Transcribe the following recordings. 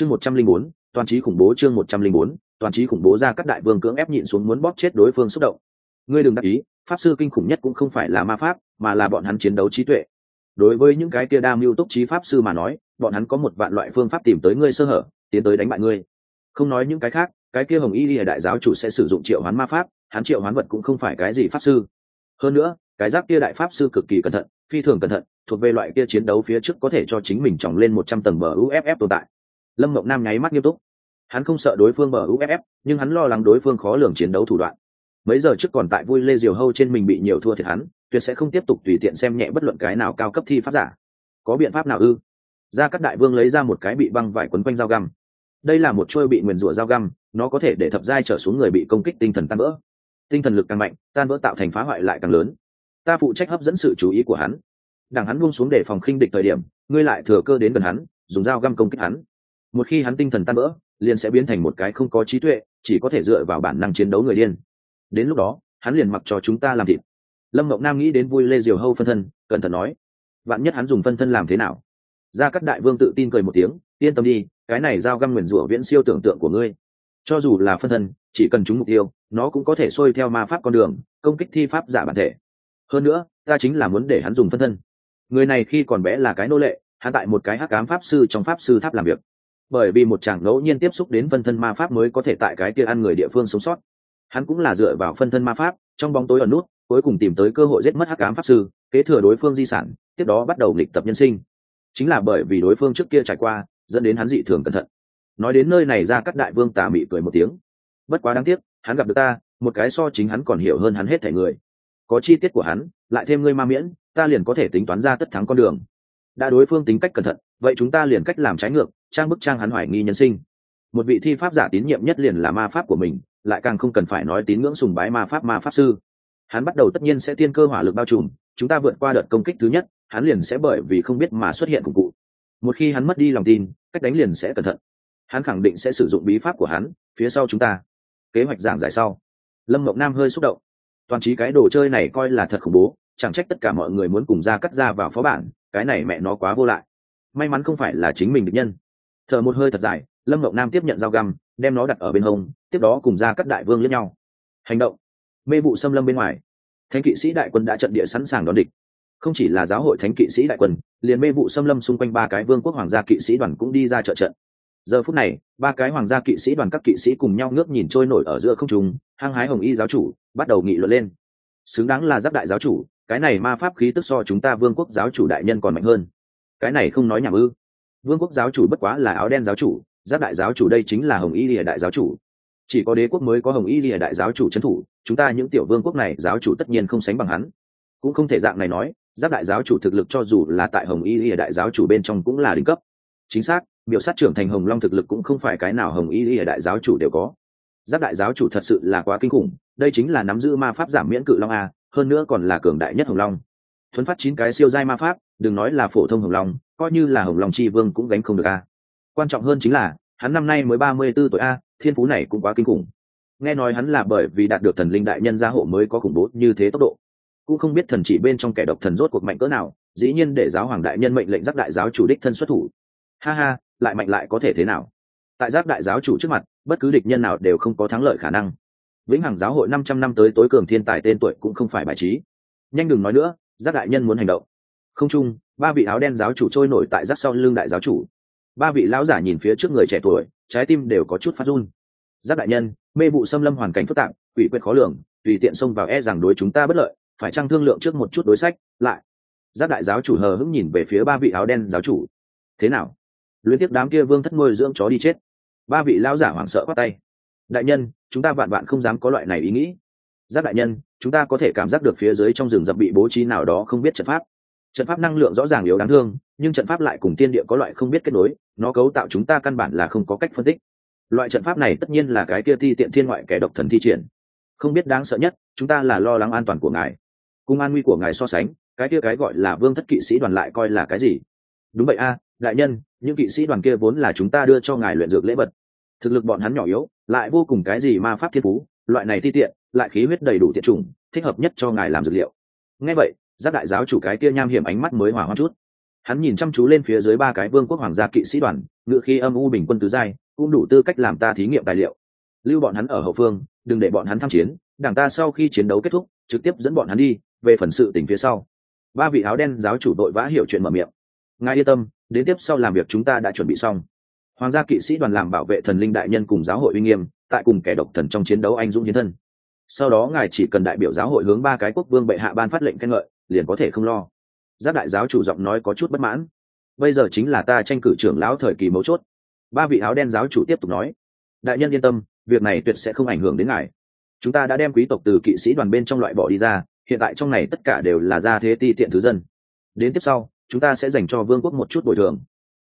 chương một trăm linh bốn, toàn trí khủng bố chương một trăm linh bốn, toàn trí khủng bố ra các đại vương cưỡng ép nhịn xuống muốn bóp chết đối phương xúc động. Ngươi đừng đắc ý, pháp sư kinh khủng nhất cũng không phải là ma pháp, mà là bọn hắn chiến đấu trí tuệ. Đối với những cái kia đa mưu túc trí pháp sư mà nói, bọn hắn có một vạn loại phương pháp tìm tới ngươi sơ hở, tiến tới đánh bại ngươi. Không nói những cái khác, cái kia hồng y lìa đại giáo chủ sẽ sử dụng triệu hoán ma pháp, hắn triệu hoán vật cũng không phải cái gì pháp sư. Hơn nữa, cái giáp kia đại pháp sư cực kỳ cẩn thận, phi thường cẩn thận, thuộc về loại kia chiến đấu phía trước có thể cho chính mình tròng lên một trăm tầng bờ uff tồn tại lâm mộng nam nháy mắt nghiêm túc. Hắn không sợ đối phương mở uff nhưng hắn lo lắng đối phương khó lường chiến đấu thủ đoạn. Mấy giờ trước còn tại vui lê diều hâu trên mình bị nhiều thua thiệt hắn, tuyệt sẽ không tiếp tục tùy tiện xem nhẹ bất luận cái nào cao cấp thi pháp giả. Có biện pháp nào ư? Ra các đại vương lấy ra một cái bị băng vải quấn quanh dao găm. Đây là một trôi bị nguyền rủa dao găm, nó có thể để thập giai trở xuống người bị công kích tinh thần tan vỡ. Tinh thần lực càng mạnh, tan vỡ tạo thành phá hoại lại càng lớn. Ta phụ trách hấp dẫn sự chú ý của hắn. Đằng hắn buông xuống để phòng khinh địch thời điểm, ngươi lại thừa cơ đến gần hắn, dùng dao găm công kích hắn một khi hắn tinh thần tan vỡ, liền sẽ biến thành một cái không có trí tuệ, chỉ có thể dựa vào bản năng chiến đấu người điên. Đến lúc đó, hắn liền mặc cho chúng ta làm thịt. Lâm mộng nam nghĩ đến vui lê diều hâu phân thân, cẩn thận nói, vạn nhất hắn dùng phân thân làm thế nào? Gia cắt đại vương tự tin cười một tiếng, yên tâm đi, cái này giao găm nguyền rủa viễn siêu tưởng tượng của ngươi. Cho dù là phân thân, chỉ cần chúng mục tiêu, nó cũng có thể xuôi theo ma pháp con đường, công kích thi pháp giả bản thể. Hơn nữa, ta chính là muốn để hắn dùng phân thân. Người này khi còn bé là cái nô lệ, hắn tại một cái hắc cám pháp sư trong pháp sư tháp làm việc bởi vì một chàng ngẫu nhiên tiếp xúc đến phân thân ma pháp mới có thể tại cái kia ăn người địa phương sống sót. Hắn cũng là dựa vào phân thân ma pháp, trong bóng tối ở nút, cuối cùng tìm tới cơ hội giết mất hắc cám pháp sư, kế thừa đối phương di sản, tiếp đó bắt đầu lịch tập nhân sinh. Chính là bởi vì đối phương trước kia trải qua, dẫn đến hắn dị thường cẩn thận. Nói đến nơi này ra các đại vương tà mị cười một tiếng. Bất quá đáng tiếc, hắn gặp được ta, một cái so chính hắn còn hiểu hơn hắn hết thể người. Có chi tiết của hắn, lại thêm ngươi ma miễn, ta liền có thể tính toán ra tất thắng con đường. Đã đối phương tính cách cẩn thận, vậy chúng ta liền cách làm trái ngược trang bức trang hắn hoài nghi nhân sinh. Một vị thi pháp giả tín nhiệm nhất liền là ma pháp của mình, lại càng không cần phải nói tín ngưỡng sùng bái ma pháp ma pháp sư. Hắn bắt đầu tất nhiên sẽ tiên cơ hỏa lực bao trùm, chúng ta vượt qua đợt công kích thứ nhất, hắn liền sẽ bởi vì không biết mà xuất hiện cùng cụ một khi hắn mất đi lòng tin, cách đánh liền sẽ cẩn thận. Hắn khẳng định sẽ sử dụng bí pháp của hắn, phía sau chúng ta. Kế hoạch giảng giải sau. Lâm mộng nam hơi xúc động. Toàn trí cái đồ chơi này coi là thật khủng bố, chẳng trách tất cả mọi người muốn cùng ra cắt ra vào phó bản, cái này mẹ nó quá vô lại. May mắn không phải là chính mình được nhân thở một hơi thật dài, lâm mộng nam tiếp nhận dao găm, đem nó đặt ở bên hông, tiếp đó cùng ra các đại vương lẫn nhau. Hành động. Mê vụ xâm lâm bên ngoài. Thánh kỵ sĩ đại quân đã trận địa sẵn sàng đón địch. Không chỉ là giáo hội thánh kỵ sĩ đại quân, liền mê vụ xâm lâm xung quanh ba cái vương quốc hoàng gia kỵ sĩ đoàn cũng đi ra trợ trận. Giờ phút này, ba cái hoàng gia kỵ sĩ đoàn các kỵ sĩ cùng nhau ngước nhìn trôi nổi ở giữa không trung, hăng hái hồng y giáo chủ, bắt đầu nghị luận lên. Xứng đáng là giáp đại giáo chủ, cái này ma pháp khí tức so chúng ta vương quốc giáo chủ đại nhân còn mạnh hơn. Cái này không nói nhảm ư? Vương quốc giáo chủ bất quá là áo đen giáo chủ, giáp đại giáo chủ đây chính là hồng y lìa đại giáo chủ. Chỉ có đế quốc mới có hồng y lìa đại giáo chủ trấn thủ, chúng ta những tiểu vương quốc này giáo chủ tất nhiên không sánh bằng hắn. Cũng không thể dạng này nói, giáp đại giáo chủ thực lực cho dù là tại hồng y lìa đại giáo chủ bên trong cũng là đỉnh cấp. Chính xác biểu sát trưởng thành hồng long thực lực cũng không phải cái nào hồng y lìa đại giáo chủ đều có. Giáp đại giáo chủ thật sự là quá kinh khủng, đây chính là nắm giữ ma pháp giảm miễn cự long a, hơn nữa còn là cường đại nhất hồng long. Thuấn phát chín cái siêu giai ma pháp, đừng nói là phổ thông hồng long coi như là hồng lòng tri vương cũng gánh không được a. Quan trọng hơn chính là, hắn năm nay mới ba mươi b ố tuổi a, thiên phú này cũng quá kinh khủng. Nghe nói hắn là bởi vì đạt được thần linh đại nhân gia hộ mới có khủng bố như thế tốc độ. Cũng không biết thần chỉ bên trong kẻ độc thần rốt cuộc mạnh cỡ nào, dĩ nhiên để giáo hoàng đại nhân mệnh lệnh giác đại giáo chủ đích thân xuất thủ. Ha ha, lại mạnh lại có thể thế nào? Tại giác đại giáo chủ trước mặt, bất cứ địch nhân nào đều không có thắng lợi khả năng. Vĩnh hằng giáo hội năm trăm năm tới tối cường thiên tài tên tuổi cũng không phải bài trí. Nhanh đừng nói nữa giác đại nhân muốn hành động. Không chung ba vị áo đen giáo chủ trôi nổi tại giác sau lưng đại giáo chủ. Ba vị lão giả nhìn phía trước người trẻ tuổi, trái tim đều có chút phát run. Giác đại nhân, mê vụ xâm lâm hoàn cảnh phức tạp, quỷ quyệt khó lường, tùy tiện xông vào e rằng đối chúng ta bất lợi, phải chăng thương lượng trước một chút đối sách, lại. Giác đại giáo chủ hờ hững nhìn về phía ba vị áo đen giáo chủ. Thế nào? Luyến tiếp đám kia vương thất nuôi dưỡng chó đi chết. Ba vị lão giả hoảng sợ khoát tay. Đại nhân, chúng ta vạn vạn không dám có loại này ý nghĩ. Giác đại nhân, chúng ta có thể cảm giác được phía dưới trong rừng rậm bị bố trí nào đó không biết trận pháp trận pháp năng lượng rõ ràng yếu đáng thương, nhưng trận pháp lại cùng tiên địa có loại không biết kết nối, nó cấu tạo chúng ta căn bản là không có cách phân tích. Loại trận pháp này tất nhiên là cái kia thi tiện thiên ngoại kẻ độc thần thi triển. Không biết đáng sợ nhất, chúng ta là lo lắng an toàn của ngài. Cùng an nguy của ngài so sánh, cái kia cái gọi là vương thất kỵ sĩ đoàn lại coi là cái gì? Đúng vậy a, đại nhân, những kỵ sĩ đoàn kia vốn là chúng ta đưa cho ngài luyện dược lễ vật. Thực lực bọn hắn nhỏ yếu, lại vô cùng cái gì ma pháp thiên phú, loại này thi tiện, lại khí huyết đầy đủ tiện chủng, thích hợp nhất cho ngài làm dược liệu. Ngay vậy giác đại giáo chủ cái kia nham hiểm ánh mắt mới hỏa hoa chút. Hắn nhìn chăm chú lên phía dưới ba cái vương quốc hoàng gia kỵ sĩ đoàn, ngựa khi âm u bình quân tứ giai, cũng đủ tư cách làm ta thí nghiệm tài liệu. Lưu bọn hắn ở hậu phương, đừng để bọn hắn tham chiến, đảng ta sau khi chiến đấu kết thúc, trực tiếp dẫn bọn hắn đi, về phần sự tỉnh phía sau. Ba vị áo đen giáo chủ đội vã hiểu chuyện mở miệng. Ngài yên tâm, đến tiếp sau làm việc chúng ta đã chuẩn bị xong. Hoàng gia kỵ sĩ đoàn làm bảo vệ thần linh đại nhân cùng giáo hội uy nghiêm, tại cùng kẻ độc thần trong chiến đấu anh dũng hiến thân. Sau đó ngài chỉ cần đại biểu giáo hội hướng ba cái quốc vương bệ hạ ban phát lệnh khen ngợi liền có thể không lo. Giáp đại giáo chủ giọng nói có chút bất mãn. Bây giờ chính là ta tranh cử trưởng lão thời kỳ mấu chốt. Ba vị áo đen giáo chủ tiếp tục nói. Đại nhân yên tâm, việc này tuyệt sẽ không ảnh hưởng đến ngài. Chúng ta đã đem quý tộc từ kỵ sĩ đoàn bên trong loại bỏ đi ra, hiện tại trong này tất cả đều là gia thế ti tiện thứ dân. Đến tiếp sau, chúng ta sẽ dành cho vương quốc một chút bồi thường.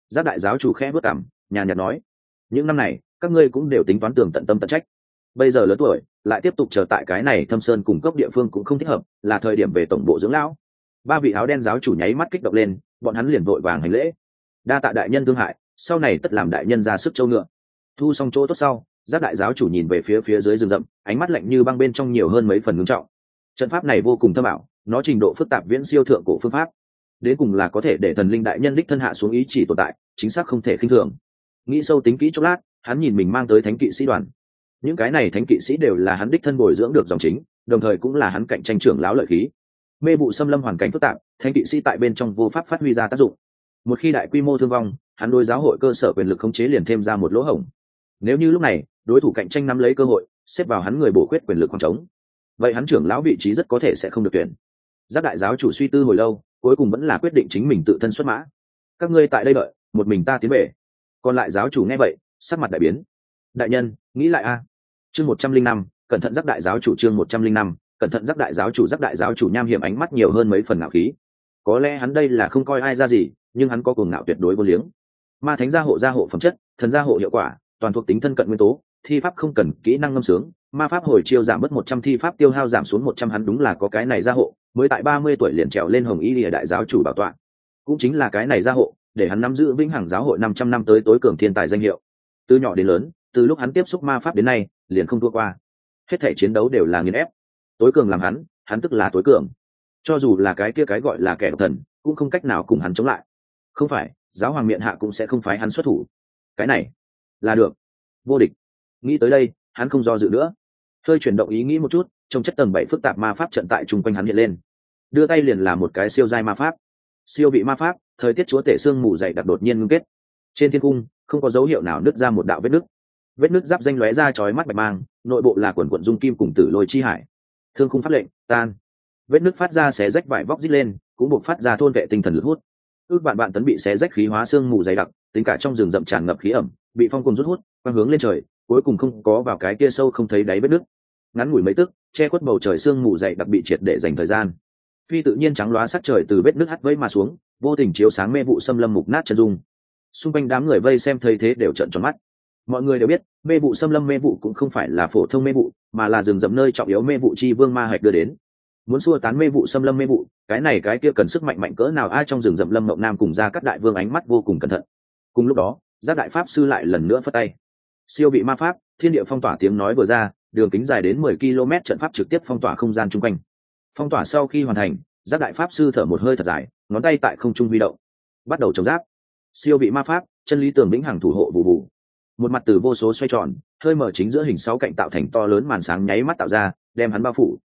Giáp đại giáo chủ khẽ vất cảm nhàn nhạt nói. Những năm này, các ngươi cũng đều tính toán tường tận tâm tận trách bây giờ lớn tuổi, lại tiếp tục chờ tại cái này thâm sơn cùng cốc địa phương cũng không thích hợp, là thời điểm về tổng bộ dưỡng lão. Ba vị áo đen giáo chủ nháy mắt kích động lên, bọn hắn liền vội vàng hành lễ. Đa tạ đại nhân thương hại, sau này tất làm đại nhân ra sức châu ngựa. Thu xong chỗ tốt sau, giáp đại giáo chủ nhìn về phía phía dưới rừng rậm, ánh mắt lạnh như băng bên trong nhiều hơn mấy phần ngưng trọng. Trận pháp này vô cùng thâm ảo, nó trình độ phức tạp viễn siêu thượng cổ phương pháp. Đến cùng là có thể để thần linh đại nhân đích thân hạ xuống ý chỉ tồn tại, chính xác không thể khinh thường. Nghĩ sâu tính kỹ chốc lát, hắn nhìn mình mang tới thánh kỵ sĩ đoàn những cái này thánh kỵ sĩ đều là hắn đích thân bồi dưỡng được dòng chính, đồng thời cũng là hắn cạnh tranh trưởng lão lợi khí. Mê vụ xâm lâm hoàn cảnh phức tạp, thánh kỵ sĩ tại bên trong vô pháp phát huy ra tác dụng. Một khi đại quy mô thương vong, hắn đối giáo hội cơ sở quyền lực khống chế liền thêm ra một lỗ hổng. Nếu như lúc này, đối thủ cạnh tranh nắm lấy cơ hội, xếp vào hắn người bổ khuyết quyền lực khoảng trống, vậy hắn trưởng lão vị trí rất có thể sẽ không được tuyển. Giác đại giáo chủ suy tư hồi lâu, cuối cùng vẫn là quyết định chính mình tự thân xuất mã. Các ngươi tại đây đợi, một mình ta tiến về. Còn lại giáo chủ nghe vậy, sắc mặt đại biến. Đại nhân nghĩ lại a. Chương một trăm linh năm, cẩn thận giác đại giáo chủ chương một trăm linh năm, cẩn thận giác đại giáo chủ giác đại giáo chủ nham hiểm ánh mắt nhiều hơn mấy phần ngạo khí. Có lẽ hắn đây là không coi ai ra gì, nhưng hắn có cuồng ngạo tuyệt đối vô liếng. Ma thánh gia hộ gia hộ phẩm chất, thần gia hộ hiệu quả, toàn thuộc tính thân cận nguyên tố, thi pháp không cần kỹ năng ngâm sướng, ma pháp hồi chiêu giảm mất một trăm thi pháp tiêu hao giảm xuống một trăm hắn đúng là có cái này gia hộ, mới tại ba mươi tuổi liền trèo lên hồng y lìa đại giáo chủ bảo tọa. Cũng chính là cái này gia hộ, để hắn nắm giữ vĩnh hằng giáo hội năm trăm năm tới tối cường thiên tài danh hiệu. Từ nhỏ đến lớn từ lúc hắn tiếp xúc ma pháp đến nay, liền không thua qua. Hết thể chiến đấu đều là nghiền ép. Tối cường làm hắn hắn tức là tối cường. Cho dù là cái kia cái gọi là kẻ thần, cũng không cách nào cùng hắn chống lại. Không phải, giáo hoàng miệng hạ cũng sẽ không phái hắn xuất thủ. Cái này, là được. Vô địch. Nghĩ tới đây, hắn không do dự nữa. Hơi chuyển động ý nghĩ một chút, trong chất tầng bảy phức tạp ma pháp trận tại chung quanh hắn hiện lên. Đưa tay liền là một cái siêu giai ma pháp. Siêu bị ma pháp, thời tiết chúa tể xương mù dày đặc đột nhiên ngưng kết. Trên thiên cung, không có dấu hiệu nào nứt ra một đạo vết nứt vết nước giáp danh lóe ra chói mắt bạch mang, nội bộ là quần quận dung kim cùng tử lôi chi hải. Thương khung phát lệnh, tan. Vết nước phát ra xé rách vải vóc dít lên, cũng buộc phát ra thôn vệ tinh thần lực hút. Ước bạn bạn tấn bị xé rách khí hóa xương mù dày đặc, tính cả trong rừng rậm tràn ngập khí ẩm, bị phong cùng rút hút, quang hướng lên trời, cuối cùng không có vào cái kia sâu không thấy đáy vết nước. ngắn ngủi mấy tức, che khuất bầu trời sương mù dày đặc bị triệt để dành thời gian. Phi tự nhiên trắng loá sắc trời từ vết nước hắt vây mà xuống, vô tình chiếu sáng mê vụ xâm lâm mục nát chân dung. Xung quanh đám người vây xem thấy thế đều trợn tròn mắt mọi người đều biết, mê vụ xâm lâm mê vụ cũng không phải là phổ thông mê vụ, mà là rừng rậm nơi trọng yếu mê vụ chi vương ma hạch đưa đến. Muốn xua tán mê vụ xâm lâm mê vụ, cái này cái kia cần sức mạnh mạnh cỡ nào ai trong rừng rậm lâm mộng nam cùng ra các đại vương ánh mắt vô cùng cẩn thận. Cùng lúc đó, giác đại pháp sư lại lần nữa phất tay. Siêu bị ma pháp, thiên địa phong tỏa tiếng nói vừa ra, đường kính dài đến mười km trận pháp trực tiếp phong tỏa không gian chung quanh. Phong tỏa sau khi hoàn thành, giác đại pháp sư thở một hơi thật dài, ngón tay tại không trung huy động. Bắt đầu chống giáp. Siêu bị ma pháp, chân lý tường lĩnh hàng thủ hộ vụ vụ một mặt từ vô số xoay tròn, hơi mở chính giữa hình sáu cạnh tạo thành to lớn màn sáng nháy mắt tạo ra, đem hắn bao phủ.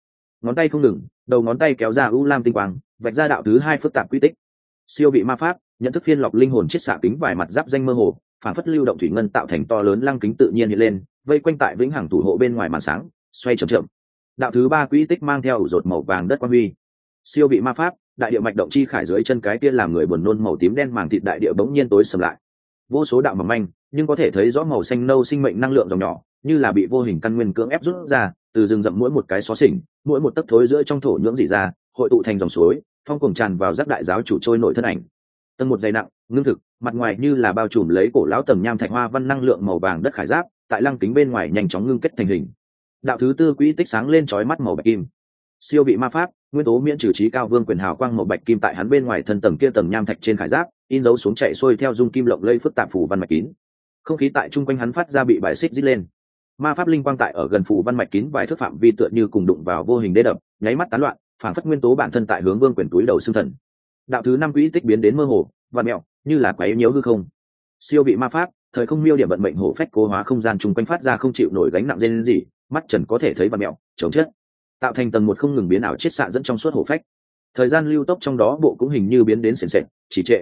Ngón tay không ngừng, đầu ngón tay kéo ra u lam tinh quang, vạch ra đạo thứ hai phức tạp quy tích. Siêu bị ma pháp, nhận thức phiên lọc linh hồn chiết xạ kính vài mặt giáp danh mơ hồ, phản phất lưu động thủy ngân tạo thành to lớn lăng kính tự nhiên hiện lên, vây quanh tại vĩnh hằng thủ hộ bên ngoài màn sáng, xoay chậm chậm. Đạo thứ ba quỹ tích mang theo ủ rột màu vàng đất quan huy. Siêu bị ma pháp, đại địa mạch động chi khải dưới chân cái kia làm người buồn nôn màu tím đen màng thịt đại địa bỗng nhiên tối sầm lại. Vô số đạo mầm manh nhưng có thể thấy rõ màu xanh nâu sinh mệnh năng lượng dòng nhỏ, như là bị vô hình căn nguyên cưỡng ép rút ra, từ rừng rậm mỗi một cái xó xỉnh, mỗi một tấc thối giữa trong thổ nhưỡng dị ra, hội tụ thành dòng suối, phong cùng tràn vào giáp đại giáo chủ trôi nổi thân ảnh. Tầng một dày nặng, ngưng thực, mặt ngoài như là bao trùm lấy cổ lão tầng nham thạch hoa văn năng lượng màu vàng đất khải giáp, tại lăng kính bên ngoài nhanh chóng ngưng kết thành hình. Đạo thứ tư quỹ tích sáng lên trói mắt màu bạch kim. Siêu bị ma pháp, nguyên tố miễn trừ trí cao vương quyền hào quang màu bạch kim tại hắn bên ngoài thân tầng kia tầng nham thạch trên khải giáp, in dấu xuống chạy xuôi theo dung kim lộng lây phức tạp phủ văn mạch kín không khí tại chung quanh hắn phát ra bị bài xích dít lên. Ma pháp linh quang tại ở gần phủ văn mạch kín vài thước phạm vi tựa như cùng đụng vào vô hình đê đập, nháy mắt tán loạn, phản phất nguyên tố bản thân tại hướng vương quyền túi đầu xương thần. Đạo thứ năm quỹ tích biến đến mơ hồ, và mẹo, như là quá yếu nhớ hư không. Siêu vị ma pháp, thời không miêu điểm vận mệnh hổ phách cố hóa không gian chung quanh phát ra không chịu nổi gánh nặng dây gì mắt trần có thể thấy và mẹo chống chết. Tạo thành tầng một không ngừng biến ảo chết xạ dẫn trong suốt hổ phách. Thời gian lưu tốc trong đó bộ cũng hình như biến đến sền sệt chỉ trệ.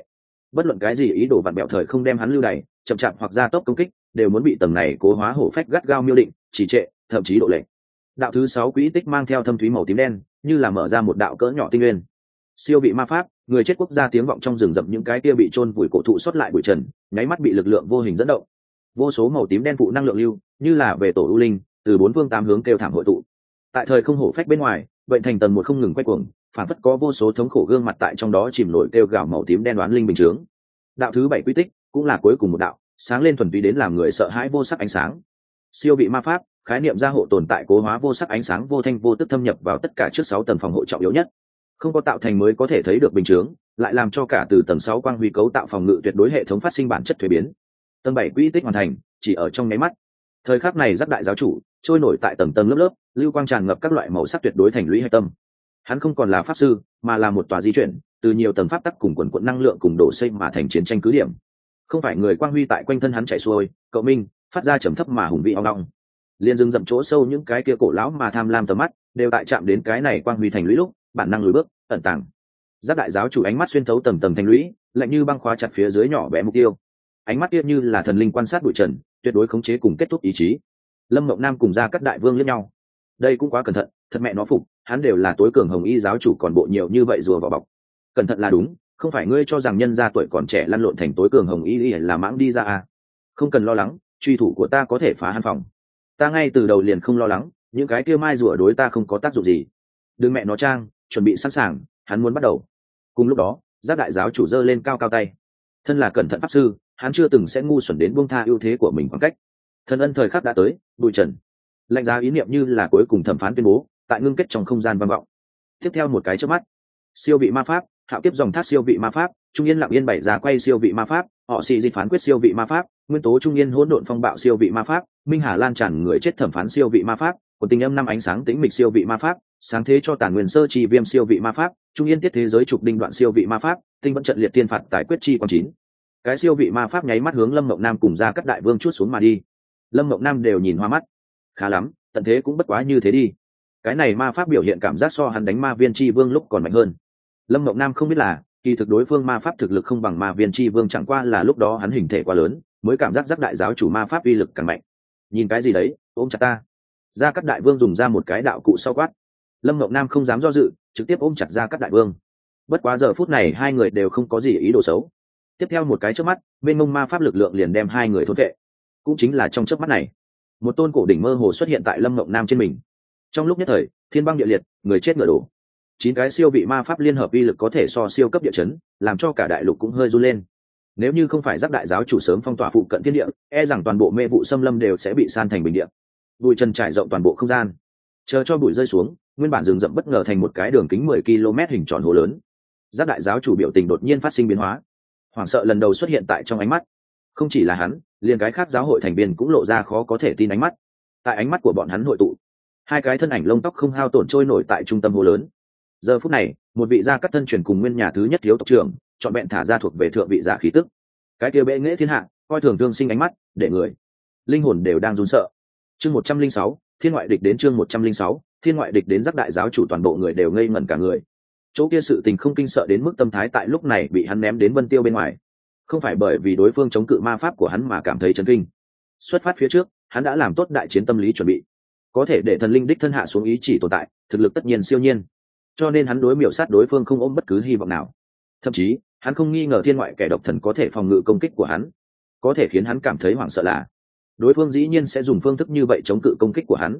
Bất luận cái gì ý đồ vặn bẹo thời không đem hắn lưu đày chậm chạp hoặc gia tốc công kích, đều muốn bị tầng này cố hóa hổ phách gắt gao miêu định, trì trệ, thậm chí độ lệ đạo thứ sáu quỹ tích mang theo thâm thúy màu tím đen, như là mở ra một đạo cỡ nhỏ tinh nguyên. Siêu vị ma pháp, người chết quốc gia tiếng vọng trong rừng rậm những cái kia bị chôn vùi cổ thụ xuất lại bụi trần, nháy mắt bị lực lượng vô hình dẫn động. Vô số màu tím đen phụ năng lượng lưu, như là về tổ u linh, từ bốn phương tám hướng kêu thảm hội tụ. Tại thời không hổ phách bên ngoài, bệnh thành tần một không ngừng quay cuồng, phản phất có vô số thống khổ gương mặt tại trong đó chìm nổi kêu gào màu tím đen đoán linh bình chướng. Đạo thứ bảy quy tích cũng là cuối cùng một đạo, sáng lên thuần túy đến làm người sợ hãi vô sắc ánh sáng. Siêu vị ma pháp, khái niệm gia hộ tồn tại cố hóa vô sắc ánh sáng vô thanh vô tức thâm nhập vào tất cả trước sáu tầng phòng hộ trọng yếu nhất. Không có tạo thành mới có thể thấy được bình chướng, lại làm cho cả từ tầng sáu quang huy cấu tạo phòng ngự tuyệt đối hệ thống phát sinh bản chất thuế biến. Tầng bảy quy tích hoàn thành, chỉ ở trong nháy mắt. Thời khắc này giác đại giáo chủ, trôi nổi tại tầng tầng lớp lớp, lưu quang tràn ngập các loại màu sắc tuyệt đối thành lũy hạch tâm. Hắn không còn là pháp sư, mà là một tòa di chuyển, từ nhiều tầng pháp tắc cùng quần quận năng lượng cùng đổ xây mà thành chiến tranh cứ điểm không phải người quang huy tại quanh thân hắn chạy xuôi, cậu minh, phát ra trầm thấp mà hùng vị ao ngong liền dừng dậm chỗ sâu những cái kia cổ lão mà tham lam tầm mắt, đều tại chạm đến cái này quang huy thành lũy lúc, bản năng lùi bước, ẩn tàng. Giáp đại giáo chủ ánh mắt xuyên thấu tầm tầm thành lũy, lạnh như băng khóa chặt phía dưới nhỏ bé mục tiêu. Ánh mắt kia như là thần linh quan sát bụi trần, tuyệt đối khống chế cùng kết thúc ý chí. Lâm mộng nam cùng ra các đại vương lẫn nhau. Đây cũng quá cẩn thận, thật mẹ nó phục, hắn đều là tối cường hồng y giáo chủ còn bộ nhiều như vậy rùa vào bọc. Cẩn thận là đúng không phải ngươi cho rằng nhân gia tuổi còn trẻ lăn lộn thành tối cường hồng y là mãng đi ra à. không cần lo lắng, truy thủ của ta có thể phá hắn phòng. Ta ngay từ đầu liền không lo lắng, những cái kia mai rùa đối ta không có tác dụng gì. Đừng mẹ nó trang, chuẩn bị sẵn sàng, hắn muốn bắt đầu. Cùng lúc đó giác đại giáo chủ dơ lên cao cao tay. Thân là cẩn thận pháp sư, hắn chưa từng sẽ ngu xuẩn đến buông tha ưu thế của mình khoảng cách. Thần ân thời khắc đã tới bụi trần. Lạnh giá ý niệm như là cuối cùng thẩm phán tuyên bố, tại ngưng kết trong không gian vang vọng. Tiếp theo một cái trước mắt, siêu bị ma pháp hạo kiếp dòng thác siêu vị ma pháp, trung yên lặng yên bảy già quay siêu vị ma pháp, họ xì di phán quyết siêu vị ma pháp, nguyên tố trung yên hỗn độn phong bạo siêu vị ma pháp, minh hà lan tràn người chết thẩm phán siêu vị ma pháp, của tình âm năm ánh sáng tĩnh mịch siêu vị ma pháp, sáng thế cho tản nguyên sơ trì viêm siêu vị ma pháp, trung yên tiết thế giới trục đinh đoạn siêu vị ma pháp, tinh vẫn trận liệt tiên phạt tại quyết chi quang chín. Cái siêu vị ma pháp nháy mắt hướng lâm mộng nam cùng ra các đại vương chút xuống mà đi. Lâm mộng nam đều nhìn hoa mắt. Khá lắm, tận thế cũng bất quá như thế đi. Cái này ma pháp biểu hiện cảm giác so hắn đánh ma viên tri vương lúc còn mạnh hơn lâm mộng nam không biết là, kỳ thực đối phương ma pháp thực lực không bằng ma viên tri vương chẳng qua là lúc đó hắn hình thể quá lớn, mới cảm giác giác đại giáo chủ ma pháp uy lực càng mạnh. Nhìn cái gì đấy, ôm chặt ta. Ra các đại vương dùng ra một cái đạo cụ sau quát. Lâm mộng nam không dám do dự, trực tiếp ôm chặt ra các đại vương. Bất quá giờ phút này hai người đều không có gì ý đồ xấu. Tiếp theo một cái trước mắt bên mông ma pháp lực lượng liền đem hai người thốt vệ. Cũng chính là trong chớp mắt này, một tôn cổ đỉnh mơ hồ xuất hiện tại lâm mộng nam trên mình. Trong lúc nhất thời, thiên băng địa liệt, người chết ngựa đổ chín cái siêu vị ma pháp liên hợp uy lực có thể so siêu cấp địa chấn, làm cho cả đại lục cũng hơi run lên. Nếu như không phải giác đại giáo chủ sớm phong tỏa phụ cận thiên địa e rằng toàn bộ mê vụ xâm lâm đều sẽ bị san thành bình địa. Bụi trần trải rộng toàn bộ không gian. Chờ cho bụi rơi xuống, nguyên bản rừng rậm bất ngờ thành một cái đường kính mười km hình tròn hồ lớn. Giác đại giáo chủ biểu tình đột nhiên phát sinh biến hóa. Hoảng sợ lần đầu xuất hiện tại trong ánh mắt. Không chỉ là hắn, liền cái khác giáo hội thành viên cũng lộ ra khó có thể tin ánh mắt. Tại ánh mắt của bọn hắn hội tụ, hai cái thân ảnh lông tóc không hao tổn trôi nổi tại trung tâm hồ lớn giờ phút này, một vị gia cắt thân truyền cùng nguyên nhà thứ nhất thiếu tộc trưởng chọn bẹn thả ra thuộc về thượng vị giả khí tức. Cái kia bệ nghệ thiên hạ, coi thường thương sinh ánh mắt, để người, linh hồn đều đang run sợ. Chương một trăm linh sáu, thiên ngoại địch đến chương một trăm linh sáu, thiên ngoại địch đến giác đại giáo chủ toàn bộ người đều ngây ngẩn cả người. Chỗ kia sự tình không kinh sợ đến mức tâm thái tại lúc này bị hắn ném đến vân tiêu bên ngoài. Không phải bởi vì đối phương chống cự ma pháp của hắn mà cảm thấy chấn kinh. Xuất phát phía trước, hắn đã làm tốt đại chiến tâm lý chuẩn bị. Có thể để thần linh đích thân hạ xuống ý chỉ tồn tại, thực lực tất nhiên siêu nhiên cho nên hắn đối miểu sát đối phương không ôm bất cứ hy vọng nào. Thậm chí, hắn không nghi ngờ thiên ngoại kẻ độc thần có thể phòng ngự công kích của hắn. Có thể khiến hắn cảm thấy hoảng sợ là, đối phương dĩ nhiên sẽ dùng phương thức như vậy chống cự công kích của hắn.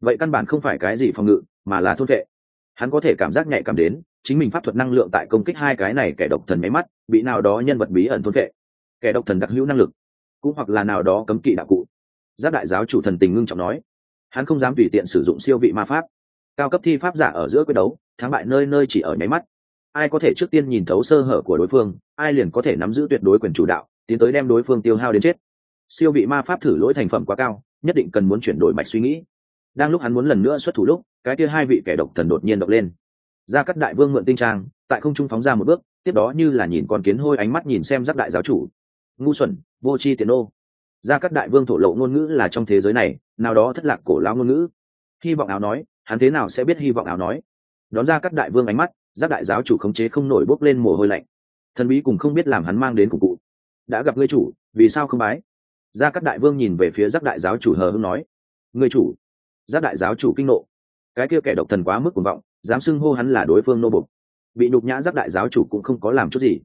Vậy căn bản không phải cái gì phòng ngự, mà là thôn vệ. Hắn có thể cảm giác nhạy cảm đến, chính mình pháp thuật năng lượng tại công kích hai cái này kẻ độc thần máy mắt, bị nào đó nhân vật bí ẩn thôn vệ. Kẻ độc thần đặc hữu năng lực, cũng hoặc là nào đó cấm kỵ đạo cụ. Giáp đại giáo chủ thần tình ngưng trọng nói, hắn không dám tùy tiện sử dụng siêu vị ma pháp cao cấp thi pháp giả ở giữa quyết đấu, thắng bại nơi nơi chỉ ở nháy mắt. Ai có thể trước tiên nhìn thấu sơ hở của đối phương, ai liền có thể nắm giữ tuyệt đối quyền chủ đạo, tiến tới đem đối phương tiêu hao đến chết. Siêu vị ma pháp thử lỗi thành phẩm quá cao, nhất định cần muốn chuyển đổi mạch suy nghĩ. Đang lúc hắn muốn lần nữa xuất thủ lúc, cái kia hai vị kẻ độc thần đột nhiên độc lên. Ra các đại vương mượn tinh trang, tại không trung phóng ra một bước, tiếp đó như là nhìn con kiến hôi ánh mắt nhìn xem giác đại giáo chủ. Ngu xuẩn, vô c h i tiền ô gia các đại vương thổ lộ ngôn ngữ là trong thế giới này, nào đó thất lạc cổ lao ngôn ngữ. Hy vọng áo nói hắn thế nào sẽ biết hy vọng áo nói. Đón ra các đại vương ánh mắt, giác đại giáo chủ khống chế không nổi bốc lên mồ hôi lạnh. Thần bí cùng không biết làm hắn mang đến cục cụ. Đã gặp ngươi chủ, vì sao không bái? Ra các đại vương nhìn về phía giác đại giáo chủ hờ hưng nói. Ngươi chủ. Giác đại giáo chủ kinh nộ. Cái kia kẻ độc thần quá mức cuồng vọng, dám xưng hô hắn là đối phương nô bục bị nhục nhã giác đại giáo chủ cũng không có làm chút gì.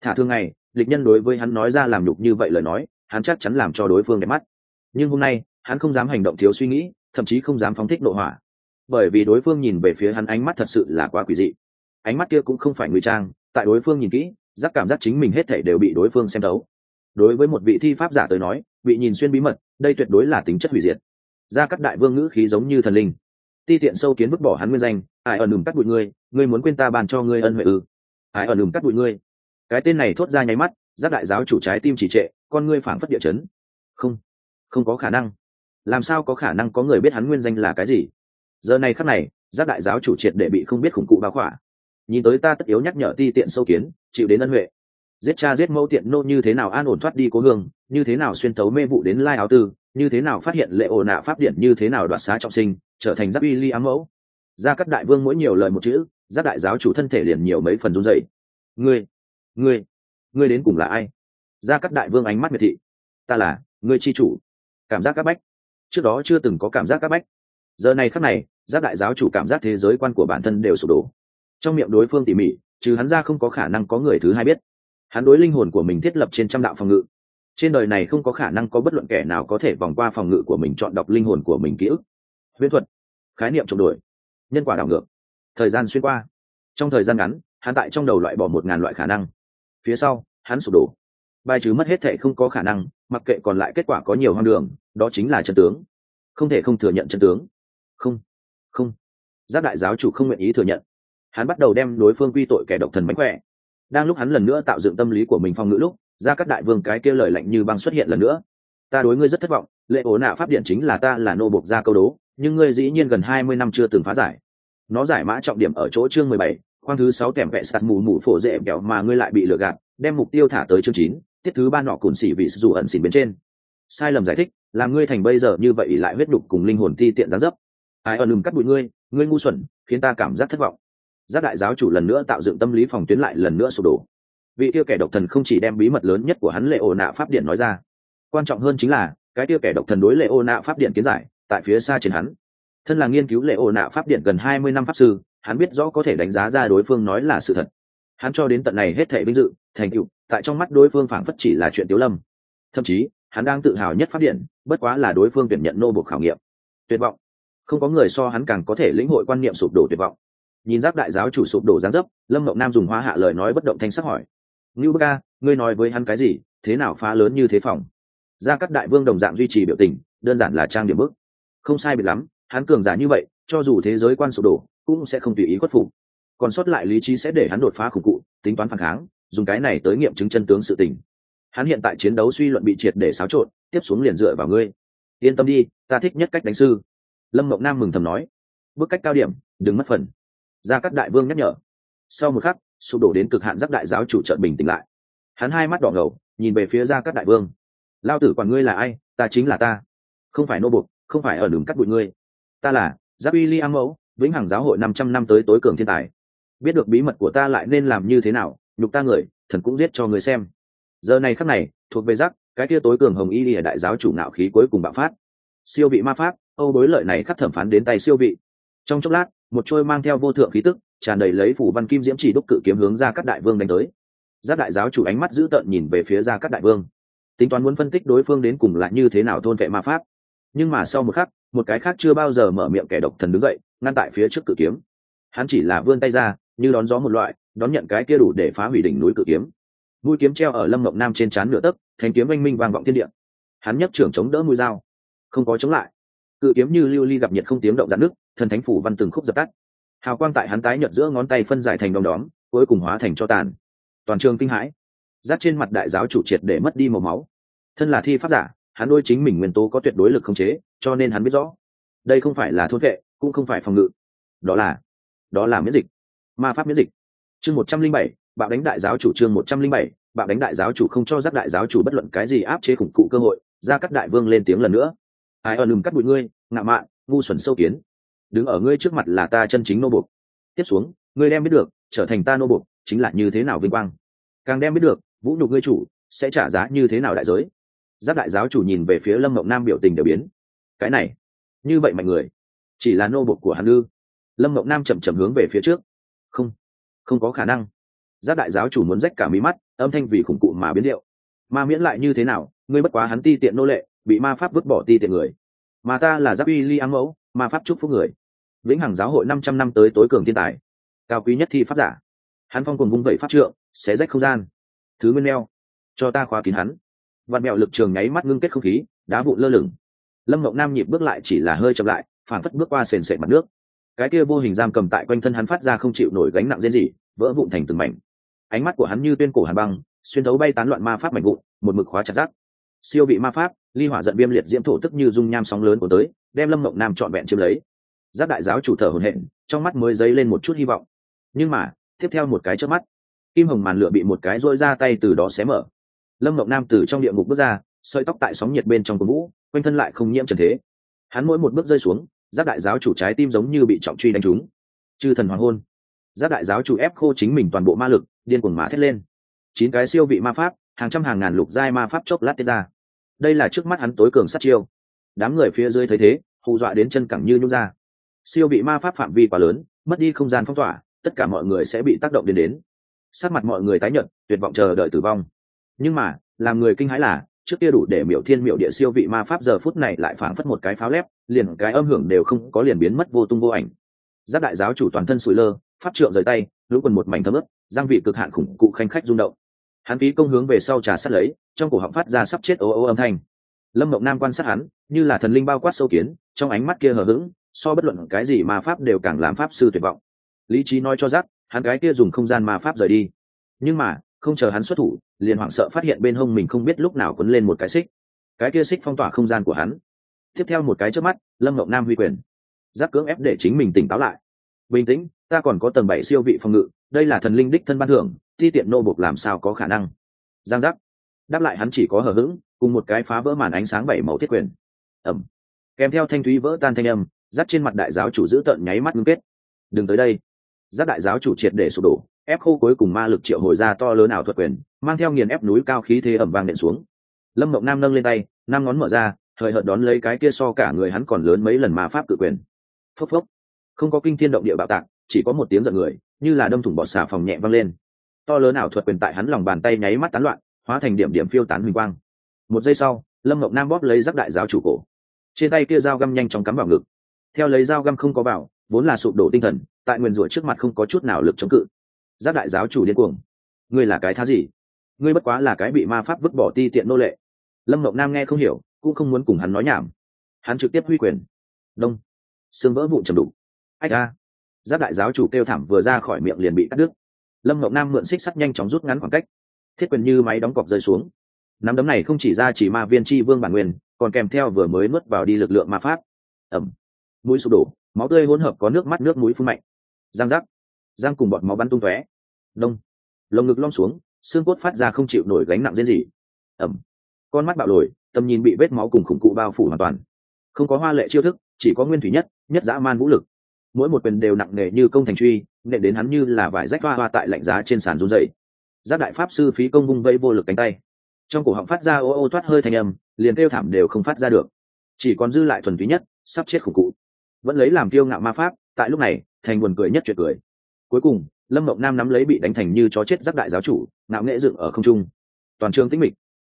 Thả thương ngày lịch nhân đối với hắn nói ra làm nhục như vậy lời nói, hắn chắc chắn làm cho đối phương đẹp mắt. Nhưng hôm nay, hắn không dám hành động thiếu suy nghĩ, thậm chí không dám phóng thích nội hỏa bởi vì đối phương nhìn về phía hắn ánh mắt thật sự là quá quỷ dị. Ánh mắt kia cũng không phải ngụy trang, tại đối phương nhìn kỹ, giác cảm giác chính mình hết thể đều bị đối phương xem thấu. Đối với một vị thi pháp giả tới nói, bị nhìn xuyên bí mật, đây tuyệt đối là tính chất hủy diệt. Gia các đại vương ngữ khí giống như thần linh. Ti tiện sâu kiến vứt bỏ hắn nguyên danh, ai ẩn đùm cắt bụi ngươi ngươi muốn quên ta bàn cho ngươi ân huệ ư? Ai ẩn đùm cắt bụi ngươi. Cái tên này thốt ra nháy mắt, giác đại giáo chủ trái tim chỉ trệ, con ngươi phảng phất địa chấn. Không không có khả năng. Làm sao có khả năng có người biết hắn nguyên danh là cái gì? Giờ này khắc này, giác đại giáo chủ triệt để bị không biết khủng cụ báo khỏa. Nhìn tới ta tất yếu nhắc nhở ti tiện sâu kiến, chịu đến ân huệ. Giết cha giết mẫu tiện nô như thế nào an ổn thoát đi cố hương, như thế nào xuyên tấu mê vụ đến lai áo tư, như thế nào phát hiện lệ ổ nạ pháp điện như thế nào đoạt xá trọng sinh, trở thành giáp uy ly ám mẫu. Gia các đại vương mỗi nhiều lời một chữ giáp đại giáo chủ thân thể liền nhiều mấy phần run dậy ngươi ngươi ngươi đến cùng là ai? Gia các đại vương ánh mắt miệt thị. Ta là, ngươi chi chủ. Cảm giác các bách. Trước đó chưa từng có cảm giác các bách giờ này khắc này giáp đại giáo chủ cảm giác thế giới quan của bản thân đều sụp đổ. Trong miệng đối phương tỉ mỉ, trừ hắn ra không có khả năng có người thứ hai biết. Hắn đối linh hồn của mình thiết lập trên trăm đạo phòng ngự. Trên đời này không có khả năng có bất luận kẻ nào có thể vòng qua phòng ngự của mình chọn đọc linh hồn của mình ký ức. Huyễn thuật. Khái niệm trộm đổi. Nhân quả đảo ngược. Thời gian xuyên qua. Trong thời gian ngắn, hắn tại trong đầu loại bỏ một ngàn loại khả năng. Phía sau, hắn sụp đổ. Bài trừ mất hết thệ không có khả năng, mặc kệ còn lại kết quả có nhiều hoang đường, đó chính là chân tướng. Không thể không thừa nhận chân tướng không không. Giáp đại giáo chủ không nguyện ý thừa nhận. Hắn bắt đầu đem đối phương quy tội kẻ độc thần mánh khỏe. Đang lúc hắn lần nữa tạo dựng tâm lý của mình phong ngữ lúc ra các đại vương cái kia lời lạnh như băng xuất hiện lần nữa. Ta đối ngươi rất thất vọng, lệ ố nạ pháp điện chính là ta là nô bộc ra câu đố, nhưng ngươi dĩ nhiên gần hai mươi năm chưa từng phá giải. Nó giải mã trọng điểm ở chỗ chương mười bảy, khoang thứ sáu kèm vẹ sạt mù mù phổ dễ kẹo mà ngươi lại bị lừa gạt, đem mục tiêu thả tới chương chín, tiết thứ ba nọ cùn xỉ vì dù ẩn xỉn bên trên. Sai lầm giải thích, làm ngươi thành bây giờ như vậy lại huyết đục cùng linh hồn ti tiện gián dấp ai ẩn ừng cắt bụi ngươi ngươi ngu xuẩn, khiến ta cảm giác thất vọng. Giác đại giáo chủ lần nữa tạo dựng tâm lý phòng tuyến lại lần nữa sụp đổ. Vị tiêu kẻ độc thần không chỉ đem bí mật lớn nhất của hắn lệ ổ nạ pháp điện nói ra, quan trọng hơn chính là, cái tiêu kẻ độc thần đối lệ ổ nạ pháp điện kiến giải, tại phía xa trên hắn. Thân là nghiên cứu lệ ổ nạ pháp điện gần hai mươi năm pháp sư, hắn biết rõ có thể đánh giá ra đối phương nói là sự thật. Hắn cho đến tận này hết thể vinh dự, thành tựu, tại trong mắt đối phương phảng phất chỉ là chuyện tiếu lâm. Thậm chí, hắn đang tự hào nhất phát điện, bất quá là đối phương tuyển nhận nô buộc khảo nghiệm. Tuyệt vọng không có người so hắn càng có thể lĩnh hội quan niệm sụp đổ tuyệt vọng. Nhìn giáp đại giáo chủ sụp đổ gián dấp, lâm mộng nam dùng hoa hạ lời nói bất động thanh sắc hỏi. Ngưu bức ca, ngươi nói với hắn cái gì? Thế nào phá lớn như thế phòng? Ra các đại vương đồng dạng duy trì biểu tình, đơn giản là trang điểm bức. Không sai biệt lắm, hắn cường giả như vậy, cho dù thế giới quan sụp đổ, cũng sẽ không tùy ý khuất phục. Còn sót lại lý trí sẽ để hắn đột phá khủng cụ, tính toán phản kháng, dùng cái này tới nghiệm chứng chân tướng sự tình. Hắn hiện tại chiến đấu suy luận bị triệt để xáo trộn, tiếp xuống liền dựa vào ngươi. Yên tâm đi, ta thích nhất cách đánh sư lâm mộng nam mừng thầm nói, bước cách cao điểm, đừng mất phần. Gia cắt đại vương nhắc nhở. Sau một khắc, sụp đổ đến cực hạn giác đại giáo chủ trợn bình tĩnh lại. Hắn hai mắt đỏ ngầu, nhìn về phía gia cắt đại vương. Lao tử quản ngươi là ai, ta chính là ta. Không phải nô buộc không phải ở đường cắt bụi ngươi. Ta là giáp y li am mẫu, vĩnh hằng giáo hội năm trăm năm tới tối cường thiên tài. Biết được bí mật của ta lại nên làm như thế nào, nhục ta người, thần cũng giết cho người xem. Giờ này khắc này, thuộc về giác cái kia tối cường hồng y lìa đại giáo chủ ngạo khí cuối cùng bạo phát. Siêu vị ma pháp âu bối lợi này khắc thẩm phán đến tay siêu vị. Trong chốc lát, một trôi mang theo vô thượng khí tức, tràn đầy lấy phủ văn kim diễm chỉ đúc cự kiếm hướng ra các đại vương đánh tới. Giáp đại giáo chủ ánh mắt dữ tợn nhìn về phía ra các đại vương. Tính toán muốn phân tích đối phương đến cùng là như thế nào thôn vệ ma pháp. Nhưng mà sau một khắc, một cái khác chưa bao giờ mở miệng kẻ độc thần đứng dậy, ngăn tại phía trước cự kiếm. Hắn chỉ là vươn tay ra, như đón gió một loại, đón nhận cái kia đủ để phá hủy đỉnh núi cự kiếm. Mũi kiếm treo ở lâm ngọc nam trên trán nửa tấc thành kiếm oanh minh vang vọng thiên địa. Hắn nhấc trưởng chống đỡ mũi dao. Không có chống lại cự kiếm như lưu ly gặp nhiệt không tiếng động dạn nước, thần thánh phủ văn từng khúc dập tắt. Hào quang tại hắn tái nhợt giữa ngón tay phân giải thành đom đóm, cuối cùng hóa thành cho tàn. Toàn trường kinh hãi. Rát trên mặt đại giáo chủ triệt để mất đi màu máu. Thân là thi pháp giả, hắn đôi chính mình nguyên tố có tuyệt đối lực không chế, cho nên hắn biết rõ. Đây không phải là thôn vệ, cũng không phải phòng ngự. Đó là đó là miễn dịch. Ma pháp miễn dịch. Chương một trăm linh bảy, bạo đánh đại giáo chủ chương một trăm linh bảy, bạo đánh đại giáo chủ không cho giác đại giáo chủ bất luận cái gì áp chế khủng cụ cơ hội, ra cắt đại vương lên tiếng lần nữa ai ở lùm cắt bụi ngươi, ngạo mạn, ngu xuẩn sâu kiến. Đứng ở ngươi trước mặt là ta chân chính nô bục tiếp xuống, ngươi đem biết được, trở thành ta nô bục chính là như thế nào vinh quang. Càng đem biết được, vũ nhục ngươi chủ, sẽ trả giá như thế nào đại giới. Giáp đại giáo chủ nhìn về phía lâm mộng nam biểu tình đều biến. Cái này, như vậy mạnh người, chỉ là nô bục của hàn lư lâm mộng nam chậm chậm hướng về phía trước. Không không có khả năng. Giáp đại giáo chủ muốn rách cả mí mắt, âm thanh vì khủng cụ mà biến điệu. Mà miễn lại như thế nào, ngươi bất quá hắn ti tiện nô lệ bị ma pháp vứt bỏ ti tiện người. Mà ta là giáp uy ly áng mẫu, ma pháp chúc phúc người. Vĩnh hằng giáo hội năm trăm năm tới tối cường thiên tài. Cao quý nhất thi pháp giả. Hắn phong cùng vung vẩy pháp trượng, xé rách không gian. Thứ nguyên neo cho ta khóa kín hắn. Vạt mẹo lực trường nháy mắt ngưng kết không khí, đá vụn lơ lửng. Lâm ngọc nam nhịp bước lại chỉ là hơi chậm lại phản phất bước qua sền sệt mặt nước. Cái kia vô hình giam cầm tại quanh thân hắn phát ra không chịu nổi gánh nặng riêng gì vỡ vụn thành từng mảnh. Ánh mắt của hắn như tuyên cổ hàn băng, xuyên thấu bay tán loạn ma pháp mảnh vụn, một mực khóa chặt rác siêu vị ma pháp, ly hỏa giận viêm liệt diễm thổ tức như dung nham sóng lớn của tới, đem lâm mộng nam trọn vẹn chiếm lấy. Giác đại giáo chủ thở hồn hện trong mắt mới dấy lên một chút hy vọng. Nhưng mà, tiếp theo một cái trước mắt, kim hồng màn lửa bị một cái rôi ra tay từ đó xé mở. Lâm mộng nam từ trong địa ngục bước ra, sợi tóc tại sóng nhiệt bên trong cổ vũ quanh thân lại không nhiễm trần thế. Hắn mỗi một bước rơi xuống, giác đại giáo chủ trái tim giống như bị trọng truy đánh trúng. Chư thần hoàng hôn. Giác đại giáo chủ ép khô chính mình toàn bộ ma lực, điên cuồng mã thét lên. Chín cái siêu vị ma pháp hàng trăm hàng ngàn lục giai ma pháp chốc lát tiết ra. Đây là trước mắt hắn tối cường sát chiêu. Đám người phía dưới thấy thế, hù dọa đến chân cẳng như nhút ra. Siêu vị ma pháp phạm vi quá lớn, mất đi không gian phong tỏa, tất cả mọi người sẽ bị tác động đến đến. Sát mặt mọi người tái nhận tuyệt vọng chờ đợi tử vong. Nhưng mà, làm người kinh hãi là, trước kia đủ để miểu thiên miểu địa siêu vị ma pháp giờ phút này lại phảng phất một cái pháo lép, liền cái âm hưởng đều không có liền biến mất vô tung vô ảnh. Giáp đại giáo chủ toàn thân sủi lơ, pháp trượng rời tay lũ quần một mảnh thấm ướp giang vị cực hạn khủng cụ khanh khách rung động hắn phí công hướng về sau trà sát lấy, trong cổ họng phát ra sắp chết ố ô âm thanh. Lâm mộng nam quan sát hắn, như là thần linh bao quát sâu kiến, trong ánh mắt kia hờ hững, so bất luận cái gì mà pháp đều càng làm pháp sư tuyệt vọng. Lý trí nói cho giác, hắn gái kia dùng không gian ma pháp rời đi. Nhưng mà, không chờ hắn xuất thủ, liền hoảng sợ phát hiện bên hông mình không biết lúc nào quấn lên một cái xích. Cái kia xích phong tỏa không gian của hắn. Tiếp theo một cái trước mắt, lâm ngọc nam huy quyền. Giác cưỡng ép để chính mình tỉnh táo lại. Bình tĩnh ta còn có tầng bảy siêu vị phòng ngự, đây là thần linh đích thân ban thưởng, thi tiện nô bộc làm sao có khả năng? Giang giác. Đáp lại hắn chỉ có hờ hững, cùng một cái phá vỡ màn ánh sáng bảy màu thiết quyền. Ẩm. Kèm theo thanh thúy vỡ tan thanh âm dắt trên mặt đại giáo chủ giữ tợn nháy mắt ngưng kết. Đừng tới đây. Giáp đại giáo chủ triệt để sụp đổ, ép khô cuối cùng ma lực triệu hồi ra to lớn ảo thuật quyền, mang theo nghiền ép núi cao khí thế ẩm vang nện xuống. Lâm mộng nam nâng lên tay, năm ngón mở ra thời hợt đón lấy cái kia so cả người hắn còn lớn mấy lần ma pháp cự quyền. Phốc phốc. Không có kinh thiên động địa bạo tạc chỉ có một tiếng giận người, như là đâm thủng bọt xà phòng nhẹ văng lên. To lớn ảo thuật quyền tại hắn lòng bàn tay nháy mắt tán loạn, hóa thành điểm điểm phiêu tán huỳnh quang. Một giây sau, lâm mộng nam bóp lấy giáp đại giáo chủ cổ. Trên tay kia dao găm nhanh chóng cắm vào ngực. Theo lấy dao găm không có vào vốn là sụp đổ tinh thần, tại nguyền rủa trước mặt không có chút nào lực chống cự. Giáp đại giáo chủ điên cuồng. Ngươi là cái thá gì? Ngươi bất quá là cái bị ma pháp vứt bỏ ti tiện nô lệ. Lâm mộng nam nghe không hiểu, cũng không muốn cùng hắn nói nhảm. Hắn trực tiếp huy quyền. Đông. Xương vỡ vụn trầm đủ ách a giáp đại giáo chủ kêu thảm vừa ra khỏi miệng liền bị cắt đứt. Lâm ngọc nam mượn xích sắt nhanh chóng rút ngắn khoảng cách. Thiết quyền như máy đóng cọc rơi xuống. Nắm đấm này không chỉ ra chỉ ma viên tri vương bản nguyên, còn kèm theo vừa mới nuốt vào đi lực lượng ma pháp. Ẩm. Mũi sụp đổ, máu tươi hỗn hợp có nước mắt, nước mũi phun mạnh. Giang rắc giang cùng bọt máu bắn tung tóe. Đông. Lồng ngực lom xuống, xương cốt phát ra không chịu nổi gánh nặng riêng gì ẩm. Con mắt bạo lồi tầm nhìn bị vết máu cùng khủng cụ bao phủ hoàn toàn. Không có hoa lệ chiêu thức, chỉ có nguyên thủy nhất nhất dã man vũ lực mỗi một quyền đều nặng nề như công thành truy, nện đến hắn như là vải rách hoa hoa tại lạnh giá trên sàn run dậy giác đại pháp sư phí công vung vây vô lực cánh tay. Trong cổ họng phát ra ô ô thoát hơi thành âm, liền kêu thảm đều không phát ra được. Chỉ còn dư lại thuần túy nhất, sắp chết khủng cụ. Vẫn lấy làm tiêu ngạo ma pháp, tại lúc này, thành buồn cười nhất chuyện cười. Cuối cùng, lâm mộng nam nắm lấy bị đánh thành như chó chết giáp đại giáo chủ, ngạo nghệ dựng ở không trung. Toàn trường tĩnh mịch.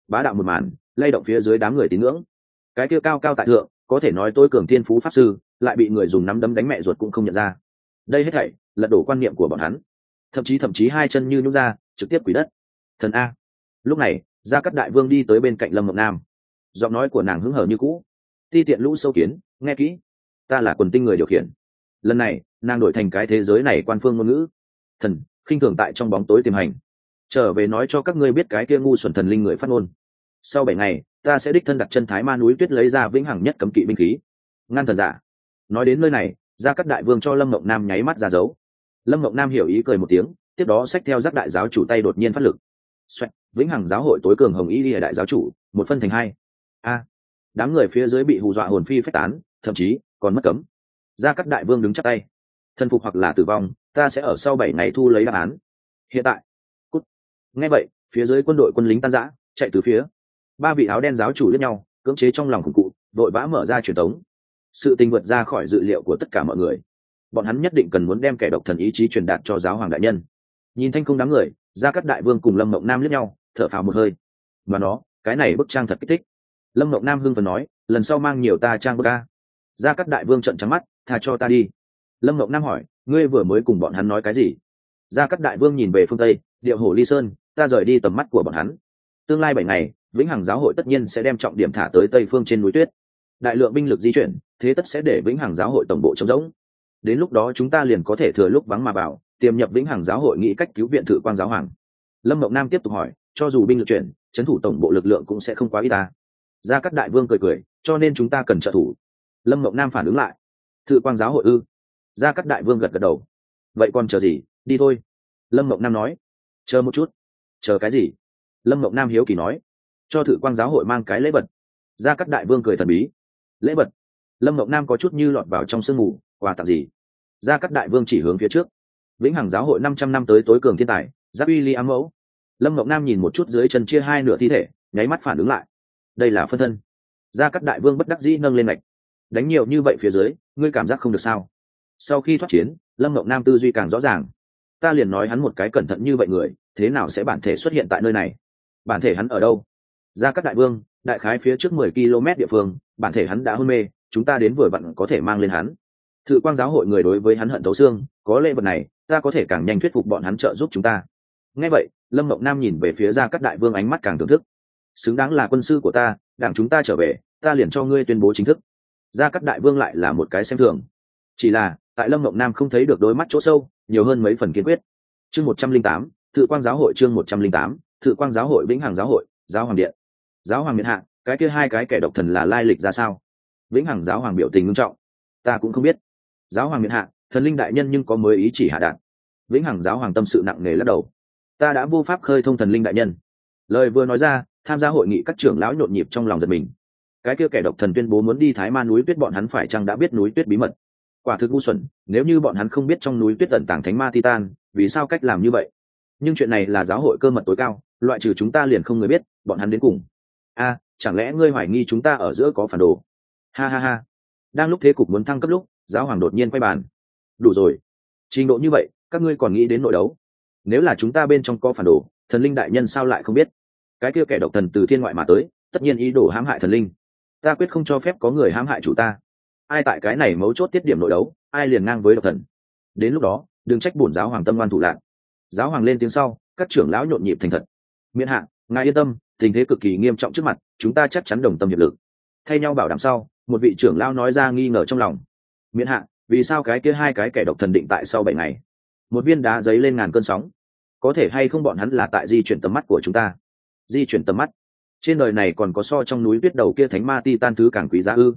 Bá đạo một màn, lay động phía dưới đám người tín ngưỡng. Cái kia cao cao tại thượng, có thể nói tôi cường thiên phú pháp sư lại bị người dùng nắm đấm đánh mẹ ruột cũng không nhận ra. Đây hết thảy lật đổ quan niệm của bọn hắn. Thậm chí thậm chí hai chân như nhúc ra, trực tiếp quỷ đất. Thần a. Lúc này, gia cắt đại vương đi tới bên cạnh lâm mộng nam. Giọng nói của nàng hứng hở như cũ. Ti tiện lũ sâu kiến, nghe kỹ. Ta là quần tinh người điều khiển. Lần này, nàng đổi thành cái thế giới này quan phương ngôn ngữ. Thần, khinh thường tại trong bóng tối tiềm hành. Trở về nói cho các ngươi biết cái kia ngu xuẩn thần linh người phát ngôn. Sau bảy ngày, ta sẽ đích thân đặt chân thái ma núi tuyết lấy ra vĩnh hằng nhất cấm kỵ binh khí. Ngăn thần giả nói đến nơi này ra các đại vương cho lâm mộng nam nháy mắt ra dấu. Lâm mộng nam hiểu ý cười một tiếng tiếp đó xách theo giác đại giáo chủ tay đột nhiên phát lực. Xoẹt, vĩnh hằng giáo hội tối cường hồng y lìa đại giáo chủ một phân thành hai. A đám người phía dưới bị hù dọa hồn phi phách tán thậm chí còn mất cấm. Gia cắt đại vương đứng chắc tay. Thân phục hoặc là tử vong ta sẽ ở sau bảy ngày thu lấy đáp án. Hiện tại cút. Nghe vậy phía dưới quân đội quân lính tan rã chạy từ phía. Ba vị áo đen giáo chủ lẫn nhau cưỡng chế trong lòng khủng cụ đội vã mở ra truyền tống sự tình vượt ra khỏi dự liệu của tất cả mọi người. Bọn hắn nhất định cần muốn đem kẻ độc thần ý chí truyền đạt cho giáo hoàng đại nhân. Nhìn thanh không đám người ra các đại vương cùng lâm mộng nam lướt nhau, thở phào một hơi. Và nó, cái này bức trang thật kích thích. Lâm mộng nam hưng phần nói, lần sau mang nhiều ta trang bức ca ra các đại vương trận trắng mắt, tha cho ta đi. Lâm mộng nam hỏi, ngươi vừa mới cùng bọn hắn nói cái gì? Ra các đại vương nhìn về phương tây, điệu hồ ly sơn, ta rời đi tầm mắt của bọn hắn. Tương lai bảy ngày, vĩnh hằng giáo hội tất nhiên sẽ đem trọng điểm thả tới tây phương trên núi tuyết. Đại lượng binh lực di chuyển thế tất sẽ để vĩnh hằng giáo hội tổng bộ trống rỗng. Đến lúc đó chúng ta liền có thể thừa lúc vắng mà vào, tiềm nhập vĩnh hằng giáo hội nghĩ cách cứu viện thự quan giáo hoàng. Lâm mộng nam tiếp tục hỏi, cho dù binh lực chuyển, trấn thủ tổng bộ lực lượng cũng sẽ không quá y ta gia các đại vương cười cười, cho nên chúng ta cần trợ thủ. Lâm mộng nam phản ứng lại. Thự quan giáo hội ư? Gia các đại vương gật gật đầu. Vậy còn chờ gì? Đi thôi. Lâm mộng nam nói. Chờ một chút. Chờ cái gì? Lâm mộng nam hiếu kỳ nói. Cho thử quang giáo hội mang cái lễ vật. Gia các đại vương cười thần bí. Lễ vật? Lâm mộng nam có chút như lọt vào trong sương mù, quà tặng gì? Gia các đại vương chỉ hướng phía trước. Vĩnh hằng giáo hội năm trăm năm tới tối cường thiên tài, giáp uy ly ám mẫu. Lâm mộng nam nhìn một chút dưới chân chia hai nửa thi thể, nháy mắt phản ứng lại. Đây là phân thân. Gia các đại vương bất đắc dĩ nâng lên mạch. Đánh nhiều như vậy phía dưới, ngươi cảm giác không được sao? Sau khi thoát chiến, lâm mộng nam tư duy càng rõ ràng. Ta liền nói hắn một cái cẩn thận như vậy người, thế nào sẽ bản thể xuất hiện tại nơi này? Bản thể hắn ở đâu? Ra các đại vương, đại khái phía trước mười km địa phương, bản thể hắn đã hôn mê chúng ta đến vừa vặn có thể mang lên hắn. Thự quang giáo hội người đối với hắn hận thấu xương, có lễ vật này, ta có thể càng nhanh thuyết phục bọn hắn trợ giúp chúng ta. Nghe vậy, lâm mộng nam nhìn về phía ra các đại vương ánh mắt càng thưởng thức. Xứng đáng là quân sư của ta đảng chúng ta trở về, ta liền cho ngươi tuyên bố chính thức. Ra các đại vương lại là một cái xem thường. Chỉ là, tại lâm mộng nam không thấy được đôi mắt chỗ sâu, nhiều hơn mấy phần kiên quyết. Chương một trăm linh tám, thự quang giáo hội chương một trăm linh tám, thự quang giáo hội vĩnh hằng giáo hội, giáo hoàng điện. Giáo hoàng miền hạ, cái kia hai cái kẻ độc thần là lai lịch ra sao? Vĩnh hằng giáo hoàng biểu tình nghiêm trọng. Ta cũng không biết. Giáo hoàng miền hạ, thần linh đại nhân nhưng có mới ý chỉ hạ đạn. Vĩnh hằng giáo hoàng tâm sự nặng nề lắc đầu. Ta đã vô pháp khơi thông thần linh đại nhân. Lời vừa nói ra, tham gia hội nghị các trưởng lão nhộn nhịp trong lòng giật mình. Cái kia kẻ độc thần tuyên bố muốn đi thái ma núi tuyết bọn hắn phải chăng đã biết núi tuyết bí mật? Quả thực ngu xuẩn, nếu như bọn hắn không biết trong núi tuyết tận tàng thánh ma titan, vì sao cách làm như vậy? Nhưng chuyện này là giáo hội cơ mật tối cao, loại trừ chúng ta liền không người biết, bọn hắn đến cùng. A, chẳng lẽ ngươi hoài nghi chúng ta ở giữa có phản đồ? Ha ha ha. Đang lúc thế cục muốn thăng cấp lúc, giáo hoàng đột nhiên quay bàn. Đủ rồi. Trình độ như vậy, các ngươi còn nghĩ đến nội đấu. Nếu là chúng ta bên trong có phản đồ, thần linh đại nhân sao lại không biết? Cái kia kẻ độc thần từ thiên ngoại mà tới, tất nhiên ý đồ hãm hại thần linh. Ta quyết không cho phép có người hãm hại chủ ta. Ai tại cái này mấu chốt tiết điểm nội đấu, ai liền ngang với độc thần. Đến lúc đó, đừng trách bổn giáo hoàng tâm ngoan thủ lạc giáo hoàng lên tiếng sau, các trưởng lão nhộn nhịp thành thật. Miễn hạ, ngài yên tâm, tình thế cực kỳ nghiêm trọng trước mặt, chúng ta chắc chắn đồng tâm hiệp lực. Thay nhau bảo đảm sau một vị trưởng lao nói ra nghi ngờ trong lòng. Miễn hạ, vì sao cái kia hai cái kẻ độc thần định tại sau bảy ngày? Một viên đá giấy lên ngàn cơn sóng. Có thể hay không bọn hắn là tại di chuyển tầm mắt của chúng ta? Di chuyển tầm mắt. Trên đời này còn có so trong núi biết đầu kia thánh ma ti tan thứ càng quý giá ư?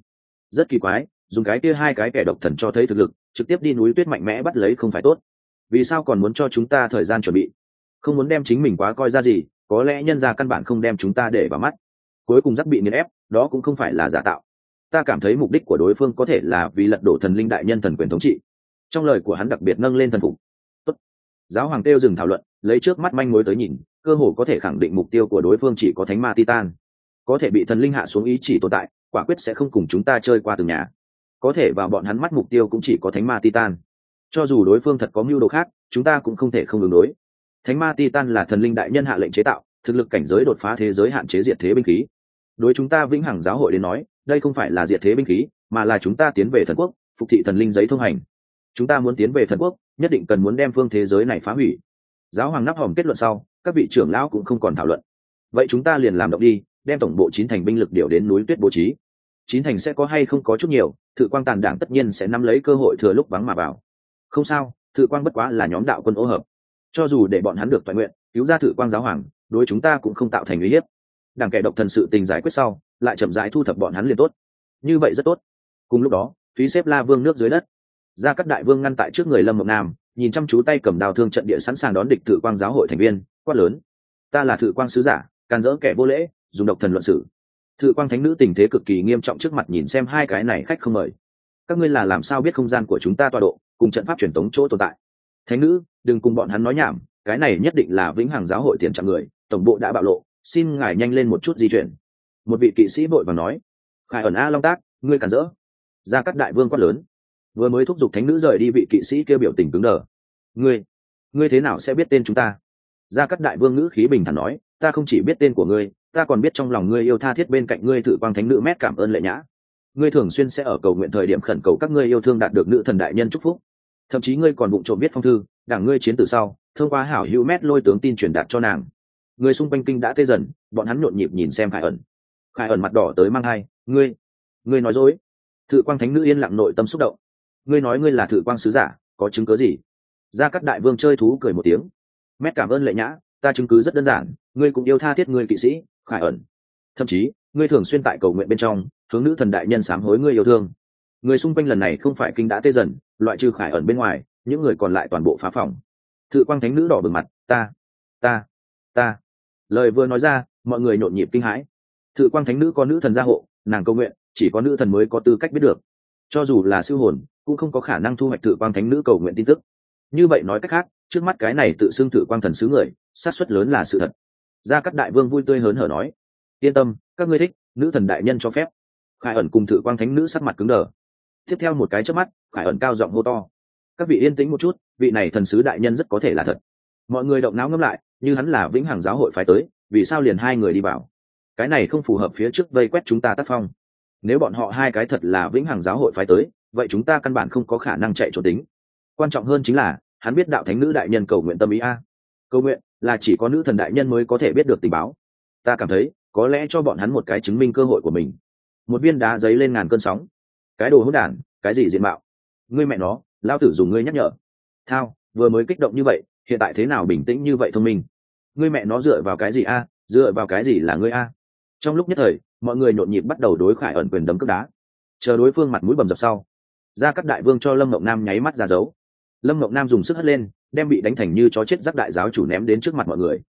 Rất kỳ quái, dùng cái kia hai cái kẻ độc thần cho thấy thực lực, trực tiếp đi núi tuyết mạnh mẽ bắt lấy không phải tốt. Vì sao còn muốn cho chúng ta thời gian chuẩn bị? Không muốn đem chính mình quá coi ra gì, có lẽ nhân ra căn bản không đem chúng ta để vào mắt. Cuối cùng giác bị nghiền ép, đó cũng không phải là giả tạo ta cảm thấy mục đích của đối phương có thể là vì lật đổ thần linh đại nhân thần quyền thống trị. Trong lời của hắn đặc biệt nâng lên thần phục. Tốt. giáo hoàng tiêu dừng thảo luận, lấy trước mắt manh mối tới nhìn, cơ hồ có thể khẳng định mục tiêu của đối phương chỉ có thánh ma titan. Có thể bị thần linh hạ xuống ý chỉ tồn tại, quả quyết sẽ không cùng chúng ta chơi qua từng nhà. Có thể vào bọn hắn mắt mục tiêu cũng chỉ có thánh ma titan. Cho dù đối phương thật có mưu đồ khác, chúng ta cũng không thể không đường đối. Thánh ma titan là thần linh đại nhân hạ lệnh chế tạo, thực lực cảnh giới đột phá thế giới hạn chế diệt thế binh khí đối chúng ta vĩnh hằng giáo hội đến nói, đây không phải là diệt thế binh khí, mà là chúng ta tiến về thần quốc, phục thị thần linh giấy thông hành. Chúng ta muốn tiến về thần quốc, nhất định cần muốn đem phương thế giới này phá hủy. Giáo hoàng nắp hòm kết luận sau, các vị trưởng lão cũng không còn thảo luận. Vậy chúng ta liền làm động đi, đem tổng bộ chín thành binh lực điều đến núi tuyết bố trí. Chín thành sẽ có hay không có chút nhiều, thự quang tàn đảng tất nhiên sẽ nắm lấy cơ hội thừa lúc vắng mà vào. Không sao, thự quang bất quá là nhóm đạo quân ô hợp. Cho dù để bọn hắn được toàn nguyện, cứu ra thự quang giáo hoàng, đối chúng ta cũng không tạo thành uy hiếp đảng kẻ độc thần sự tình giải quyết sau, lại chậm rãi thu thập bọn hắn liền tốt. Như vậy rất tốt. Cùng lúc đó, phí xếp la vương nước dưới đất. Ra các đại vương ngăn tại trước người lâm mộng nam, nhìn chăm chú tay cầm đào thương trận địa sẵn sàng đón địch thự quang giáo hội thành viên, quát lớn. Ta là thự quang sứ giả, can dỡ kẻ vô lễ, dùng độc thần luận sử thự quang thánh nữ tình thế cực kỳ nghiêm trọng trước mặt nhìn xem hai cái này khách không mời. Các ngươi là làm sao biết không gian của chúng ta tọa độ, cùng trận pháp truyền tống chỗ tồn tại? Thánh nữ, đừng cùng bọn hắn nói nhảm, cái này nhất định là vĩnh hằng giáo hội tiền trạng người, tổng bộ đã bạo lộ xin ngài nhanh lên một chút di chuyển. Một vị kỵ sĩ vội và nói, khải ẩn a long tác, ngươi cản rỡ. Ra các đại vương quát lớn, vừa mới thúc giục thánh nữ rời đi vị kỵ sĩ kêu biểu tình cứng đờ. Ngươi ngươi thế nào sẽ biết tên chúng ta? Ra các đại vương ngữ khí bình thản nói, ta không chỉ biết tên của ngươi, ta còn biết trong lòng ngươi yêu tha thiết bên cạnh ngươi thử quang thánh nữ mét cảm ơn lệ nhã. Ngươi thường xuyên sẽ ở cầu nguyện thời điểm khẩn cầu các ngươi yêu thương đạt được nữ thần đại nhân chúc phúc. Thậm chí ngươi còn bụng trộm biết phong thư, đảng ngươi chiến từ sau, thông qua hảo hữu mét lôi tướng tin truyền đạt cho nàng người xung quanh kinh đã tê dần, bọn hắn nhộn nhịp nhìn xem khải ẩn. Khải ẩn mặt đỏ tới mang hai ngươi ngươi nói dối. Thự quang thánh nữ yên lặng nội tâm xúc động. Ngươi nói ngươi là thự quang sứ giả, có chứng cớ gì? Ra các đại vương chơi thú cười một tiếng. Mét cảm ơn lệ nhã, ta chứng cứ rất đơn giản, ngươi cũng yêu tha thiết ngươi kỵ sĩ, khải ẩn. Thậm chí, ngươi thường xuyên tại cầu nguyện bên trong, hướng nữ thần đại nhân sám hối ngươi yêu thương. Người xung quanh lần này không phải kinh đã tê dần, loại trừ khải ẩn bên ngoài, những người còn lại toàn bộ phá phòng. Thự quang thánh nữ đỏ bừng mặt, ta ta ta lời vừa nói ra, mọi người nhộn nhịp kinh hãi. Thự quang thánh nữ có nữ thần gia hộ, nàng cầu nguyện, chỉ có nữ thần mới có tư cách biết được. Cho dù là siêu hồn, cũng không có khả năng thu hoạch thự quang thánh nữ cầu nguyện tin tức. Như vậy nói cách khác, trước mắt cái này tự xưng thự quang thần sứ người sát xuất lớn là sự thật. Gia cắt đại vương vui tươi hớn hở nói, yên tâm, các ngươi thích, nữ thần đại nhân cho phép. Khải ẩn cùng thự quang thánh nữ sắc mặt cứng đờ. Tiếp theo một cái trước mắt, khải ẩn cao giọng hô to, các vị yên tĩnh một chút, vị này thần sứ đại nhân rất có thể là thật. Mọi người động não ngâm lại như hắn là vĩnh hằng giáo hội phái tới, vì sao liền hai người đi vào? Cái này không phù hợp phía trước vây quét chúng ta tác phong. Nếu bọn họ hai cái thật là vĩnh hằng giáo hội phái tới, vậy chúng ta căn bản không có khả năng chạy trốn tính. Quan trọng hơn chính là, hắn biết đạo thánh nữ đại nhân cầu nguyện tâm ý a. Cầu nguyện là chỉ có nữ thần đại nhân mới có thể biết được tình báo. Ta cảm thấy, có lẽ cho bọn hắn một cái chứng minh cơ hội của mình. Một viên đá giấy lên ngàn cơn sóng. Cái đồ hỗn đản, cái gì diện mạo? Ngươi mẹ nó lao tử dùng ngươi nhắc nhở. Thao, vừa mới kích động như vậy, hiện tại thế nào bình tĩnh như vậy thông minh? Ngươi mẹ nó dựa vào cái gì a? Dựa vào cái gì là ngươi a? Trong lúc nhất thời, mọi người nhộn nhịp bắt đầu đối khải ẩn quyền đấm cướp đá. Chờ đối phương mặt mũi bầm dập sau ra các đại vương cho lâm ngọc nam nháy mắt ra dấu. Lâm ngọc nam dùng sức hất lên, đem bị đánh thành như chó chết giác đại giáo chủ ném đến trước mặt mọi người.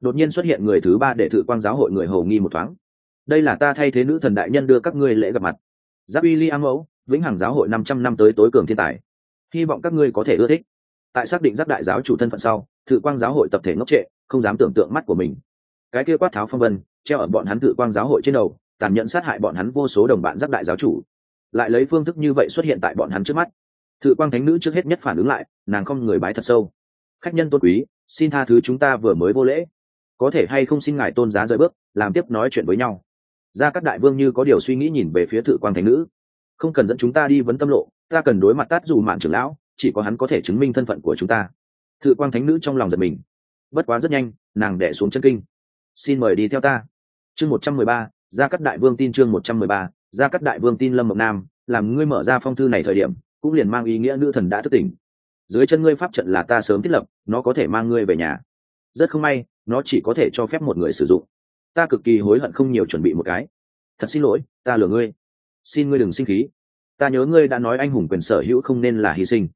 Đột nhiên xuất hiện người thứ ba để thự quang giáo hội người hầu nghi một thoáng. Đây là ta thay thế nữ thần đại nhân đưa các ngươi lễ gặp mặt. Giáp uy ly am mẫu, vĩnh hằng giáo hội năm trăm năm tới tối cường thiên tài. Hy vọng các ngươi có thể ưa thích. Tại xác định giáp đại giáo chủ thân phận sau, thự quang giáo hội tập thể ngốc trệ không dám tưởng tượng mắt của mình. Cái kia quát tháo phong vân, treo ở bọn hắn tự quang giáo hội trên đầu, tàn nhẫn sát hại bọn hắn vô số đồng bạn giáp đại giáo chủ. Lại lấy phương thức như vậy xuất hiện tại bọn hắn trước mắt. Thự quang thánh nữ trước hết nhất phản ứng lại, nàng không người bái thật sâu. Khách nhân tôn quý, xin tha thứ chúng ta vừa mới vô lễ. Có thể hay không xin ngài tôn giá rời bước, làm tiếp nói chuyện với nhau. Ra các đại vương như có điều suy nghĩ nhìn về phía thự quang thánh nữ. Không cần dẫn chúng ta đi vấn tâm lộ, ta cần đối mặt tát dù mạn trưởng lão, chỉ có hắn có thể chứng minh thân phận của chúng ta. Thự quang thánh nữ trong lòng giật mình bất quá rất nhanh, nàng đẻ xuống chân kinh. Xin mời đi theo ta. Chương một trăm mười ba, gia cắt đại vương tin chương một trăm mười ba, gia cắt đại vương tin lâm mộc nam, làm ngươi mở ra phong thư này thời điểm, cũng liền mang ý nghĩa nữ thần đã thức tỉnh. Dưới chân ngươi pháp trận là ta sớm thiết lập, nó có thể mang ngươi về nhà. Rất không may, nó chỉ có thể cho phép một người sử dụng. Ta cực kỳ hối hận không nhiều chuẩn bị một cái. Thật xin lỗi, ta lừa ngươi. Xin ngươi đừng sinh khí. Ta nhớ ngươi đã nói anh hùng quyền sở hữu không nên là hy sinh.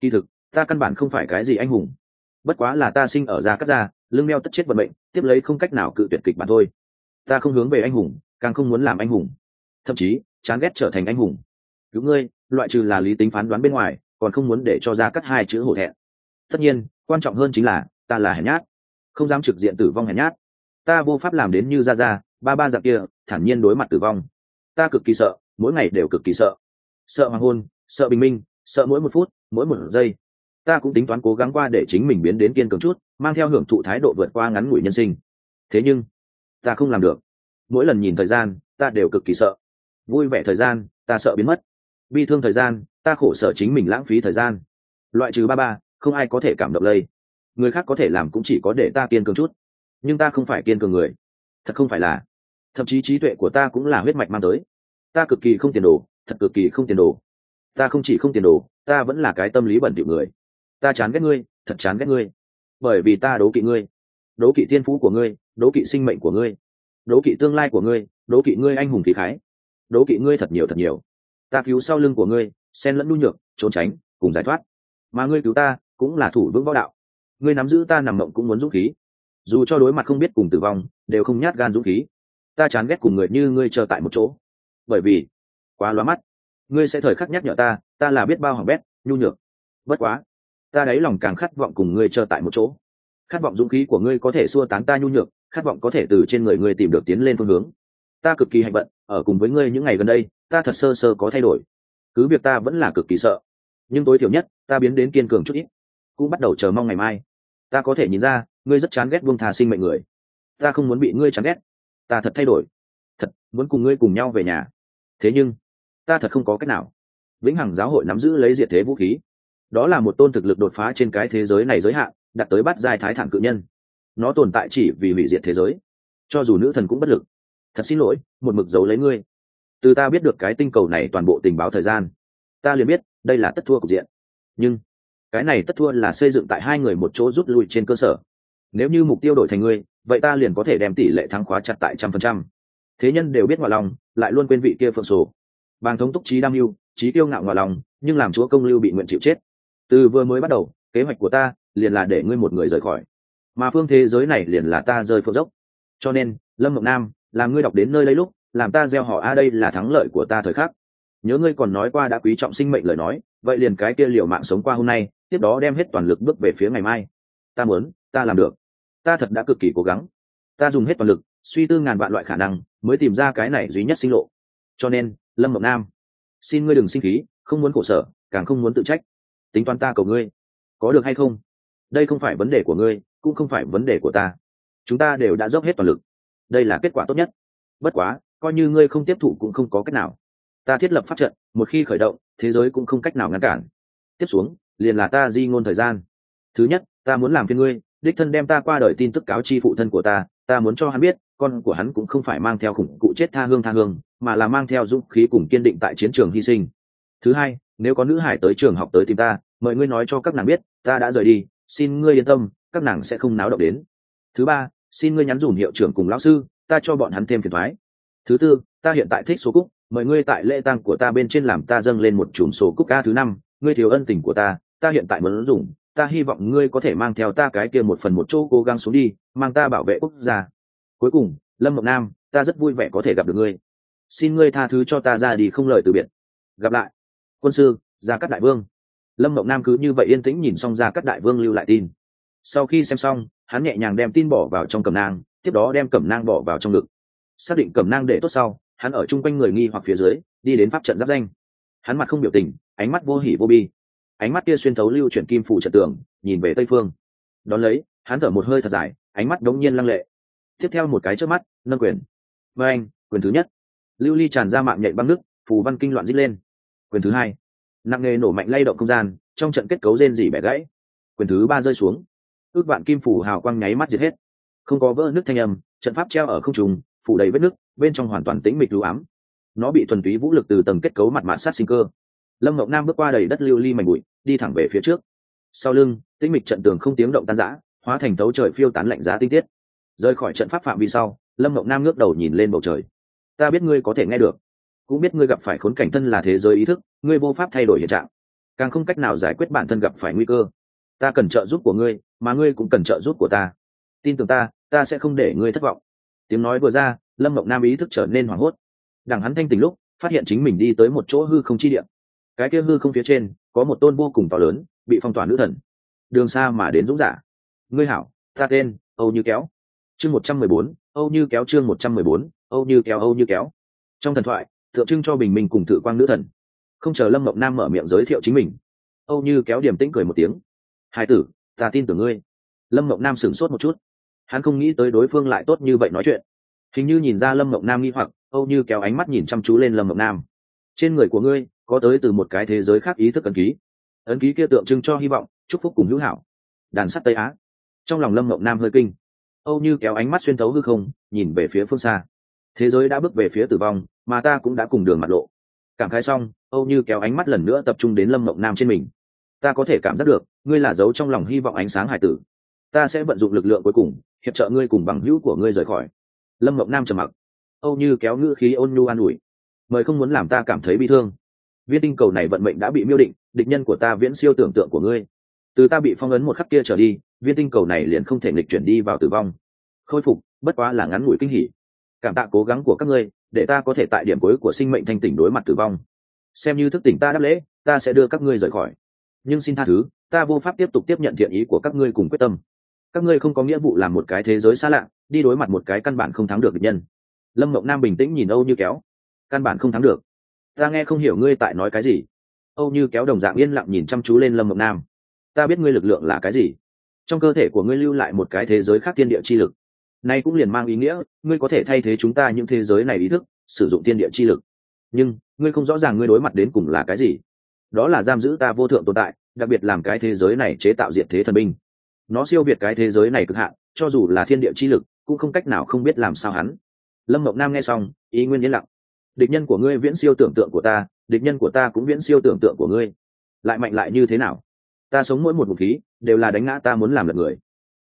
Kỳ thực, ta căn bản không phải cái gì anh hùng bất quá là ta sinh ở gia cắt gia, lưng đeo tất chết vận mệnh, tiếp lấy không cách nào cự tuyệt kịch bản thôi. Ta không hướng về anh hùng, càng không muốn làm anh hùng. Thậm chí, chán ghét trở thành anh hùng. Cứu ngươi, loại trừ là lý tính phán đoán bên ngoài, còn không muốn để cho ra cắt hai chữ hổ thẹn. Tất nhiên, quan trọng hơn chính là, ta là hèn nhát. Không dám trực diện tử vong hèn nhát. Ta vô pháp làm đến như ra ra ba ba dạng kia, thản nhiên đối mặt tử vong. Ta cực kỳ sợ, mỗi ngày đều cực kỳ sợ. Sợ hoàng hôn, sợ bình minh, sợ mỗi một phút, mỗi một giây ta cũng tính toán cố gắng qua để chính mình biến đến kiên cường chút, mang theo hưởng thụ thái độ vượt qua ngắn ngủi nhân sinh. Thế nhưng, ta không làm được. Mỗi lần nhìn thời gian, ta đều cực kỳ sợ. Vui vẻ thời gian, ta sợ biến mất. Bi thương thời gian, ta khổ sở chính mình lãng phí thời gian. Loại trừ ba ba, không ai có thể cảm động lây. Người khác có thể làm cũng chỉ có để ta kiên cường chút. Nhưng ta không phải kiên cường người. Thật không phải là. Thậm chí trí tuệ của ta cũng là huyết mạch mang tới. Ta cực kỳ không tiền đồ, thật cực kỳ không tiền đồ. Ta không chỉ không tiền đồ, ta vẫn là cái tâm lý bẩn thỉu người ta chán ghét ngươi, thật chán ghét ngươi. Bởi vì ta đố kỵ ngươi, đố kỵ thiên phú của ngươi, đố kỵ sinh mệnh của ngươi, đố kỵ tương lai của ngươi, đố kỵ ngươi anh hùng khí khái, đố kỵ ngươi thật nhiều thật nhiều. Ta cứu sau lưng của ngươi, xen lẫn nhu nhược, trốn tránh, cùng giải thoát. Mà ngươi cứu ta cũng là thủ vững võ đạo. Ngươi nắm giữ ta nằm mộng cũng muốn dũng khí. Dù cho đối mặt không biết cùng tử vong, đều không nhát gan dũng khí. Ta chán ghét cùng người như ngươi chờ tại một chỗ. Bởi vì, quá loa mắt. Ngươi sẽ thời khắc nhắc nhở ta ta là biết bao hỏng bét, nhu nhược. Bất quá ta đáy lòng càng khát vọng cùng ngươi chờ tại một chỗ. Khát vọng dũng khí của ngươi có thể xua tán ta nhu nhược, khát vọng có thể từ trên người ngươi tìm được tiến lên phương hướng. Ta cực kỳ hạnh vận, ở cùng với ngươi những ngày gần đây, ta thật sơ sơ có thay đổi. Cứ việc ta vẫn là cực kỳ sợ, nhưng tối thiểu nhất, ta biến đến kiên cường chút ít. Cũng bắt đầu chờ mong ngày mai. Ta có thể nhìn ra, ngươi rất chán ghét buông thà sinh mệnh người. Ta không muốn bị ngươi chán ghét. Ta thật thay đổi. Thật, muốn cùng ngươi cùng nhau về nhà. Thế nhưng, ta thật không có cách nào. Vĩnh hằng giáo hội nắm giữ lấy diệt thế vũ khí đó là một tôn thực lực đột phá trên cái thế giới này giới hạn đặt tới bắt giai thái thản cự nhân. Nó tồn tại chỉ vì hủy diệt thế giới. Cho dù nữ thần cũng bất lực. Thật xin lỗi, một mực giấu lấy ngươi. Từ ta biết được cái tinh cầu này toàn bộ tình báo thời gian, ta liền biết đây là tất thua cục diện. Nhưng, cái này tất thua là xây dựng tại hai người một chỗ rút lui trên cơ sở. Nếu như mục tiêu đổi thành ngươi, vậy ta liền có thể đem tỷ lệ thắng khóa chặt tại trăm phần trăm. Thế nhân đều biết ngoại lòng, lại luôn quên vị kia phượng sổ. Bàng thống túc trí đam mưu, trí tiêu ngạo ngoại lòng, nhưng làm chúa công lưu bị nguyện chịu chết từ vừa mới bắt đầu, kế hoạch của ta liền là để ngươi một người rời khỏi. Mà phương thế giới này liền là ta rơi phương dốc. Cho nên, lâm mộng nam, làm ngươi đọc đến nơi lấy lúc, làm ta gieo họ, a, đây là thắng lợi của ta thời khắc. Nhớ ngươi còn nói qua đã quý trọng sinh mệnh lời nói, vậy liền cái kia liều mạng sống qua hôm nay, tiếp đó đem hết toàn lực bước về phía ngày mai. Ta muốn, ta làm được. Ta thật đã cực kỳ cố gắng. Ta dùng hết toàn lực, suy tư ngàn vạn loại khả năng mới tìm ra cái này duy nhất sinh lộ. Cho nên, lâm mộng nam, xin ngươi đừng sinh khí, không muốn khổ sở, càng không muốn tự trách tính toán ta cầu ngươi. Có được hay không? Đây không phải vấn đề của ngươi, cũng không phải vấn đề của ta. Chúng ta đều đã dốc hết toàn lực. Đây là kết quả tốt nhất. Bất quá, coi như ngươi không tiếp thụ cũng không có cách nào. Ta thiết lập pháp trận, một khi khởi động, thế giới cũng không cách nào ngăn cản. Tiếp xuống, liền là ta di ngôn thời gian. Thứ nhất, ta muốn làm phiên ngươi, đích thân đem ta qua đời tin tức cáo chi phụ thân của ta ta muốn cho hắn biết, con của hắn cũng không phải mang theo khủng cụ chết tha hương tha hương, mà là mang theo dũng khí cùng kiên định tại chiến trường hy sinh. Thứ hai nếu có nữ hải tới trường học tới tìm ta, mời ngươi nói cho các nàng biết, ta đã rời đi, xin ngươi yên tâm, các nàng sẽ không náo động đến. Thứ ba, xin ngươi nhắn dùm hiệu trưởng cùng lão sư, ta cho bọn hắn thêm phiền thoái. Thứ tư, ta hiện tại thích số cúc, mời ngươi tại lễ tang của ta bên trên làm ta dâng lên một chùm số cúc ca thứ năm, ngươi thiếu ân tình của ta ta hiện tại muốn dùng, ta hy vọng ngươi có thể mang theo ta cái kia một phần một chỗ cố gắng xuống đi, mang ta bảo vệ quốc gia. Cuối cùng, lâm mộng nam, ta rất vui vẻ có thể gặp được ngươi. Xin ngươi tha thứ cho ta ra đi không lời từ biệt. Gặp lại quân sư, gia cát đại vương. Lâm mộng nam cứ như vậy yên tĩnh nhìn xong gia cát đại vương lưu lại tin. Sau khi xem xong, hắn nhẹ nhàng đem tin bỏ vào trong cẩm nang, tiếp đó đem cẩm nang bỏ vào trong ngực. Xác định cẩm nang để tốt sau, hắn ở chung quanh người nghi hoặc phía dưới, đi đến pháp trận giáp danh. Hắn mặt không biểu tình, ánh mắt vô hỉ vô bi. Ánh mắt kia xuyên thấu lưu chuyển kim phủ trận tường, nhìn về tây phương. Đón lấy, hắn thở một hơi thật dài, ánh mắt đống nhiên lăng lệ. Tiếp theo một cái trước mắt, nâng quyền. Và anh quyền thứ nhất. Lưu ly tràn ra mạng nhạy băng nước, phù văn kinh loạn dít lên quyền thứ hai. Nặng nề nổ mạnh lay động không gian, trong trận kết cấu rên dỉ bẻ gãy. Quyền thứ ba rơi xuống. Ước vạn kim phủ hào quang nháy mắt diệt hết. Không có vỡ nước thanh âm, trận pháp treo ở không trùng phủ đầy vết nước bên trong hoàn toàn tĩnh mịch lưu ám. Nó bị thuần túy vũ lực từ tầng kết cấu mặt mạn sát sinh cơ. Lâm ngọc nam bước qua đầy đất lưu ly mảnh bụi, đi thẳng về phía trước. Sau lưng, tĩnh mịch trận tường không tiếng động tan rã, hóa thành tấu trời phiêu tán lạnh giá tinh tiết. Rời khỏi trận pháp phạm vi sau, lâm ngọc nam ngước đầu nhìn lên bầu trời. Ta biết ngươi có thể nghe được cũng biết ngươi gặp phải khốn cảnh thân là thế giới ý thức, ngươi vô pháp thay đổi hiện trạng. Càng không cách nào giải quyết bản thân gặp phải nguy cơ. Ta cần trợ giúp của ngươi, mà ngươi cũng cần trợ giúp của ta. Tin tưởng ta ta sẽ không để ngươi thất vọng. Tiếng nói vừa ra, lâm mộng nam ý thức trở nên hoảng hốt. Đằng hắn thanh tình lúc, phát hiện chính mình đi tới một chỗ hư không chi điện cái kia hư không phía trên, có một tôn vô cùng to lớn, bị phong tỏa nữ thần. Đường xa mà đến dũng giả. Ngươi hảo, ta tên, âu như kéo. Chương một trăm mười bốn, âu như kéo chương một trăm mười bốn, âu như kéo, âu như kéo. Trong thần thoại tượng trưng cho bình minh cùng thử quang nữ thần. Không chờ lâm mộng nam mở miệng giới thiệu chính mình, âu như kéo điểm tĩnh cười một tiếng. Hai tử, ta tin tưởng ngươi. Lâm mộng nam sửng sốt một chút. Hắn không nghĩ tới đối phương lại tốt như vậy nói chuyện. Hình như nhìn ra lâm mộng nam nghi hoặc, âu như kéo ánh mắt nhìn chăm chú lên lâm mộng nam. Trên người của ngươi có tới từ một cái thế giới khác ý thức ấn ký. Ấn ký kia tượng trưng cho hy vọng, chúc phúc cùng hữu hảo. Đàn sắt tây á. Trong lòng lâm mộng nam hơi kinh. Âu như kéo ánh mắt xuyên thấu hư không, nhìn về phía phương xa. Thế giới đã bước về phía tử vong mà ta cũng đã cùng đường mặt lộ. Cảm khái xong, âu như kéo ánh mắt lần nữa tập trung đến lâm mộng nam trên mình. Ta có thể cảm giác được, ngươi là dấu trong lòng hy vọng ánh sáng hải tử. Ta sẽ vận dụng lực lượng cuối cùng, hiệp trợ ngươi cùng bằng hữu của ngươi rời khỏi. Lâm mộng nam trầm mặc. Âu như kéo ngữ khí ôn nhu an ủi. Mời không muốn làm ta cảm thấy bi thương. Viên tinh cầu này vận mệnh đã bị miêu định, địch nhân của ta viễn siêu tưởng tượng của ngươi. Từ ta bị phong ấn một khắc kia trở đi, viên tinh cầu này liền không thể nghịch chuyển đi vào tử vong. Khôi phục, bất quá là ngắn ngủi kinh hỉ. Cảm tạ cố gắng của các ngươi để ta có thể tại điểm cuối của sinh mệnh thanh tỉnh đối mặt tử vong. Xem như thức tỉnh ta đáp lễ, ta sẽ đưa các ngươi rời khỏi. Nhưng xin tha thứ, ta vô pháp tiếp tục tiếp nhận thiện ý của các ngươi cùng quyết tâm. Các ngươi không có nghĩa vụ làm một cái thế giới xa lạ, đi đối mặt một cái căn bản không thắng được địch nhân. Lâm mộng nam bình tĩnh nhìn âu như kéo. Căn bản không thắng được. Ta nghe không hiểu ngươi tại nói cái gì. Âu như kéo đồng dạng yên lặng nhìn chăm chú lên lâm mộng nam. Ta biết ngươi lực lượng là cái gì. Trong cơ thể của ngươi lưu lại một cái thế giới khác thiên địa chi lực nay cũng liền mang ý nghĩa, ngươi có thể thay thế chúng ta những thế giới này ý thức, sử dụng thiên địa chi lực. Nhưng, ngươi không rõ ràng ngươi đối mặt đến cùng là cái gì. Đó là giam giữ ta vô thượng tồn tại, đặc biệt làm cái thế giới này chế tạo diện thế thần binh. Nó siêu việt cái thế giới này cực hạn, cho dù là thiên địa chi lực, cũng không cách nào không biết làm sao hắn. Lâm mộng nam nghe xong, ý nguyên yên lặng. Địch nhân của ngươi viễn siêu tưởng tượng của ta, địch nhân của ta cũng viễn siêu tưởng tượng của ngươi. Lại mạnh lại như thế nào? Ta sống mỗi một vũ khí, đều là đánh ngã ta muốn làm lật người.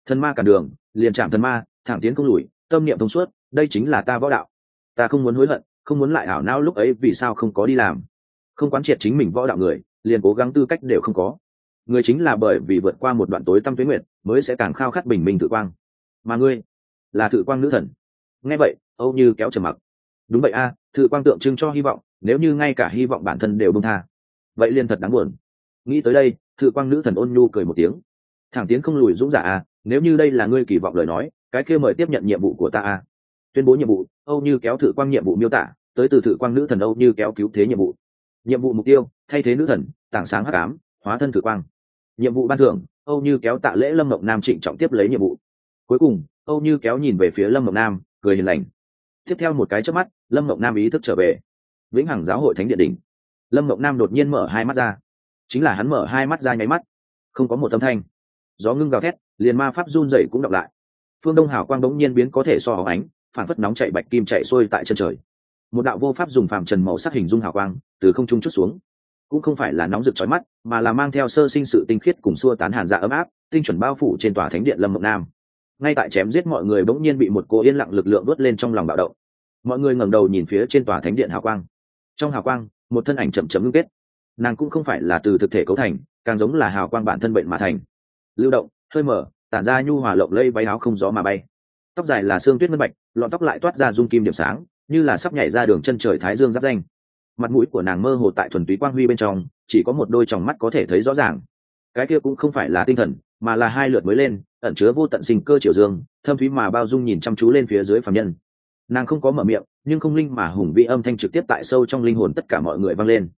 Thần ma cản đường, liền chạm thần ma thẳng tiến không lùi tâm niệm thông suốt đây chính là ta võ đạo. Ta không muốn hối hận không muốn lại ảo não lúc ấy vì sao không có đi làm. Không quán triệt chính mình võ đạo người liền cố gắng tư cách đều không có. Người chính là bởi vì vượt qua một đoạn tối tâm tuyến nguyện mới sẽ càng khao khát bình minh tự quang. Mà ngươi là tự quang nữ thần. Nghe vậy âu như kéo trầm mặc. Đúng vậy a à, tự quang tượng trưng cho hy vọng nếu như ngay cả hy vọng bản thân đều bông tha. Vậy liền thật đáng buồn. Nghĩ tới đây tự quang nữ thần ôn nhu cười một tiếng. Thẳng tiến không lùi dũng giả a nếu như đây là ngươi kỳ vọng lời nói cái kia mời tiếp nhận nhiệm vụ của ta a tuyên bố nhiệm vụ, âu như kéo thử quang nhiệm vụ miêu tả, tới từ thử quang nữ thần âu như kéo cứu thế nhiệm vụ. Nhiệm vụ mục tiêu, thay thế nữ thần, tảng sáng hắc ám, hóa thân thử quang. Nhiệm vụ ban thưởng, âu như kéo tạ lễ lâm mộng nam trịnh trọng tiếp lấy nhiệm vụ. Cuối cùng, âu như kéo nhìn về phía lâm mộng nam, cười hiền lành. Tiếp theo một cái trước mắt, lâm mộng nam ý thức trở về. Vĩnh hằng giáo hội thánh địa đỉnh. Lâm mộng nam đột nhiên mở hai mắt ra. Chính là hắn mở hai mắt ra nháy mắt. Không có một âm thanh. Gió ngưng gào thét, liền ma pháp run dậy cũng đọc lại phương đông hào quang bỗng nhiên biến có thể so ánh phản phất nóng chạy bạch kim chạy sôi tại chân trời. Một đạo vô pháp dùng phàm trần màu sắc hình dung hào quang từ không trung chút xuống. Cũng không phải là nóng rực chói mắt, mà là mang theo sơ sinh sự tinh khiết cùng xua tán hàn dạ ấm áp, tinh chuẩn bao phủ trên tòa thánh điện lâm mộng nam. Ngay tại chém giết mọi người bỗng nhiên bị một cô yên lặng lực lượng vớt lên trong lòng bạo động. Mọi người ngẩng đầu nhìn phía trên tòa thánh điện hào quang. Trong hào quang, một thân ảnh chậm chậm ngưng kết. Nàng cũng không phải là từ thực thể cấu thành, càng giống là hào quang bản thân bệnh mà thành. Lưu động, hơi mở tản ra nhu hòa lộng lây váy áo không gió mà bay. Tóc dài là xương tuyết mân bạch, lọn tóc lại toát ra dung kim điểm sáng, như là sắp nhảy ra đường chân trời thái dương giáp danh. Mặt mũi của nàng mơ hồ tại thuần túy quang huy bên trong, chỉ có một đôi tròng mắt có thể thấy rõ ràng. Cái kia cũng không phải là tinh thần, mà là hai lượt mới lên, ẩn chứa vô tận sinh cơ triều dương, thâm thúy mà bao dung nhìn chăm chú lên phía dưới phạm nhân. Nàng không có mở miệng, nhưng không linh mà hùng vị âm thanh trực tiếp tại sâu trong linh hồn tất cả mọi người vang lên.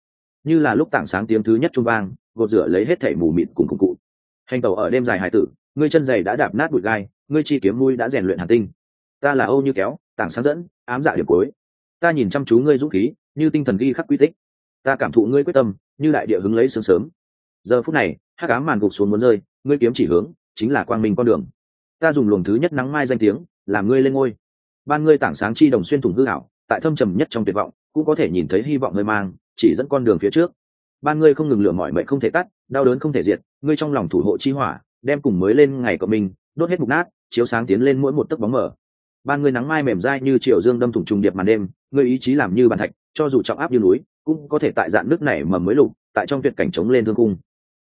Như là lúc tảng sáng tiếng thứ nhất trung vang, gột rửa lấy hết thảy mù mịt cùng cùng cụ. Hành tàu ở đêm dài hải tử ngươi chân giày đã đạp nát bụi gai, ngươi chi kiếm mui đã rèn luyện hàn tinh. Ta là âu như kéo, tảng sáng dẫn, ám dạ điểm cuối. Ta nhìn chăm chú ngươi dũng khí, như tinh thần ghi khắc quy tích. Ta cảm thụ ngươi quyết tâm, như đại địa hứng lấy sớm sớm. Giờ phút này, hắc ám màn gục xuống muốn rơi, ngươi kiếm chỉ hướng, chính là quang minh con đường. Ta dùng luồng thứ nhất nắng mai danh tiếng, làm ngươi lên ngôi. Ban ngươi tảng sáng chi đồng xuyên thủng hư hảo tại thâm trầm nhất trong tuyệt vọng, cũng có thể nhìn thấy hy vọng ngươi mang, chỉ dẫn con đường phía trước. Ban ngươi không ngừng lửa mọi mệnh không thể tắt, đau đớn không thể diệt, ngươi trong lòng thủ hộ chi hỏa đem cùng mới lên ngày của mình đốt hết mục nát, chiếu sáng tiến lên mỗi một tấc bóng mở ban ngươi nắng mai mềm dai như triệu dương đâm thủng trùng điệp màn đêm ngươi ý chí làm như bàn thạch, cho dù trọng áp như núi, cũng có thể tại dạng nước này mà mới lục, tại trong tuyệt cảnh chống lên thương cung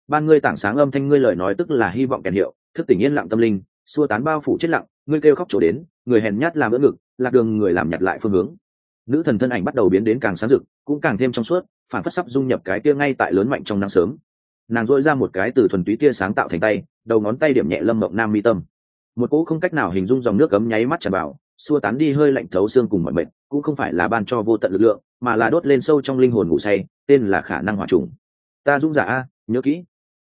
ban ngươi tảng sáng âm thanh ngươi lời nói tức là hy vọng kèn hiệu, thức tỉnh yên lặng tâm linh, xua tán bao phủ chết lặng, ngươi kêu khóc trổ đến, người hèn nhát làm ỡ ngực, lạc đường người làm nhặt lại phương hướng. Nữ thần thân ảnh bắt đầu biến đến càng sáng rực, cũng càng thêm trong suốt, phản phất sắp dung nhập cái tia ngay tại lớn mạnh trong nắng sớm. Nàng dội ra một cái từ thuần túy tia sáng tạo thành tay đầu ngón tay điểm nhẹ lâm mộng nam mi tâm. Một cỗ không cách nào hình dung dòng nước cấm nháy mắt tràn vào xua tán đi hơi lạnh thấu xương cùng mọi mệt, cũng không phải là ban cho vô tận lực lượng mà là đốt lên sâu trong linh hồn ngủ say tên là khả năng hòa trùng. Ta dũng giả a nhớ kỹ.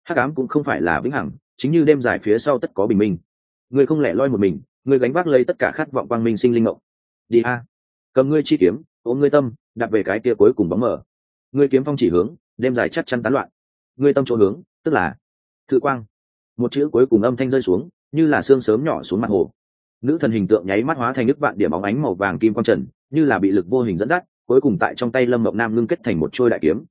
Hắc ám cũng không phải là vĩnh hằng chính như đêm dài phía sau tất có bình minh. Người không lẻ loi một mình người gánh vác lấy tất cả khát vọng quang minh sinh linh mộng. Đi a. Cầm ngươi chi kiếm ôm ngươi tâm đặt về cái kia cuối cùng bóng mở ngươi kiếm phong chỉ hướng đêm dài chắc chắn tán loạn. Ngươi tâm chỗ hướng tức là thự quang một chữ cuối cùng âm thanh rơi xuống, như là xương sớm nhỏ xuống mặt hồ. Nữ thần hình tượng nháy mắt hóa thành nước vạn điểm óng ánh màu vàng kim quang trần, như là bị lực vô hình dẫn dắt, cuối cùng tại trong tay lâm mộng nam ngưng kết thành một trôi đại kiếm.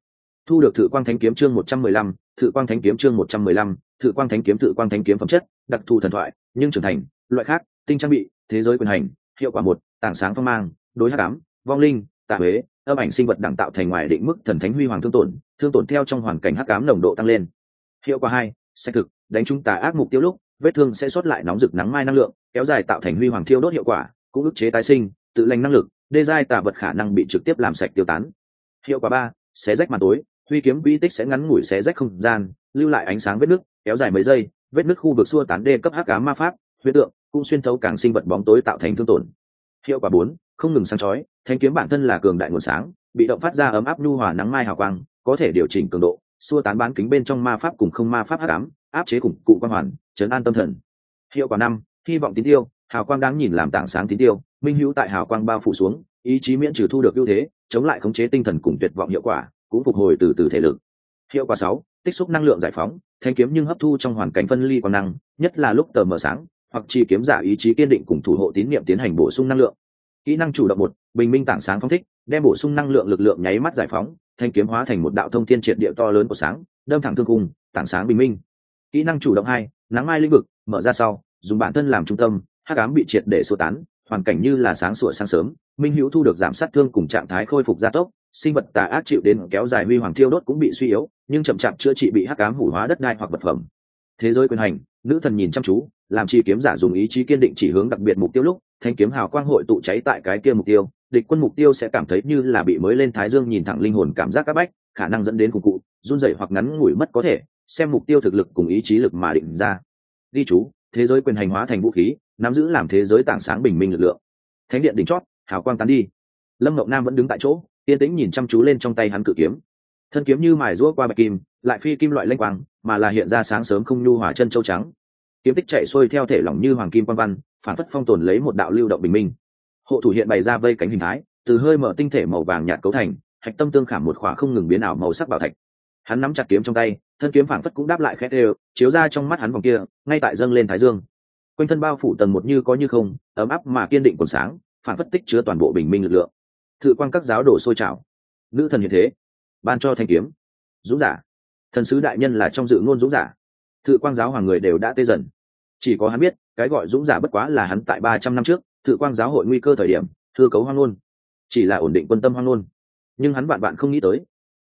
Thu được thự quang thánh kiếm chương một trăm mười lăm, thự quang thánh kiếm chương một trăm mười lăm, thự quang thánh kiếm, thự quang thánh kiếm phẩm chất, đặc thù thần thoại, nhưng trưởng thành, loại khác, tinh trang bị, thế giới quyền hành, hiệu quả một, tảng sáng phong mang, đối hát ám, vong linh, tạ huế, âm ảnh sinh vật đẳng tạo thành ngoài định mức thần thánh huy hoàng thương tổn thương tổn theo trong hoàn cảnh hắc cám nồng độ tăng lên. Hiệu quả hai xác thực đánh chúng tà ác mục tiêu lúc, vết thương sẽ xuất lại nóng rực nắng mai năng lượng, kéo dài tạo thành huy hoàng thiêu đốt hiệu quả, cũng ức chế tái sinh, tự lành năng lực, đê giai tà vật khả năng bị trực tiếp làm sạch tiêu tán. Hiệu quả ba, xé rách màn tối, huy kiếm vi tích sẽ ngắn ngủi xé rách không gian, lưu lại ánh sáng vết nước kéo dài mấy giây, vết nước khu vực xua tán đê cấp hắc cá ma pháp, huyết tượng, cũng xuyên thấu càng sinh vật bóng tối tạo thành thương tổn. Hiệu quả bốn, không ngừng sáng chói, thanh kiếm bản thân là cường đại nguồn sáng, bị động phát ra ấm áp nhu hòa nắng mai hào quang, có thể điều chỉnh cường độ, xua tán bán kính bên trong ma pháp cùng không ma pháp hắc ám áp chế cùng cụ quan hoàn chấn an tâm thần. Hiệu quả năm, hy vọng tín tiêu, hào quang đáng nhìn làm tảng sáng tín tiêu, minh hữu tại hào quang bao phủ xuống, ý chí miễn trừ thu được ưu thế, chống lại khống chế tinh thần cùng tuyệt vọng hiệu quả, cũng phục hồi từ từ thể lực. Hiệu quả sáu, tích xúc năng lượng giải phóng, thanh kiếm nhưng hấp thu trong hoàn cảnh phân ly quang năng, nhất là lúc tờ mờ sáng, hoặc chi kiếm giả ý chí kiên định cùng thủ hộ tín niệm tiến hành bổ sung năng lượng. Kỹ năng chủ động một, bình minh tảng sáng phong thích, đem bổ sung năng lượng lực lượng nháy mắt giải phóng, thanh kiếm hóa thành một đạo thông thiên triệt địa to lớn của sáng, đâm thẳng thương cung tảng sáng bình minh kỹ năng chủ động hai, nắng mai lĩnh vực, mở ra sau, dùng bản thân làm trung tâm, hắc ám bị triệt để sơ tán, hoàn cảnh như là sáng sủa sáng sớm, minh hữu thu được giảm sát thương cùng trạng thái khôi phục gia tốc, sinh vật tà ác chịu đến kéo dài huy hoàng thiêu đốt cũng bị suy yếu, nhưng chậm chạp chữa trị bị hắc ám hủ hóa đất đai hoặc vật phẩm. Thế giới quyền hành, nữ thần nhìn chăm chú, làm chi kiếm giả dùng ý chí kiên định chỉ hướng đặc biệt mục tiêu lúc, thanh kiếm hào quang hội tụ cháy tại cái kia mục tiêu, địch quân mục tiêu sẽ cảm thấy như là bị mới lên thái dương nhìn thẳng linh hồn cảm giác các bách, khả năng dẫn đến cùng cụ, run rẩy hoặc ngắn ngủi mất có thể xem mục tiêu thực lực cùng ý chí lực mà định ra. Đi chú, thế giới quyền hành hóa thành vũ khí, nắm giữ làm thế giới tảng sáng bình minh lực lượng. Thánh điện đỉnh chót, hào quang tán đi. Lâm ngọc nam vẫn đứng tại chỗ, yên tĩnh nhìn chăm chú lên trong tay hắn cự kiếm. Thân kiếm như mài rũa qua bạch kim, lại phi kim loại lanh quang, mà là hiện ra sáng sớm không nhu hỏa chân châu trắng. Kiếm tích chạy xuôi theo thể lỏng như hoàng kim quan văn, phản phất phong tồn lấy một đạo lưu động bình minh. Hộ thủ hiện bày ra vây cánh hình thái, từ hơi mở tinh thể màu vàng nhạt cấu thành, hạch tâm tương khảm một khỏa không ngừng biến ảo màu sắc bảo thạch hắn nắm chặt kiếm trong tay, thân kiếm phảng phất cũng đáp lại khét đều chiếu ra trong mắt hắn vòng kia, ngay tại dâng lên thái dương. Quanh thân bao phủ tầng một như có như không, ấm áp mà kiên định còn sáng, phảng phất tích chứa toàn bộ bình minh lực lượng. Thự quan các giáo đổ sôi trào. Nữ thần như thế, ban cho thanh kiếm. Dũng giả. Thần sứ đại nhân là trong dự ngôn dũng giả. Thự quang giáo hoàng người đều đã tê dần. Chỉ có hắn biết, cái gọi dũng giả bất quá là hắn tại ba trăm năm trước, thự quang giáo hội nguy cơ thời điểm thư cấu hoang ngôn. Chỉ là ổn định quân tâm hoang ngôn. Nhưng hắn bạn bạn không nghĩ tới,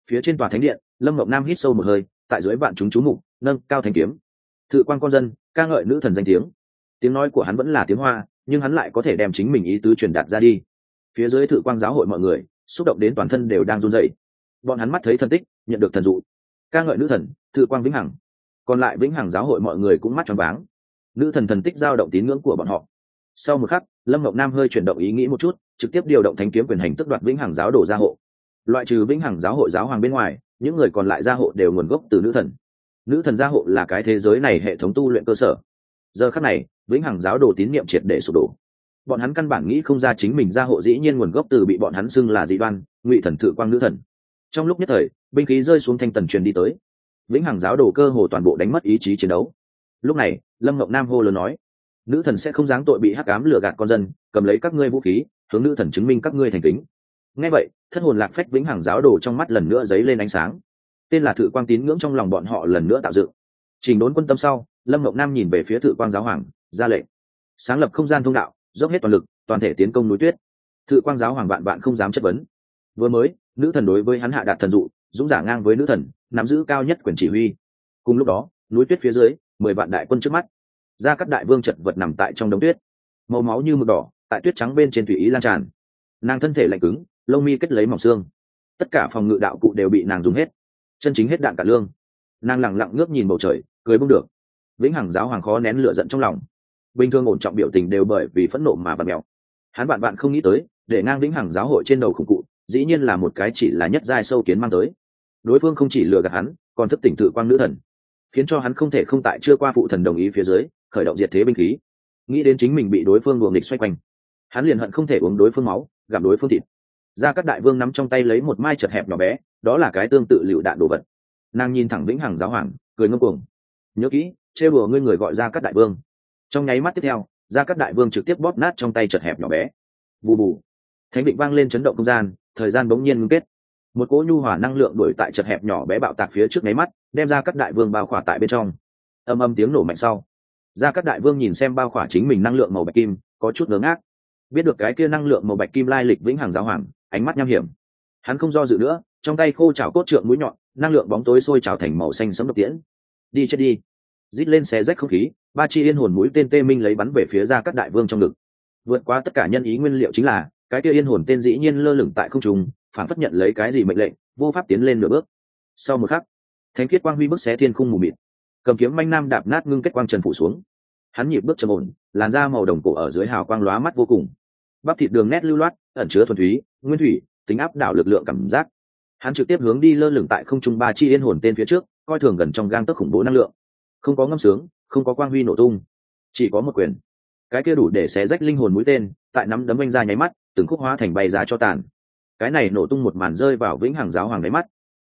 phía trên tòa thánh điện lâm ngọc nam hít sâu một hơi, tại dưới vạn chúng chú mục, nâng cao thanh kiếm. Thự quan con dân, ca ngợi nữ thần danh tiếng. Tiếng nói của hắn vẫn là tiếng hoa, nhưng hắn lại có thể đem chính mình ý tứ truyền đạt ra đi. Phía dưới thự quang giáo hội mọi người, xúc động đến toàn thân đều đang run rẩy. Bọn hắn mắt thấy thân tích, nhận được thần dụ. Ca ngợi nữ thần, thự quang vĩnh hằng. Còn lại vĩnh hằng giáo hội mọi người cũng mắt tròn váng. Nữ thần thần tích giao động tín ngưỡng của bọn họ. Sau một khắc, lâm ngọc nam hơi chuyển động ý nghĩ một chút, trực tiếp điều động thánh kiếm quyền hành tức đoạt vĩnh hằng giáo đồ gia hộ. Loại trừ vĩnh hằng giáo hội giáo hoàng bên ngoài những người còn lại gia hộ đều nguồn gốc từ nữ thần. Nữ thần gia hộ là cái thế giới này hệ thống tu luyện cơ sở. Giờ khắc này, vĩnh hằng giáo đồ tín niệm triệt để sụp đổ. Bọn hắn căn bản nghĩ không ra chính mình gia hộ dĩ nhiên nguồn gốc từ bị bọn hắn xưng là dị đoan, ngụy thần thự quang nữ thần. Trong lúc nhất thời, binh khí rơi xuống thanh tần truyền đi tới. Vĩnh hằng giáo đồ cơ hồ toàn bộ đánh mất ý chí chiến đấu. Lúc này, lâm ngọc nam hô lớn nói, nữ thần sẽ không dáng tội bị hắc ám lừa gạt con dân, cầm lấy các ngươi vũ khí, hướng nữ thần chứng minh các ngươi thành kính ngay vậy, thất hồn lạc phách vĩnh hằng giáo đồ trong mắt lần nữa dấy lên ánh sáng. Tên là thự quang tín ngưỡng trong lòng bọn họ lần nữa tạo dựng. Trình đốn quân tâm sau, lâm ngọc nam nhìn về phía thự quang giáo hoàng, ra lệnh. Sáng lập không gian thông đạo, dốc hết toàn lực, toàn thể tiến công núi tuyết. Thự quang giáo hoàng bạn bạn không dám chất vấn. Vừa mới, nữ thần đối với hắn hạ đạt thần dụ, dũng giả ngang với nữ thần, nắm giữ cao nhất quyền chỉ huy. Cùng lúc đó, núi tuyết phía dưới, mười vạn đại quân trước mắt. Ra các đại vương chật vật nằm tại trong đống tuyết. Màu máu như mực đỏ, tại tuyết trắng bên trên thủy ý lan tràn. Nàng thân thể lạnh cứng lông mi kết lấy mỏng xương. Tất cả phòng ngự đạo cụ đều bị nàng dùng hết. Chân chính hết đạn cả lương. Nàng lẳng lặng ngước nhìn bầu trời, cười bung được. Vĩnh hằng giáo hoàng khó nén lửa giận trong lòng. Bình thường ổn trọng biểu tình đều bởi vì phẫn nộ mà bật mèo. Hắn bạn bạn không nghĩ tới, để ngang vĩnh hằng giáo hội trên đầu khủng cụ, dĩ nhiên là một cái chỉ là nhất giai sâu kiến mang tới. Đối phương không chỉ lừa gạt hắn, còn thức tỉnh thử quang nữ thần. Khiến cho hắn không thể không tại chưa qua phụ thần đồng ý phía dưới, khởi động diệt thế binh khí. Nghĩ đến chính mình bị đối phương luồng địch xoay quanh. Hắn liền hận không thể uống đối phương máu, gặp đối phương thịt ra các đại vương nắm trong tay lấy một mai chật hẹp nhỏ bé, đó là cái tương tự lựu đạn đồ vật. Nàng nhìn thẳng vĩnh hằng giáo hoàng, cười ngâm cuồng. Nhớ kỹ chê bùa ngươi người gọi ra các đại vương. Trong nháy mắt tiếp theo, ra các đại vương trực tiếp bóp nát trong tay chật hẹp nhỏ bé. Bù bù. Thánh định vang lên chấn động không gian, thời gian bỗng nhiên ngưng kết. Một cỗ nhu hòa năng lượng đuổi tại chật hẹp nhỏ bé bạo tạc phía trước máy mắt, đem ra các đại vương bao khỏa tại bên trong. Âm âm tiếng nổ mạnh sau. Ra các đại vương nhìn xem bao khỏa chính mình năng lượng màu bạch kim, có chút ngớ ngác. Biết được cái kia năng lượng màu bạch kim lai lịch vĩnh hằng giáo hoàng ánh mắt nham hiểm. Hắn không do dự nữa, trong tay khô chảo cốt trượng mũi nhọn, năng lượng bóng tối sôi trào thành màu xanh sấm độc tiễn. Đi chết đi. Rít lên xé rách không khí, ba chi yên hồn mũi tên tê minh lấy bắn về phía ra các đại vương trong ngực. Vượt qua tất cả nhân ý nguyên liệu chính là, cái kia yên hồn tên dĩ nhiên lơ lửng tại không trung, phản phất nhận lấy cái gì mệnh lệnh, vô pháp tiến lên nửa bước. Sau một khắc, thánh khiết quang huy bước xé thiên khung mù mịt. Cầm kiếm manh nam đạp nát ngưng kết quang trần phủ xuống. Hắn nhịp bước trầm ổn, làn da màu đồng cổ ở dưới hào quang lóa mắt vô cùng bắp thịt đường nét lưu loát, ẩn chứa thuần túy, nguyên thủy, tính áp đảo lực lượng cảm giác. Hắn trực tiếp hướng đi lơ lửng tại không trung ba chi yên hồn tên phía trước, coi thường gần trong gang tấc khủng bố năng lượng. Không có ngâm sướng, không có quang huy nổ tung, chỉ có một quyền. Cái kia đủ để xé rách linh hồn mũi tên, tại nắm đấm anh ra nháy mắt, từng khúc hóa thành bay giá cho tàn. Cái này nổ tung một màn rơi vào vĩnh hàng giáo hoàng nháy mắt.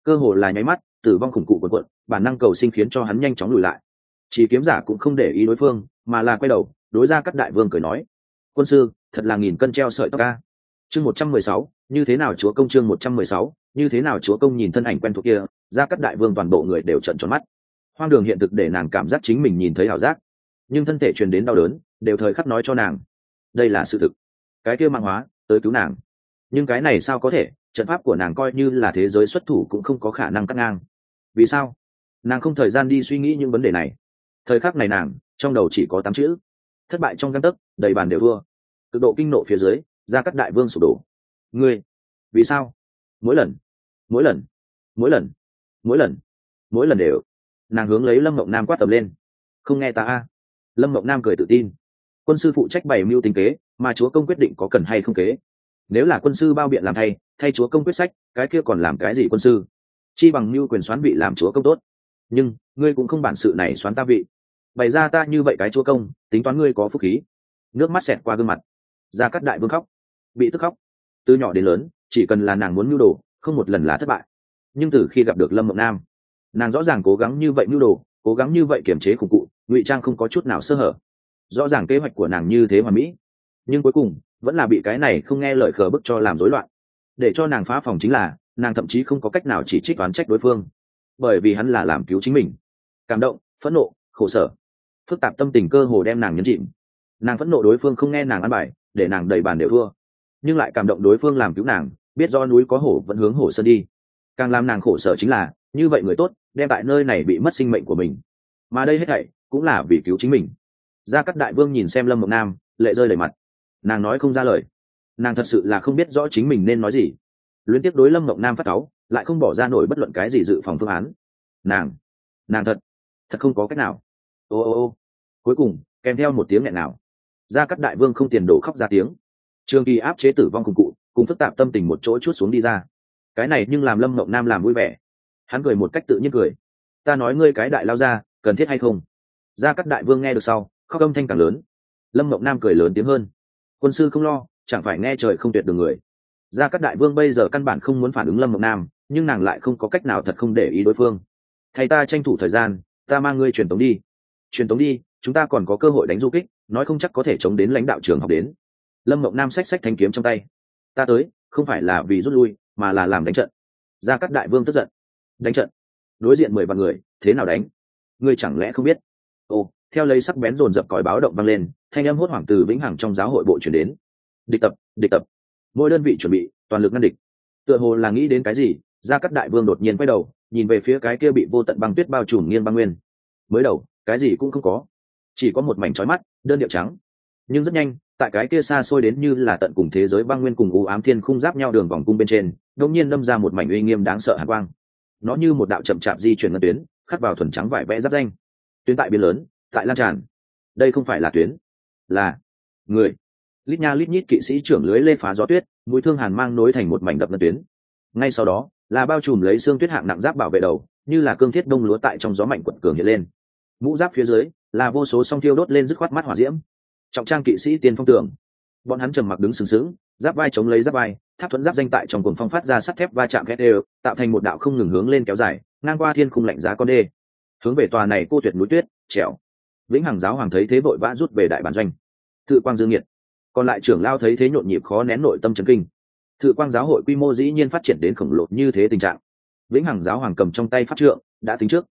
Cơ hồ là nháy mắt, tử vong khủng cụ quần quận bản năng cầu sinh khiến cho hắn nhanh chóng lùi lại. Chỉ kiếm giả cũng không để ý đối phương, mà là quay đầu, đối ra các đại vương cười nói quân sư, thật là nghìn cân treo sợi tóc ca chương một trăm mười sáu, như thế nào chúa công chương một trăm mười sáu, như thế nào chúa công nhìn thân ảnh quen thuộc kia, ra các đại vương toàn bộ người đều trận tròn mắt. Hoang đường hiện thực để nàng cảm giác chính mình nhìn thấy ảo giác. Nhưng thân thể truyền đến đau đớn, đều thời khắc nói cho nàng. Đây là sự thực. Cái kia mạng hóa, tới cứu nàng. Nhưng cái này sao có thể? Trận pháp của nàng coi như là thế giới xuất thủ cũng không có khả năng cắt ngang. Vì sao? Nàng không thời gian đi suy nghĩ những vấn đề này. Thời khắc này nàng, trong đầu chỉ có tám chữ. Thất bại trong găng tấc đầy bàn đều thua. Cực độ kinh nộ phía dưới, ra các đại vương sụp đổ. Ngươi, vì sao? Mỗi lần mỗi lần mỗi lần mỗi lần mỗi lần đều. Nàng hướng lấy lâm mộng nam quát tầm lên. Không nghe ta a. Lâm mộng nam cười tự tin. Quân sư phụ trách bày mưu tính kế, mà chúa công quyết định có cần hay không kế. Nếu là quân sư bao biện làm thay thay chúa công quyết sách, cái kia còn làm cái gì quân sư? Chi bằng mưu quyền xoán vị làm chúa công tốt. Nhưng, ngươi cũng không bản sự này xoán ta vị. Bày ra ta như vậy cái chúa công, tính toán ngươi có phúc khí nước mắt xẹt qua gương mặt. Ra cắt đại vương khóc. Bị tức khóc. Từ nhỏ đến lớn, chỉ cần là nàng muốn mưu đồ, không một lần là thất bại. Nhưng từ khi gặp được lâm mộng nam, nàng rõ ràng cố gắng như vậy mưu đồ, cố gắng như vậy kiềm chế khủng cụ, ngụy trang không có chút nào sơ hở. Rõ ràng kế hoạch của nàng như thế mà mỹ. Nhưng cuối cùng, vẫn là bị cái này không nghe lời khờ bức cho làm rối loạn. Để cho nàng phá phòng chính là, nàng thậm chí không có cách nào chỉ trích oán trách đối phương. Bởi vì hắn là làm cứu chính mình. Cảm động, phẫn nộ, khổ sở. Phức tạp tâm tình cơ hồ đem nàng nhấn chìm nàng phẫn nộ đối phương không nghe nàng ăn bài, để nàng đầy bàn đều thua. Nhưng lại cảm động đối phương làm cứu nàng, biết do núi có hổ vẫn hướng hổ sơn đi. Càng làm nàng khổ sở chính là, như vậy người tốt, đem tại nơi này bị mất sinh mệnh của mình. Mà đây hết thảy, cũng là vì cứu chính mình. Gia cắt đại vương nhìn xem lâm mộng nam, lệ rơi đầy mặt. Nàng nói không ra lời. Nàng thật sự là không biết rõ chính mình nên nói gì. Luyến tiếp đối lâm mộng nam phát cáu, lại không bỏ ra nổi bất luận cái gì dự phòng phương án. Nàng nàng thật thật không có cách nào. Ô ô ô. Cuối cùng, kèm theo một tiếng nghẹn nào gia cắt đại vương không tiền đổ khóc ra tiếng. Trường kỳ áp chế tử vong cùng cụ, cùng phức tạp tâm tình một chỗ chút xuống đi ra. Cái này nhưng làm lâm mộng nam làm vui vẻ. Hắn cười một cách tự nhiên cười. Ta nói ngươi cái đại lao ra, cần thiết hay không? Gia cắt đại vương nghe được sau, khóc âm thanh càng lớn. Lâm mộng nam cười lớn tiếng hơn. Quân sư không lo, chẳng phải nghe trời không tuyệt đường người. Gia cắt đại vương bây giờ căn bản không muốn phản ứng lâm mộng nam, nhưng nàng lại không có cách nào thật không để ý đối phương. Thầy ta tranh thủ thời gian, ta mang ngươi truyền tống đi. Truyền tống đi, chúng ta còn có cơ hội đánh du kích nói không chắc có thể chống đến lãnh đạo trường học đến. Lâm mộng nam xách xách thanh kiếm trong tay. Ta tới, không phải là vì rút lui, mà là làm đánh trận. Gia cắt đại vương tức giận. Đánh trận. Đối diện mười vạn người, thế nào đánh? Ngươi chẳng lẽ không biết? Ồ, theo lấy sắc bén dồn dập còi báo động vang lên, thanh âm hốt hoảng từ vĩnh hằng trong giáo hội bộ chuyển đến. Địch tập địch tập. Mỗi đơn vị chuẩn bị, toàn lực ngăn địch. Tựa hồ là nghĩ đến cái gì gia cắt đại vương đột nhiên quay đầu, nhìn về phía cái kia bị vô tận băng tuyết bao trùm nghiêng băng nguyên. Mới đầu, cái gì cũng không có chỉ có một mảnh trói mắt, đơn điệu trắng. Nhưng rất nhanh, tại cái kia xa xôi đến như là tận cùng thế giới băng nguyên cùng u ám thiên khung giáp nhau đường vòng cung bên trên đông nhiên đâm ra một mảnh uy nghiêm đáng sợ hạ quang. Nó như một đạo chậm chạp di chuyển ngân tuyến, khắc vào thuần trắng vải vẽ giáp danh. Tuyến tại biên lớn, tại lan tràn. Đây không phải là tuyến, là người. Lít nha lít nhít kỵ sĩ trưởng lưới lê phá gió tuyết, mũi thương hàn mang nối thành một mảnh đập ngân tuyến. Ngay sau đó, là bao trùm lấy xương tuyết hạng nặng giáp bảo vệ đầu, như là cương thiết đông lúa tại trong gió mạnh quật cường hiện lên mũ giáp phía dưới, là vô số song thiêu đốt lên dứt khoát mắt hỏa diễm. Trọng trang kỵ sĩ tiên phong tường bọn hắn trầm mặc đứng sừng sững, giáp vai chống lấy giáp vai, tháp thuẫn giáp danh tại trong cuồng phong phát ra sắt thép va chạm ghét đều, tạo thành một đạo không ngừng hướng lên kéo dài, ngang qua thiên khung lạnh giá con đê. Hướng về tòa này cô tuyệt núi tuyết, trèo. Vĩnh hằng giáo hoàng thấy thế vội vã rút về đại bản doanh. Thự quang dương nhiệt. Còn lại trưởng lao thấy thế nhộn nhịp khó nén nội tâm trấn kinh. Thự quang giáo hội quy mô dĩ nhiên phát triển đến khổng lồ như thế tình trạng. Vĩnh hằng giáo hoàng cầm trong tay pháp trượng, đã tính trước.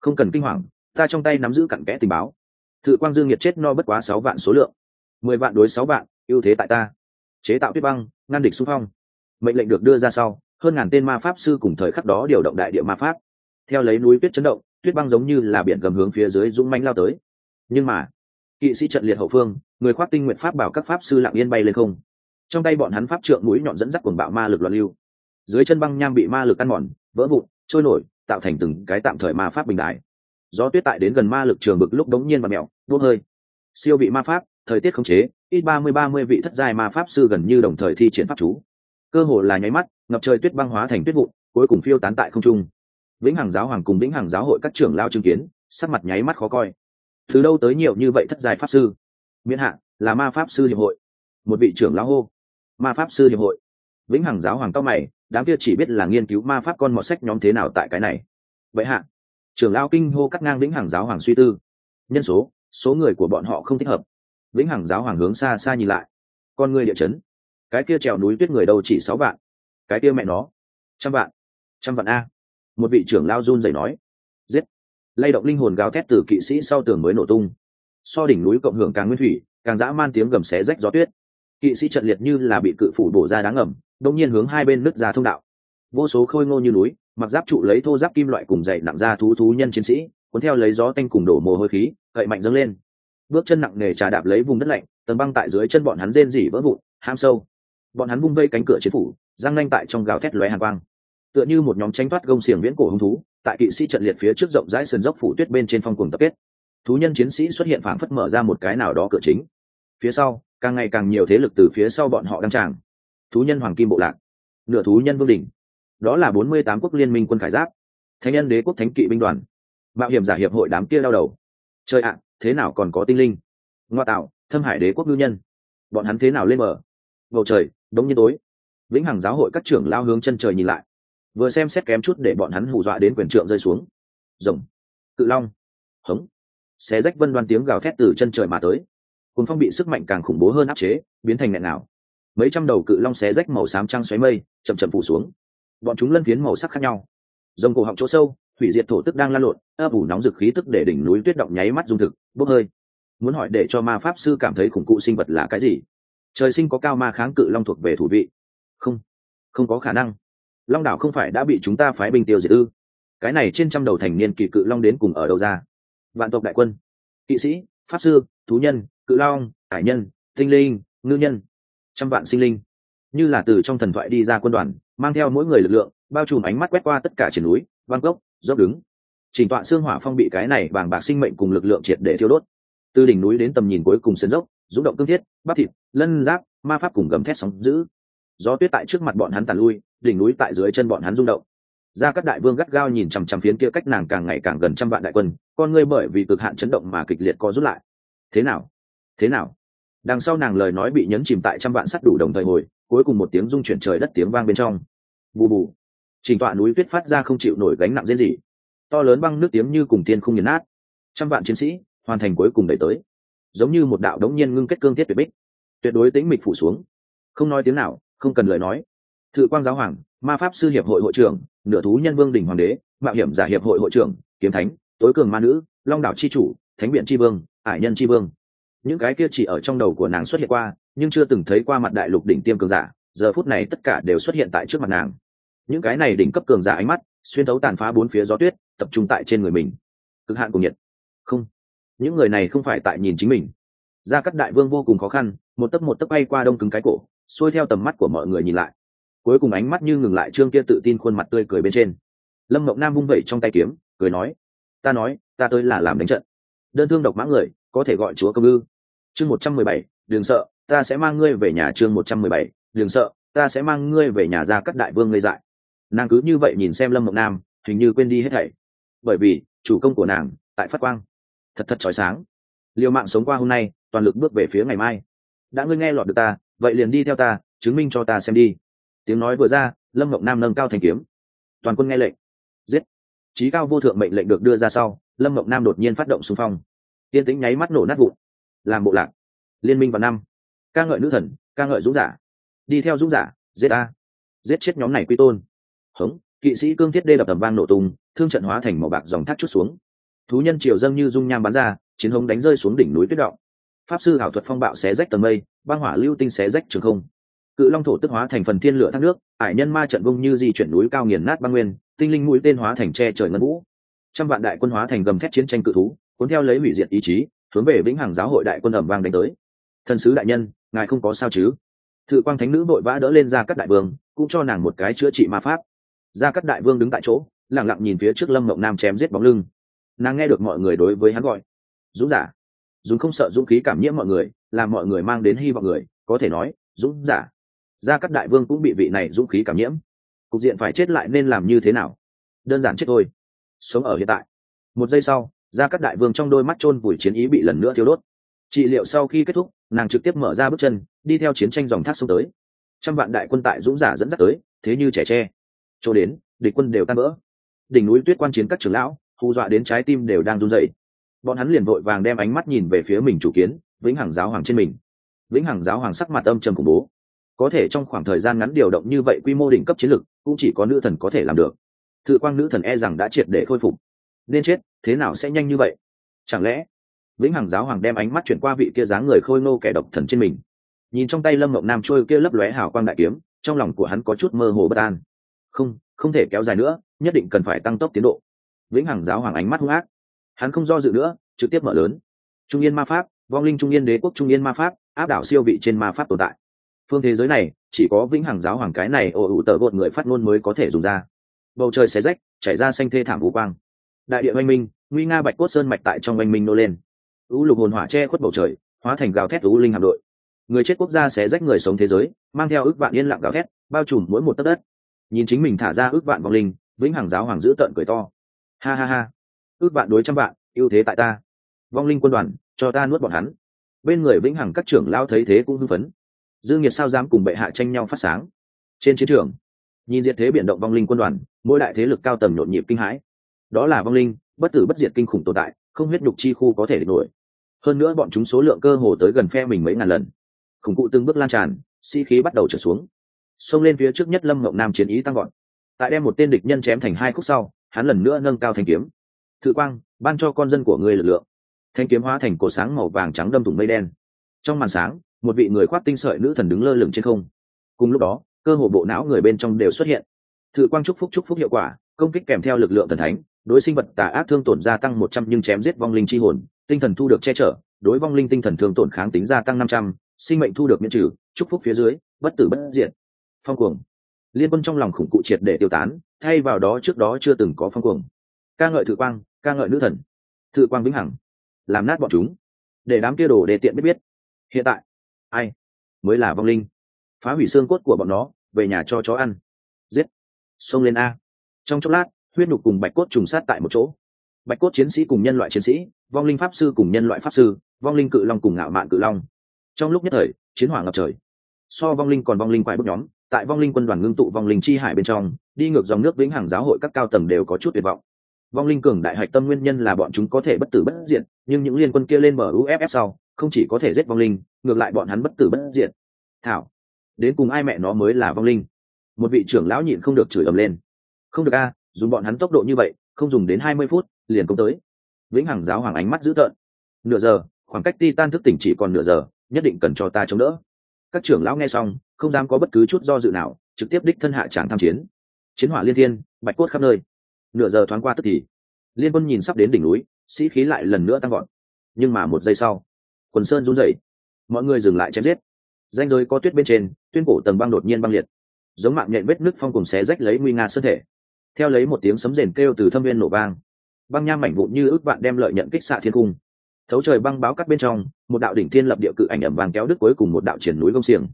Không cần kinh hoàng ta trong tay nắm giữ cặn kẽ tình báo. Thự quang dương nhiệt chết no bất quá sáu vạn số lượng. Mười vạn đối sáu vạn, ưu thế tại ta. Chế tạo tuyết băng, ngăn địch xung phong. Mệnh lệnh được đưa ra sau, hơn ngàn tên ma pháp sư cùng thời khắc đó điều động đại địa ma pháp. Theo lấy núi tuyết chấn động, tuyết băng giống như là biển gầm hướng phía dưới dũng manh lao tới. Nhưng mà, kỵ sĩ trận liệt hậu phương, người khoác tinh nguyện pháp bảo các pháp sư lặng yên bay lên không. Trong tay bọn hắn pháp trượng mũi nhọn dẫn dắt quần bạo ma lực loạn lưu. Dưới chân băng nham bị ma lực ăn mòn, vỡ vụn, trôi nổi, tạo thành từng cái tạm thời ma pháp bình đại gió tuyết tại đến gần ma lực trường bực lúc đống nhiên và mẹo buông hơi. Siêu vị ma pháp, thời tiết khống chế, ít ba mươi ba mươi vị thất giai ma pháp sư gần như đồng thời thi triển pháp chú. Cơ hồ là nháy mắt, ngập trời tuyết băng hóa thành tuyết vụn, cuối cùng phiêu tán tại không trung. Vĩnh hằng giáo hoàng cùng vĩnh hằng giáo hội các trưởng lao chứng kiến, sắc mặt nháy mắt khó coi. Từ đâu tới nhiều như vậy thất giai pháp sư? Miễn hạ, là ma pháp sư hiệp hội. Một vị trưởng lão hô. Ma pháp sư hiệp hội. Vĩnh hằng giáo hoàng cao mày, đám kia chỉ biết là nghiên cứu ma pháp con mọt sách nhóm thế nào tại cái này. Vậy hạ trưởng lao kinh hô cắt ngang vĩnh hằng giáo hoàng suy tư. Nhân số số người của bọn họ không thích hợp. Vĩnh hằng giáo hoàng hướng xa xa nhìn lại. Con người địa chấn. Cái kia trèo núi tuyết người đâu chỉ sáu vạn. Cái kia mẹ nó. Trăm vạn. Trăm vạn a. Một vị trưởng lao run rẩy nói. Giết. Lay động linh hồn gào thét từ kỵ sĩ sau tường mới nổ tung. So đỉnh núi cộng hưởng càng nguyên thủy, càng dã man tiếng gầm xé rách gió tuyết. Kỵ sĩ trận liệt như là bị cự phủ đổ ra đáng ẩm đông nhiên hướng hai bên nứt ra thông đạo vô số khôi ngô như núi, mặc giáp trụ lấy thô giáp kim loại cùng dày nặng ra thú thú nhân chiến sĩ, cuốn theo lấy gió tanh cùng đổ mồ hôi khí, gậy mạnh dâng lên. Bước chân nặng nề trà đạp lấy vùng đất lạnh, tầng băng tại dưới chân bọn hắn rên rỉ vỡ vụn, ham sâu. Bọn hắn vung vây cánh cửa chiến phủ giang nanh tại trong gào thét lóe hàng quang. Tựa như một nhóm tranh thoát gông xiềng viễn cổ hung thú, tại kỵ sĩ trận liệt phía trước rộng rãi sườn dốc phủ tuyết bên trên phong cuồng tập kết. Thú nhân chiến sĩ xuất hiện phảng phất mở ra một cái nào đó cửa chính. Phía sau, càng ngày càng nhiều thế lực từ phía sau bọn họ đang tràng. Thú nhân hoàng kim bộ lạc. Nửa thú nhân vương đỉnh đó là bốn mươi tám quốc liên minh quân khải giáp, thánh nhân đế quốc thánh kỵ binh đoàn, mạo hiểm giả hiệp hội đám kia đau đầu. Trời ạ, thế nào còn có tinh linh? Ngoa tạo, thâm hải đế quốc ngư nhân. Bọn hắn thế nào lên mở bầu trời đống như tối. Vĩnh hằng giáo hội các trưởng lao hướng chân trời nhìn lại. Vừa xem xét kém chút để bọn hắn hù dọa đến quyền trượng rơi xuống. Rồng, cự long, hống. Xé rách vân đoan tiếng gào thét từ chân trời mà tới. Cuốn phong bị sức mạnh càng khủng bố hơn áp chế, biến thành nghẹn nào mấy trăm đầu cự long xé rách màu xám trăng xoáy mây, chậm chậm phủ xuống bọn chúng lân phiến màu sắc khác nhau. Rồng cổ họng chỗ sâu, hủy diệt thổ tức đang lan lộn, ấp ủ nóng rực khí tức để đỉnh núi tuyết động nháy mắt dung thực, bốc hơi. Muốn hỏi để cho ma pháp sư cảm thấy khủng cụ sinh vật là cái gì? Trời sinh có cao ma kháng cự long thuộc về thủ vị. Không không có khả năng. Long đảo không phải đã bị chúng ta phái binh tiêu diệt ư? Cái này trên trăm đầu thành niên kỳ cự long đến cùng ở đâu ra? Vạn tộc đại quân, kỵ sĩ, pháp sư, thú nhân, cự long, hải nhân, tinh linh, ngư nhân, trăm vạn sinh linh. Như là từ trong thần thoại đi ra quân đoàn mang theo mỗi người lực lượng, bao trùm ánh mắt quét qua tất cả triển núi băng cốc, dốc đứng. Trình tọa xương hỏa phong bị cái này bàng bạc sinh mệnh cùng lực lượng triệt để thiêu đốt. Từ đỉnh núi đến tầm nhìn cuối cùng sân dốc, rung động cương thiết, bắp thịt, lân giáp, ma pháp cùng gầm thét sóng giữ gió tuyết tại trước mặt bọn hắn tàn lui, đỉnh núi tại dưới chân bọn hắn rung động. Ra các đại vương gắt gao nhìn chằm chằm phiến kia cách nàng càng ngày càng gần trăm vạn đại quân, con ngươi bởi vì cực hạn chấn động mà kịch liệt co rút lại. Thế nào? Thế nào? Đằng sau nàng lời nói bị nhấn chìm tại trăm vạn sắt đủ đồng thời hồi cuối cùng một tiếng rung chuyển trời đất tiếng vang bên trong. Bù bù. Trình tọa núi tuyết phát ra không chịu nổi gánh nặng diễn gì to lớn băng nước tiếng như cùng tiên không nghiền nát. Trăm vạn chiến sĩ hoàn thành cuối cùng đẩy tới. Giống như một đạo đống nhiên ngưng kết cương thiết tuyệt bích. Tuyệt đối tính mịch phủ xuống. Không nói tiếng nào, không cần lời nói. Thự quang giáo hoàng, ma pháp sư hiệp hội hội trưởng, nửa thú nhân vương đình hoàng đế, mạo hiểm giả hiệp hội hội trưởng, kiếm thánh, tối cường ma nữ, long đảo c h i chủ, thánh biện c h i vương, ải nhân c h i vương. Những cái kia chỉ ở trong đầu của nàng xuất hiện qua nhưng chưa từng thấy qua mặt đại lục đỉnh tiêm cường giả, giờ phút này tất cả đều xuất hiện tại trước mặt nàng. Những cái này đỉnh cấp cường giả ánh mắt, xuyên thấu tàn phá bốn phía gió tuyết, tập trung tại trên người mình. Cực hạn cùng nhiệt. Không. Những người này không phải tại nhìn chính mình. Ra cắt đại vương vô cùng khó khăn, một tấc một tấc bay qua đông cứng cái cổ, xuôi theo tầm mắt của mọi người nhìn lại. Cuối cùng ánh mắt như ngừng lại trương kia tự tin khuôn mặt tươi cười bên trên. Lâm mộng nam vung vẩy trong tay kiếm, cười nói, ta nói, ta tới là làm đánh trận. Đơn thương độc mã người, có thể gọi chúa công ư. Chương một trăm mười bảy, đừng sợ ta sẽ mang ngươi về nhà chương một trăm mười bảy, đừng sợ, ta sẽ mang ngươi về nhà ra cắt đại vương ngây dại. Nàng cứ như vậy nhìn xem lâm mộng nam, hình như quên đi hết thảy. Bởi vì, chủ công của nàng, tại phát quang. Thật thật trói sáng. Liều mạng sống qua hôm nay, toàn lực bước về phía ngày mai. Đã ngươi nghe lọt được ta, vậy liền đi theo ta, chứng minh cho ta xem đi. Tiếng nói vừa ra, lâm ngọc nam nâng cao thành kiếm. Toàn quân nghe lệnh. Giết. Trí cao vô thượng mệnh lệnh được đưa ra sau, lâm ngọc nam đột nhiên phát động xung phong. Tiên tính nháy mắt nổ nát vụn. Làm bộ lạc. Liên minh vào năm ca ngợi nữ thần, ca ngợi dũng giả. Đi theo dũng giả, giết a giết chết nhóm này quy tôn. Hống, kỵ sĩ cương thiết đê đập tầm vang nổ tung, thương trận hóa thành màu bạc dòng thác chút xuống. Thú nhân triều dâng như dung nham bắn ra, chiến hống đánh rơi xuống đỉnh núi tuyết động. Pháp sư ảo thuật phong bạo xé rách tầng mây, băng hỏa lưu tinh xé rách trường không. Cự long thổ tức hóa thành phần thiên lửa thác nước, ải nhân ma trận vung như di chuyển núi cao nghiền nát băng nguyên, tinh linh mũi tên hóa thành tre trời ngân vũ. Trăm vạn đại quân hóa thành gầm thép chiến tranh cự thú, cuốn theo lấy hủy diệt ý chí, hướng về vĩnh hằng giáo hội đại quân ẩm vang đánh tới thần sứ đại nhân, ngài không có sao chứ? Thự quang thánh nữ vội vã đỡ lên ra các đại vương, cũng cho nàng một cái chữa trị ma pháp. Ra các đại vương đứng tại chỗ lẳng lặng nhìn phía trước lâm mộng nam chém giết bóng lưng. Nàng nghe được mọi người đối với hắn gọi, dũng giả, dũng không sợ dũng khí cảm nhiễm mọi người, làm mọi người mang đến hy vọng người, có thể nói, dũng giả. Ra các đại vương cũng bị vị này dũng khí cảm nhiễm. Cục diện phải chết lại nên làm như thế nào? Đơn giản chết thôi. Sống ở hiện tại. Một giây sau ra các đại vương trong đôi mắt chôn vùi chiến ý bị lần nữa thiếu đốt trị liệu sau khi kết thúc, nàng trực tiếp mở ra bước chân, đi theo chiến tranh dòng thác sông tới. Trăm vạn đại quân tại dũng giả dẫn dắt tới, thế như trẻ tre. Chỗ đến, địch quân đều tan vỡ. Đỉnh núi tuyết quan chiến các trưởng lão, hù dọa đến trái tim đều đang run dậy bọn hắn liền vội vàng đem ánh mắt nhìn về phía mình chủ kiến, vĩnh hằng giáo hoàng trên mình. Vĩnh hằng giáo hoàng sắc mặt âm trầm khủng bố. Có thể trong khoảng thời gian ngắn điều động như vậy quy mô đỉnh cấp chiến lực, cũng chỉ có nữ thần có thể làm được. Thự quang nữ thần e rằng đã triệt để khôi phục. Nên chết, thế nào sẽ nhanh như vậy? Chẳng lẽ vĩnh hằng giáo hoàng đem ánh mắt chuyển qua vị kia dáng người khôi ngô kẻ độc thần trên mình. Nhìn trong tay lâm mộng nam trôi kia lấp lóe hào quang đại kiếm, trong lòng của hắn có chút mơ hồ bất an. Không không thể kéo dài nữa, nhất định cần phải tăng tốc tiến độ. Vĩnh hằng giáo hoàng ánh mắt hung ác. Hắn không do dự nữa, trực tiếp mở lớn. Trung yên ma pháp, vong linh trung yên đế quốc trung yên ma pháp, áp đảo siêu vị trên ma pháp tồn tại. Phương thế giới này, chỉ có vĩnh hằng giáo hoàng cái này ồ ủ tờ gột người phát ngôn mới có thể dùng ra. Bầu trời xé rách, chảy ra xanh thê thảm vũ quang. Đại địa oanh minh, nguy nga bạch cốt sơn mạch tại trong oanh minh nô lên u lục hồn hỏa che khuất bầu trời, hóa thành gào thét u linh hạm đội. Người chết quốc gia sẽ rách người sống thế giới, mang theo ước vạn yên lặng gào thét, bao trùm mỗi một tấc đất. Nhìn chính mình thả ra ước vạn vong linh, vĩnh hằng giáo hoàng giữ tợn cười to. Ha ha ha. Ước vạn đối trăm vạn, ưu thế tại ta. Vong linh quân đoàn, cho ta nuốt bọn hắn. Bên người vĩnh hằng các trưởng lao thấy thế cũng hưng phấn. Dương nhiệt sao dám cùng bệ hạ tranh nhau phát sáng? Trên chiến trường, nhìn diệt thế biển động vong linh quân đoàn, mỗi đại thế lực cao tầm nhộn nhịp kinh hãi. Đó là vong linh, bất tử bất diệt kinh khủng tồn tại, không huyết nhục chi khu có thể địch nổi hơn nữa bọn chúng số lượng cơ hồ tới gần phe mình mấy ngàn lần. Khủng cụ từng bước lan tràn, sĩ、si、khí bắt đầu trở xuống. Xông lên phía trước nhất lâm mộng nam chiến ý tăng gọn tại đem một tên địch nhân chém thành hai khúc sau, hắn lần nữa nâng cao thanh kiếm. Thự quang, ban cho con dân của người lực lượng. Thanh kiếm hóa thành cổ sáng màu vàng trắng đâm thủng mây đen. Trong màn sáng, một vị người khoác tinh sợi nữ thần đứng lơ lửng trên không. Cùng lúc đó, cơ hồ bộ não người bên trong đều xuất hiện. Thự quang chúc phúc chúc phúc hiệu quả, công kích kèm theo lực lượng thần thánh, đối sinh vật tà ác thương tổn gia tăng một trăm nhưng chém giết vong linh chi hồn tinh thần thu được che chở, đối vong linh tinh thần thường tổn kháng tính gia tăng năm trăm, sinh mệnh thu được miễn trừ, chúc phúc phía dưới, bất tử bất diệt. Phong cuồng. Liên quân trong lòng khủng cụ triệt để tiêu tán, thay vào đó trước đó chưa từng có phong cuồng. Ca ngợi thự quang, ca ngợi nữ thần. Thự quang vĩnh hằng. Làm nát bọn chúng. Để đám kia đồ đề tiện biết biết. Hiện tại, ai mới là vong linh? Phá hủy xương cốt của bọn nó, về nhà cho chó ăn. Giết. Xông lên a. Trong chốc lát, huyết nhục cùng bạch cốt trùng sát tại một chỗ. Bạch cốt chiến sĩ cùng nhân loại chiến sĩ vong linh pháp sư cùng nhân loại pháp sư, vong linh cự long cùng ngạo mạn cự long. Trong lúc nhất thời, chiến hỏa ngập trời. So vong linh còn vong linh quái bước nhóm, tại vong linh quân đoàn ngưng tụ vong linh chi hải bên trong, đi ngược dòng nước vĩnh hằng giáo hội các cao tầng đều có chút tuyệt vọng. Vong linh cường đại hạch tâm nguyên nhân là bọn chúng có thể bất tử bất diệt, nhưng những liên quân kia lên mở uff sau, không chỉ có thể giết vong linh, ngược lại bọn hắn bất tử bất diệt. Thảo, đến cùng ai mẹ nó mới là vong linh? Một vị trưởng lão nhịn không được chửi ầm lên. Không được a, dùng bọn hắn tốc độ như vậy, không dùng đến hai mươi phút, liền công tới vĩnh hằng giáo hoàng ánh mắt dữ tợn. Nửa giờ, khoảng cách ti tan thức tỉnh chỉ còn nửa giờ, nhất định cần cho ta chống đỡ. Các trưởng lão nghe xong, không dám có bất cứ chút do dự nào, trực tiếp đích thân hạ tràng tham chiến. Chiến hỏa liên thiên, bạch cốt khắp nơi. Nửa giờ thoáng qua tức thì, liên quân nhìn sắp đến đỉnh núi, sĩ khí lại lần nữa tăng gọn nhưng mà một giây sau, quần sơn run rẩy. Mọi người dừng lại chém giết. Danh giới có tuyết bên trên, tuyên cổ tầng băng đột nhiên băng liệt. Giống mạng nhện vết nước phong cùng xé rách lấy nguy nga sơn thể. Theo lấy một tiếng sấm rền kêu từ thâm viên nổ vang băng nham mảnh vụn như ước vạn đem lợi nhận kích xạ thiên cung. Thấu trời băng báo cắt bên trong, một đạo đỉnh thiên lập địa cự ảnh ẩm vàng kéo đứt cuối cùng một đạo triển núi gông xiềng.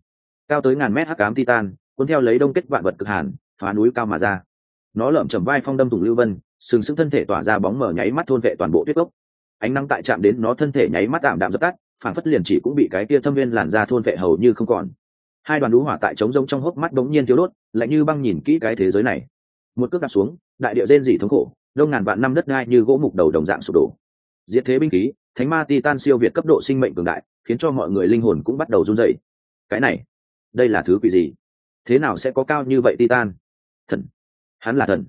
Cao tới ngàn mét hắc cám titan, cuốn theo lấy đông kết vạn vật cực hàn, phá núi cao mà ra. Nó lởm chầm vai phong đâm thủng lưu vân, sừng sững thân thể tỏa ra bóng mở nháy mắt thôn vệ toàn bộ tuyết gốc ánh nắng tại chạm đến nó thân thể nháy mắt tạm đạm dập tắt phản phất liền chỉ cũng bị cái kia thâm viên làn ra thôn vệ hầu như không còn. Hai đoàn đũ hỏa tại trống rông trong hốc mắt bỗng nhiên thiếu đốt, lạnh như băng nhìn kỹ cái thế giới này. Một cước đạp xuống, đại địa rên rỉ thống khổ đông ngàn vạn năm đất đai như gỗ mục đầu đồng dạng sụp đổ. Diệt thế binh khí, thánh ma titan siêu việt cấp độ sinh mệnh cường đại, khiến cho mọi người linh hồn cũng bắt đầu run rẩy. Cái này, đây là thứ quỷ gì? Thế nào sẽ có cao như vậy titan? Thần. Hắn là thần.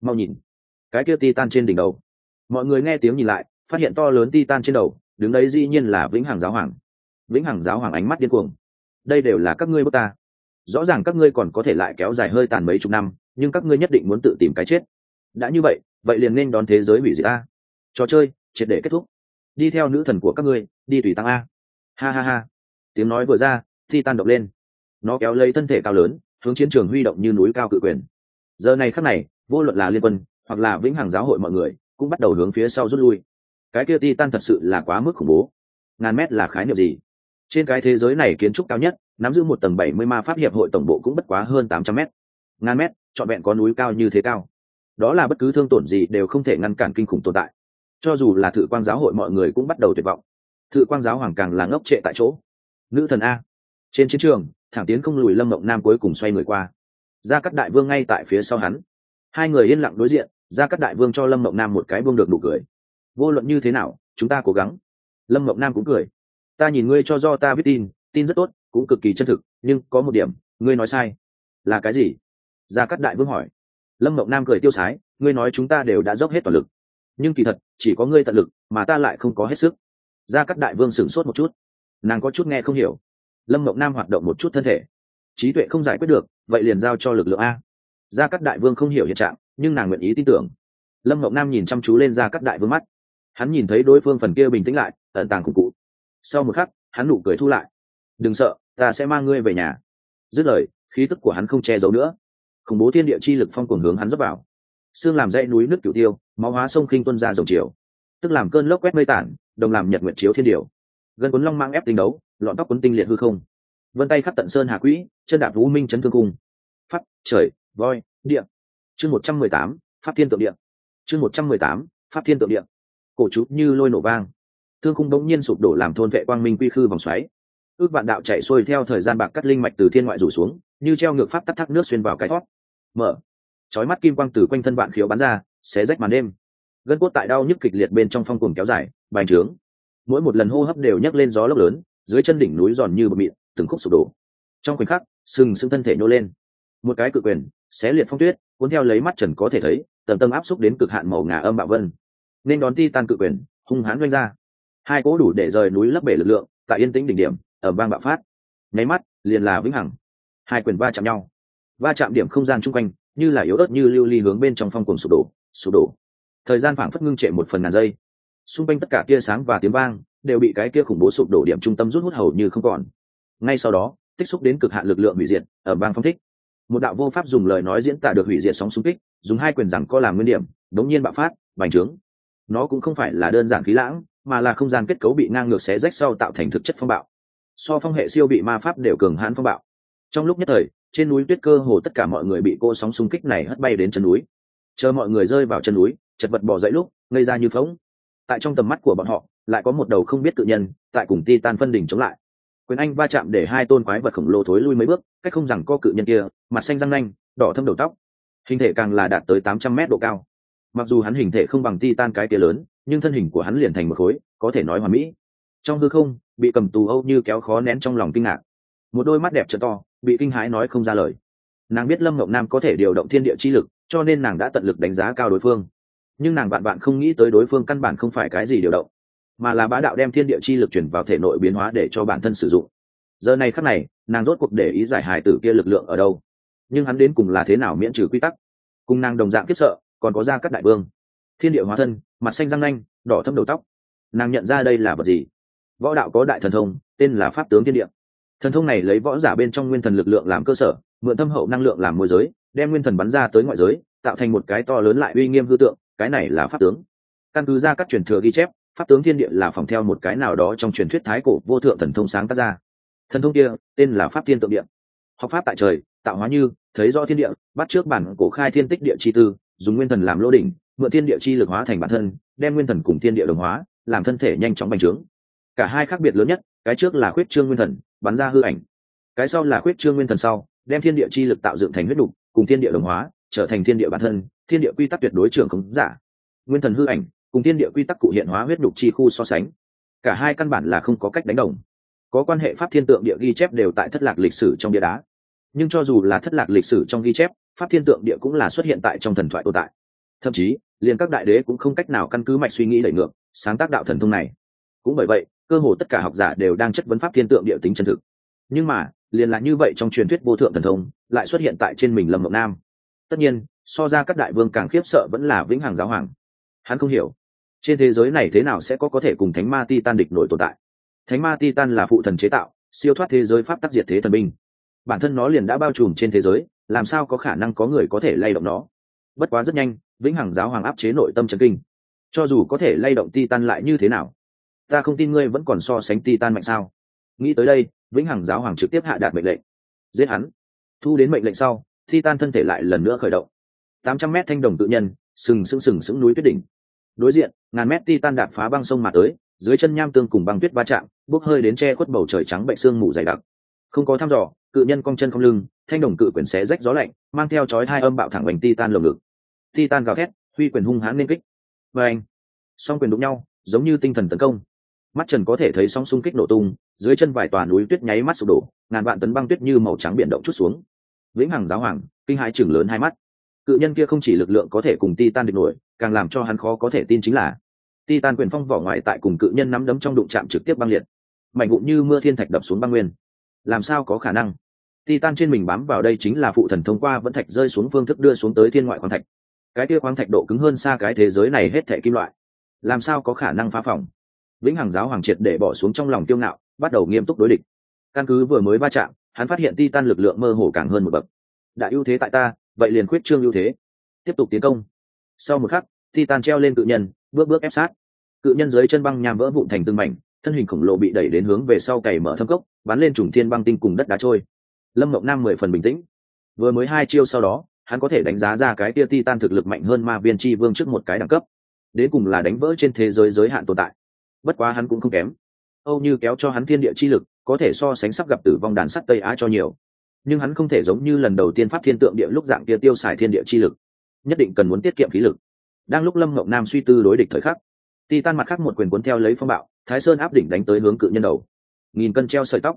Mau nhìn. Cái kia titan trên đỉnh đầu. Mọi người nghe tiếng nhìn lại, phát hiện to lớn titan trên đầu, đứng đấy dĩ nhiên là vĩnh hằng giáo hoàng. Vĩnh hằng giáo hoàng ánh mắt điên cuồng. Đây đều là các ngươi bước ta. Rõ ràng các ngươi còn có thể lại kéo dài hơi tàn mấy chục năm, nhưng các ngươi nhất định muốn tự tìm cái chết đã như vậy vậy liền nên đón thế giới hủy diệt a. Trò chơi, triệt để kết thúc. Đi theo nữ thần của các ngươi, đi tùy tăng a. Ha ha ha. Tiếng nói vừa ra thi tan động lên. Nó kéo lấy thân thể cao lớn, hướng chiến trường huy động như núi cao cự quyền. Giờ này khắc này, vô luận là liên quân, hoặc là vĩnh hằng giáo hội mọi người, cũng bắt đầu hướng phía sau rút lui. Cái kia ti tan thật sự là quá mức khủng bố. Ngàn mét là khái niệm gì? Trên cái thế giới này kiến trúc cao nhất, nắm giữ một tầng bảy mươi ma pháp hiệp hội tổng bộ cũng bất quá hơn tám trăm mét. Ngàn mét, trọn vẹn có núi cao như thế cao đó là bất cứ thương tổn gì đều không thể ngăn cản kinh khủng tồn tại. Cho dù là thự quang giáo hội mọi người cũng bắt đầu tuyệt vọng. Thự quang giáo hoàng càng là ngốc trệ tại chỗ. Nữ thần a. Trên chiến trường, thẳng tiến không lùi lâm mộng nam cuối cùng xoay người qua. Ra cắt đại vương ngay tại phía sau hắn. Hai người yên lặng đối diện ra cắt đại vương cho lâm mộng nam một cái vương được nụ cười. Vô luận như thế nào, chúng ta cố gắng. Lâm mộng nam cũng cười. Ta nhìn ngươi cho do ta viết tin tin rất tốt, cũng cực kỳ chân thực, nhưng có một điểm, ngươi nói sai. Là cái gì? Gia cắt đại vương hỏi lâm mộng nam cười tiêu sái, ngươi nói chúng ta đều đã dốc hết toàn lực, nhưng kỳ thật, chỉ có ngươi tận lực, mà ta lại không có hết sức. Gia cắt đại vương sửng sốt một chút. Nàng có chút nghe không hiểu. Lâm mộng nam hoạt động một chút thân thể. Trí tuệ không giải quyết được, vậy liền giao cho lực lượng a. Gia cắt đại vương không hiểu hiện trạng, nhưng nàng nguyện ý tin tưởng. Lâm mộng nam nhìn chăm chú lên gia cắt đại vương mắt. Hắn nhìn thấy đối phương phần kia bình tĩnh lại, ẩn tàng khủng cụ. Sau một khắc, hắn nụ cười thu lại. Đừng sợ, ta sẽ mang ngươi về nhà. Dứt lời, khí tức của hắn không che giấu nữa khủng bố thiên địa chi lực phong cuồng hướng hắn dốc vào. Xương làm dãy núi nước cửu tiêu, máu hóa sông khinh tuân ra dòng chiều. Tức làm cơn lốc quét mây tản, đồng làm nhật nguyện chiếu thiên điều gần cuốn long mang ép tinh đấu, lọn tóc cuốn tinh liệt hư không. Vân tay khắp tận sơn hà quỹ, chân đạp vũ minh chấn thương cung. Pháp, trời, voi, địa. Chương một trăm mười tám, pháp thiên tượng địa. Chương một trăm mười tám, pháp thiên tượng địa. Cổ trúc như lôi nổ vang. Thương khung đống nhiên sụp đổ làm thôn vệ quang minh quy khư vòng xoáy. Ước vạn đạo chạy xuôi theo thời gian bạc cắt linh mạch từ thiên ngoại rủ xuống, như treo ngược pháp tắt thác nước xuyên vào cái thoát mở. Chói mắt kim quang từ quanh thân bạn khiếu bắn ra, xé rách màn đêm. Gân cốt tại đau nhức kịch liệt bên trong phong cuồng kéo dài, bành trướng. Mỗi một lần hô hấp đều nhấc lên gió lốc lớn, dưới chân đỉnh núi giòn như bờ mịn, từng khúc sụp đổ. Trong khoảnh khắc, sừng sững thân thể nhô lên. Một cái cự quyền, xé liệt phong tuyết, cuốn theo lấy mắt trần có thể thấy tầm tầng áp xúc đến cực hạn màu ngà âm bạo vân. Nên đón ti tan cự quyền, hung hãn doanh ra. Hai cỗ đủ để rời núi lấp bể lực lượng, tại yên tĩnh đỉnh điểm ở bang bạo phát. Nháy mắt, liền là vĩnh hằng. Hai quyền va chạm nhau va chạm điểm không gian chung quanh, như là yếu ớt như lưu ly hướng bên trong phong cùng sụp đổ sụp đổ. Thời gian phảng phất ngưng trệ một phần ngàn giây. Xung quanh tất cả tia sáng và tiếng vang đều bị cái kia khủng bố sụp đổ điểm trung tâm rút hút hầu như không còn. Ngay sau đó, tích xúc đến cực hạn lực lượng hủy diệt ở bang phong thích. Một đạo vô pháp dùng lời nói diễn tả được hủy diệt sóng xung kích, dùng hai quyền rằng co làm nguyên điểm, đống nhiên bạo phát, bành trướng. Nó cũng không phải là đơn giản khí lãng, mà là không gian kết cấu bị ngang ngược xé rách sau tạo thành thực chất phong bạo. So phong hệ siêu bị ma pháp đều cường hãn phong bạo. Trong lúc nhất thời trên núi tuyết cơ hồ tất cả mọi người bị cô sóng xung kích này hất bay đến chân núi. Chờ mọi người rơi vào chân núi, chật vật bỏ dậy lúc, ngây ra như phóng tại trong tầm mắt của bọn họ, lại có một đầu không biết tự nhân, tại cùng ti tan phân đỉnh chống lại. Quyền anh va chạm để hai tôn quái vật khổng lồ thối lui mấy bước, cách không rằng co cự nhân kia, mặt xanh răng nanh, đỏ thâm đầu tóc. Hình thể càng là đạt tới tám trăm mét độ cao. Mặc dù hắn hình thể không bằng ti tan cái kia lớn, nhưng thân hình của hắn liền thành một khối, có thể nói hoàn mỹ. Trong hư không, bị cầm tù âu như kéo khó nén trong lòng kinh ngạc. Một đôi mắt đẹp t to bị kinh hãi nói không ra lời. Nàng biết lâm mộng nam có thể điều động thiên địa chi lực, cho nên nàng đã tận lực đánh giá cao đối phương. Nhưng nàng bạn bạn không nghĩ tới đối phương căn bản không phải cái gì điều động, mà là bá đạo đem thiên địa chi lực chuyển vào thể nội biến hóa để cho bản thân sử dụng. Giờ này khắc này, nàng rốt cuộc để ý giải hài tử kia lực lượng ở đâu. Nhưng hắn đến cùng là thế nào miễn trừ quy tắc? Cùng nàng đồng dạng kiếp sợ, còn có ra các đại vương. Thiên địa hóa thân, mặt xanh răng nanh, đỏ thâm đầu tóc. Nàng nhận ra đây là vật gì? Võ đạo có đại thần thông, tên là pháp tướng thiên địa thần thông này lấy võ giả bên trong nguyên thần lực lượng làm cơ sở, mượn thâm hậu năng lượng làm môi giới, đem nguyên thần bắn ra tới ngoại giới, tạo thành một cái to lớn lại uy nghiêm hư tượng, cái này là pháp tướng. Căn cứ ra các truyền thừa ghi chép, pháp tướng thiên địa là phòng theo một cái nào đó trong truyền thuyết thái cổ vô thượng thần thông sáng tác ra. Thần thông kia, tên là pháp thiên tượng địa. Học pháp tại trời, tạo hóa như, thấy rõ thiên địa, bắt trước bản cổ khai thiên tích địa chi tư, dùng nguyên thần làm lô đỉnh, mượn thiên địa chi lực hóa thành bản thân, đem nguyên thần cùng thiên địa đồng hóa, làm thân thể nhanh chóng bành trướng. Cả hai khác biệt lớn nhất cái trước là khuyết trương nguyên thần, bắn ra hư ảnh. Cái sau là khuyết trương nguyên thần sau, đem thiên địa chi lực tạo dựng thành huyết đục, cùng thiên địa đồng hóa, trở thành thiên địa bản thân, thiên địa quy tắc tuyệt đối trưởng khống giả. Nguyên thần hư ảnh, cùng thiên địa quy tắc cụ hiện hóa huyết đục chi khu so sánh. Cả hai căn bản là không có cách đánh đồng. Có quan hệ pháp thiên tượng địa ghi chép đều tại thất lạc lịch sử trong địa đá. Nhưng cho dù là thất lạc lịch sử trong ghi chép, pháp thiên tượng địa cũng là xuất hiện tại trong thần thoại tồn tại. Thậm chí, liền các đại đế cũng không cách nào căn cứ mạch suy nghĩ đẩy ngược, sáng tác đạo thần thông này. Cũng bởi vậy cơ hồ tất cả học giả đều đang chất vấn pháp thiên tượng địa tính chân thực. Nhưng mà, liền là như vậy trong truyền thuyết vô thượng thần thông, lại xuất hiện tại trên mình lâm mộng nam. Tất nhiên, so ra các đại vương càng khiếp sợ vẫn là vĩnh hằng giáo hoàng. Hắn không hiểu, trên thế giới này thế nào sẽ có có thể cùng thánh ma ti tan địch nổi tồn tại? Thánh ma ti tan là phụ thần chế tạo, siêu thoát thế giới pháp tắc diệt thế thần binh. Bản thân nó liền đã bao trùm trên thế giới, làm sao có khả năng có người có thể lay động nó? Bất quá rất nhanh, vĩnh hằng giáo hoàng áp chế nội tâm trấn kinh. Cho dù có thể lay động ti tan lại như thế nào? Ta không tin ngươi vẫn còn so sánh titan mạnh sao? Nghĩ tới đây, vĩnh hằng giáo hoàng trực tiếp hạ đạt mệnh lệnh. Giết hắn. Thu đến mệnh lệnh sau, titan thân thể lại lần nữa khởi động. Tám trăm mét thanh đồng tự nhân, sừng sững sừng sững núi tuyết đỉnh. Đối diện, ngàn mét titan đạp phá băng sông mà tới, dưới chân nham tương cùng băng tuyết va chạm, bốc hơi đến che khuất bầu trời trắng bệnh sương mù dày đặc. Không có thăm dò, cự nhân cong chân không lưng, thanh đồng cự quyển xé rách gió lạnh, mang theo chói hai âm bạo thẳng bành titan lồng ngực. Titan gào thét, huy quyền hung hãn nên kích. Và anh, song quyền đụng nhau, giống như tinh thần tấn công mắt trần có thể thấy sóng xung kích nổ tung, dưới chân vài tòa núi tuyết nháy mắt sụp đổ, ngàn vạn tấn băng tuyết như màu trắng biển động chút xuống. Vĩnh hằng giáo hoàng, kinh hãi chừng lớn hai mắt. Cự nhân kia không chỉ lực lượng có thể cùng ti tan địch nổi, càng làm cho hắn khó có thể tin chính là ti tan quyền phong vỏ ngoài tại cùng cự nhân nắm đấm trong đụng chạm trực tiếp băng liệt. Mạnh vụn như mưa thiên thạch đập xuống băng nguyên. Làm sao có khả năng? Ti tan trên mình bám vào đây chính là phụ thần thông qua vẫn thạch rơi xuống phương thức đưa xuống tới thiên ngoại khoáng thạch. Cái kia khoáng thạch độ cứng hơn xa cái thế giới này hết thẻ kim loại. Làm sao có khả năng phá phòng? Vĩnh hằng giáo hoàng triệt để bỏ xuống trong lòng tiêu ngạo, bắt đầu nghiêm túc đối địch. Căn cứ vừa mới va chạm, hắn phát hiện ti tan lực lượng mơ hồ càng hơn một bậc. Đã ưu thế tại ta, vậy liền khuyết trương ưu thế. Tiếp tục tiến công. Sau một khắc ti tan treo lên cự nhân, bước bước ép sát. Cự nhân dưới chân băng nham vỡ vụn thành từng mảnh, thân hình khổng lồ bị đẩy đến hướng về sau cày mở thâm cốc, bắn lên trùng thiên băng tinh cùng đất đá trôi. Lâm mộng nam mười phần bình tĩnh. Vừa mới hai chiêu sau đó, hắn có thể đánh giá ra cái tia ti tan thực lực mạnh hơn ma viên chi vương trước một cái đẳng cấp. Đến cùng là đánh vỡ trên thế giới giới hạn tồn tại bất quá hắn cũng không kém. Âu như kéo cho hắn thiên địa chi lực, có thể so sánh sắp gặp tử vong đàn sắt tây á cho nhiều. Nhưng hắn không thể giống như lần đầu tiên pháp thiên tượng địa lúc dạng kia tiêu xài thiên địa chi lực. Nhất định cần muốn tiết kiệm khí lực. Đang lúc lâm ngọc nam suy tư đối địch thời khắc ti tan mặt khác một quyền cuốn theo lấy phong bạo, thái sơn áp đỉnh đánh tới hướng cự nhân đầu. Nghìn cân treo sợi tóc.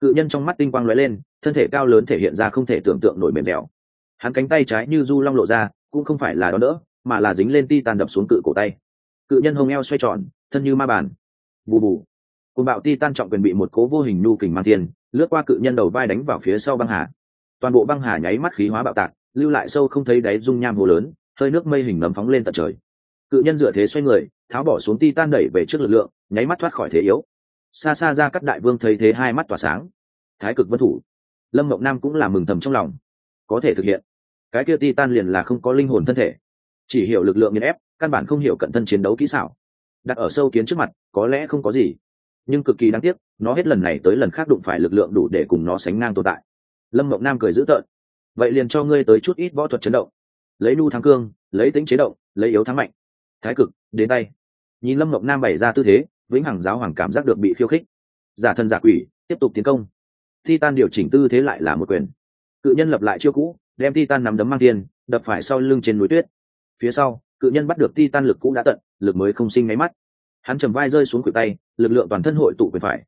Cự nhân trong mắt tinh quang lóe lên, thân thể cao lớn thể hiện ra không thể tưởng tượng nổi mềm dẻo. Hắn cánh tay trái như du long lộ ra, cũng không phải là đó đỡ, mà là dính lên ti tan đập xuống cự cổ tay. Cự nhân hông eo xoay tròn thân như ma bản, bù bù. Côn bạo ti tan trọng quyền bị một cố vô hình nhu kình mang tiền lướt qua cự nhân đầu vai đánh vào phía sau băng hà. Toàn bộ băng hà nháy mắt khí hóa bạo tạc lưu lại sâu không thấy đáy dung nham hồ lớn hơi nước mây hình nấm phóng lên tận trời. Cự nhân dựa thế xoay người tháo bỏ xuống ti tan đẩy về trước lực lượng nháy mắt thoát khỏi thế yếu. Xa xa ra các đại vương thấy thế hai mắt tỏa sáng. Thái cực vân thủ. Lâm mộng nam cũng là mừng thầm trong lòng. Có thể thực hiện. Cái kia ti tan liền là không có linh hồn thân thể. Chỉ hiểu lực lượng nghiền ép căn bản không hiểu cận thân chiến đấu kỹ xảo đặt ở sâu kiến trước mặt, có lẽ không có gì. Nhưng cực kỳ đáng tiếc, nó hết lần này tới lần khác đụng phải lực lượng đủ để cùng nó sánh ngang tồn tại. Lâm mộng nam cười dữ tợn. Vậy liền cho ngươi tới chút ít võ thuật chấn động. Lấy nu thắng cương, lấy tính chế động, lấy yếu thắng mạnh. Thái cực, đến tay. Nhìn lâm mộng nam bày ra tư thế, vĩnh hằng giáo hoàng cảm giác được bị khiêu khích. Giả thân giả quỷ, tiếp tục tiến công. Thi Tan điều chỉnh tư thế lại là một quyền. Cự nhân lập lại chiêu cũ, đem Thi Tan nắm đấm mang tiền, đập phải sau lưng trên núi tuyết. Phía sau cự nhân bắt được titan lực cũ đã tận, lực mới không sinh máy mắt. Hắn trầm vai rơi xuống cự tay, lực lượng toàn thân hội tụ quyền phải.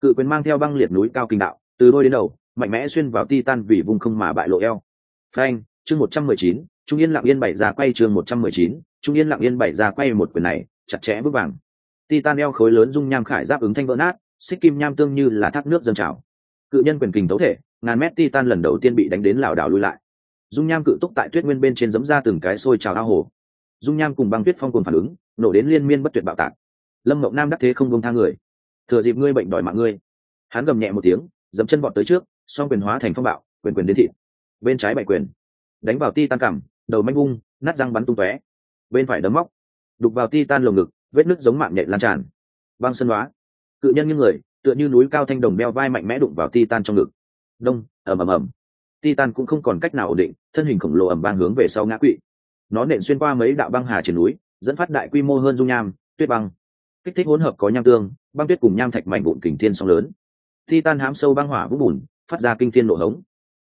Cự quyền mang theo băng liệt núi cao kinh đạo, từ đôi đến đầu, mạnh mẽ xuyên vào titan vì vùng không mà bại lộ eo. Phanh, chương một trăm mười chín, trung yên lặng yên bảy ra quay chương một trăm mười chín, trung yên lặng yên bảy ra quay một quyền này, chặt chẽ bước vàng. Titan eo khối lớn dung nham khải giáp ứng thanh vỡ nát, xích kim nham tương như là thác nước dâng trào. Cự nhân quyền kình tấu thể, ngàn mét titan lần đầu tiên bị đánh đến lảo đảo lui lại. Dung nham cự túc tại tuyết nguyên bên trên giấm ra từng cái sôi trào ao hồ dung nham cùng băng tuyết phong cùng phản ứng nổ đến liên miên bất tuyệt bạo tạc. Lâm mộng nam đắc thế không công tha người. Thừa dịp ngươi bệnh đòi mạng ngươi. Hắn gầm nhẹ một tiếng dẫm chân vọt tới trước song quyền hóa thành phong bạo quyền quyền đến thịt. Bên trái bảy quyền. Đánh vào ti tan cảm đầu manh vung nát răng bắn tung tóe. Bên phải đấm móc. Đục vào ti tan lồng ngực vết nứt giống mạng nhện lan tràn. Băng sân hóa, cự nhân như người tựa như núi cao thanh đồng đeo vai mạnh mẽ đụng vào ti tan trong ngực. Đông ầm ầm ầm. Ti tan cũng không còn cách nào ổn định thân hình khổng lồ ầm bang hướng về sau ngã quỵ nó nện xuyên qua mấy đạo băng hà trên núi, dẫn phát đại quy mô hơn dung nham, tuyết băng. Kích thích hỗn hợp có nham tương, băng tuyết cùng nham thạch mảnh vụn kình thiên song lớn. Thi tan hám sâu băng hỏa vũng bùn, phát ra kinh thiên nổ hống.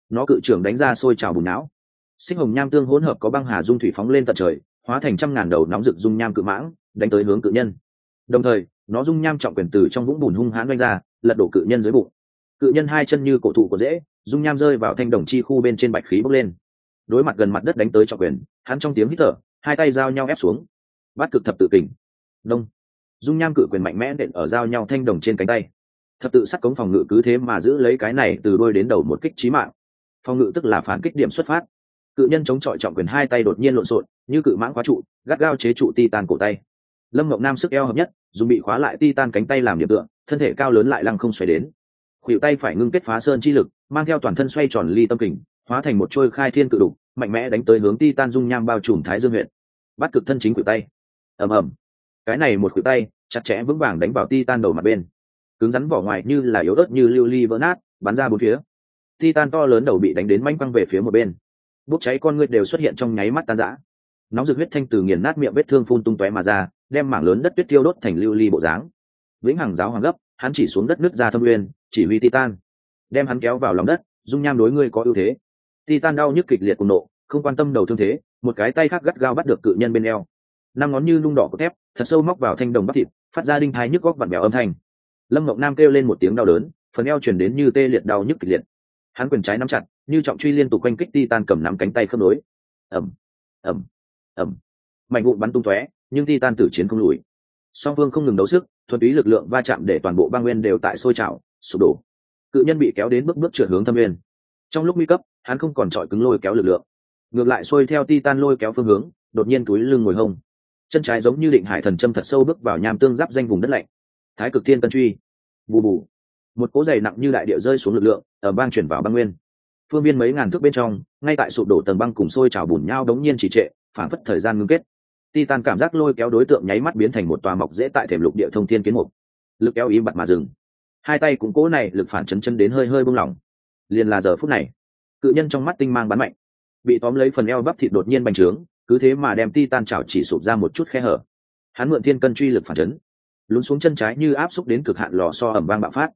Nó cự trưởng đánh ra sôi trào bùn não. Sinh hồng nham tương hỗn hợp có băng hà dung thủy phóng lên tận trời, hóa thành trăm ngàn đầu nóng rực dung nham cự mãng, đánh tới hướng cự nhân. Đồng thời, nó dung nham trọng quyền từ trong vũng bùn hung hãn đánh ra, lật đổ cự nhân dưới bụng. Cự nhân hai chân như cổ thụ của dễ dung nham rơi vào thanh đồng chi khu bên trên bạch khí bốc lên đối mặt gần mặt đất đánh tới trọng quyền, hắn trong tiếng hít thở, hai tay giao nhau ép xuống. Bắt cực thập tự kình. Đông. Dung nham cự quyền mạnh mẽ đện ở giao nhau thanh đồng trên cánh tay. Thập tự sắt cống phòng ngự cứ thế mà giữ lấy cái này từ đôi đến đầu một kích trí mạng. Phòng ngự tức là phản kích điểm xuất phát. Cự nhân chống chọi trọng quyền hai tay đột nhiên lộn xộn, như cự mãng khóa trụ, gắt gao chế trụ ti tan cổ tay. Lâm ngọc nam sức eo hợp nhất, dùng bị khóa lại ti tan cánh tay làm điểm tựa, thân thể cao lớn lại lăng không xoay đến. Khuỷu tay phải ngưng kết phá sơn chi lực, mang theo toàn thân xoay tròn ly tâm kình hóa thành một trôi khai thiên cự đục, mạnh mẽ đánh tới hướng ti tan dung nham bao trùm thái dương huyện. Bắt cực thân chính khuỷu tay. Ầm ầm. Cái này một khuỷu tay, chặt chẽ vững vàng đánh vào ti tan đầu mặt bên. Cứng rắn vỏ ngoài như là yếu ớt như lưu ly vỡ nát, bắn ra bốn phía. Ti tan to lớn đầu bị đánh đến manh quăng về phía một bên. Bốc cháy con ngươi đều xuất hiện trong nháy mắt tan rã. Nóng rực huyết thanh từ nghiền nát miệng vết thương phun tung tóe mà ra, đem mảng lớn đất tuyết tiêu đốt thành lưu ly bộ dáng. Vĩnh hằng giáo hoàng gấp, hắn chỉ xuống đất nước ra thâm uyên chỉ huy titan. Đem hắn kéo vào lòng đất, dung nham đối ngươi có ưu thế titan đau nhức kịch liệt cùng nộ, không quan tâm đầu thương thế, một cái tay khác gắt gao bắt được cự nhân bên eo. Năm ngón như lung đỏ của thép, thật sâu móc vào thanh đồng bắp thịt, phát ra đinh thái nhức góc vặn bèo âm thanh. Lâm mộng nam kêu lên một tiếng đau đớn, phần eo chuyển đến như tê liệt đau nhức kịch liệt. Hắn quyền trái nắm chặt, như trọng truy liên tục quanh kích titan cầm nắm cánh tay khớp nối. Ẩm ẩm ẩm mạnh vụn bắn tung tóe, nhưng titan tử chiến không lùi. Song phương không ngừng đấu sức, thuần túy lực lượng va chạm để toàn bộ băng nguyên đều tại sôi trào, sụp đổ. Cự nhân bị kéo đến bước bước trượt hướng thâm nguyên. Trong lúc nguy cấp hắn không còn trọi cứng lôi kéo lực lượng. Ngược lại xuôi theo titan lôi kéo phương hướng, đột nhiên túi lưng ngồi hông. Chân trái giống như định hải thần châm thật sâu bước vào nham tương giáp danh vùng đất lạnh. Thái cực thiên cân truy. Bù bù. Một cỗ dày nặng như đại địa rơi xuống lực lượng ở bang chuyển vào băng nguyên. Phương biên mấy ngàn thước bên trong, ngay tại sụp đổ tầng băng cùng sôi trào bùn nhau đống nhiên chỉ trệ phản phất thời gian ngưng kết. Titan cảm giác lôi kéo đối tượng nháy mắt biến thành một tòa mọc dễ tại thềm lục địa thông thiên kiến mục. Lực kéo im bặt mà dừng. Hai tay cũng cố này lực phản chấn chân đến hơi hơi buông lỏng. Liền là giờ phút này cự nhân trong mắt tinh mang bắn mạnh. Bị tóm lấy phần eo bắp thịt đột nhiên bành trướng, cứ thế mà đem titan chảo chỉ sụp ra một chút khe hở. Hắn mượn thiên cân truy lực phản chấn, lún xuống chân trái như áp xúc đến cực hạn lò so ẩm vang bạo phát.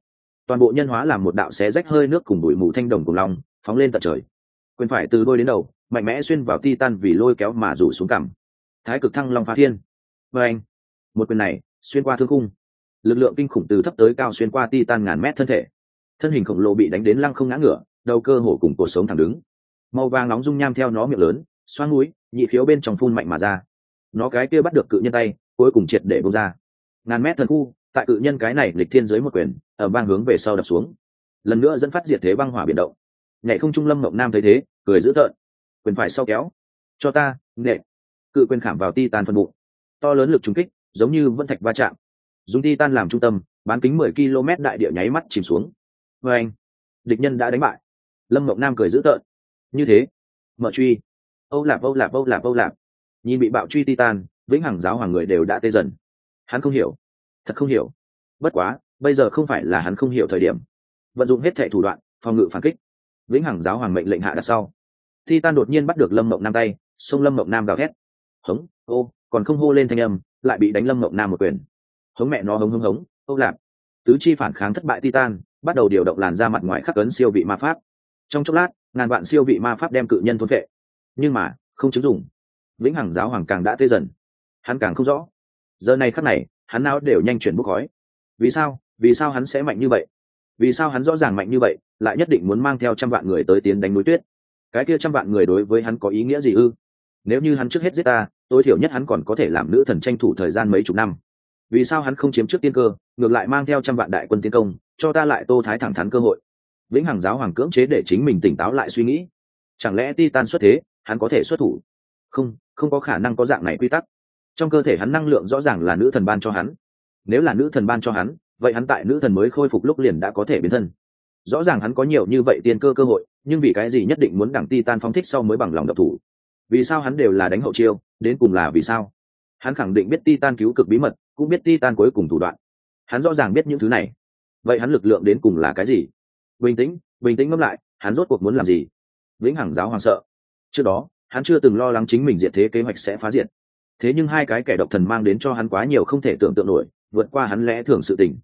Toàn bộ nhân hóa làm một đạo xé rách hơi nước cùng bụi mù thanh đồng cùng lòng phóng lên tận trời. Quyền phải từ đôi đến đầu, mạnh mẽ xuyên vào titan vì lôi kéo mà rủ xuống cằm. Thái cực thăng long phá thiên. Vê anh, một quyền này, xuyên qua thương cung lực lượng kinh khủng từ thấp tới cao xuyên qua titan ngàn mét thân thể. Thân hình khổng lồ bị đánh đến lăng không ngã ngửa đầu cơ hổ cùng cuộc sống thẳng đứng. Màu vàng nóng dung nham theo nó miệng lớn xoan núi nhị khiếu bên trong phun mạnh mà ra. Nó cái kia bắt được cự nhân tay, cuối cùng triệt để bông ra. Ngàn mét thần khu, tại cự nhân cái này lịch thiên dưới một quyền ở bang hướng về sau đập xuống. Lần nữa dẫn phát diệt thế băng hỏa biển động. Nhảy không trung lâm mộng nam thấy thế, cười dữ tợn. Quyền phải sau kéo. Cho ta nệ cự quyền khảm vào ti tan phân bụng. To lớn lực trúng kích, giống như vân thạch va chạm. Dùng ti tan làm trung tâm, bán kính mười km đại địa nháy mắt chìm xuống. Vê anh địch nhân đã đánh bại lâm mộng nam cười dữ tợn. Như thế mở truy. Âu lạp âu lạp âu lạp âu lạp. Nhìn bị bạo truy titan, vĩnh hằng giáo hoàng người đều đã tê dần. Hắn không hiểu. Thật không hiểu. Bất quá, bây giờ không phải là hắn không hiểu thời điểm. Vận dụng hết thệ thủ đoạn, phòng ngự phản kích. Vĩnh hằng giáo hoàng mệnh lệnh hạ đặt sau. Titan đột nhiên bắt được lâm mộng nam tay, xông lâm mộng nam gào thét. Hống, ô, còn không hô lên thanh âm, lại bị đánh lâm mộng nam một quyền. Hống mẹ nó, hống hống hống, âu lạp. Tứ chi phản kháng thất bại titan, bắt đầu điều động làn ra mặt ngoài khắc ấn siêu vị ma pháp trong chốc lát, ngàn vạn siêu vị ma pháp đem cự nhân thôn vệ nhưng mà, không chứng dụng. Vĩnh hằng giáo hoàng càng đã tê dần. Hắn càng không rõ. Giờ này khắc này, hắn não đều nhanh chuyển bốc khói. Vì sao? Vì sao hắn sẽ mạnh như vậy? Vì sao hắn rõ ràng mạnh như vậy, lại nhất định muốn mang theo trăm vạn người tới tiến đánh núi tuyết? Cái kia trăm vạn người đối với hắn có ý nghĩa gì ư? Nếu như hắn trước hết giết ta, tối thiểu nhất hắn còn có thể làm nữ thần tranh thủ thời gian mấy chục năm. Vì sao hắn không chiếm trước tiên cơ, ngược lại mang theo trăm vạn đại quân tiến công, cho ta lại tô thái thẳng thắn cơ hội? Vĩnh hằng giáo hoàng cưỡng chế để chính mình tỉnh táo lại suy nghĩ. Chẳng lẽ ti tan xuất thế, hắn có thể xuất thủ? Không không có khả năng có dạng này quy tắc. Trong cơ thể hắn năng lượng rõ ràng là nữ thần ban cho hắn. Nếu là nữ thần ban cho hắn, vậy hắn tại nữ thần mới khôi phục lúc liền đã có thể biến thân. Rõ ràng hắn có nhiều như vậy tiên cơ cơ hội, nhưng vì cái gì nhất định muốn đảng ti tan phóng thích sau mới bằng lòng độc thủ? Vì sao hắn đều là đánh hậu chiêu, đến cùng là vì sao? Hắn khẳng định biết ti tan cứu cực bí mật, cũng biết ti tan cuối cùng thủ đoạn. Hắn rõ ràng biết những thứ này. Vậy hắn lực lượng đến cùng là cái gì? Bình tĩnh bình tĩnh ngẫm lại, hắn rốt cuộc muốn làm gì? Vĩnh hằng giáo hoàng sợ. Trước đó, hắn chưa từng lo lắng chính mình diệt thế kế hoạch sẽ phá diệt. Thế nhưng hai cái kẻ độc thần mang đến cho hắn quá nhiều không thể tưởng tượng nổi, vượt qua hắn lẽ thường sự tình.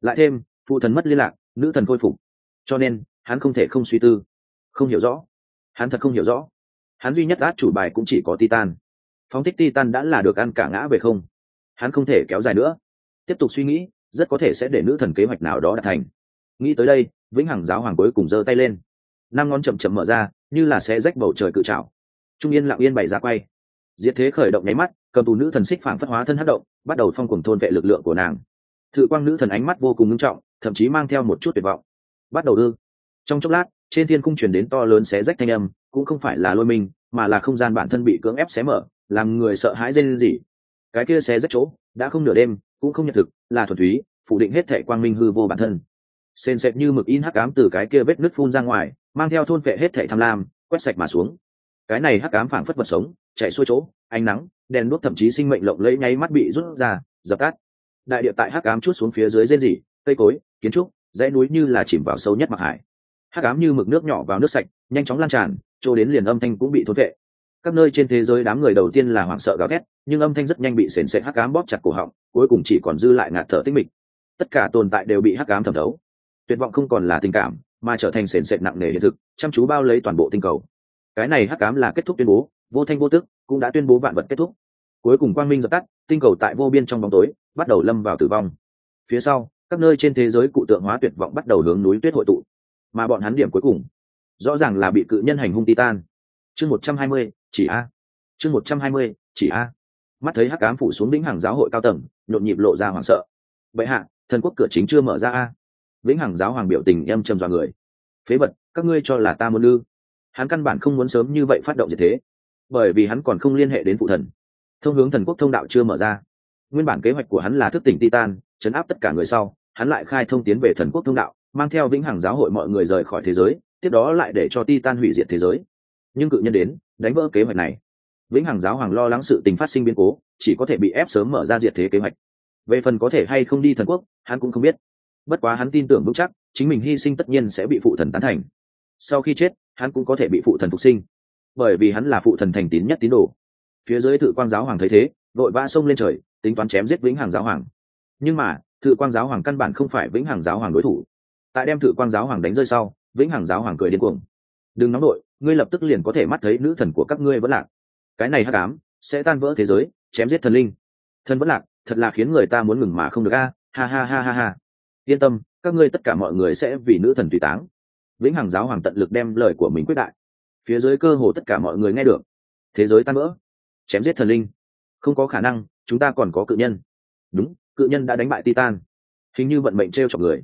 Lại thêm, phụ thần mất liên lạc, nữ thần khôi phục. Cho nên, hắn không thể không suy tư. Không hiểu rõ. Hắn thật không hiểu rõ. Hắn duy nhất át chủ bài cũng chỉ có titan. Phóng thích titan đã là được ăn cả ngã về không. Hắn không thể kéo dài nữa. Tiếp tục suy nghĩ, rất có thể sẽ để nữ thần kế hoạch nào đó đạt thành. Nghĩ tới đây vĩnh hằng giáo hoàng cuối cùng giơ tay lên. Năm ngón chậm chậm mở ra, như là sẽ rách bầu trời cự trào trung yên lặng yên bày ra quay. Diệt thế khởi động nháy mắt, cầm tù nữ thần xích phản phất hóa thân hát động, bắt đầu phong cùng thôn vệ lực lượng của nàng. Thự quang nữ thần ánh mắt vô cùng ngưng trọng, thậm chí mang theo một chút tuyệt vọng. Bắt đầu ư. Trong chốc lát, trên thiên cung truyền đến to lớn xé rách thanh âm, cũng không phải là lôi mình, mà là không gian bản thân bị cưỡng ép xé mở, làm người sợ hãi dên gì cái kia xé rách chỗ, đã không nửa đêm, cũng không nhận thực, là thuần túy, phủ định hết thể quang minh hư vô bản thân sền sệt như mực in hắc ám từ cái kia vết nứt phun ra ngoài, mang theo thôn vệ hết thể tham lam, quét sạch mà xuống. Cái này hắc ám phảng phất vật sống, chạy xuôi chỗ, ánh nắng, đèn đuốc thậm chí sinh mệnh lộng lẫy nháy mắt bị rút ra, dập tắt. Đại địa tại hắc ám chút xuống phía dưới rên rỉ, cây cối, kiến trúc, dãy núi như là chìm vào sâu nhất mặc hải. Hắc ám như mực nước nhỏ vào nước sạch, nhanh chóng lan tràn, chỗ đến liền âm thanh cũng bị thốt vệ. Các nơi trên thế giới đám người đầu tiên là hoảng sợ gào thét, nhưng âm thanh rất nhanh bị sền sệt hắc ám bóp chặt cổ họng, cuối cùng chỉ còn dư lại ngạt thở tích mịch. Tất cả tồn tại đều bị hắc ám thẩm thấu tuyệt vọng không còn là tình cảm, mà trở thành sền sệt nặng nề hiện thực, chăm chú bao lấy toàn bộ tinh cầu. Cái này hắc ám là kết thúc tuyên bố, vô thanh vô tức, cũng đã tuyên bố vạn vật kết thúc. Cuối cùng quang minh dập tắt, tinh cầu tại vô biên trong bóng tối, bắt đầu lâm vào tử vong. Phía sau, các nơi trên thế giới cụ tượng hóa tuyệt vọng bắt đầu hướng núi tuyết hội tụ. Mà bọn hắn điểm cuối cùng, rõ ràng là bị cự nhân hành hung titan. Chương một trăm hai mươi, chỉ a. Chương một trăm hai mươi, chỉ a. Mắt thấy hắc cám phủ xuống đỉnh hàng giáo hội cao tầng, nhộn nhịp lộ ra hoảng sợ. Vậy hạ, thần quốc cửa chính chưa mở ra a vĩnh hằng giáo hoàng biểu tình em trầm dọa người. Phế vật, các ngươi cho là ta muốn lư. Hắn căn bản không muốn sớm như vậy phát động như thế, bởi vì hắn còn không liên hệ đến phụ thần. Thông hướng thần quốc thông đạo chưa mở ra. Nguyên bản kế hoạch của hắn là thức tỉnh titan, chấn áp tất cả người sau, hắn lại khai thông tiến về thần quốc thông đạo, mang theo vĩnh hằng giáo hội mọi người rời khỏi thế giới, tiếp đó lại để cho titan hủy diệt thế giới. Nhưng cự nhân đến, đánh vỡ kế hoạch này. Vĩnh hằng giáo hoàng lo lắng sự tình phát sinh biến cố, chỉ có thể bị ép sớm mở ra diệt thế kế hoạch. Về phần có thể hay không đi thần quốc, hắn cũng không biết bất quá hắn tin tưởng vững chắc, chính mình hy sinh tất nhiên sẽ bị phụ thần tán thành. Sau khi chết, hắn cũng có thể bị phụ thần phục sinh. Bởi vì hắn là phụ thần thành tín nhất tín đồ. Phía dưới thự quang giáo hoàng thấy thế, vội vã xông lên trời, tính toán chém giết vĩnh hằng giáo hoàng. Nhưng mà, thự quang giáo hoàng căn bản không phải vĩnh hằng giáo hoàng đối thủ. Tại đem thự quang giáo hoàng đánh rơi sau, vĩnh hằng giáo hoàng cười điên cuồng. Đừng nóng đội, ngươi lập tức liền có thể mắt thấy nữ thần của các ngươi vẫn lạc. Cái này hắc ám sẽ tan vỡ thế giới, chém giết thần linh. Thần vẫn lạc, thật là khiến người ta muốn ngừng mà không được a. Ha ha ha ha ha yên tâm, các ngươi tất cả mọi người sẽ vì nữ thần tùy táng. Vĩnh hằng giáo hoàng tận lực đem lời của mình quyết đại. Phía dưới cơ hồ tất cả mọi người nghe được. Thế giới tan vỡ. Chém giết thần linh. Không có khả năng, chúng ta còn có cự nhân. Đúng, cự nhân đã đánh bại titan. Hình như vận mệnh t r e o chọc người.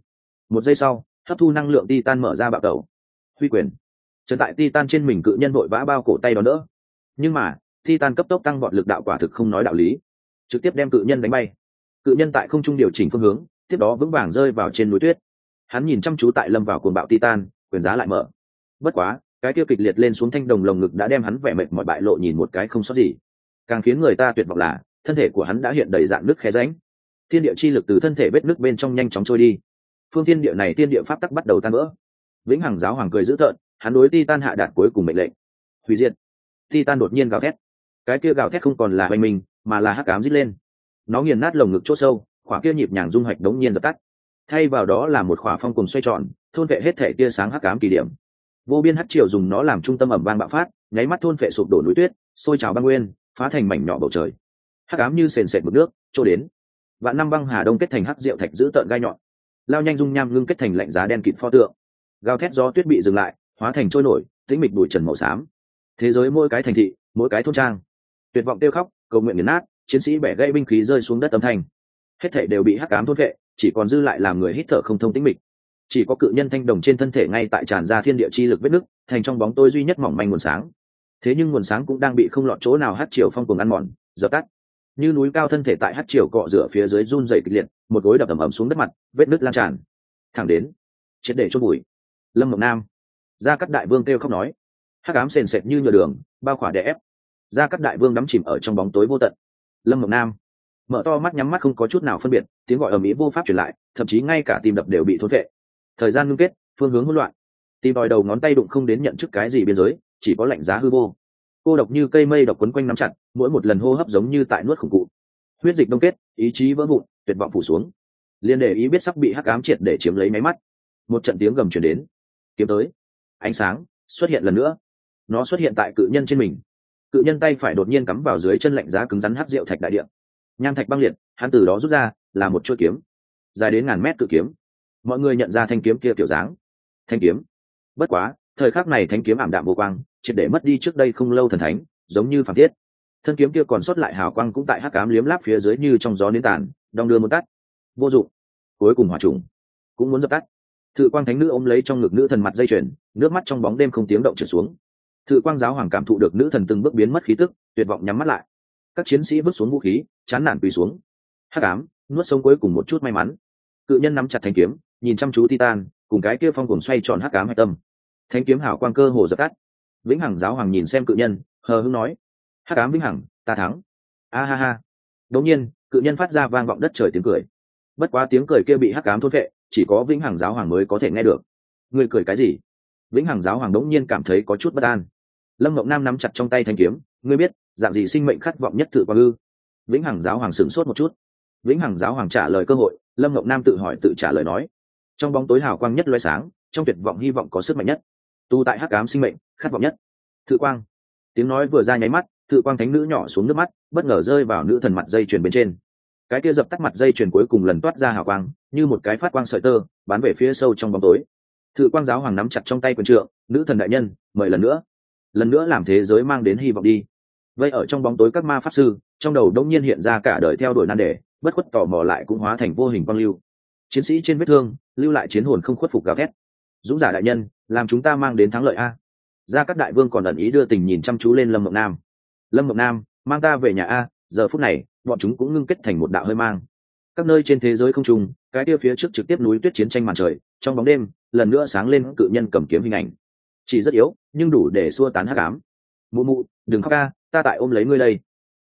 Một giây sau, hấp thu năng lượng titan mở ra bạo tẩu. Huy quyền. Trần tại titan trên mình cự nhân vội vã bao cổ tay đón đỡ. Nhưng mà, titan cấp tốc tăng bọn lực đạo quả thực không nói đạo lý. Trực tiếp đem cự nhân đánh bay. Cự nhân tại không trung điều chỉnh phương hướng tiếp đó vững vàng rơi vào trên núi tuyết. Hắn nhìn chăm chú tại lâm vào cuồng bạo titan, quyền giá lại mở. Bất quá, cái kia kịch liệt lên xuống thanh đồng lồng ngực đã đem hắn vẻ mệt mọi bại lộ nhìn một cái không sót gì. Càng khiến người ta tuyệt vọng là, thân thể của hắn đã hiện đầy dạng nước khe ránh thiên địa chi lực từ thân thể vết nước bên trong nhanh chóng trôi đi. Phương thiên địa này thiên địa pháp tắc bắt đầu tan vỡ. Vĩnh hằng giáo hoàng cười dữ tợn, hắn đối ti tan hạ đạt cuối cùng mệnh lệnh. Hủy diệt. Ti tan đột nhiên gào thét. Cái kia gào thét không còn là hoành mình mà là hắc cám dít lên. Nó nghiền nát lồng ngực c h ỗ sâu khỏa kia nhịp nhàng dung hạch đống nhiên dập tắt. Thay vào đó là một khỏa phong cùng xoay tròn, thôn vệ hết thể tia sáng hắc cám kỳ điểm. Vô biên hắc triều dùng nó làm trung tâm ẩm vang bạo phát, nháy mắt thôn vệ sụp đổ núi tuyết, sôi trào băng nguyên, phá thành mảnh nhỏ bầu trời. Hắc cám như sền sệt mực nước, trôi đến. Vạn năm băng hà đông kết thành hắc rượu thạch giữ tợn gai nhọn. Lao nhanh dung nham ngưng kết thành lạnh giá đen kịt pho tượng. Gào thét gió tuyết bị dừng lại, hóa thành trôi nổi, tĩnh mịch bụi trần màu xám. Thế giới mỗi cái thành thị, mỗi cái thôn trang. Tuyệt vọng tiêu khóc, cầu nguyện nghiền nát, chiến sĩ bẻ gây binh khí rơi xuống đất âm thanh hết thể đều bị hắc ám thôn vệ, chỉ còn dư lại làm người hít thở không thông tĩnh mịch. Chỉ có cự nhân thanh đồng trên thân thể ngay tại tràn ra thiên địa chi lực vết nứt, thành trong bóng tôi duy nhất mỏng manh nguồn sáng. Thế nhưng nguồn sáng cũng đang bị không lọt chỗ nào hát chiều phong cùng ăn mòn, dập tắt. Như núi cao thân thể tại hát chiều cọ rửa phía dưới run dày kịch liệt, một gối đập ẩm ẩm xuống đất mặt, vết nứt lan tràn. Thẳng đến, triệt để chốt bụi. Lâm mộng nam, gia các đại vương kêu khóc nói. Hắc ám sền sệt như nhựa đường, bao khỏa đè ép. Gia các đại vương đắm chìm ở trong bóng tối vô tận. Lâm mộng nam mở to mắt nhắm mắt không có chút nào phân biệt, tiếng gọi ở mỹ vô pháp truyền lại, thậm chí ngay cả tim đập đều bị thốn vệ thời gian ngưng kết, phương hướng hỗn loạn. Tìm đòi đầu ngón tay đụng không đến nhận chức cái gì biên giới, chỉ có lạnh giá hư vô. Cô độc như cây mây độc quấn quanh nắm chặt, mỗi một lần hô hấp giống như tại nuốt khủng cụ. Huyết dịch đông kết, ý chí vỡ vụn, tuyệt vọng phủ xuống. Liên để ý biết sắp bị hắc ám triệt để chiếm lấy máy mắt. Một trận tiếng gầm chuyển đến. Kiếm tới. Ánh sáng xuất hiện lần nữa. Nó xuất hiện tại cự nhân trên mình. Cự nhân tay phải đột nhiên cắm vào dưới chân lạnh giá cứng rắn hắc rượu thạch đại điện nham thạch băng liệt, hắn từ đó rút ra, là một chuỗi kiếm, dài đến ngàn mét cự kiếm. Mọi người nhận ra thanh kiếm kia kiểu dáng. Thanh kiếm. Bất quá, thời khắc này thanh kiếm ảm đạm vô quang, triệt để mất đi trước đây không lâu thần thánh, giống như phản thiết. Thân kiếm kia còn sót lại hào quang cũng tại hắc cám liếm láp phía dưới như trong gió nến tàn, đong đưa một tắt. Vô dụng. Cuối cùng hòa trùng. Cũng muốn dập tắt. Thự quang thánh nữ ôm lấy trong ngực nữ thần mặt dây chuyền, nước mắt trong bóng đêm không tiếng động trượt xuống. Thự quang giáo hoàng cảm thụ được nữ thần từng bước biến mất khí tức, tuyệt vọng nhắm mắt lại các chiến sĩ vứt xuống vũ khí, chán nản quỳ xuống. Hắc ám, nuốt sống cuối cùng một chút may mắn. Cự nhân nắm chặt thanh kiếm, nhìn chăm chú titan, cùng cái kia phong cùng xoay tròn hắc ám hạch tâm. Thanh kiếm hảo quang cơ hồ dập tắt. Vĩnh hằng giáo hoàng nhìn xem cự nhân, hờ hưng nói, hắc ám vĩnh hằng, ta thắng. A ha ha. Đột nhiên, cự nhân phát ra vang vọng đất trời tiếng cười. Bất quá tiếng cười kia bị hắc ám thôn vệ chỉ có vĩnh hằng giáo hoàng mới có thể nghe được. Người cười cái gì? Vĩnh hằng giáo hoàng đống nhiên cảm thấy có chút bất an. Lâm ngọc nam nắm chặt trong tay thanh kiếm, ngươi biết dạng gì sinh mệnh khát vọng nhất tự quang ư? Vĩnh hằng giáo hoàng sửng sốt một chút. Vĩnh hằng giáo hoàng trả lời cơ hội, lâm ngọc nam tự hỏi tự trả lời nói. Trong bóng tối hào quang nhất loay sáng, trong tuyệt vọng hy vọng có sức mạnh nhất. Tu tại hắc ám sinh mệnh, khát vọng nhất. Thự quang. Tiếng nói vừa ra nháy mắt, thự quang thánh nữ nhỏ xuống nước mắt, bất ngờ rơi vào nữ thần mặt dây chuyền bên trên. Cái kia dập tắt mặt dây chuyền cuối cùng lần toát ra hào quang, như một cái phát quang sợi tơ, bắn về phía sâu trong bóng tối. Thự quang giáo hoàng nắm chặt trong tay quần trượng, nữ thần đại nhân, mời lần nữa. Lần nữa làm thế giới mang đến hy vọng đi vậy ở trong bóng tối các ma pháp sư, trong đầu đông nhiên hiện ra cả đời theo đuổi nan đề, bất khuất tò mò lại cũng hóa thành vô hình quang lưu. Chiến sĩ trên vết thương, lưu lại chiến hồn không khuất phục gào thét. Dũng giả đại nhân, làm chúng ta mang đến thắng lợi a. Ra các đại vương còn ẩn ý đưa tình nhìn chăm chú lên lâm mộng nam. Lâm mộng nam, mang ta về nhà a, giờ phút này, bọn chúng cũng ngưng kết thành một đạo hơi mang. Các nơi trên thế giới không trùng cái kia phía trước trực tiếp núi tuyết chiến tranh màn trời, trong bóng đêm, lần nữa sáng lên cự nhân cầm kiếm hình ảnh. Chỉ rất yếu, nhưng đủ để xua tán hắc ám. Mụ mụ, đừng khóc ca ta tại ôm lấy ngươi đây.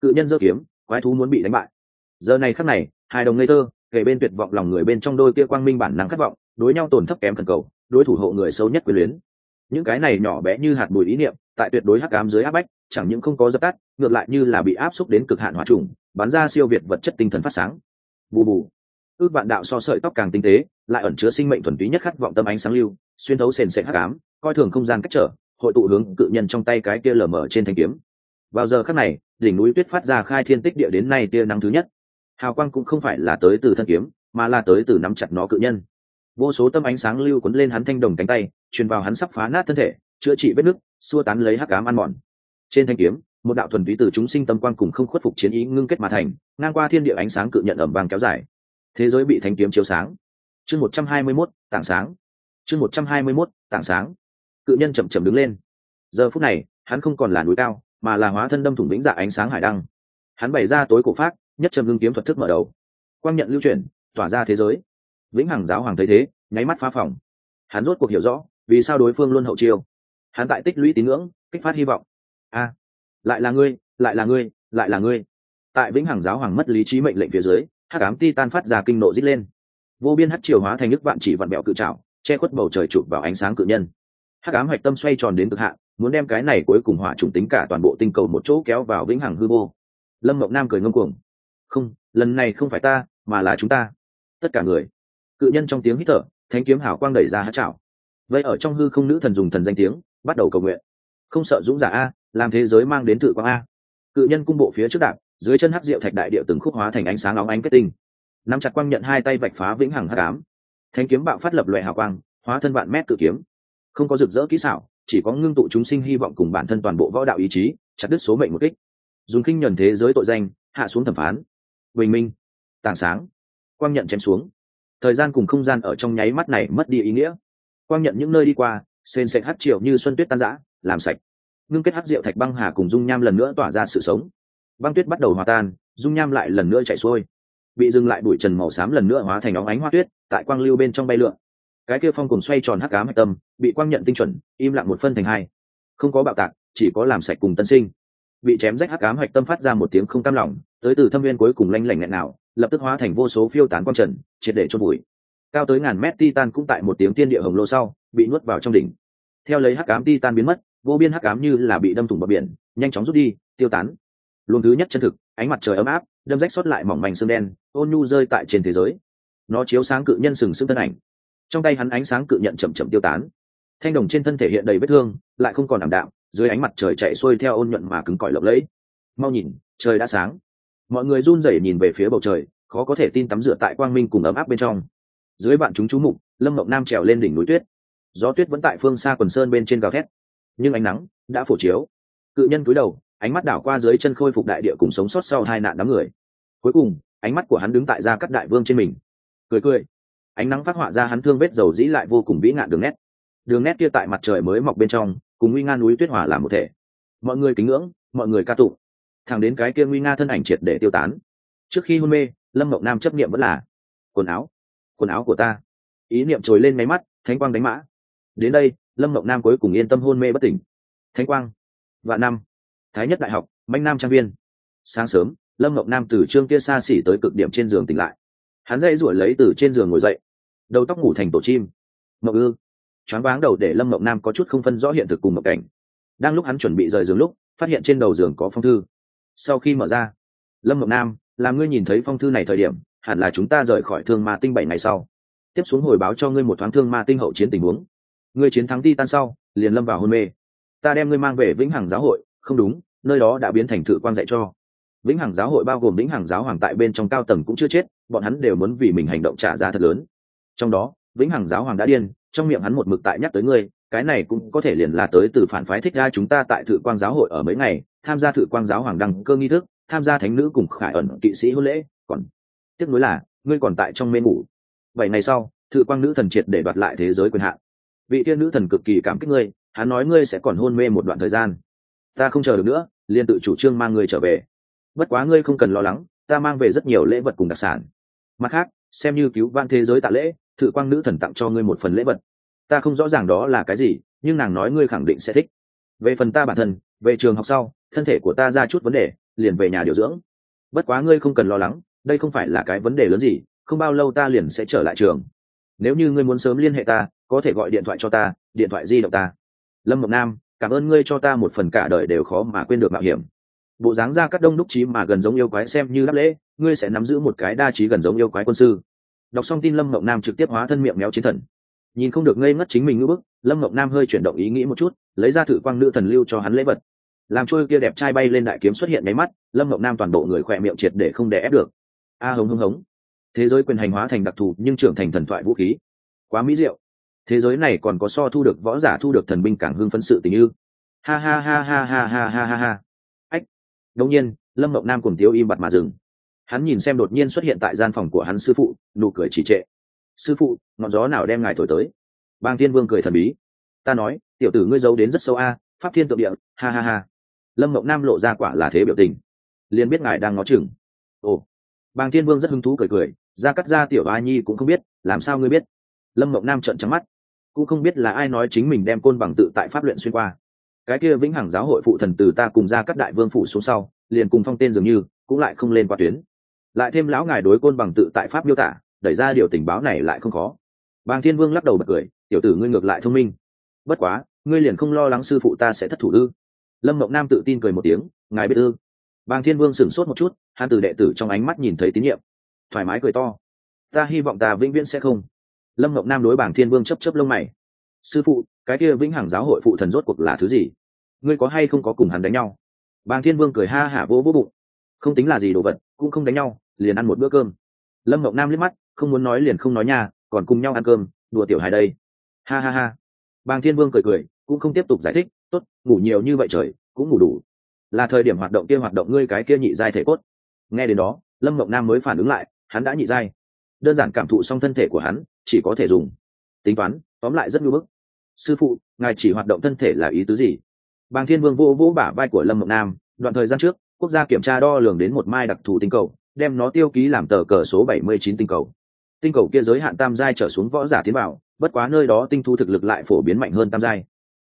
Cự nhân giơ kiếm, quái thú muốn bị đánh bại. Giờ này khắc này, hai đồng ngây thơ kể bên tuyệt vọng lòng người bên trong đôi kia quang minh bản năng khát vọng, đối nhau tổn thấp kém thần cầu, đối thủ hộ người xấu nhất quyền luyến. Những cái này nhỏ bé như hạt bụi ý niệm, tại tuyệt đối hắc ám dưới áp bách, chẳng những không có dập tắt, ngược lại như là bị áp xúc đến cực hạn hỏa trùng, bắn ra siêu việt vật chất tinh thần phát sáng. Bù bù. Ước vạn đạo so sợi tóc càng tinh tế, lại ẩn chứa sinh mệnh thuần túy nhất khát vọng tâm ánh sáng lưu, xuyên thấu sền sệt hắc ám, coi thường không gian cách trở, hội tụ hướng cự nhân trong tay cái kia lở mở trên thanh kiếm vào giờ khắc này, đỉnh núi tuyết phát ra khai thiên tích địa đến nay tia nắng thứ nhất. Hào quang cũng không phải là tới từ thân kiếm, mà là tới từ nắm chặt nó cự nhân. Vô số tâm ánh sáng lưu cuốn lên hắn thanh đồng cánh tay, truyền vào hắn sắp phá nát thân thể, chữa trị vết nứt, xua tán lấy hắc ám ăn mòn. Trên thanh kiếm, một đạo thuần túy từ chúng sinh tâm quang cùng không khuất phục chiến ý ngưng kết mà thành, ngang qua thiên địa ánh sáng cự nhận ẩm vàng kéo dài. Thế giới bị thanh kiếm chiếu sáng. Chương một trăm hai mươi mốt, tảng sáng. Chương một trăm hai mươi mốt, tảng sáng. Cự nhân chậm chậm đứng lên. Giờ phút này, hắn không còn là núi cao mà là hóa thân đâm thủng vĩnh dạ ánh sáng hải đăng. Hắn bày ra tối cổ phát nhất trầm ngưng kiếm thuật thức mở đầu. Quang nhận lưu chuyển, tỏa ra thế giới. Vĩnh hằng giáo hoàng thấy thế, nháy mắt phá phòng. Hắn rốt cuộc hiểu rõ, vì sao đối phương luôn hậu chiêu. Hắn tại tích lũy tín ngưỡng, kích phát hy vọng. A, lại là ngươi, lại là ngươi, lại là ngươi. Tại vĩnh hằng giáo hoàng mất lý trí mệnh lệnh phía dưới, hắc ám ti tan phát ra kinh nộ dít lên. Vô biên hắt chiều hóa thành nước vạn chỉ vặn bẹo cự trào che khuất bầu trời chụp vào ánh sáng cự nhân. Hắc ám hạch tâm xoay tròn đến cực hạn muốn đem cái này cuối cùng hỏa chủng tính cả toàn bộ tinh cầu một chỗ kéo vào vĩnh hằng hư vô. Lâm mộng nam cười ngâm cuồng. Không, lần này không phải ta, mà là chúng ta. Tất cả người. Cự nhân trong tiếng hít thở thánh kiếm hảo quang đẩy ra hát chảo. Vậy ở trong hư không nữ thần dùng thần danh tiếng, bắt đầu cầu nguyện. Không sợ dũng giả a, làm thế giới mang đến tự quang a. Cự nhân cung bộ phía trước đạp, dưới chân hắc diệu thạch đại địa từng khúc hóa thành ánh sáng óng ánh kết tinh. Nắm chặt quang nhận hai tay vạch phá vĩnh hằng hắc ám. Thánh kiếm bạo phát lập loại hào quang, hóa thân vạn mét cự kiếm. Không có rực rỡ kỹ xảo chỉ có ngưng tụ chúng sinh hy vọng cùng bản thân toàn bộ võ đạo ý chí, chặt đứt số mệnh một kích. Dùng kinh nhuần thế giới tội danh, hạ xuống thẩm phán. Bình minh, tảng sáng. Quang nhận chém xuống. Thời gian cùng không gian ở trong nháy mắt này mất đi ý nghĩa. Quang nhận những nơi đi qua, sền sệt hát triệu như xuân tuyết tan rã, làm sạch. Ngưng kết hát rượu thạch băng hà cùng dung nham lần nữa tỏa ra sự sống. Băng tuyết bắt đầu hòa tan, dung nham lại lần nữa chạy xuôi. Bị dừng lại bụi trần màu xám lần nữa hóa thành óng ánh hoa tuyết, tại quang lưu bên trong bay lượn cái kia phong cùng xoay tròn hắc ám hạch tâm, bị quang nhận tinh chuẩn, im lặng một phân thành hai. Không có bạo tạc, chỉ có làm sạch cùng tân sinh. Bị chém rách hắc ám hạch tâm phát ra một tiếng không cam lòng, tới từ thâm viên cuối cùng lanh lảnh nghẹn nào lập tức hóa thành vô số phiêu tán quang trần, triệt để chôn bụi cao tới ngàn mét titan cũng tại một tiếng tiên địa hồng lô sau, bị nuốt vào trong đỉnh. Theo lấy hắc ám titan biến mất, vô biên hắc ám như là bị đâm thủng bờ biển, nhanh chóng rút đi, tiêu tán. Luồng thứ nhất chân thực, ánh mặt trời ấm áp, đâm rách xuất lại mỏng manh xương đen, ôn nhu rơi tại trên thế giới. Nó chiếu sáng cự nhân sừng sững thân ảnh trong tay hắn ánh sáng cự nhận chậm chậm tiêu tán. Thanh đồng trên thân thể hiện đầy vết thương, lại không còn ảm đạm, dưới ánh mặt trời chạy xuôi theo ôn nhuận mà cứng cỏi lộng lẫy. Mau nhìn, trời đã sáng. Mọi người run rẩy nhìn về phía bầu trời, khó có thể tin tắm rửa tại quang minh cùng ấm áp bên trong. Dưới bạn chúng chú mục, lâm mộng nam trèo lên đỉnh núi tuyết. Gió tuyết vẫn tại phương xa quần sơn bên trên gào thét. Nhưng ánh nắng đã phổ chiếu. Cự nhân cúi đầu, ánh mắt đảo qua dưới chân khôi phục đại địa cùng sống sót sau hai nạn đám người. Cuối cùng, ánh mắt của hắn đứng tại gia cắt đại vương trên mình. Cười cười ánh nắng phát họa ra hắn thương vết dầu dĩ lại vô cùng vĩ ngạn đường nét. Đường nét kia tại mặt trời mới mọc bên trong, cùng nguy nga núi tuyết hòa làm một thể. Mọi người kính ngưỡng, mọi người ca tụng. Thẳng đến cái kia nguy nga thân ảnh triệt để tiêu tán. Trước khi hôn mê, lâm mộng nam chấp niệm vẫn là, quần áo quần áo của ta. Ý niệm trồi lên máy mắt, thánh quang đánh mã. Đến đây, lâm mộng nam cuối cùng yên tâm hôn mê bất tỉnh. Thánh quang và năm. Thái nhất đại học, manh nam trang viên. Sáng sớm, lâm mộng nam từ trương kia xa xỉ tới cực điểm trên giường tỉnh lại. Hắn dậy ruổi lấy từ trên giường ngồi dậy đầu tóc ngủ thành tổ chim. Mậu ư? Choáng váng đầu để lâm mậu nam có chút không phân rõ hiện thực cùng mộng cảnh. Đang lúc hắn chuẩn bị rời giường lúc, phát hiện trên đầu giường có phong thư. Sau khi mở ra, lâm mậu nam, làm ngươi nhìn thấy phong thư này thời điểm, hẳn là chúng ta rời khỏi thương ma tinh bảy ngày sau. Tiếp xuống hồi báo cho ngươi một thoáng thương ma tinh hậu chiến tình huống. Ngươi chiến thắng ti tan sau, liền lâm vào hôn mê. Ta đem ngươi mang về vĩnh hằng giáo hội, không đúng, nơi đó đã biến thành thự quan dạy cho. Vĩnh hằng giáo hội bao gồm vĩnh hằng giáo hoàng tại bên trong cao tầng cũng chưa chết, bọn hắn đều muốn vì mình hành động trả giá thật lớn trong đó, vĩnh hằng giáo hoàng đã điên, trong miệng hắn một mực tại nhắc tới ngươi, cái này cũng có thể liền là tới từ phản phái thích ra chúng ta tại thự quang giáo hội ở mấy ngày, tham gia thự quang giáo hoàng đăng cơ nghi thức, tham gia thánh nữ cùng khải ẩn kỵ sĩ hôn lễ, còn tiếc nuối là, ngươi còn tại trong mê ngủ. Bảy ngày sau, thự quang nữ thần triệt để đoạt lại thế giới quyền hạn. Vị tiên nữ thần cực kỳ cảm kích ngươi, hắn nói ngươi sẽ còn hôn mê một đoạn thời gian. Ta không chờ được nữa, liền tự chủ trương mang ngươi trở về. Bất quá ngươi không cần lo lắng, ta mang về rất nhiều lễ vật cùng đặc sản. Mặt khác, xem như cứu vãn thế giới tạ lễ thự quang nữ thần tặng cho ngươi một phần lễ vật. Ta không rõ ràng đó là cái gì, nhưng nàng nói ngươi khẳng định sẽ thích. Về phần ta bản thân, về trường học sau, thân thể của ta ra chút vấn đề, liền về nhà điều dưỡng. Bất quá ngươi không cần lo lắng, đây không phải là cái vấn đề lớn gì, không bao lâu ta liền sẽ trở lại trường. Nếu như ngươi muốn sớm liên hệ ta, có thể gọi điện thoại cho ta, điện thoại di động ta. Lâm mộng nam, cảm ơn ngươi cho ta một phần cả đời đều khó mà quên được mạo hiểm. Bộ dáng ra cắt đông đúc trí mà gần giống yêu quái xem như đáp lễ, ngươi sẽ nắm giữ một cái đa trí gần giống yêu quái quân sư đọc xong tin lâm mộng nam trực tiếp hóa thân miệng méo chiến thần. Nhìn không được ngây ngất chính mình ngữ bức, lâm mộng nam hơi chuyển động ý nghĩ một chút, lấy ra thử quang nữ thần lưu cho hắn lễ vật. Làm trôi kia đẹp trai bay lên đại kiếm xuất hiện máy mắt, lâm mộng nam toàn bộ người khỏe miệng triệt để không đè ép được. A hống hống hống. Thế giới quyền hành hóa thành đặc thù nhưng trưởng thành thần thoại vũ khí. Quá mỹ diệu. Thế giới này còn có so thu được võ giả thu được thần binh càng hưng phân sự tình ư. Ha ha ha ha ha ha ha ha ha. Ách. Đông nhiên, lâm mộng nam cùng tiêu im bặt mà dừng hắn nhìn xem đột nhiên xuất hiện tại gian phòng của hắn sư phụ, nụ cười chỉ trệ. Sư phụ, ngọn gió nào đem ngài thổi tới? Bang thiên vương cười thần bí. Ta nói, tiểu tử ngươi giấu đến rất sâu a, pháp thiên tượng địa, ha ha ha. Lâm mộng nam lộ ra quả là thế biểu tình. Liền biết ngài đang ngó chừng. Ồ. Bang thiên vương rất hứng thú cười cười, ra cắt ra, tiểu a nhi cũng không biết, làm sao ngươi biết? Lâm mộng nam trợn trắng mắt. Cũng không biết là ai nói chính mình đem côn bằng tự tại pháp luyện xuyên qua. Cái kia vĩnh hằng giáo hội phụ thần từ ta cùng ra các đại vương phủ xuống sau, liền cùng phong tên dường như, cũng lại không lên qua tuyến lại thêm lão ngài đối côn bằng tự tại pháp miêu tả, đẩy ra điều tình báo này lại không khó. Bàng thiên vương lắc đầu bật cười, tiểu tử ngươi ngược lại thông minh. Bất quá, ngươi liền không lo lắng sư phụ ta sẽ thất thủ ư? Lâm mộng nam tự tin cười một tiếng, ngài biết ư? Bàng thiên vương sửng sốt một chút, hắn từ đệ tử trong ánh mắt nhìn thấy tín nhiệm. Thoải mái cười to. Ta hy vọng ta vĩnh viễn sẽ không. Lâm mộng nam đối bàng thiên vương chấp chấp lông mày. Sư phụ, cái kia vĩnh hằng giáo hội phụ thần rốt cuộc là thứ gì? Ngươi có hay không có cùng hắn đánh nhau? Bàng thiên vương cười ha hả vỗ vỗ bụng. Không tính là gì đồ vật cũng không đánh nhau, liền ăn một bữa cơm. Lâm mộng nam liếc mắt, không muốn nói liền không nói nha, còn cùng nhau ăn cơm, đùa tiểu hài đây. Ha ha ha. Bàng thiên vương cười cười, cũng không tiếp tục giải thích, tốt, ngủ nhiều như vậy trời, cũng ngủ đủ. Là thời điểm hoạt động kia hoạt động ngươi cái kia nhị giai thể cốt. Nghe đến đó, lâm mộng nam mới phản ứng lại, hắn đã nhị giai. Đơn giản cảm thụ xong thân thể của hắn, chỉ có thể dùng. Tính toán, tóm lại rất ngưỡng bức. Sư phụ, ngài chỉ hoạt động thân thể là ý tứ gì? Bàng thiên vương vô vỗ bả vai của lâm mộng nam, đoạn thời gian trước quốc gia kiểm tra đo lường đến một mai đặc thù tinh cầu đem nó tiêu ký làm tờ cờ số bảy mươi chín tinh cầu. Tinh cầu kia giới hạn tam giai trở xuống võ giả tiến vào, bất quá nơi đó tinh thu thực lực lại phổ biến mạnh hơn tam giai.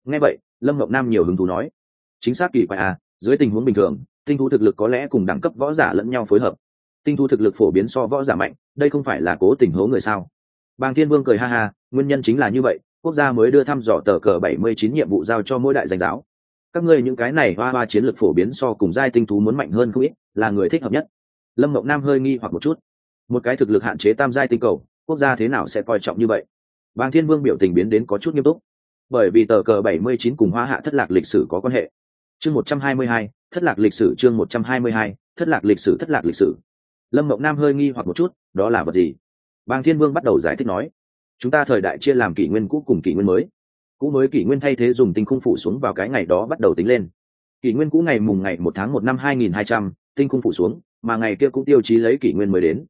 Nghe vậy lâm Ngọc nam nhiều hứng thú nói chính xác kỳ quái à dưới tình huống bình thường tinh thu thực lực có lẽ cùng đẳng cấp võ giả lẫn nhau phối hợp. Tinh thu thực lực phổ biến so võ giả mạnh đây không phải là cố tình hố người sao? Bàng thiên vương cười ha ha nguyên nhân chính là như vậy quốc gia mới đưa thăm dò tờ cờ bảy mươi chín nhiệm vụ giao cho mỗi đại danh giáo các ngươi những cái này hoa hoa chiến lược phổ biến so cùng giai tinh thú muốn mạnh hơn không ít, là người thích hợp nhất. Lâm mộng nam hơi nghi hoặc một chút. Một cái thực lực hạn chế tam giai tinh cầu, quốc gia thế nào sẽ coi trọng như vậy? Bàng thiên vương biểu tình biến đến có chút nghiêm túc. Bởi vì tờ cờ bảy mươi chín cùng hoa hạ thất lạc lịch sử có quan hệ. Chương một trăm hai mươi hai, thất lạc lịch sử chương một trăm hai mươi hai, thất lạc lịch sử, thất lạc lịch sử. Lâm mộng nam hơi nghi hoặc một chút, đó là vật gì? Bàng thiên vương bắt đầu giải thích nói, chúng ta thời đại chia làm kỷ nguyên cũ cùng kỷ nguyên mới cũ mới kỷ nguyên thay thế dùng tinh khung phủ xuống vào cái ngày đó bắt đầu tính lên. Kỷ nguyên cũ ngày mùng ngày một tháng một năm hai nghìn hai trăm, tinh khung phủ xuống, mà ngày kia cũng tiêu chí lấy kỷ nguyên mới đến.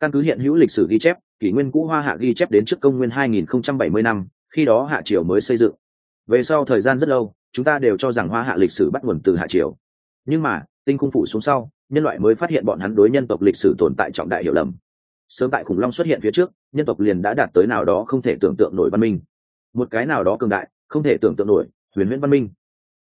Căn cứ hiện hữu lịch sử ghi chép, kỷ nguyên cũ hoa hạ ghi chép đến trước công nguyên 2070 năm, khi đó hạ triều mới xây dựng. Về sau thời gian rất lâu, chúng ta đều cho rằng hoa hạ lịch sử bắt nguồn từ hạ triều. Nhưng mà, tinh khung phủ xuống sau, nhân loại mới phát hiện bọn hắn đối nhân tộc lịch sử tồn tại trọng đại hiểu lầm. Sớm tại khủng long xuất hiện phía trước, nhân tộc liền đã đạt tới nào đó không thể tưởng tượng nổi văn minh một cái nào đó cường đại, không thể tưởng tượng nổi, huyền huyễn văn minh.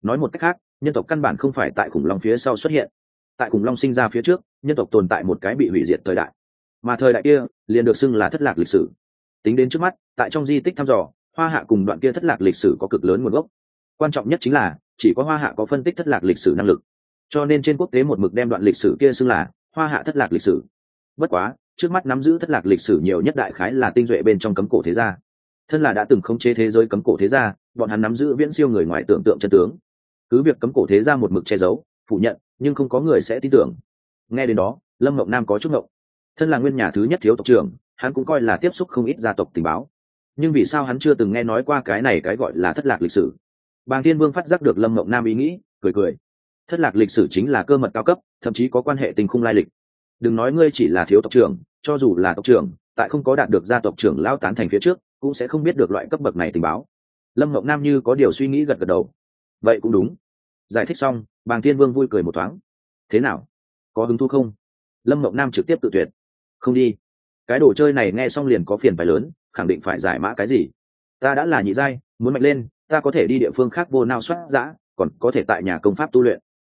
Nói một cách khác, nhân tộc căn bản không phải tại khủng long phía sau xuất hiện. Tại khủng long sinh ra phía trước, nhân tộc tồn tại một cái bị hủy diệt thời đại. Mà thời đại kia, liền được xưng là thất lạc lịch sử. Tính đến trước mắt, tại trong di tích thăm dò, hoa hạ cùng đoạn kia thất lạc lịch sử có cực lớn nguồn gốc. Quan trọng nhất chính là, chỉ có hoa hạ có phân tích thất lạc lịch sử năng lực. Cho nên trên quốc tế một mực đem đoạn lịch sử kia xưng là hoa hạ thất lạc lịch sử. Bất quá, trước mắt nắm giữ thất lạc lịch sử nhiều nhất đại khái là tinh duệ bên trong cấm cổ thế gia thân là đã từng khống chế thế giới cấm cổ thế gia, bọn hắn nắm giữ viễn siêu người ngoài tưởng tượng chân tướng. Cứ việc cấm cổ thế gia một mực che giấu, phủ nhận, nhưng không có người sẽ tin tưởng. Nghe đến đó, lâm ngọc nam có chút mộng thân là nguyên nhà thứ nhất thiếu tộc trưởng, hắn cũng coi là tiếp xúc không ít gia tộc tình báo. Nhưng vì sao hắn chưa từng nghe nói qua cái này cái gọi là thất lạc lịch sử? Bàng thiên vương phát giác được lâm ngọc nam ý nghĩ, cười cười. Thất lạc lịch sử chính là cơ mật cao cấp, thậm chí có quan hệ tình khung lai lịch. Đừng nói ngươi chỉ là thiếu tộc trưởng, cho dù là tộc trưởng, tại không có đạt được gia tộc trưởng lao tán thành phía trước cũng sẽ không biết được loại cấp bậc này tình báo. Lâm ngọc nam như có điều suy nghĩ gật gật đầu. Vậy cũng đúng. Giải thích xong, bàng thiên vương vui cười một thoáng. Thế nào? Có hứng thú không? Lâm ngọc nam trực tiếp tự tuyệt. Không đi. Cái đồ chơi này nghe xong liền có phiền phải lớn, khẳng định phải giải mã cái gì? Ta đã là nhị giai, muốn mạnh lên, ta có thể đi địa phương khác vô nao soát giã, còn có thể tại nhà công pháp tu luyện.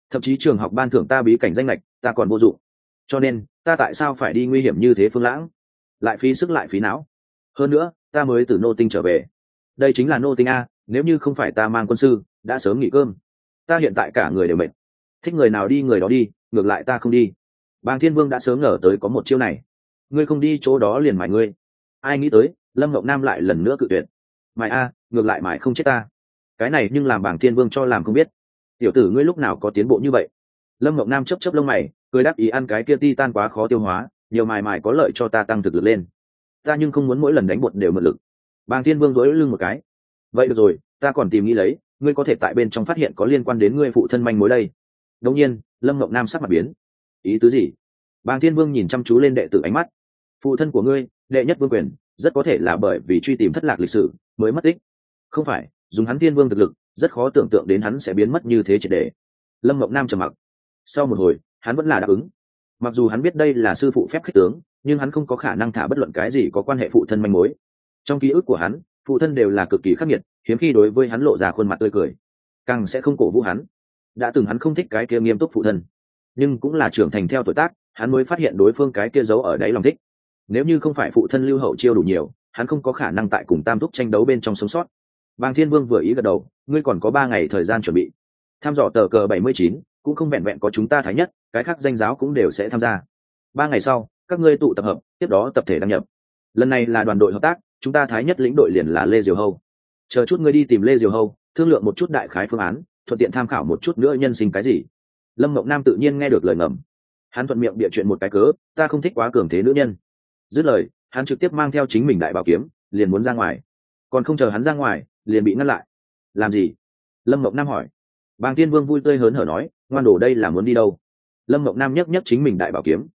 Thậm chí trường học ban thưởng ta bí cảnh danh lệch, ta còn vô dụng. Cho nên, ta tại sao phải đi nguy hiểm như thế phương lãng? Lại phí sức lại phí não hơn nữa, ta mới từ nô tinh trở về. Đây chính là nô tinh a, nếu như không phải ta mang quân sư, đã sớm nghỉ cơm. Ta hiện tại cả người đều mệt. Thích người nào đi người đó đi, ngược lại ta không đi. Bàng thiên vương đã sớm ngờ tới có một chiêu này. Ngươi không đi chỗ đó liền mải ngươi. Ai nghĩ tới, lâm ngọc nam lại lần nữa cự tuyệt. Mải a, ngược lại mải không chết ta. Cái này nhưng làm bảng thiên vương cho làm không biết. Tiểu tử ngươi lúc nào có tiến bộ như vậy? Lâm ngọc nam chấp chấp lông mày, cười đáp ý ăn cái kia ti tan quá khó tiêu hóa, nhiều mài mài có lợi cho ta tăng thực lực lên ta nhưng không muốn mỗi lần đánh bột đều mượn lực. Bàng thiên vương dối lưng một cái. Vậy được rồi, ta còn tìm nghĩ lấy, ngươi có thể tại bên trong phát hiện có liên quan đến ngươi phụ thân manh mối đây. Đông nhiên, lâm ngọc nam sắc mặt biến. Ý tứ gì? Bàng thiên vương nhìn chăm chú lên đệ tử ánh mắt. Phụ thân của ngươi, đệ nhất vương quyền, rất có thể là bởi vì truy tìm thất lạc lịch sử mới mất tích. Không phải, dùng hắn thiên vương thực lực, rất khó tưởng tượng đến hắn sẽ biến mất như thế triệt đề lâm ngọc nam trầm mặc. Sau một hồi, hắn vẫn là đáp ứng. Mặc dù hắn biết đây là sư phụ phép khích tướng nhưng hắn không có khả năng thả bất luận cái gì có quan hệ phụ thân manh mối. Trong ký ức của hắn, phụ thân đều là cực kỳ khắc nghiệt, hiếm khi đối với hắn lộ ra khuôn mặt tươi cười. Càng sẽ không cổ vũ hắn. Đã từng hắn không thích cái kia nghiêm túc phụ thân, nhưng cũng là trưởng thành theo tuổi tác, hắn mới phát hiện đối phương cái kia giấu ở đáy lòng thích. Nếu như không phải phụ thân lưu hậu chiêu đủ nhiều, hắn không có khả năng tại cùng tam thúc tranh đấu bên trong sống sót. Bàng thiên vương vừa ý gật đầu, ngươi còn có ba ngày thời gian chuẩn bị. Tham dò tờ cờ bảy mươi chín, cũng không vẹn vẹn có chúng ta thái nhất, cái khác danh giáo cũng đều sẽ tham gia. Ba ngày sau các ngươi tụ tập hợp, tiếp đó tập thể đăng nhập. Lần này là đoàn đội hợp tác, chúng ta thái nhất lĩnh đội liền là lê diều hâu. Chờ chút ngươi đi tìm lê diều hâu, thương lượng một chút đại khái phương án, thuận tiện tham khảo một chút nữa nhân sinh cái gì. Lâm mộng nam tự nhiên nghe được lời ngầm. Hắn thuận miệng bịa chuyện một cái cớ, ta không thích quá cường thế nữ nhân. Dứt lời, hắn trực tiếp mang theo chính mình đại bảo kiếm, liền muốn ra ngoài. Còn không chờ hắn ra ngoài, liền bị ngăn lại. Làm gì? Lâm mộng nam hỏi. Bàng tiên vương vui tươi hớn hở nói, ngoan đổ đây là muốn đi đâu? Lâm mộng nam nhấc nhấc chính mình đại bảo kiếm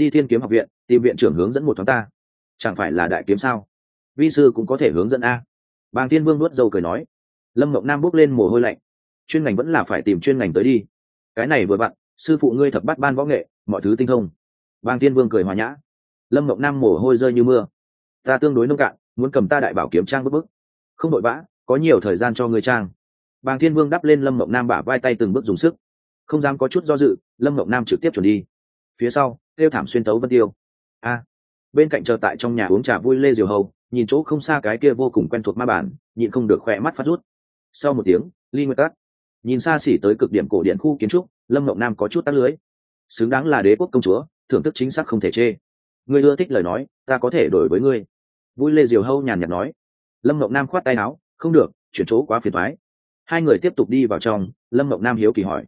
đi thiên kiếm học viện, tìm viện trưởng hướng dẫn một tháng ta. Chẳng phải là đại kiếm sao? Vi sư cũng có thể hướng dẫn a. Bàng Thiên vương nuốt dâu cười nói. Lâm mộng nam bốc lên mồ hôi lạnh. Chuyên ngành vẫn là phải tìm chuyên ngành tới đi. Cái này vừa vặn, sư phụ ngươi thập bắt ban võ nghệ, mọi thứ tinh thông. Bàng Thiên vương cười hòa nhã. Lâm mộng nam mồ hôi rơi như mưa. Ta tương đối nông cạn, muốn cầm ta đại bảo kiếm trang bức bức không vội vã có nhiều thời gian cho ngươi trang. Bàng thiên vương đắp lên lâm mộng nam bả vai tay từng bước dùng sức. Không dám có chút do dự, lâm mộng nam trực tiếp chuẩn đi. Phía sau kêu thảm xuyên tấu vân tiêu. A, bên cạnh chờ tại trong nhà uống trà vui lê diều hầu, nhìn chỗ không xa cái kia vô cùng quen thuộc ma bản nhịn không được khỏe mắt phát rút. Sau một tiếng, ly nguyệt tắt nhìn xa xỉ tới cực điểm cổ điện khu kiến trúc, lâm mộng nam có chút tắt lưới. Xứng đáng là đế quốc công chúa, thưởng thức chính xác không thể chê. Ngươi ưa thích lời nói, ta có thể đổi với ngươi. Vui lê diều hâu nhàn nhạt nói. Lâm mộng nam khoát tay áo, không được, chuyển chỗ quá phiền thoái hai người tiếp tục đi vào trong, lâm mộng nam hiếu kỳ hỏi.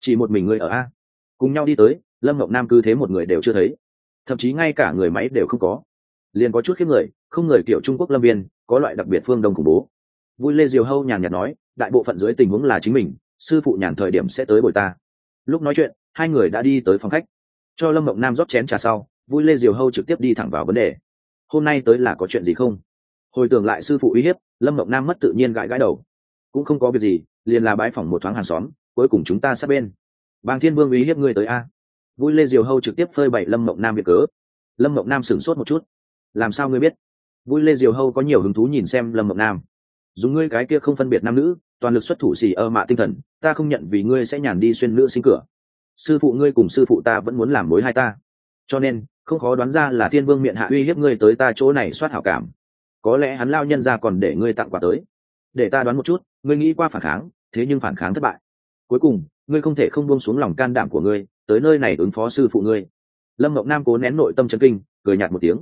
Chỉ một mình ngươi ở a? Cùng nhau đi tới lâm mộng nam cứ thế một người đều chưa thấy. Thậm chí ngay cả người máy đều không có. Liền có chút khiếp người, không người kiểu trung quốc lâm viên, có loại đặc biệt phương đông khủng bố. Vui lê diều hâu nhàn nhạt nói, đại bộ phận dưới tình huống là chính mình, sư phụ nhàn thời điểm sẽ tới bồi ta. Lúc nói chuyện, hai người đã đi tới phòng khách. Cho lâm mộng nam rót chén trà sau, vui lê diều hâu trực tiếp đi thẳng vào vấn đề. Hôm nay tới là có chuyện gì không? Hồi tưởng lại sư phụ uy hiếp, lâm mộng nam mất tự nhiên gãi gãi đầu. Cũng không có việc gì, liền là bãi phòng một thoáng hàng xóm, cuối cùng chúng ta sát bên. Bàng thiên vương uy hiếp ngươi tới a? Vui lê diều hâu trực tiếp phơi bậy lâm mộng nam việc cớ. Lâm mộng nam sửng sốt một chút. Làm sao ngươi biết? Vui lê diều hâu có nhiều hứng thú nhìn xem lâm mộng nam. Dùng ngươi cái kia không phân biệt nam nữ, toàn lực xuất thủ xì ơ mạ tinh thần, ta không nhận vì ngươi sẽ nhàn đi xuyên nữ sinh cửa. Sư phụ ngươi cùng sư phụ ta vẫn muốn làm mối hai ta. Cho nên, không khó đoán ra là thiên vương miệng hạ uy hiếp ngươi tới ta chỗ này soát hảo cảm. Có lẽ hắn lao nhân ra còn để ngươi tặng quà tới. Để ta đoán một chút, ngươi nghĩ qua phản kháng, thế nhưng phản kháng thất bại. Cuối cùng, ngươi không thể không buông xuống lòng can đảm của ngươi tới nơi này ứng phó sư phụ ngươi. Lâm mộng nam cố nén nội tâm chân kinh, cười nhạt một tiếng.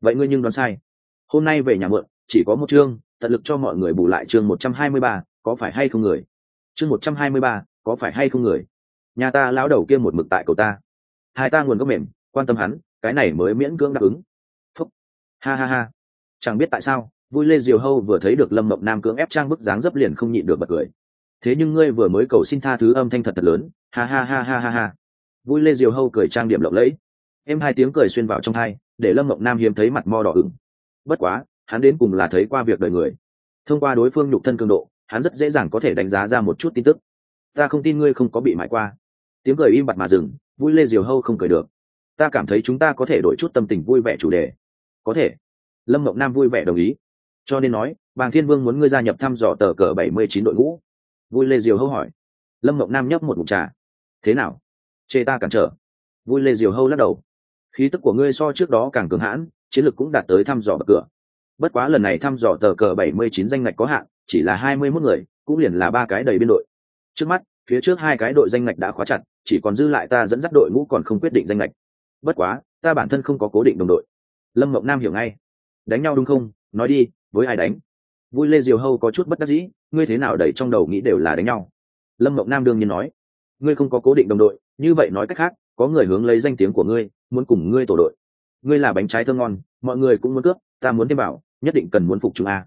Vậy ngươi nhưng đoán sai. Hôm nay về nhà mượn chỉ có một chương, tận lực cho mọi người bù lại chương một trăm hai mươi ba, có phải hay không người? Chương một trăm hai mươi ba, có phải hay không người? Nhà ta lão đầu kia một mực tại cầu ta. Hai ta nguồn gốc mềm, quan tâm hắn, cái này mới miễn cưỡng đáp ứng. Phúc. Ha ha ha. Chẳng biết tại sao, vui lê diều hâu vừa thấy được lâm mộng nam cưỡng ép trang bức dáng dấp liền không nhịn được bật cười. Thế nhưng ngươi vừa mới cầu xin tha thứ âm thanh thật thật lớn. Ha ha ha ha ha ha vui lê diều hâu cười trang điểm lộng lẫy. Em hai tiếng cười xuyên vào trong hai, để lâm mộng nam hiếm thấy mặt mo đỏ ửng. Bất quá, hắn đến cùng là thấy qua việc đời người. Thông qua đối phương nhục thân cường độ, hắn rất dễ dàng có thể đánh giá ra một chút tin tức. Ta không tin ngươi không có bị mãi qua. Tiếng cười im bặt mà dừng, vui lê diều hâu không cười được. Ta cảm thấy chúng ta có thể đổi chút tâm tình vui vẻ chủ đề. Có thể. Lâm mộng nam vui vẻ đồng ý. Cho nên nói, bàng thiên vương muốn ngươi gia nhập thăm dò tờ cờ bảy mươi chín đội ngũ. Vui lê diều hâu hỏi. Lâm mộng nam nhấp một mục trà. Thế nào? Chê ta cản trở. Vui lê diều hâu lắc đầu. Khí tức của ngươi so trước đó càng cường hãn, chiến lược cũng đạt tới thăm dò bậc cửa. Bất quá lần này thăm dò tờ cờ bảy mươi chín danh ngạch có hạn, chỉ là hai mươi 21 người, cũng liền là ba cái đầy biên đội. Trước mắt, phía trước hai cái đội danh ngạch đã khóa chặt, chỉ còn dư lại ta dẫn dắt đội ngũ còn không quyết định danh ngạch. Bất quá, ta bản thân không có cố định đồng đội. Lâm mộng nam hiểu ngay. Đánh nhau đúng không? Nói đi, với ai đánh? Vui lê diều hâu có chút bất đắc dĩ, ngươi thế nào đẩy trong đầu nghĩ đều là đánh nhau. Lâm mộng nam đương nhiên nói. Ngươi không có cố định đồng đội như vậy nói cách khác, có người hướng lấy danh tiếng của ngươi, muốn cùng ngươi tổ đội. Ngươi là bánh trái thơ ngon, mọi người cũng muốn cướp, ta muốn thêm bảo, nhất định cần muốn phục chúng a.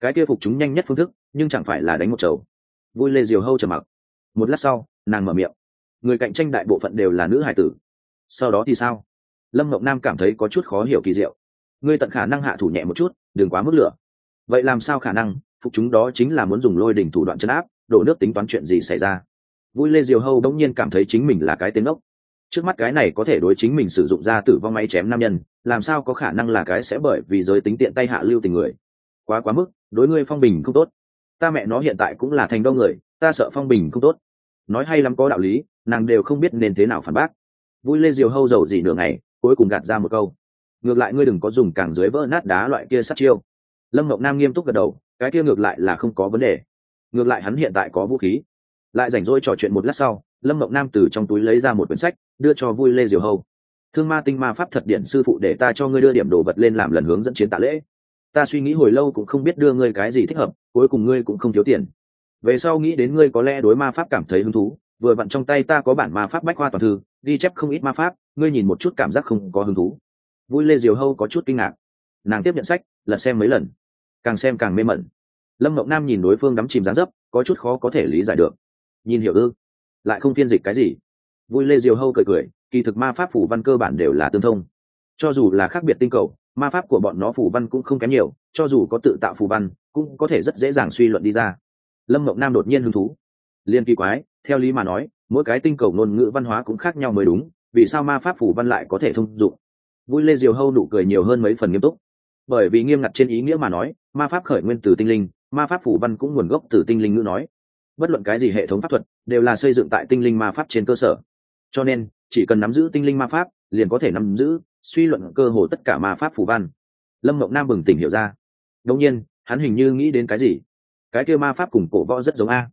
Cái kia phục chúng nhanh nhất phương thức, nhưng chẳng phải là đánh một chầu. Vui lê diều hâu trầm mặc. Một lát sau, nàng mở miệng. Người cạnh tranh đại bộ phận đều là nữ hải tử. Sau đó thì sao? Lâm ngọc nam cảm thấy có chút khó hiểu kỳ diệu. Ngươi tận khả năng hạ thủ nhẹ một chút, đừng quá mức lửa. Vậy làm sao khả năng? Phục chúng đó chính là muốn dùng lôi đỉnh thủ đoạn chấn áp, đổ nước tính toán chuyện gì xảy ra? Vui lê diều hâu đông nhiên cảm thấy chính mình là cái tên ốc trước mắt cái này có thể đối chính mình sử dụng ra tử vong máy chém nam nhân, làm sao có khả năng là cái sẽ bởi vì giới tính tiện tay hạ lưu tình người? Quá quá mức, đối ngươi phong bình không tốt. Ta mẹ nó hiện tại cũng là thành đông người, ta sợ phong bình không tốt. Nói hay lắm có đạo lý, nàng đều không biết nên thế nào phản bác. Vui lê diều hâu dầu gì nửa ngày, cuối cùng gạt ra một câu. Ngược lại ngươi đừng có dùng càng dưới vỡ nát đá loại kia sát chiêu. Lâm mộng nam nghiêm túc gật đầu, cái kia ngược lại là không có vấn đề. Ngược lại hắn hiện tại có vũ khí lại rảnh rỗi trò chuyện một lát sau, lâm mộng nam từ trong túi lấy ra một quyển sách, đưa cho vui lê diều hầu thương ma tinh ma pháp thật điện sư phụ để ta cho ngươi đưa điểm đồ vật lên làm lần hướng dẫn chiến tạ lễ. Ta suy nghĩ hồi lâu cũng không biết đưa ngươi cái gì thích hợp, cuối cùng ngươi cũng không thiếu tiền. Về sau nghĩ đến ngươi có lẽ đối ma pháp cảm thấy hứng thú, vừa vặn trong tay ta có bản ma pháp bách khoa toàn thư, ghi chép không ít ma pháp, ngươi nhìn một chút cảm giác không có hứng thú. Vui lê diều hâu có chút kinh ngạc. Nàng tiếp nhận sách, lật xem mấy lần. Càng xem càng mê mẩn. Lâm mộng nam nhìn đối phương đắm chìm dán dấp, có chút khó có thể lý giải được nhìn hiểu ư? Lại không phiên dịch cái gì. Vui lê diều hâu cười cười, kỳ thực ma pháp phủ văn cơ bản đều là tương thông. Cho dù là khác biệt tinh cầu, ma pháp của bọn nó phủ văn cũng không kém nhiều, cho dù có tự tạo phủ văn, cũng có thể rất dễ dàng suy luận đi ra. Lâm mộng nam đột nhiên hứng thú. Liên kỳ quái, theo lý mà nói, mỗi cái tinh cầu ngôn ngữ văn hóa cũng khác nhau mới đúng, vì sao ma pháp phủ văn lại có thể thông dụng? Vui lê diều hâu nụ cười nhiều hơn mấy phần nghiêm túc. Bởi vì nghiêm ngặt trên ý nghĩa mà nói, ma pháp khởi nguyên từ tinh linh, ma pháp phủ văn cũng nguồn gốc từ tinh linh ngữ nói bất luận cái gì hệ thống pháp thuật, đều là xây dựng tại tinh linh ma pháp trên cơ sở. Cho nên, chỉ cần nắm giữ tinh linh ma pháp, liền có thể nắm giữ, suy luận cơ hồ tất cả ma pháp phủ văn. Lâm mộng nam bừng tỉnh hiểu ra. Đông nhiên, hắn hình như nghĩ đến cái gì? Cái kia ma pháp cùng cổ võ rất giống a.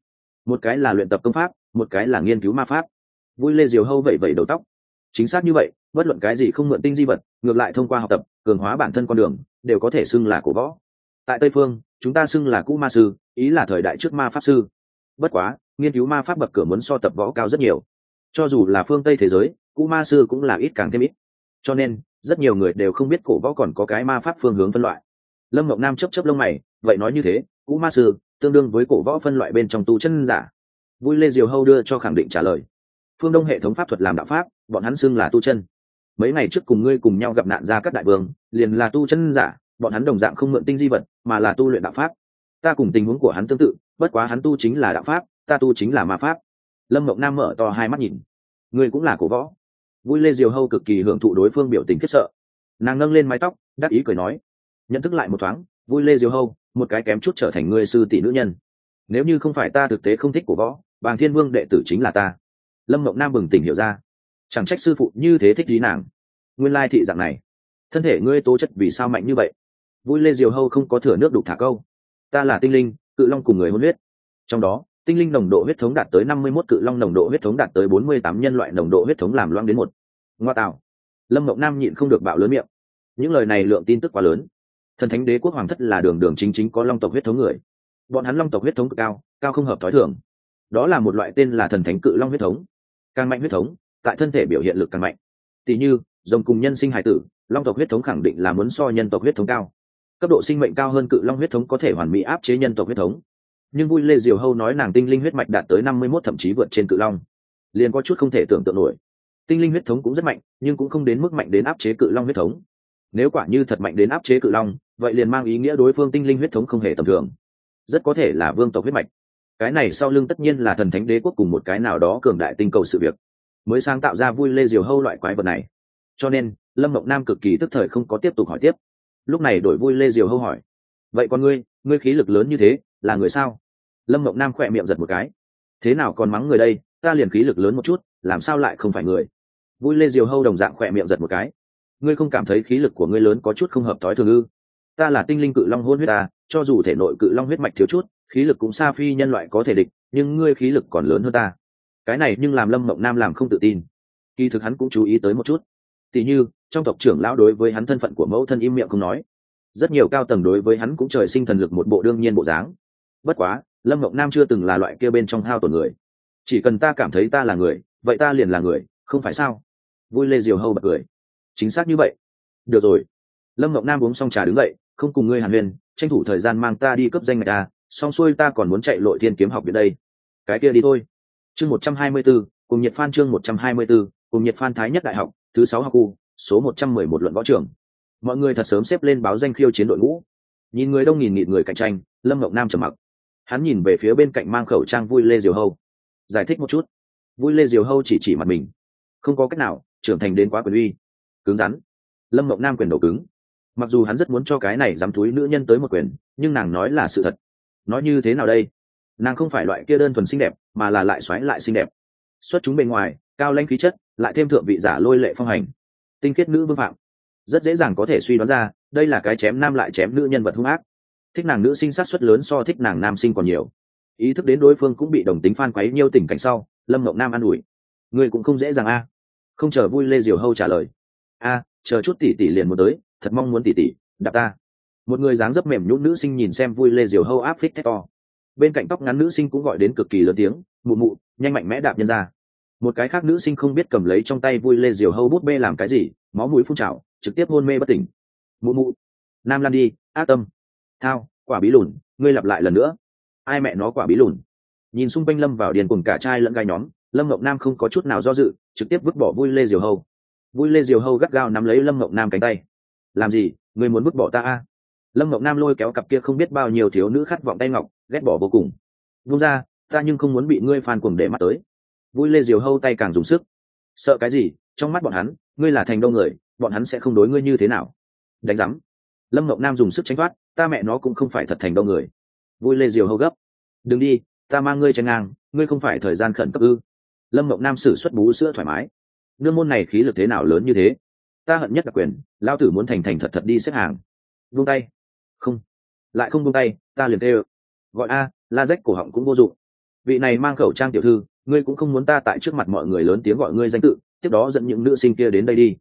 Một cái là luyện tập công pháp, một cái là nghiên cứu ma pháp. Vui lê diều hâu vẩy vẩy đầu tóc. Chính xác như vậy, bất luận cái gì không mượn tinh di vật, ngược lại thông qua học tập, cường hóa bản thân con đường, đều có thể xưng là cổ võ. Tại tây phương, chúng ta xưng là cũ ma sư, ý là thời đại trước ma pháp sư bất quá, nghiên cứu ma pháp bậc cửa muốn so tập võ cao rất nhiều. Cho dù là phương tây thế giới, cũ ma sư cũng là ít càng thêm ít. Cho nên, rất nhiều người đều không biết cổ võ còn có cái ma pháp phương hướng phân loại. Lâm ngọc nam chấp chấp lông mày, vậy nói như thế, cũ ma sư, tương đương với cổ võ phân loại bên trong tu chân giả. Vui lê diều hâu đưa cho khẳng định trả lời. Phương đông hệ thống pháp thuật làm đạo pháp, bọn hắn xưng là tu chân. Mấy ngày trước cùng ngươi cùng nhau gặp nạn ra các đại vương, liền là tu chân giả, bọn hắn đồng dạng không mượn tinh di vật, mà là tu luyện đạo pháp ta cùng tình huống của hắn tương tự, bất quá hắn tu chính là đạo pháp, ta tu chính là ma pháp. Lâm mộng nam mở to hai mắt nhìn. Ngươi cũng là cổ võ. Vui lê diều hâu cực kỳ hưởng thụ đối phương biểu tình khiếp sợ. Nàng nâng lên mái tóc, đắc ý cười nói. Nhận thức lại một thoáng, vui lê diều hâu, một cái kém chút trở thành ngươi sư tỷ nữ nhân. Nếu như không phải ta thực tế không thích cổ võ, bàng thiên vương đệ tử chính là ta. Lâm mộng nam bừng tỉnh hiểu ra. Chẳng trách sư phụ như thế thích lý nàng. Nguyên lai thị dạng này. Thân thể ngươi tố chất vì sao mạnh như vậy? Vui lê diều hâu không có thừa nước đục thả câu ta là tinh linh, cự long cùng người hôn huyết. Trong đó, tinh linh nồng độ huyết thống đạt tới năm mươi 51 cự long nồng độ huyết thống đạt tới bốn mươi tám, nhân loại nồng độ huyết thống làm loang đến một. Ngoa tạo. Lâm mộng nam nhịn không được bạo lớn miệng. Những lời này lượng tin tức quá lớn. Thần thánh đế quốc hoàng thất là đường đường chính chính có long tộc huyết thống người. Bọn hắn long tộc huyết thống cực cao cao không hợp t h ó i thường. Đó là một loại tên là thần thánh cự long huyết thống. Càng mạnh huyết thống, tại thân thể biểu hiện lực càng mạnh. Tỉ như dòng cùng nhân sinh hải tử, long tộc huyết thống khẳng định là muốn so nhân tộc huyết thống cao cấp độ sinh mệnh cao hơn cự long huyết thống có thể hoàn mỹ áp chế nhân tộc huyết thống. Nhưng vui lê diều hâu nói nàng tinh linh huyết mạch đạt tới năm mươi mốt thậm chí vượt trên cự long. Liền có chút không thể tưởng tượng nổi. Tinh linh huyết thống cũng rất mạnh, nhưng cũng không đến mức mạnh đến áp chế cự long huyết thống. Nếu quả như thật mạnh đến áp chế cự long, vậy liền mang ý nghĩa đối phương tinh linh huyết thống không hề tầm thường. Rất có thể là vương tộc huyết mạch. Cái này sau lưng tất nhiên là thần thánh đế quốc cùng một cái nào đó cường đại tinh cầu sự việc. Mới sáng tạo ra vui lê diều hâu loại quái vật này. Cho nên, lâm mộng nam cực kỳ tức thời không có tiếp tục hỏi tiếp lúc này đổi vui lê diều hâu hỏi, vậy con ngươi ngươi khí lực lớn như thế, là người sao? Lâm mộng nam khỏe miệng giật một cái, thế nào còn mắng người đây, ta liền khí lực lớn một chút, làm sao lại không phải người? Vui lê diều hâu đồng dạng khỏe miệng giật một cái, ngươi không cảm thấy khí lực của ngươi lớn có chút không hợp t i thường ư? Ta là tinh linh cự long hôn huyết ta, cho dù thể nội cự long huyết mạch thiếu chút, khí lực cũng xa phi nhân loại có thể địch, nhưng ngươi khí lực còn lớn hơn ta. Cái này nhưng làm lâm mộng nam làm không tự tin. Kỳ thực hắn cũng chú ý tới một chút. Tỉ như trong tộc trưởng lão đối với hắn thân phận của mẫu thân im miệng không nói. Rất nhiều cao tầng đối với hắn cũng trời sinh thần lực một bộ đương nhiên bộ dáng. Bất quá, lâm mộng nam chưa từng là loại kia bên trong hao tổn người. Chỉ cần ta cảm thấy ta là người, vậy ta liền là người, không phải sao? Vui lê diều hâu bật cười. Chính xác như vậy. Được rồi. Lâm mộng nam uống xong trà đứng dậy, không cùng ngươi hàn huyên, tranh thủ thời gian mang ta đi cấp danh ngạch ta, xong xuôi ta còn muốn chạy lội thiên kiếm học viện đây. Cái kia đi thôi. Chương một trăm hai mươi b ố cùng nhiệt phan chương một trăm hai mươi b ố cùng nhiệt phan thái nhất đại học, thứ sáu học khu số một trăm mười một luận võ trưởng mọi người thật sớm xếp lên báo danh khiêu chiến đội ngũ. Nhìn người đông nghìn nghịt người cạnh tranh, lâm ngọc nam trầm mặc. Hắn nhìn về phía bên cạnh mang khẩu trang vui lê diều hâu. Giải thích một chút. Vui lê diều hâu chỉ chỉ mặt mình. Không có cách nào, trưởng thành đến quá quyền uy. Cứng rắn. Lâm ngọc nam quyền đầu cứng. Mặc dù hắn rất muốn cho cái này dám túi nữ nhân tới một quyền, nhưng nàng nói là sự thật. Nói như thế nào đây? Nàng không phải loại kia đơn thuần xinh đẹp, mà là lại xoáy lại xinh đẹp. Xuất chúng bên ngoài, cao lanh khí chất, lại thêm thượng vị giả lôi lệ phong hành tinh khiết nữ vương phạm. Rất dễ dàng có thể suy đoán ra, đây là cái chém nam lại chém nữ nhân vật hung ác. Thích nàng nữ sinh sát xuất lớn so thích nàng nam sinh còn nhiều. Ý thức đến đối phương cũng bị đồng tính phan quấy nhiều tình cảnh sau, lâm mộng nam an ủi. Người cũng không dễ dàng a. Không chờ vui lê diều hâu trả lời. A, chờ chút tỷ tỷ liền một tới, thật mong muốn tỷ tỷ, đạp ta. Một người dáng dấp mềm nhũn nữ sinh nhìn xem vui lê diều hâu áp phích thét to. Bên cạnh tóc ngắn nữ sinh cũng gọi đến cực kỳ lớn tiếng, mụ mụ, nhanh mạnh mẽ đạp nhân ra một cái khác nữ sinh không biết cầm lấy trong tay vui lê diều hâu bút bê làm cái gì, máu mũi phun trào, trực tiếp hôn mê bất tỉnh. Mụ mụ. Nam lan đi, ác tâm. Thao, quả bí lùn, ngươi lặp lại lần nữa. Ai mẹ nó quả bí lùn. Nhìn xung quanh lâm vào điền cùng cả trai lẫn gai nhóm, lâm ngọc nam không có chút nào do dự, trực tiếp vứt bỏ vui lê diều hâu. Vui lê diều hâu gắt gao nắm lấy lâm ngọc nam cánh tay. Làm gì, ngươi muốn vứt bỏ ta a? Lâm ngọc nam lôi kéo cặp kia không biết bao nhiêu thiếu nữ khát vọng tay ngọc, ghét bỏ vô cùng. Vung ra, ta nhưng không muốn bị ngươi phàn cuồng để mắt tới vui lê diều hâu tay càng dùng sức. Sợ cái gì? Trong mắt bọn hắn, ngươi là thành đông người, bọn hắn sẽ không đối ngươi như thế nào. Đánh giám. Lâm ngọc nam dùng sức tránh thoát, ta mẹ nó cũng không phải thật thành đông người. Vui lê diều hâu gấp. Đừng đi, ta mang ngươi tranh ngang, ngươi không phải thời gian khẩn cấp ư. Lâm ngọc nam xử xuất bú sữa thoải mái. Nương môn này khí lực thế nào lớn như thế? Ta hận nhất là quyền, lao tử muốn thành thành thật thật đi xếp hàng. Vung tay. Không. Lại không vung tay, ta liền tê gọi a, la rách cổ họng cũng vô dụng. Vị này mang khẩu trang tiểu thư ngươi cũng không muốn ta tại trước mặt mọi người lớn tiếng gọi ngươi danh tự, tiếp đó dẫn những nữ sinh kia đến đây đi.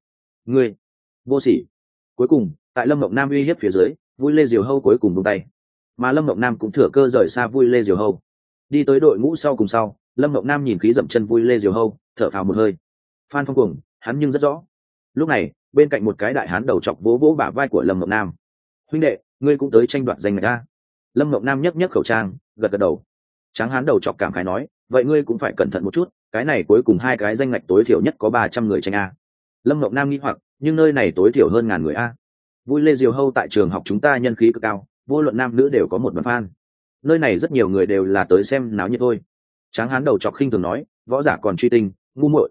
Ngươi, vô sỉ. Cuối cùng, tại lâm mộng nam uy hiếp phía dưới, vui lê diều hâu cuối cùng bung tay. Mà lâm mộng nam cũng thừa cơ rời xa vui lê diều hâu. Đi tới đội ngũ sau cùng sau, lâm mộng nam nhìn khí dậm chân vui lê diều hâu, thở phào một hơi. Phan phong cùng hắn nhưng rất rõ. Lúc này, bên cạnh một cái đại hán đầu chọc vỗ vỗ bả vai của lâm mộng nam. Huynh đệ, ngươi cũng tới tranh đoạt danh người ta lâm mộng nam nhấc nhấc khẩu trang, gật gật đầu. Tráng hán đầu chọc cảm khái nói vậy ngươi cũng phải cẩn thận một chút, cái này cuối cùng hai cái danh ngạch tối thiểu nhất có ba trăm người tranh a. Lâm mộng nam nghĩ hoặc, nhưng nơi này tối thiểu hơn ngàn người a. Vui lê diều hâu tại trường học chúng ta nhân khí cực cao, vô luận nam nữ đều có một đoàn fan. Nơi này rất nhiều người đều là tới xem náo nhiệt thôi. Tráng hán đầu chọc khinh thường nói, võ giả còn truy tinh, ngu muội.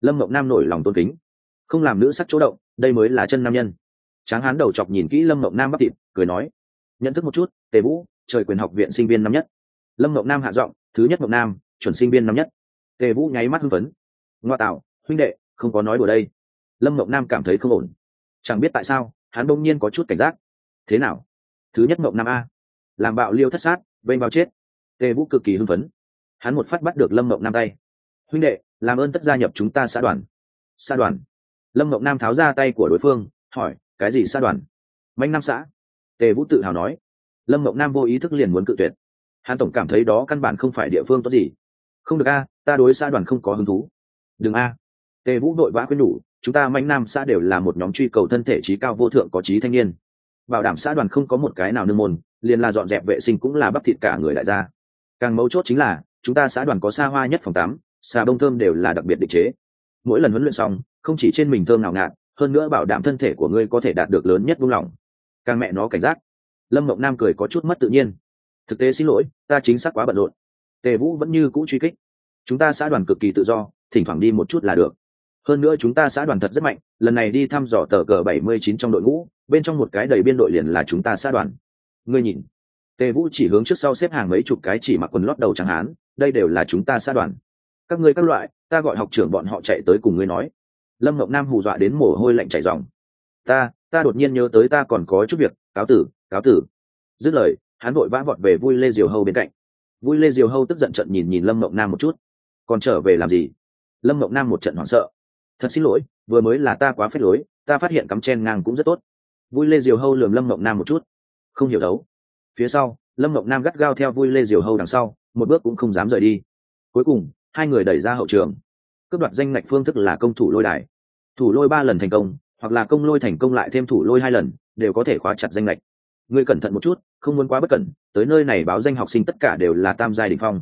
Lâm mộng nam nổi lòng tôn kính. Không làm nữ sắc chỗ động, đây mới là chân nam nhân. Tráng hán đầu chọc nhìn kỹ lâm mộng nam bắt thịt, cười nói, nhận thức một chút, tề vũ, trời quyền học viện sinh viên năm nhất. Lâm mộng nam hạ giọng, thứ nhất mộng nam chuẩn sinh viên năm nhất. Tề vũ nháy mắt hưng phấn. Ngoa tạo, huynh đệ, không có nói đùa đây. Lâm mộng nam cảm thấy không ổn. Chẳng biết tại sao, hắn đông nhiên có chút cảnh giác. Thế nào? Thứ nhất mộng nam a. Làm bạo liêu thất sát, vênh vào chết. Tề vũ cực kỳ hưng phấn. Hắn một phát bắt được lâm mộng nam tay. Huynh đệ, làm ơn tất gia nhập chúng ta xã đoàn. Xã đoàn. Lâm mộng nam tháo ra tay của đối phương, hỏi, cái gì xã đoàn? Manh nam xã. Tề vũ tự hào nói. Lâm mộng nam vô ý thức liền muốn cự tuyệt. Hắn tổng cảm thấy đó căn bản không phải địa phương tốt gì không được a, ta đối xã đoàn không có hứng thú. Đừng a. Tề vũ đội vã khuyên nhủ chúng ta manh nam xã đều là một nhóm truy cầu thân thể trí cao vô thượng có trí thanh niên. Bảo đảm xã đoàn không có một cái nào nương môn, liền là dọn dẹp vệ sinh cũng là bắp thịt cả người đại gia. Càng mấu chốt chính là, chúng ta xã đoàn có xa hoa nhất phòng tắm xà bông thơm đều là đặc biệt định chế. Mỗi lần huấn luyện xong, không chỉ trên mình thơm nào ngạt, hơn nữa bảo đảm thân thể của ngươi có thể đạt được lớn nhất buông lỏng càng mẹ nó cảnh giác. Lâm mộng nam cười có chút mất tự nhiên. Thực tế xin lỗi, ta chính xác quá bận rộn tề vũ vẫn như cũ truy kích. Chúng ta xã đoàn cực kỳ tự do, thỉnh thoảng đi một chút là được. Hơn nữa chúng ta xã đoàn thật rất mạnh, lần này đi thăm dò tờ cờ bảy mươi chín trong đội ngũ, bên trong một cái đầy biên đội liền là chúng ta xã đoàn. Ngươi nhìn. Tề vũ chỉ hướng trước sau xếp hàng mấy chục cái chỉ mặc quần lót đầu chẳng hán, đây đều là chúng ta xã đoàn. Các ngươi các loại, ta gọi học trưởng bọn họ chạy tới cùng ngươi nói. Lâm ngọc nam hù dọa đến mồ hôi lạnh chảy dòng ta ta đột nhiên nhớ tới ta còn có chút việc, cáo tử cáo tử. Dứt lời, hắn vội vã vọt về vui lê diều hâu bên cạnh vui lê diều hâu tức giận trận nhìn nhìn lâm mộng nam một chút. Còn trở về làm gì? Lâm mộng nam một trận hoảng sợ. Thật xin lỗi, vừa mới là ta quá phết lối, ta phát hiện cắm chen ngang cũng rất tốt. Vui lê diều hâu lườm lâm mộng nam một chút. Không hiểu đấu. Phía sau, lâm mộng nam gắt gao theo vui lê diều hâu đằng sau, một bước cũng không dám rời đi. Cuối cùng, hai người đẩy ra hậu trường. Cướp đoạt danh ngạch phương thức là công thủ lôi đài. Thủ lôi ba lần thành công, hoặc là công lôi thành công lại thêm thủ lôi hai lần, đều có thể khóa chặt danh lệch ngươi cẩn thận một chút không muốn quá bất cẩn, tới nơi này báo danh học sinh tất cả đều là tam giai đình phong.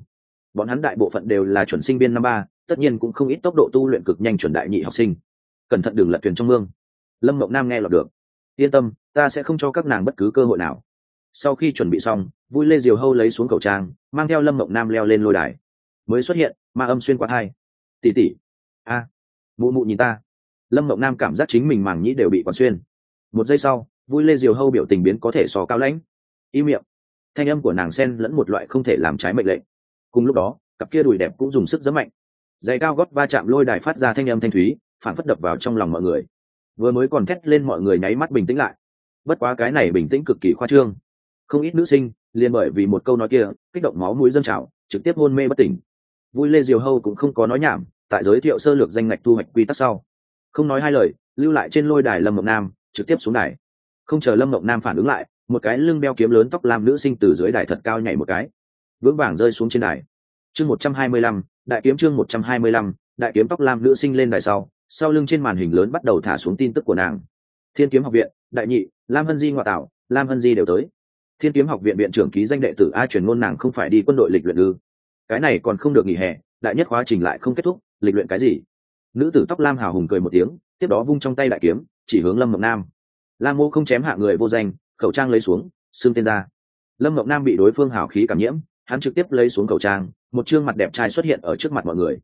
Bọn hắn đại bộ phận đều là chuẩn sinh viên năm ba, tất nhiên cũng không ít tốc độ tu luyện cực nhanh chuẩn đại nhị học sinh. Cẩn thận đường lật thuyền trong mương. Lâm mộng nam nghe lọt được. Yên tâm, ta sẽ không cho các nàng bất cứ cơ hội nào. Sau khi chuẩn bị xong, vui lê diều hâu lấy xuống khẩu trang, mang theo lâm mộng nam leo lên lôi đài. Mới xuất hiện, ma âm xuyên qua hai tỉ tỉ a. Mụ mụ nhìn ta. Lâm mộng nam cảm giác chính mình màng nhĩ đều bị quán xuyên. Một giây sau, vui lê diều hâu biểu tình biến có thể sò cao lãnh y miệng. Thanh âm của nàng sen lẫn một loại không thể làm trái mệnh lệnh. Cùng lúc đó, cặp kia đùi đẹp cũng dùng sức rất mạnh. Giày cao gót va chạm lôi đài phát ra thanh âm thanh thúy, phản phất đập vào trong lòng mọi người. Vừa mới còn thét lên mọi người nháy mắt bình tĩnh lại. Bất quá cái này bình tĩnh cực kỳ khoa trương. Không ít nữ sinh, liền bởi vì một câu nói kia, kích động máu mũi dâng trào, trực tiếp hôn mê bất tỉnh. Vui lê diều hâu cũng không có nói nhảm, tại giới thiệu sơ lược danh ngạch thu hoạch quy tắc sau. Không nói hai lời, lưu lại trên lôi đài lâm mộng nam, trực tiếp xuống đài. Không chờ lâm mộng nam phản ứng lại một cái lưng đeo kiếm lớn tóc lam nữ sinh từ dưới đài thật cao nhảy một cái. Vững vàng rơi xuống trên đài. Chương một trăm hai mươi lăm, đại kiếm chương một trăm hai mươi lăm, đại kiếm tóc lam nữ sinh lên đài sau sau lưng trên màn hình lớn bắt đầu thả xuống tin tức của nàng. Thiên kiếm học viện, đại nhị, lam hân di ngoại tạo, lam hân di đều tới. Thiên kiếm học viện viện trưởng ký danh đệ tử a truyền ngôn nàng không phải đi quân đội lịch luyện ư. Cái này còn không được nghỉ hè, đại nhất khóa trình lại không kết thúc, lịch luyện cái gì? Nữ tử tóc lam hào hùng cười một tiếng, tiếp đó vung trong tay đại kiếm, chỉ hướng lâm mộng nam. Lam mô không chém hạ người vô danh khẩu trang lấy xuống, xưng tên ra. Lâm mộng nam bị đối phương hào khí cảm nhiễm, hắn trực tiếp lấy xuống khẩu trang, một chương mặt đẹp trai xuất hiện ở trước mặt mọi người.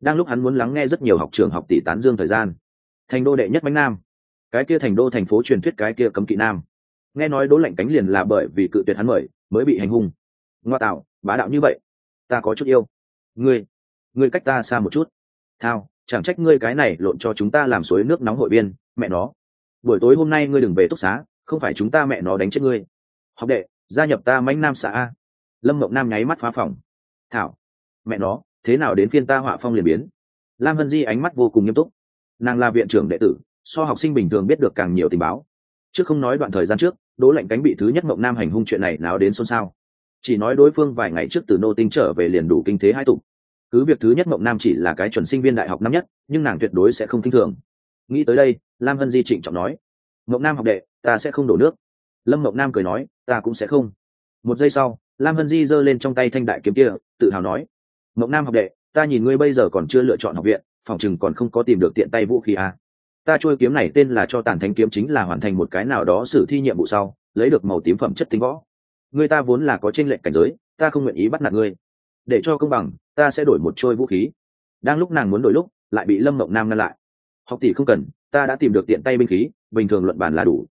Đang lúc hắn muốn lắng nghe rất nhiều học trường học tỷ tán dương thời gian, thành đô đệ nhất bánh nam. Cái kia thành đô thành phố truyền thuyết cái kia cấm kỵ nam. Nghe nói đố lạnh cánh liền là bởi vì cự tuyệt hắn mời, mới bị hành hung. Ngoa tạo, bá đạo như vậy, ta có chút yêu. Ngươi ngươi cách ta xa một chút. Thao, chẳng trách ngươi cái này lộn cho chúng ta làm suối nước nóng hội viên mẹ nó. Buổi tối hôm nay ngươi đừng về túc xá không phải chúng ta mẹ nó đánh chết ngươi. Học đệ, gia nhập ta mãnh nam xã a. Lâm mộng nam nháy mắt phá phòng. Thảo, mẹ nó, thế nào đến phiên ta họa phong liền biến? Lam hân di ánh mắt vô cùng nghiêm túc. Nàng là viện trưởng đệ tử, so học sinh bình thường biết được càng nhiều tình báo. Chứ không nói đoạn thời gian trước, đỗ lệnh cánh bị thứ nhất mộng nam hành hung chuyện này nào đến xôn xao. Chỉ nói đối phương vài ngày trước từ nô tinh trở về liền đủ kinh thế hai tục cứ việc thứ nhất mộng nam chỉ là cái chuẩn sinh viên đại học năm nhất, nhưng nàng tuyệt đối sẽ không kinh thường. Nghĩ tới đây, lam hân di trịnh trọng nói. Mộng nam học đệ ta sẽ không đổ nước. Lâm mộng nam cười nói, ta cũng sẽ không. Một giây sau, lam hân di giơ lên trong tay thanh đại kiếm kia, tự hào nói, mộng nam học đệ, ta nhìn ngươi bây giờ còn chưa lựa chọn học viện, phòng chừng còn không có tìm được tiện tay vũ khí à. ta trôi kiếm này tên là cho tàn Thanh kiếm chính là hoàn thành một cái nào đó xử thi nhiệm vụ sau, lấy được màu tím phẩm chất tinh võ. Người ta vốn là có trên lệnh cảnh giới, ta không nguyện ý bắt nạt ngươi. Để cho công bằng, ta sẽ đổi một trôi vũ khí. Đang lúc nàng muốn đổi lúc, lại bị lâm mộng nam ngăn lại. Học tỷ không cần, ta đã tìm được tiện tay binh khí, bình thường luận bàn là đủ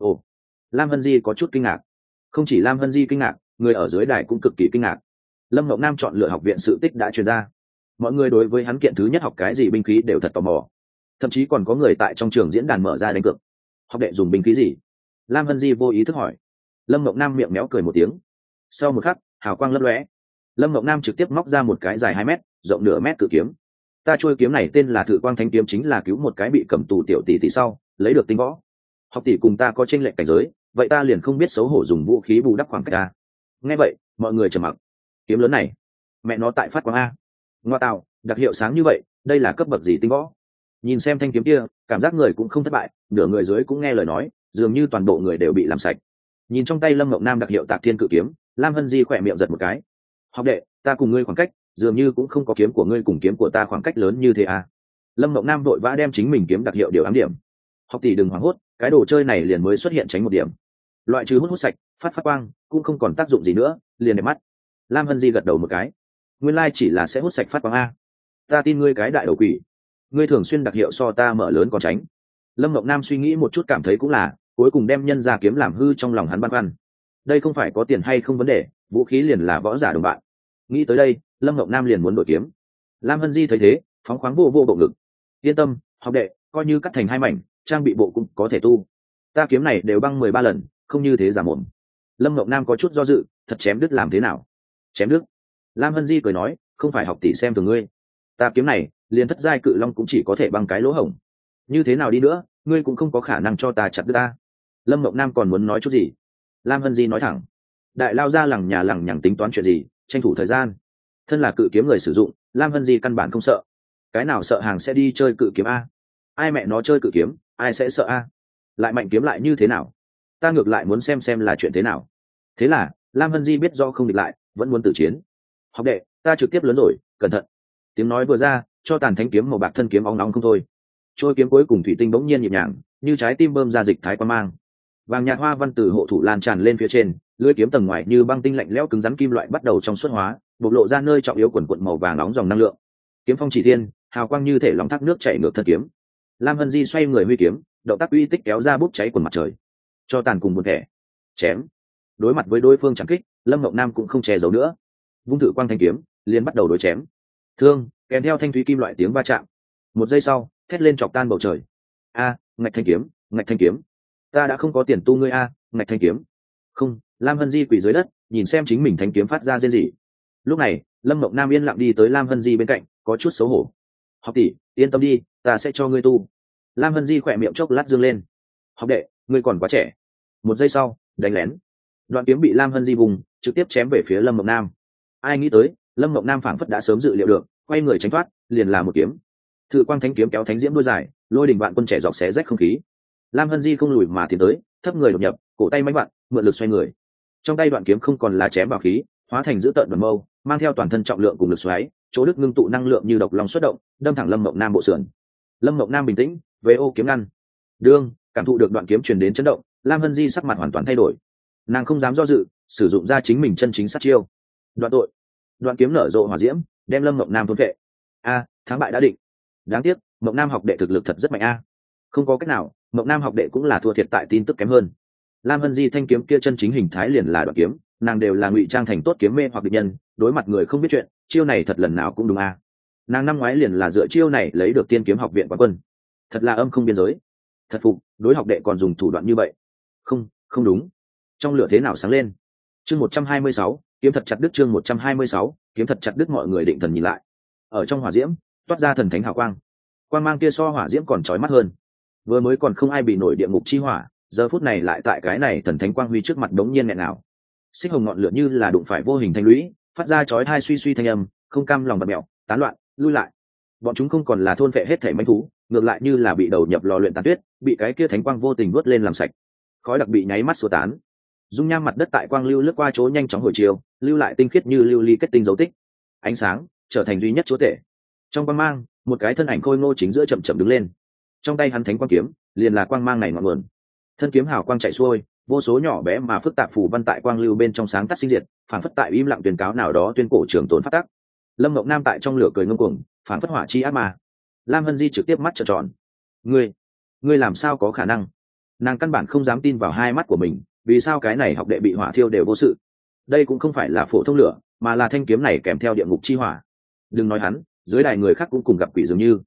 ồ, lam hân di có chút kinh ngạc. Không chỉ lam hân di kinh ngạc, người ở dưới đài cũng cực kỳ kinh ngạc. Lâm mộng nam chọn lựa học viện sự tích đã truyền ra. Mọi người đối với hắn kiện thứ nhất học cái gì binh khí đều thật tò mò. Thậm chí còn có người tại trong trường diễn đàn mở ra đánh cược. Học đệ dùng binh khí gì? Lam hân di vô ý thức hỏi. Lâm mộng nam miệng méo cười một tiếng. Sau một khắc, hào quang lấp lóe. Lâm mộng nam trực tiếp móc ra một cái dài hai mét, rộng nửa mét cự kiếm. Ta trôi kiếm này tên là thự quang thanh kiếm chính là cứu một cái bị cầm tù tiểu tỷ tỷ sau, lấy được tinh võ học tỷ cùng ta có tranh lệch cảnh giới, vậy ta liền không biết xấu hổ dùng vũ khí bù đắp khoảng cách ta. Nghe vậy, mọi người trầm mặc. Kiếm lớn này, mẹ nó tại phát quang a. Ngoa tạo, đặc hiệu sáng như vậy, đây là cấp bậc gì tinh võ? Nhìn xem thanh kiếm kia, cảm giác người cũng không thất bại, nửa người dưới cũng nghe lời nói, dường như toàn bộ người đều bị làm sạch. Nhìn trong tay lâm mộng nam đặc hiệu tạc thiên cự kiếm, lam hân di khỏe miệng giật một cái. Học đệ, ta cùng ngươi khoảng cách, dường như cũng không có kiếm của ngươi cùng kiếm của ta khoảng cách lớn như thế à? Lâm mộng nam vội vã đem chính mình kiếm đặc hiệu điều ám điểm. Học tỷ đừng hoảng hốt cái đồ chơi này liền mới xuất hiện tránh một điểm. Loại trừ hút hút sạch, phát phát quang, cũng không còn tác dụng gì nữa, liền đẹp mắt. Lam hân di gật đầu một cái. Nguyên lai、like、chỉ là sẽ hút sạch phát quang a. Ta tin ngươi cái đại đầu quỷ. Ngươi thường xuyên đặc hiệu so ta mở lớn còn tránh. Lâm ngọc nam suy nghĩ một chút cảm thấy cũng là, cuối cùng đem nhân ra kiếm làm hư trong lòng hắn băn khoăn. Đây không phải có tiền hay không vấn đề, vũ khí liền là võ giả đồng bạn. Nghĩ tới đây, lâm ngọc nam liền muốn đổi kiếm. Lam hân di thấy thế, phóng khoáng vô vô bộ ngực. Yên tâm, học đệ, coi như cắt thành hai mảnh trang bị bộ cũng có thể tu. Ta kiếm này đều băng mười ba lần, không như thế giả mồm. Lâm mộng nam có chút do dự, thật chém đứt làm thế nào? Chém đứt? Lam hân di cười nói, không phải học tỷ xem từ ngươi. Ta kiếm này, liền thất giai cự long cũng chỉ có thể băng cái lỗ hổng. Như thế nào đi nữa, ngươi cũng không có khả năng cho ta chặt đứt ta. Lâm mộng nam còn muốn nói chút gì? Lam hân di nói thẳng, đại lao ra lằng nhà lằng nhằng tính toán chuyện gì, tranh thủ thời gian. Thân là cự kiếm người sử dụng, lam hân di căn bản không sợ. Cái nào sợ hàng sẽ đi chơi cự kiếm a? Ai mẹ nó chơi cự kiếm? Ai sẽ sợ a? Lại mạnh kiếm lại như thế nào? Ta ngược lại muốn xem xem là chuyện thế nào. Thế là, lam hân di biết do không địch lại, vẫn muốn tử chiến. Học đệ, ta trực tiếp lớn rồi, cẩn thận. Tiếng nói vừa ra, cho tàn thánh kiếm màu bạc thân kiếm óng nóng không thôi. Trôi kiếm cuối cùng thủy tinh bỗng nhiên nhịp nhàng, như trái tim bơm ra dịch thái quan mang. Vàng nhạt hoa văn từ hộ thủ lan tràn lên phía trên, lưỡi kiếm tầng ngoài như băng tinh lạnh lẽo cứng rắn kim loại bắt đầu trong suốt hóa, bộc lộ ra nơi trọng yếu quần quận màu vàng nóng dòng năng lượng. Kiếm phong chỉ thiên, hào quang như thể lòng thác nước chảy ngược thân kiếm lam hân di xoay người huy kiếm, động tác uy tích kéo ra bút cháy quần mặt trời. Cho tàn cùng một thẻ chém. Đối mặt với đối phương chẳng kích, lâm ngọc nam cũng không che giấu nữa. Vung thử quang thanh kiếm, liền bắt đầu đối chém. Thương, kèm theo thanh thúy kim loại tiếng va chạm. Một giây sau, thét lên chọc tan bầu trời. A, ngạch thanh kiếm, ngạch thanh kiếm. Ta đã không có tiền tu ngươi a, ngạch thanh kiếm. Không, lam hân di quỳ dưới đất, nhìn xem chính mình thanh kiếm phát ra riêng gì lúc này, lâm mộng nam yên lặng đi tới lam hân di bên cạnh, có chút xấu hổ. Học tỷ, yên tâm đi ta sẽ cho ngươi tu. Lam hân di khỏe miệng chốc lát dương lên. Học đệ, ngươi còn quá trẻ. Một giây sau, đánh lén. Đoạn kiếm bị lam hân di vùng, trực tiếp chém về phía lâm mộng nam. Ai nghĩ tới, lâm mộng nam phảng phất đã sớm dự liệu được, quay người tránh thoát, liền là một kiếm. Thự quang thánh kiếm kéo thánh diễm đôi dài, lôi đình bạn quân trẻ dọc xé rách không khí. Lam hân di không lùi mà tiến tới, thấp người đột nhập, cổ tay máy vặn mượn lực xoay người. Trong tay đoạn kiếm không còn là chém vào khí, hóa thành giữ tợn đoàn mâu, mang theo toàn thân trọng lượng cùng lực xoáy, chỗ đức ngưng tụ năng lượng như độc lòng xuất động, đâm thẳng lâm mộng nam bộ sườn lâm mộng nam bình tĩnh về ô kiếm ngăn. Đương, cảm thụ được đoạn kiếm truyền đến chấn động, lam hân di sắc mặt hoàn toàn thay đổi. Nàng không dám do dự, sử dụng ra chính mình chân chính sát chiêu. Đoạn tội. Đoạn kiếm nở rộ hỏa diễm, đem lâm mộng nam thôn vệ. A, thắng bại đã định. Đáng tiếc mộng nam học đệ thực lực thật rất mạnh a. Không có cách nào mộng nam học đệ cũng là thua thiệt tại tin tức kém hơn. Lam hân di thanh kiếm kia chân chính hình thái liền là đoạn kiếm, nàng đều là ngụy trang thành tốt kiếm mê hoặc định nhân, đối mặt người không biết chuyện, chiêu này thật lần nào cũng đúng a nàng năm ngoái liền là dựa chiêu này lấy được tiên kiếm học viện quán quân. Thật là âm không biên giới. Thật phục, đối học đệ còn dùng thủ đoạn như vậy. Không không đúng. Trong lửa thế nào sáng lên? Chương một trăm hai mươi sáu, kiếm thật chặt đứt chương một trăm hai mươi sáu, kiếm thật chặt đứt mọi người định thần nhìn lại. Ở trong hỏa diễm, toát ra thần thánh hào quang. Quang mang kia so hỏa diễm còn trói mắt hơn. Vừa mới còn không ai bị nổi địa ngục chi hỏa, giờ phút này lại tại cái này thần thánh quang huy trước mặt đống nhiên nghẹn nào. Xích hồng ngọn lửa như là đụng phải vô hình thanh lũy, phát ra chói hai suy suy thanh âm, không cam lòng bật mẹo tán loạn lui lại. Bọn chúng không còn là thôn vệ hết thể manh thú, ngược lại như là bị đầu nhập lò luyện tàn tuyết, bị cái kia thánh quang vô tình vớt lên làm sạch. Khói đặc bị nháy mắt sơ tán. Dung nham mặt đất tại quang lưu lướt qua chỗ nhanh chóng hồi chiều, lưu lại tinh khiết như lưu ly kết tinh dấu tích. Ánh sáng trở thành duy nhất chúa tể. Trong quang mang, một cái thân ảnh khôi ngô chính giữa chậm chậm đứng lên. Trong tay hắn thánh quang kiếm, liền là quang mang này ngọn nguồn. Thân kiếm hào quang chạy xuôi, vô số nhỏ bé mà phức tạp phủ văn tại quang lưu bên trong sáng tắt sinh diệt phản phất tại im lặng tuyên cáo nào đó tuyên cổ trường tồn phát tắc lâm mộng nam tại trong lửa cười ngông cuồng phản phất hỏa chi ác mà lam hân di trực tiếp mắt trợn tròn. Ngươi ngươi làm sao có khả năng? Nàng căn bản không dám tin vào hai mắt của mình, vì sao cái này học đệ bị hỏa thiêu đều vô sự? Đây cũng không phải là phổ thông lửa, mà là thanh kiếm này kèm theo địa ngục chi hỏa. Đừng nói hắn, dưới đài người khác cũng cùng gặp quỷ dường như.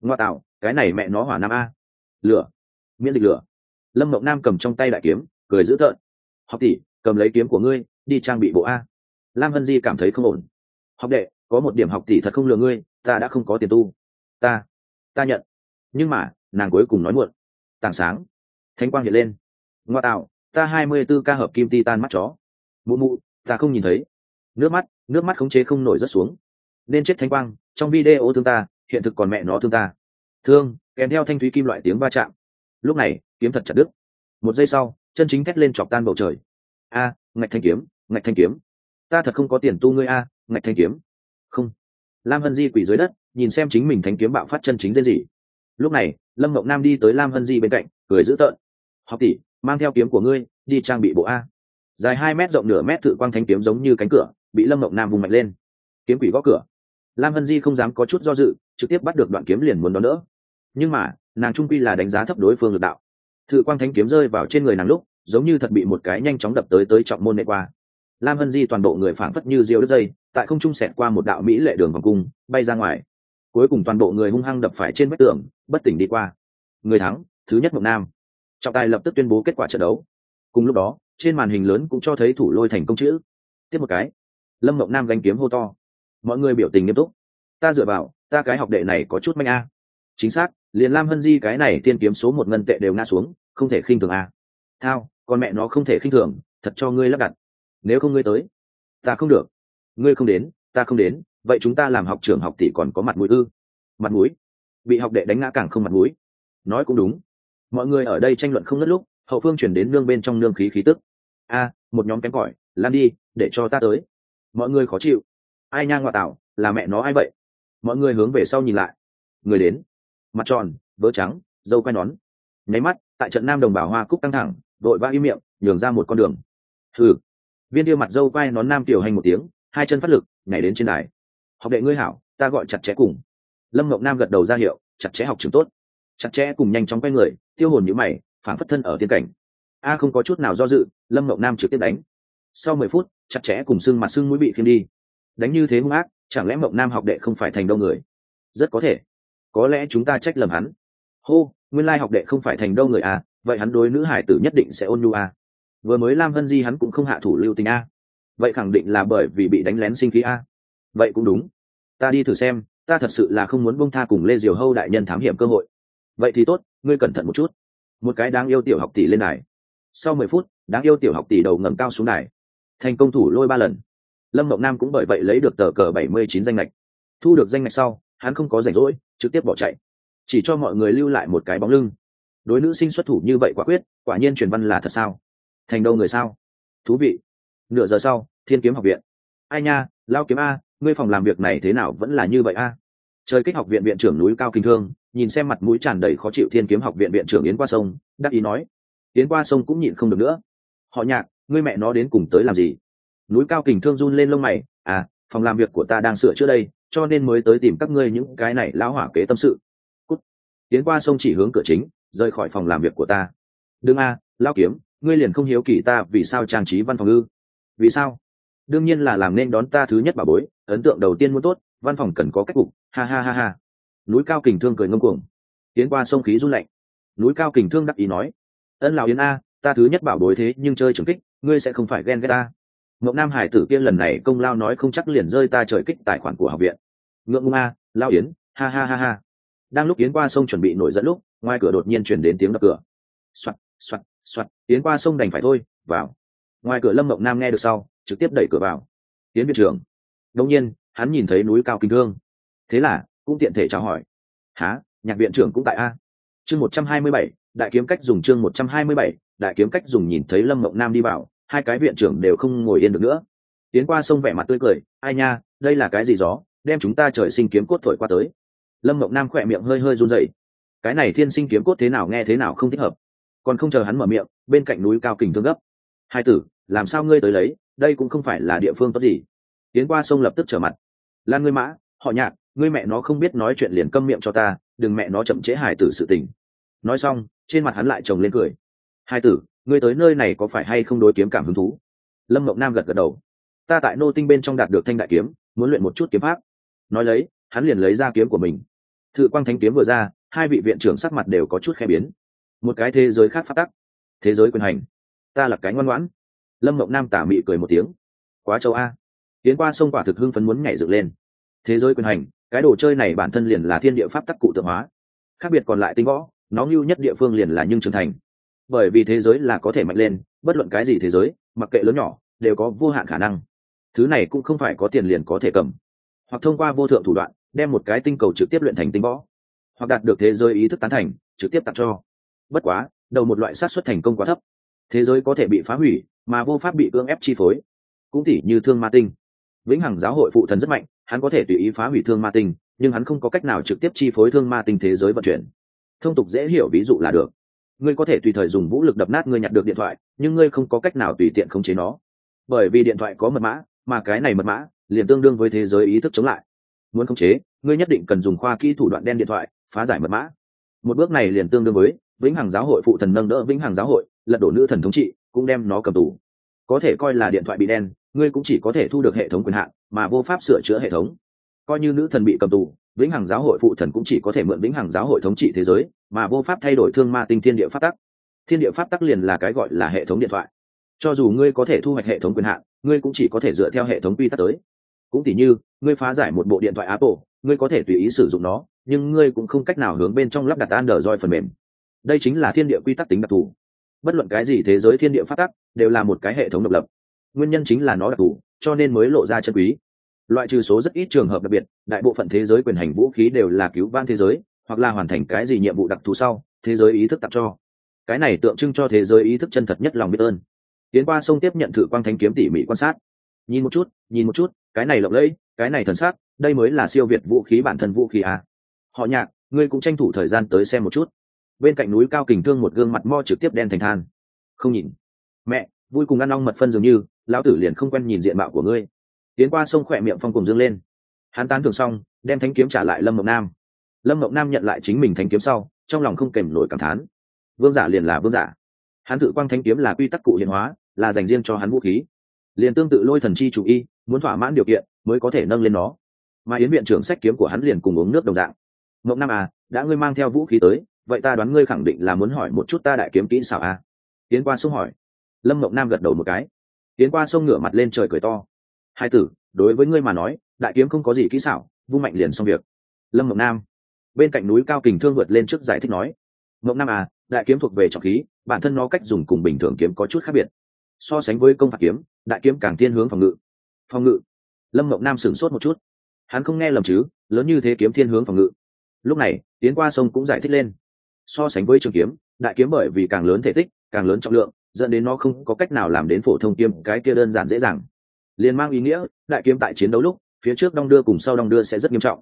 Ngoa tạo, cái này mẹ nó hỏa nam a. Lửa, miễn dịch lửa. Lâm mộng nam cầm trong tay đại kiếm, cười dữ tợn. Học tỷ, cầm lấy kiếm của ngươi, đi trang bị bộ a. Lam hân di cảm thấy không ổn. Học đệ có một điểm học tỷ thật không lừa ngươi, ta đã không có tiền tu. Ta ta nhận. Nhưng mà, nàng cuối cùng nói muộn. Tảng sáng, thánh quang hiện lên. Ngoa tạo, ta hai mươi b ố ca hợp kim ti tan mắt chó. Mụ mụ, ta không nhìn thấy. Nước mắt nước mắt khống chế không nổi rất xuống. Nên chết thánh quang, trong video thương ta, hiện thực còn mẹ nó thương ta. Thương, kèm theo thanh thúy kim loại tiếng va chạm. Lúc này, kiếm thật chặt đứt. Một giây sau, chân chính thét lên chọc tan bầu trời. A, ngạch thanh kiếm, ngạch thanh kiếm. Ta thật không có tiền tu ngươi a, ngạch thanh kiếm lam hân di quỳ dưới đất, nhìn xem chính mình thanh kiếm bạo phát chân chính dễ gì lúc này, lâm mộng nam đi tới lam hân di bên cạnh, cười dữ tợn. Học tỷ, mang theo kiếm của ngươi, đi trang bị bộ a. Dài hai mét rộng nửa mét thự quang thanh kiếm giống như cánh cửa, bị lâm mộng nam vùng mạnh lên. Kiếm quỷ gõ cửa. Lam hân di không dám có chút do dự, trực tiếp bắt được đoạn kiếm liền muốn đón đỡ. Nhưng mà, nàng trung quy là đánh giá thấp đối phương lực đạo. Thự quang thanh kiếm rơi vào trên người nàng lúc, giống như thật bị một cái nhanh chóng đập tới tới trọng môn nệ qua. Lam hân di toàn bộ người phảng phất như diều đứt dây tại không trung xẹt qua một đạo mỹ lệ đường vòng cung, bay ra ngoài. Cuối cùng toàn bộ người hung hăng đập phải trên vách tường, bất tỉnh đi qua. Người thắng, thứ nhất mộng nam. Trọng tài lập tức tuyên bố kết quả trận đấu. Cùng lúc đó, trên màn hình lớn cũng cho thấy thủ lôi thành công chữ. Tiếp một cái. Lâm mộng nam gánh kiếm hô to. Mọi người biểu tình nghiêm túc. Ta dựa vào, ta cái học đệ này có chút manh a. Chính xác, liền lam hân di cái này tiên kiếm số một ngân tệ đều ngã xuống, không thể khinh thường a. Thao, con mẹ nó không thể khinh thường, thật cho ngươi lắp đặt. Nếu không ngươi tới, ta không được ngươi không đến, ta không đến, vậy chúng ta làm học trưởng học tỷ còn có mặt mũi ư? Mặt mũi? Bị học đệ đánh ngã càng không mặt mũi. Nói cũng đúng. Mọi người ở đây tranh luận không ngất lúc, hậu phương chuyển đến nương bên trong nương khí khí tức. A, một nhóm kém cỏi, lan đi, để cho ta tới. Mọi người khó chịu. Ai nhang ngoại tạo là mẹ nó ai vậy? Mọi người hướng về sau nhìn lại. Người đến. Mặt tròn vỡ trắng, dâu quai nón. Nháy mắt, tại trận nam đồng bào hoa cúc căng thẳng, đội vã im miệng, nhường ra một con đường. Thử viên tiêu mặt dâu quai nón nam tiểu hành một tiếng hai chân phát lực, nhảy đến trên đài. Học đệ ngươi hảo, ta gọi chặt chẽ cùng. Lâm ngọc nam gật đầu ra hiệu, chặt chẽ học trường tốt. Chặt chẽ cùng nhanh chóng quay người, tiêu hồn nhữ mày phản phất thân ở tiên cảnh. A không có chút nào do dự, lâm ngọc nam trực tiếp đánh. Sau mười phút, chặt chẽ cùng xương mặt xương mũi bị khiêm đi. Đánh như thế hung ác, chẳng lẽ mộng nam học đệ không phải thành đâu người? Rất có thể. Có lẽ chúng ta trách lầm hắn. Hô, nguyên lai học đệ không phải thành đâu người à vậy hắn đối nữ hải tử nhất định sẽ ôn nhu à. Vừa mới lam vân di hắn cũng không hạ thủ lưu tình a vậy khẳng định là bởi vì bị đánh lén sinh khí a. Vậy cũng đúng. Ta đi thử xem, ta thật sự là không muốn bông tha cùng lê diều hâu đại nhân thám hiểm cơ hội. Vậy thì tốt, ngươi cẩn thận một chút. Một cái đáng yêu tiểu học tỷ lên đài. Sau mười phút, đáng yêu tiểu học tỷ đầu ngầm cao xuống đài. Thành công thủ lôi ba lần. Lâm mộng nam cũng bởi vậy lấy được tờ cờ bảy mươi chín danh lệch thu được danh lệch sau, hắn không có rảnh rỗi, trực tiếp bỏ chạy. Chỉ cho mọi người lưu lại một cái bóng lưng. Đối nữ sinh xuất thủ như vậy quả quyết, quả nhiên truyền văn là thật sao? Thành đâu người sao? Thú vị. Nửa giờ sau thiên kiếm học viện. Ai nha, lao kiếm a, ngươi phòng làm việc này thế nào vẫn là như vậy a? Trời kích học viện viện trưởng núi cao kinh thương, nhìn xem mặt mũi tràn đầy khó chịu thiên kiếm học viện viện trưởng yến qua sông, đắc ý nói. Yến qua sông cũng nhịn không được nữa. Họ nhạc, ngươi mẹ nó đến cùng tới làm gì? Núi cao kình thương run lên lông mày. À phòng làm việc của ta đang sửa chữa đây, cho nên mới tới tìm các ngươi những cái này lão hỏa kế tâm sự. Cút. Tiến qua sông chỉ hướng cửa chính, rời khỏi phòng làm việc của ta. Đương a, lao kiếm, ngươi liền không hiếu kỳ ta vì sao trang trí văn phòng ư? Vì sao? Đương nhiên là làm nên đón ta thứ nhất bà bối, ấn tượng đầu tiên muốn tốt, văn phòng cần có cách cục, ha ha ha ha. Núi cao kình thương cười ngâm cuồng. Tiến qua sông khí run lạnh. Núi cao kình thương đắc ý nói, ân lào yến a, ta thứ nhất bảo bối thế nhưng chơi trừng kích, ngươi sẽ không phải ghen ghét ta. Ngọc nam hải tử kia lần này công lao nói không chắc liền rơi ta trời kích tài khoản của học viện. Ngượng ngung a lao yến, ha ha ha ha. Đang lúc yến qua sông chuẩn bị nổi dẫn lúc, ngoài cửa đột nhiên chuyển đến tiếng đập cửa. Soạt soạt soạt yến qua sông đành phải thôi, vào. Ngoài cửa lâm ngọc nam nghe được sau trực tiếp đẩy cửa vào. Tiến viện trưởng. Đông nhiên, hắn nhìn thấy núi cao kinh thương. Thế là, cũng tiện thể chào hỏi. Há nhạc viện trưởng cũng tại a. Chương một trăm hai mươi bảy, đại kiếm cách dùng chương một trăm hai mươi bảy, đại kiếm cách dùng nhìn thấy lâm mộng nam đi vào, hai cái viện trưởng đều không ngồi yên được nữa. Tiến qua sông vẻ mặt tươi cười, ai nha, đây là cái gì gió? Đem chúng ta trời sinh kiếm cốt thổi qua tới. Lâm mộng nam khỏe miệng hơi hơi run dậy cái này thiên sinh kiếm cốt thế nào nghe thế nào không thích hợp. Còn không chờ hắn mở miệng, bên cạnh núi cao kình thương gấp. Hai tử, làm sao ngươi tới lấy? Đây cũng không phải là địa phương tốt gì. Tiến qua sông lập tức trở mặt. Lan ngươi mã, họ nhạc, ngươi mẹ nó không biết nói chuyện liền câm miệng cho ta, đừng mẹ nó chậm chế hải tử sự tình. Nói xong, trên mặt hắn lại trồng lên cười. Hai tử, ngươi tới nơi này có phải hay không đối kiếm cảm hứng thú? Lâm mộng nam gật gật đầu. Ta tại nô tinh bên trong đạt được thanh đại kiếm, muốn luyện một chút kiếm pháp. Nói lấy, hắn liền lấy ra kiếm của mình. Thự quang thánh kiếm vừa ra, hai vị viện trưởng sắc mặt đều có chút khe biến. Một cái thế giới khác phát tắc, thế giới quyền hành. Ta là cái ngoan ngoãn lâm mộng nam tả mị cười một tiếng. Quá châu a. Tiến qua sông quả thực hưng phấn muốn nhảy dựng lên. Thế giới quyền hành, cái đồ chơi này bản thân liền là thiên địa pháp tắc cụ tượng hóa. Khác biệt còn lại tinh võ, nó ngưu nhất địa phương liền là nhưng trưởng thành. Bởi vì thế giới là có thể mạnh lên, bất luận cái gì thế giới, mặc kệ lớn nhỏ, đều có vô hạn khả năng. Thứ này cũng không phải có tiền liền có thể cầm. Hoặc thông qua vô thượng thủ đoạn, đem một cái tinh cầu trực tiếp luyện thành tinh võ. Hoặc đạt được thế giới ý thức tán thành, trực tiếp tặng cho. Bất quá, đầu một loại sát xuất thành công quá thấp. Thế giới có thể bị phá hủy mà vô pháp bị cưỡng ép chi phối. Cũng tỉ như thương ma tinh. Vĩnh hằng giáo hội phụ thần rất mạnh, hắn có thể tùy ý phá hủy thương ma tinh, nhưng hắn không có cách nào trực tiếp chi phối thương ma tinh thế giới vận chuyển. Thông tục dễ hiểu ví dụ là được. Ngươi có thể tùy thời dùng vũ lực đập nát ngươi nhặt được điện thoại, nhưng ngươi không có cách nào tùy tiện khống chế nó. Bởi vì điện thoại có mật mã, mà cái này mật mã liền tương đương với thế giới ý thức chống lại. Muốn khống chế, ngươi nhất định cần dùng khoa kỹ thủ đoạn đen điện thoại, phá giải mật mã. Một bước này liền tương đương với vĩnh hằng giáo hội phụ thần nâng đỡ vĩnh hằng giáo hội, lật đổ nữ thần thống trị cũng đem nó cầm tù. Có thể coi là điện thoại bị đen, ngươi cũng chỉ có thể thu được hệ thống quyền hạn, mà vô pháp sửa chữa hệ thống. Coi như nữ thần bị cầm tù, vĩnh hằng giáo hội phụ thần cũng chỉ có thể mượn vĩnh hằng giáo hội thống trị thế giới, mà vô pháp thay đổi thương ma tinh thiên địa pháp tắc. Thiên địa pháp tắc liền là cái gọi là hệ thống điện thoại. Cho dù ngươi có thể thu hoạch hệ thống quyền hạn, ngươi cũng chỉ có thể dựa theo hệ thống quy tắc tới. Cũng tỉ như, ngươi phá giải một bộ điện thoại apple, ngươi có thể tùy ý sử dụng nó, nhưng ngươi cũng không cách nào hướng bên trong lắp đặt android phần mềm. Đây chính là thiên địa quy tắc tính đặc thù bất luận cái gì thế giới thiên địa phát tắc, đều là một cái hệ thống độc lập. Nguyên nhân chính là nó đặc thù, cho nên mới lộ ra chân quý. Loại trừ số rất ít trường hợp đặc biệt, đại bộ phận thế giới quyền hành vũ khí đều là cứu van thế giới, hoặc là hoàn thành cái gì nhiệm vụ đặc thù sau, thế giới ý thức tặng cho. Cái này tượng trưng cho thế giới ý thức chân thật nhất lòng biết ơn. Tiến qua sông tiếp nhận thử quang thanh kiếm tỉ mỉ quan sát. Nhìn một chút, nhìn một chút, cái này lộng lẫy, cái này thần sắc, đây mới là siêu việt vũ khí bản thân vũ khí à. họ nhạc, ngươi cũng tranh thủ thời gian tới xem một chút bên cạnh núi cao kình thương một gương mặt mo trực tiếp đen thành than. Không nhìn. Mẹ, vui cùng ăn ong mật phân dường như, lão tử liền không quen nhìn diện mạo của ngươi. Tiến qua sông khỏe miệng phong cùng dương lên. Hắn tán thường xong, đem thánh kiếm trả lại lâm mộng nam. Lâm mộng nam nhận lại chính mình thánh kiếm sau, trong lòng không kèm nổi cảm thán. Vương giả liền là vương giả. Hắn tự quang thánh kiếm là quy tắc cụ hiện hóa, là dành riêng cho hắn vũ khí. Liền tương tự lôi thần chi chủ y, muốn thỏa mãn điều kiện, mới có thể nâng lên nó. Mà yến viện trưởng sách kiếm của hắn liền cùng uống nước đồng dạng. Mộng nam à đã ngươi mang theo vũ khí tới vậy ta đoán ngươi khẳng định là muốn hỏi một chút ta đại kiếm kỹ xảo à tiến qua sông hỏi. Lâm mộng nam gật đầu một cái. Tiến qua sông ngửa mặt lên trời cười to. Hai tử, đối với ngươi mà nói, đại kiếm không có gì kỹ xảo vung mạnh liền xong việc. Lâm mộng nam. Bên cạnh núi cao kình thương vượt lên trước giải thích nói. Mộng nam à đại kiếm thuộc về trọng khí, bản thân nó cách dùng cùng bình thường kiếm có chút khác biệt. So sánh với công phạt kiếm, đại kiếm càng thiên hướng phòng ngự. Phòng ngự. Lâm mộng nam sửng sốt một chút. Hắn không nghe lầm chứ, lớn như thế kiếm thiên hướng phòng ngự. Lúc này, tiến qua sông cũng giải thích lên so sánh với trường kiếm, đại kiếm bởi vì càng lớn thể tích, càng lớn trọng lượng, dẫn đến nó không có cách nào làm đến phổ thông kiếm, cái kia đơn giản dễ dàng. Liền mang ý nghĩa, đại kiếm tại chiến đấu lúc, phía trước đong đưa cùng sau đong đưa sẽ rất nghiêm trọng.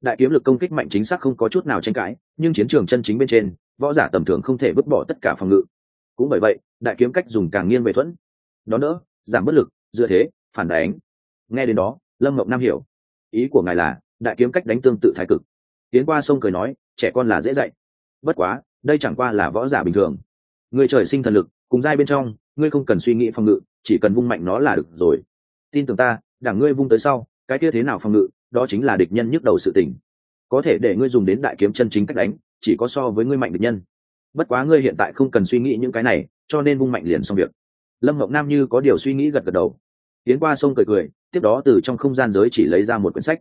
Đại kiếm lực công kích mạnh chính xác không có chút nào tranh cãi, nhưng chiến trường chân chính bên trên, võ giả tầm thường không thể vứt bỏ tất cả phòng ngự. Cũng bởi vậy, đại kiếm cách dùng càng nghiêng về thuẫn. Đó nữa, giảm bất lực, dựa thế, phản đánh. Nghe đến đó, lâm mộng nam hiểu. Ý của ngài là, đại kiếm cách đánh tương tự thái cực. Tiến qua sông cười nói, trẻ con là dễ dạy bất quá, đây chẳng qua là võ giả bình thường. Người trời sinh thần lực, cùng giai bên trong, ngươi không cần suy nghĩ phòng ngự, chỉ cần vung mạnh nó là được rồi. Tin tưởng ta, đảng ngươi vung tới sau, cái kia thế nào phòng ngự, đó chính là địch nhân nhức đầu sự tình. Có thể để ngươi dùng đến đại kiếm chân chính cách đánh, chỉ có so với ngươi mạnh địch nhân. Bất quá ngươi hiện tại không cần suy nghĩ những cái này, cho nên vung mạnh liền xong việc. Lâm ngọc nam như có điều suy nghĩ gật gật đầu. Tiến qua sông cười cười, tiếp đó từ trong không gian giới chỉ lấy ra một quyển sách.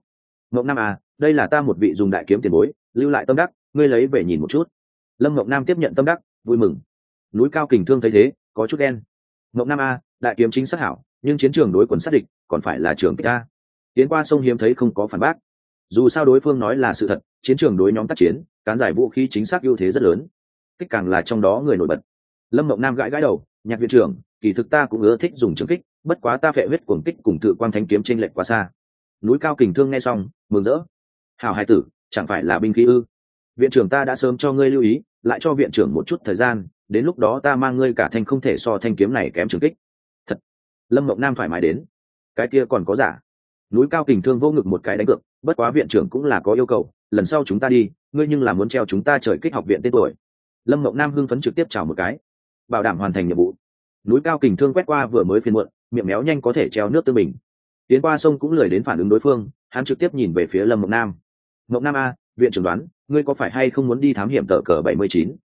Ngọc nam à đây là ta một vị dùng đại kiếm tiền bối, lưu lại tâm đắc ngươi lấy về nhìn một chút. Lâm Mộng nam tiếp nhận tâm đắc, vui mừng. Núi cao kình thương thấy thế, có chút đen. Mộng nam a, đại kiếm chính xác hảo, nhưng chiến trường đối quần sát địch, còn phải là trường kích a. Tiến qua sông hiếm thấy không có phản bác. Dù sao đối phương nói là sự thật, chiến trường đối nhóm tác chiến, cán giải vũ khí chính xác ưu thế rất lớn. Kích càng là trong đó người nổi bật. Lâm mộng nam gãi gãi đầu, nhạc viện trưởng, kỳ thực ta cũng ưa thích dùng trường kích, bất quá ta phệ huyết cuồng kích cùng tự quang thanh kiếm trên lệch quá xa. Núi cao kình thương nghe xong, mừng rỡ. Hào hai tử, chẳng phải là binh khí ư? Viện trưởng ta đã sớm cho ngươi lưu ý, lại cho viện trưởng một chút thời gian, đến lúc đó ta mang ngươi cả thanh không thể so thanh kiếm này kém trường kích. Thật. Lâm mộng nam thoải mái đến. Cái kia còn có giả. Núi cao kình thương vô ngực một cái đánh cược, bất quá viện trưởng cũng là có yêu cầu, lần sau chúng ta đi, ngươi nhưng là muốn treo chúng ta trời kích học viện tên tuổi. Lâm mộng nam hưng phấn trực tiếp chào một cái. Bảo đảm hoàn thành nhiệm vụ. Núi cao kình thương quét qua vừa mới phiên muộn, miệng méo nhanh có thể treo nước tư bình. Tiến qua sông cũng lười đến phản ứng đối phương, hắn trực tiếp nhìn về phía lâm mộng nam. Mộng nam a viện trưởng đoán, ngươi có phải hay không muốn đi thám hiểm tờ cờ bảy mươi chín?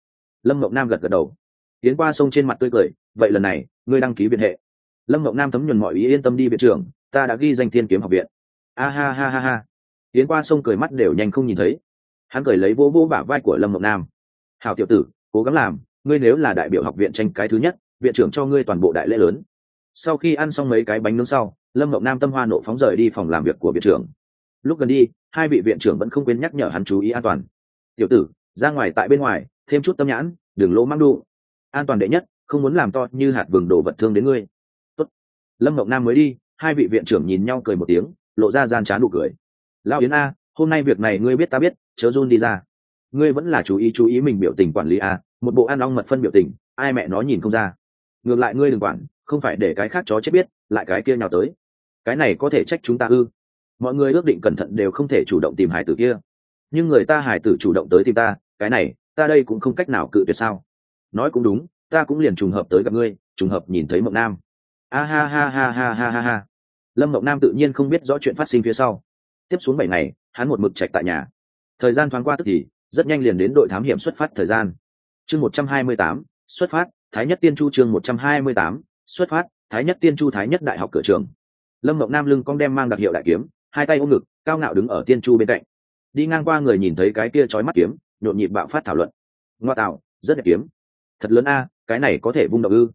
Lâm mộng nam gật gật đầu. Tiến qua sông trên mặt tươi cười, vậy lần này, ngươi đăng ký viện hệ. Lâm mộng nam thấm nhuần mọi ý yên tâm đi viện trưởng, ta đã ghi danh thiên kiếm học viện. A ha ha ha ha. Tiến qua sông cười mắt đều nhanh không nhìn thấy. Hắn cười lấy vô vỗ bả vai của lâm mộng nam. Hào tiểu tử, cố gắng làm, ngươi nếu là đại biểu học viện tranh cái thứ nhất, viện trưởng cho ngươi toàn bộ đại lễ lớn. Sau khi ăn xong mấy cái bánh nướng sau, lâm mộng nam tâm hoa nộ phóng rời đi phòng làm việc của viện trưởng. Lúc gần đi hai vị viện trưởng vẫn không quên nhắc nhở hắn chú ý an toàn. Tiểu tử, ra ngoài tại bên ngoài, thêm chút tâm nhãn, đừng lỗ mang đu. An toàn đệ nhất, không muốn làm to như hạt vừng đổ vật thương đến ngươi. Tốt. lâm mộng nam mới đi, hai vị viện trưởng nhìn nhau cười một tiếng, lộ ra gian trá nụ cười. Lao yến a, hôm nay việc này ngươi biết ta biết, chớ run đi ra. Ngươi vẫn là chú ý chú ý mình biểu tình quản lý a, một bộ ăn ong mật phân biểu tình, ai mẹ nó nhìn không ra. Ngược lại ngươi đừng quản, không phải để cái khác chó chết biết, lại cái kia nhào tới. Cái này có thể trách chúng ta ư? Mọi người ước định cẩn thận đều không thể chủ động tìm hải tử kia. Nhưng người ta hải tử chủ động tới tìm ta, cái này, ta đây cũng không cách nào cự tuyệt sao? Nói cũng đúng, ta cũng liền trùng hợp tới gặp ngươi, trùng hợp nhìn thấy mộng nam. A ha ha ha ha ha ha ha. Lâm mộng nam tự nhiên không biết rõ chuyện phát sinh phía sau. Tiếp xuống bảy ngày, hắn một mực chạy tại nhà. Thời gian thoáng qua tức thì, rất nhanh liền đến đội thám hiểm xuất phát thời gian. Chương một trăm hai mươi tám, xuất phát, thái nhất tiên chu chương một trăm hai mươi tám, xuất phát, thái nhất tiên chu thái nhất đại học cửa trường. Lâm mộng nam lưng cong đem mang đặc hiệu đại kiếm hai tay ôm ngực, cao ngạo đứng ở tiên chu bên cạnh. Đi ngang qua người nhìn thấy cái kia trói mắt kiếm, nhộn nhịp bạo phát thảo luận. Ngoa tạo, rất đẹp kiếm. Thật lớn a, cái này có thể vung động ư.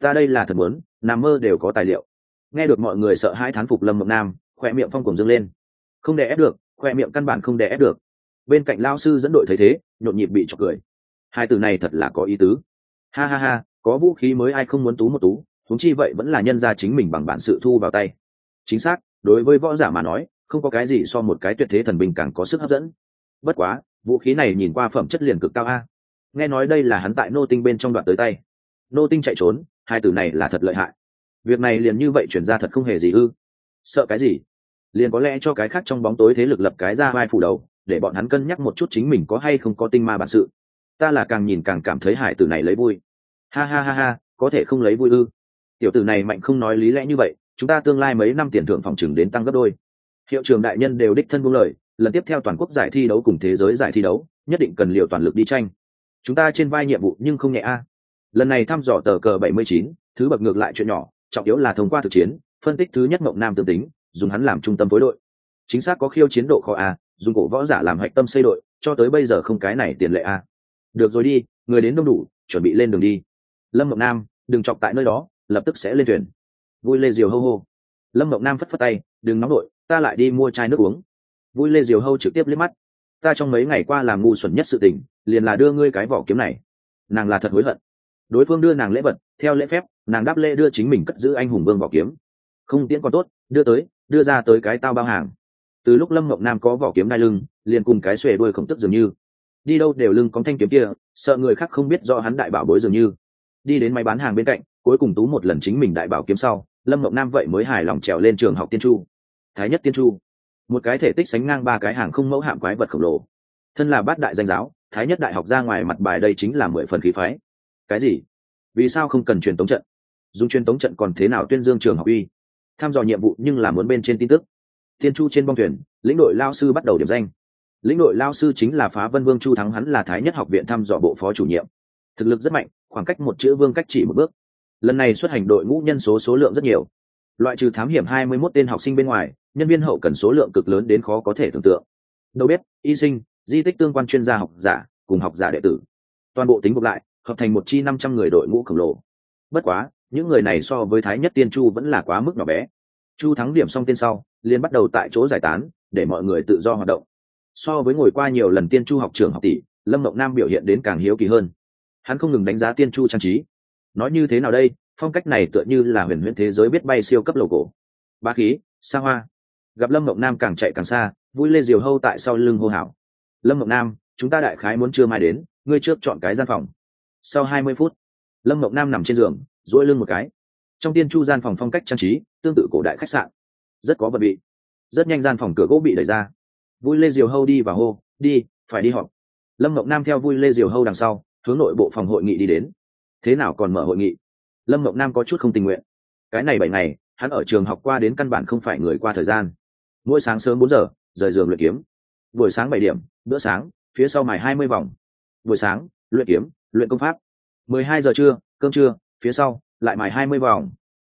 Ta đây là thật muốn, nằm mơ đều có tài liệu. Nghe được mọi người sợ hãi thán phục lâm mộng nam khoe miệng phong cùng dâng lên. Không đè ép được khoe miệng căn bản không đè ép được. Bên cạnh lao sư dẫn đội thấy thế, nhộn nhịp bị chọc cười. Hai từ này thật là có ý tứ. Ha ha ha, có vũ khí mới ai không muốn tú một tú thúng chi vậy vẫn là nhân ra chính mình bằng bản sự thu vào tay. Chính xác đối với võ giả mà nói, không có cái gì so một cái tuyệt thế thần bình càng có sức hấp dẫn. Bất quá, vũ khí này nhìn qua phẩm chất liền cực cao a. Nghe nói đây là hắn tại nô tinh bên trong đoạn tới tay. Nô tinh chạy trốn, hai từ này là thật lợi hại. Việc này liền như vậy chuyển ra thật không hề gì ư. Sợ cái gì? Liền có lẽ cho cái khác trong bóng tối thế lực lập cái ra vai phủ đầu, để bọn hắn cân nhắc một chút chính mình có hay không có tinh ma bản sự. Ta là càng nhìn càng cảm thấy hải tử này lấy vui. Ha ha ha ha, có thể không lấy vui ư. Tiểu tử này mạnh không nói lý lẽ như vậy chúng ta tương lai mấy năm tiền thưởng phòng chừng đến tăng gấp đôi. Hiệu trường đại nhân đều đích thân buông lời lần tiếp theo toàn quốc giải thi đấu cùng thế giới giải thi đấu nhất định cần liều toàn lực đi tranh. Chúng ta trên vai nhiệm vụ nhưng không nhẹ a. Lần này thăm dò tờ cờ 79, thứ bậc ngược lại chuyện nhỏ trọng yếu là thông qua thực chiến phân tích thứ nhất mộng nam tương tính dùng hắn làm trung tâm phối đội. Chính xác có khiêu chiến độ khó a dùng cổ võ giả làm hạch tâm xây đội cho tới bây giờ không cái này tiền lệ a. Được rồi đi người đến đông đủ chuẩn bị lên đường đi. Lâm mộng nam đừng chọc tại nơi đó lập tức sẽ lên thuyền vui lê diều Hâu hô. Lâm mộng nam phất phất tay, đừng nóng đội, ta lại đi mua chai nước uống. Vui lê diều hâu trực tiếp liếc mắt. Ta trong mấy ngày qua làm ngu xuẩn nhất sự tình, liền là đưa ngươi cái vỏ kiếm này. Nàng là thật hối hận. Đối phương đưa nàng lễ vật, theo lễ phép, nàng đáp lễ đưa chính mình cất giữ anh hùng vương vỏ kiếm. Không tiễn còn tốt, đưa tới, đưa ra tới cái tao bao hàng. Từ lúc lâm mộng nam có vỏ kiếm đai lưng, liền cùng cái xuề đuôi khổng tức dường như. Đi đâu đều lưng có thanh kiếm kia, sợ người khác không biết do hắn đại bảo bối dường như. Đi đến máy bán hàng bên cạnh cuối cùng tú một lần chính mình đại bảo kiếm sau, lâm mộng nam vậy mới hài lòng trèo lên trường học tiên chu. Thái nhất tiên chu. Một cái thể tích sánh ngang ba cái hàng không mẫu hạm quái vật khổng lồ. Thân là bát đại danh giáo, thái nhất đại học ra ngoài mặt bài đây chính là mười phần khí phái. Cái gì? Vì sao không cần truyền tống trận? Dùng truyền tống trận còn thế nào tuyên dương trường học uy? Tham dò nhiệm vụ nhưng là muốn bên trên tin tức. Tiên chu trên bong thuyền, lĩnh đội lao sư bắt đầu điểm danh. Lĩnh đội lao sư chính là phá vân vương chu thắng hắn là thái nhất học viện thăm dò bộ phó chủ nhiệm. Thực lực rất mạnh, khoảng cách một chữ vương cách chỉ một bước lần này xuất hành đội ngũ nhân số số lượng rất nhiều. Loại trừ thám hiểm hai mươi 21 tên học sinh bên ngoài, nhân viên hậu cần số lượng cực lớn đến khó có thể tưởng tượng. Đâu biết y sinh, di tích tương quan chuyên gia học giả, cùng học giả đệ tử. Toàn bộ tính gộp lại, hợp thành một chi năm trăm người đội ngũ khổng lồ. Bất quá, những người này so với thái nhất tiên chu vẫn là quá mức nhỏ bé. Chu thắng điểm xong tên sau, liền bắt đầu tại chỗ giải tán, để mọi người tự do hoạt động. So với ngồi qua nhiều lần tiên chu học trường học tỷ, lâm mộng nam biểu hiện đến càng hiếu kỳ hơn. Hắn không ngừng đánh giá tiên chu trang trí nói như thế nào đây? Phong cách này tựa như là huyền huyễn thế giới biết bay siêu cấp lầu cổ. Ba khí, xa hoa. Gặp lâm mộng nam càng chạy càng xa, vui lê diều hâu tại sau lưng hô hảo lâm mộng nam, chúng ta đại khái muốn chưa mai đến, ngươi trước chọn cái gian phòng. Sau hai mươi phút, lâm mộng nam nằm trên giường, duỗi lưng một cái. Trong tiên chu gian phòng phong cách trang trí, tương tự cổ đại khách sạn. Rất có vật bị rất nhanh gian phòng cửa gỗ bị đẩy ra. Vui lê diều hâu đi và hô, đi, phải đi họp. Lâm mộng nam theo vui lê diều hâu đằng sau, hướng nội bộ phòng hội nghị đi đến thế nào còn mở hội nghị? Lâm mộng nam có chút không tình nguyện. Cái này bảy ngày, hắn ở trường học qua đến căn bản không phải người qua thời gian. Mỗi sáng sớm bốn giờ, rời giường luyện kiếm. Buổi sáng bảy điểm, bữa sáng, phía sau mài hai mươi vòng. Buổi sáng, luyện kiếm, luyện công pháp. mười hai giờ trưa, cơm trưa, phía sau, lại mài hai mươi vòng.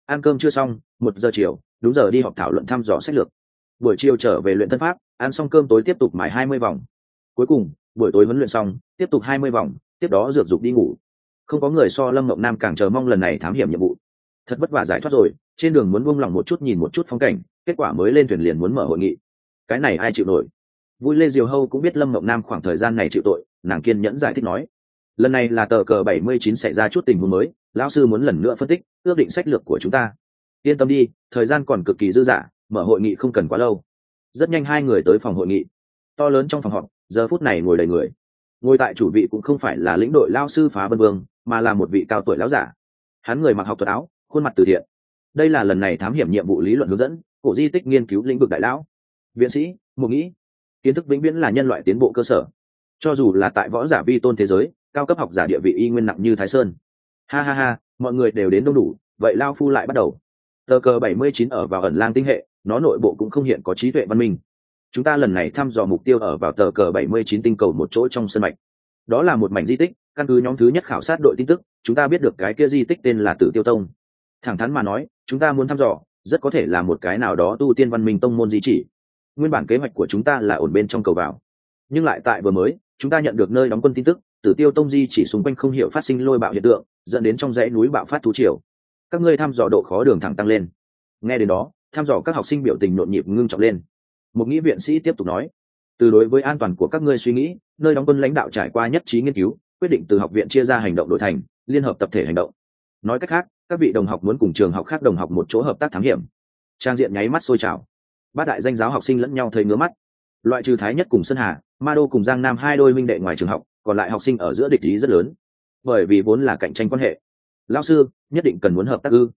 Ăn cơm chưa xong, một giờ chiều, đúng giờ đi họp thảo luận thăm dò sách lược. Buổi chiều trở về luyện thân pháp, ăn xong cơm tối tiếp tục mài hai mươi vòng. Cuối cùng, buổi tối huấn luyện xong, tiếp tục hai mươi vòng, tiếp đó dược dục đi ngủ không có người so lâm mộng nam càng chờ mong lần này thám hiểm nhiệm vụ. Thật vất vả giải thoát rồi, trên đường muốn buông lỏng một chút nhìn một chút phong cảnh, kết quả mới lên thuyền liền muốn mở hội nghị. Cái này ai chịu nổi? Vui lê diều hâu cũng biết lâm mộng nam khoảng thời gian này chịu tội, nàng kiên nhẫn giải thích nói. Lần này là tờ cờ bảy mươi chín xảy ra chút tình huống mới, lão sư muốn lần nữa phân tích, ước định sách lược của chúng ta. Yên tâm đi, thời gian còn cực kỳ dư dả, mở hội nghị không cần quá lâu. Rất nhanh hai người tới phòng hội nghị. To lớn trong phòng họp, giờ phút này ngồi đầy người. Ngồi tại chủ vị cũng không phải là lĩnh đội lao sư phá vân vương mà là một vị cao tuổi lão giả. Hắn người mặc học thuật áo, khuôn mặt từ thiện. Đây là lần này thám hiểm nhiệm vụ lý luận hướng dẫn, cổ di tích nghiên cứu lĩnh vực đại lão. Viện sĩ, mục nghĩ. Kiến thức vĩnh viễn là nhân loại tiến bộ cơ sở. Cho dù là tại võ giả vi tôn thế giới, cao cấp học giả địa vị y nguyên nặng như thái sơn. Ha ha ha, mọi người đều đến đông đủ, vậy lao phu lại bắt đầu. Tờ cờ bảy mươi chín ở vào ẩn lang tinh hệ, nó nội bộ cũng không hiện có trí tuệ văn minh. Chúng ta lần này thăm dò mục tiêu ở vào tờ cờ bảy mươi chín tinh cầu một chỗ trong sân mạch. Đó là một mảnh di tích căn cứ nhóm thứ nhất khảo sát đội tin tức, chúng ta biết được cái kia di tích tên là tử tiêu tông. Thẳng thắn mà nói, chúng ta muốn thăm dò, rất có thể là một cái nào đó tu tiên văn minh tông môn di chỉ. Nguyên bản kế hoạch của chúng ta là ổn bên trong cầu vào. Nhưng lại tại vừa mới, chúng ta nhận được nơi đóng quân tin tức, tử tiêu tông di chỉ xung quanh không hiểu phát sinh lôi bạo hiện tượng, dẫn đến trong dãy núi bạo phát thú triều. Các ngươi thăm dò độ khó đường thẳng tăng lên. Nghe đến đó, thăm dò các học sinh biểu tình nhộn nhịp ngưng trọng lên. Một nghĩ viện sĩ tiếp tục nói, từ đối với an toàn của các ngươi suy nghĩ, nơi đóng quân lãnh đạo trải qua nhất trí nghiên cứu quyết định từ học viện chia ra hành động đổi thành liên hợp tập thể hành động. Nói cách khác, các vị đồng học muốn cùng trường học khác đồng học một chỗ hợp tác thám hiểm. Trang diện nháy mắt sôi trào. Bát đại danh giáo học sinh lẫn nhau thấy ngứa mắt. Loại trừ thái nhất cùng sơn hà, ma đô cùng giang nam hai đôi minh đệ ngoài trường học, còn lại học sinh ở giữa địch ý rất lớn. Bởi vì vốn là cạnh tranh quan hệ. Lao sư, nhất định cần muốn hợp tác ư?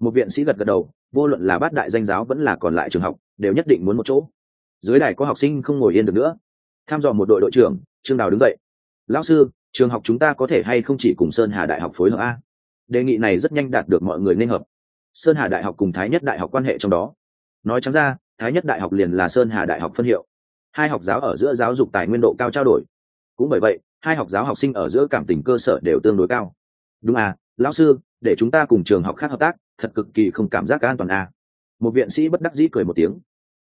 Một viện sĩ gật gật đầu, vô luận là bát đại danh giáo vẫn là còn lại trường học, đều nhất định muốn một chỗ. Dưới đài có học sinh không ngồi yên được nữa. Tham dò một đội đội trưởng, trương đào đứng dậy. Lão sư trường học chúng ta có thể hay không chỉ cùng sơn hà đại học phối hợp a? Đề nghị này rất nhanh đạt được mọi người nên hợp. Sơn hà đại học cùng thái nhất đại học quan hệ trong đó. Nói chẳng ra, thái nhất đại học liền là sơn hà đại học phân hiệu. Hai học giáo ở giữa giáo dục tài nguyên độ cao trao đổi. Cũng bởi vậy, hai học giáo học sinh ở giữa cảm tình cơ sở đều tương đối cao. Đúng à lão sư, để chúng ta cùng trường học khác hợp tác, thật cực kỳ không cảm giác an toàn à. một viện sĩ bất đắc dĩ cười một tiếng.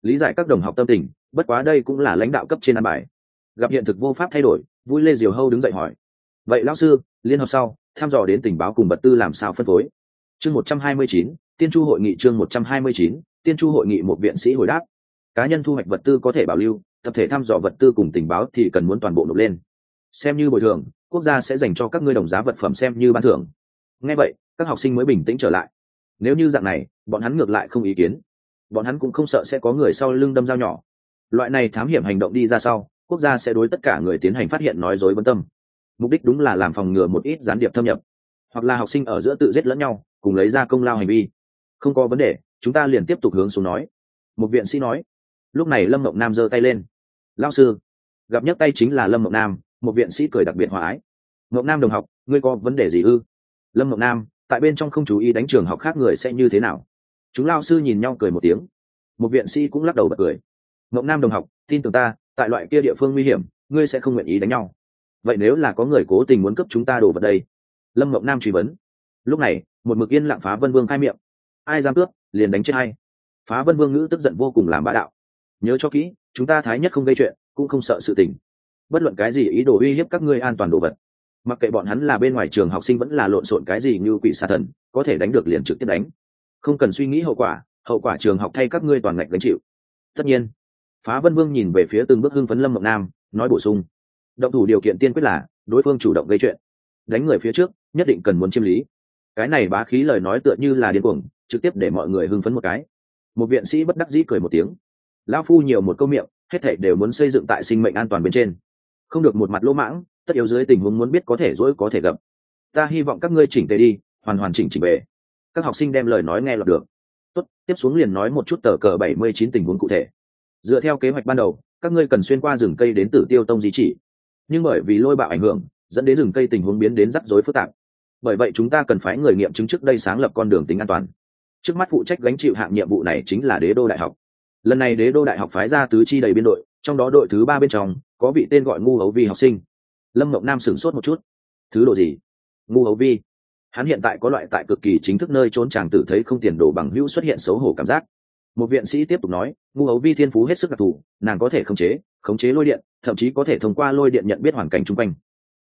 Lý giải các đồng học tâm tình, bất quá đây cũng là lãnh đạo cấp trên an bài. Gặp hiện thực vô pháp thay đổi vui lê diều hâu đứng dậy hỏi. Vậy lão sư, liên hợp sau, thăm dò đến tình báo cùng vật tư làm sao phân phối? Chương một trăm hai mươi chín, tiên chu hội nghị chương một trăm hai mươi chín, tiên chu hội nghị một viện sĩ hồi đáp. Cá nhân thu hoạch vật tư có thể bảo lưu, tập thể thăm dò vật tư cùng tình báo thì cần muốn toàn bộ nộp lên. Xem như bồi thường, quốc gia sẽ dành cho các ngươi đồng giá vật phẩm xem như ban thưởng. Ngay vậy, các học sinh mới bình tĩnh trở lại. Nếu như dạng này, bọn hắn ngược lại không ý kiến. Bọn hắn cũng không sợ sẽ có người sau lưng đâm dao nhỏ. Loại này thám hiểm hành động đi ra sau quốc gia sẽ đối tất cả người tiến hành phát hiện nói dối vấn tâm. Mục đích đúng là làm phòng ngừa một ít gián điệp thâm nhập, hoặc là học sinh ở giữa tự giết lẫn nhau, cùng lấy ra công lao hành vi. Không có vấn đề, chúng ta liền tiếp tục hướng xuống nói. Một viện sĩ nói. Lúc này lâm mộng nam giơ tay lên. Lao sư, gặp nhấc tay chính là lâm mộng nam, một viện sĩ cười đặc biệt hòa ái. Mộng nam đồng học, ngươi có vấn đề gì ư? Lâm mộng nam, tại bên trong không chú ý đánh trường học khác người sẽ như thế nào? Chúng lao sư nhìn nhau cười một tiếng. Một viện sĩ cũng lắc đầu bật cười. Mộng nam đồng học, tin tưởng ta tại loại kia địa phương nguy hiểm, ngươi sẽ không nguyện ý đánh nhau. Vậy nếu là có người cố tình muốn cấp chúng ta đổ vật đây? Lâm mộng nam truy vấn. Lúc này, một mực yên lặng phá vân vương khai miệng. Ai dám cướp, liền đánh chết hay phá vân vương ngữ tức giận vô cùng làm bá đạo. Nhớ cho kỹ, chúng ta thái nhất không gây chuyện, cũng không sợ sự tình. Bất luận cái gì ý đồ uy hiếp các ngươi an toàn đồ vật. Mặc kệ bọn hắn là bên ngoài trường học sinh vẫn là lộn xộn cái gì như quỷ xà thần, có thể đánh được liền trực tiếp đánh. Không cần suy nghĩ hậu quả hậu quả trường học thay các ngươi toàn ngạch gánh chịu. Tất nhiên phá vân vương nhìn về phía từng bước hưng phấn lâm mộng nam, nói bổ sung. Động thủ điều kiện tiên quyết là, đối phương chủ động gây chuyện. Đánh người phía trước, nhất định cần muốn chiêm lý. Cái này bá khí lời nói tựa như là điên cuồng, trực tiếp để mọi người hưng phấn một cái. Một viện sĩ bất đắc dĩ cười một tiếng. Lão phu nhiều một câu miệng, hết thảy đều muốn xây dựng tại sinh mệnh an toàn bên trên. Không được một mặt lỗ mãng, tất yếu dưới tình huống muốn biết có thể dỗi có thể gặp. Ta hy vọng các ngươi chỉnh tề đi, hoàn hoàn chỉnh chỉnh về. Các học sinh đem lời nói nghe lọt được. Tốt, tiếp xuống liền nói một chút tờ cờ bảy mươi chín tình huống cụ thể dựa theo kế hoạch ban đầu, các ngươi cần xuyên qua rừng cây đến tử tiêu tông di chỉ. Nhưng bởi vì lôi bạo ảnh hưởng, dẫn đến rừng cây tình huống biến đến rắc rối phức tạp. Bởi vậy chúng ta cần phải người nghiệm chứng trước đây sáng lập con đường tính an toàn. Trước mắt phụ trách gánh chịu hạng nhiệm vụ này chính là đế đô đại học. Lần này đế đô đại học phái ra tứ chi đầy biên đội, trong đó đội thứ ba bên trong, có vị tên gọi ngu hấu vi học sinh. Lâm mộng nam sửng sốt một chút. Thứ đồ gì? Ngu hấu vi. Hắn hiện tại có loại tại cực kỳ chính thức nơi trốn chàng tử thấy không tiền đồ bằng hữu xuất hiện xấu hổ cảm giác một viện sĩ tiếp tục nói, ngu hấu vi thiên phú hết sức đặc thù, nàng có thể khống chế khống chế lôi điện, thậm chí có thể thông qua lôi điện nhận biết hoàn cảnh chung quanh.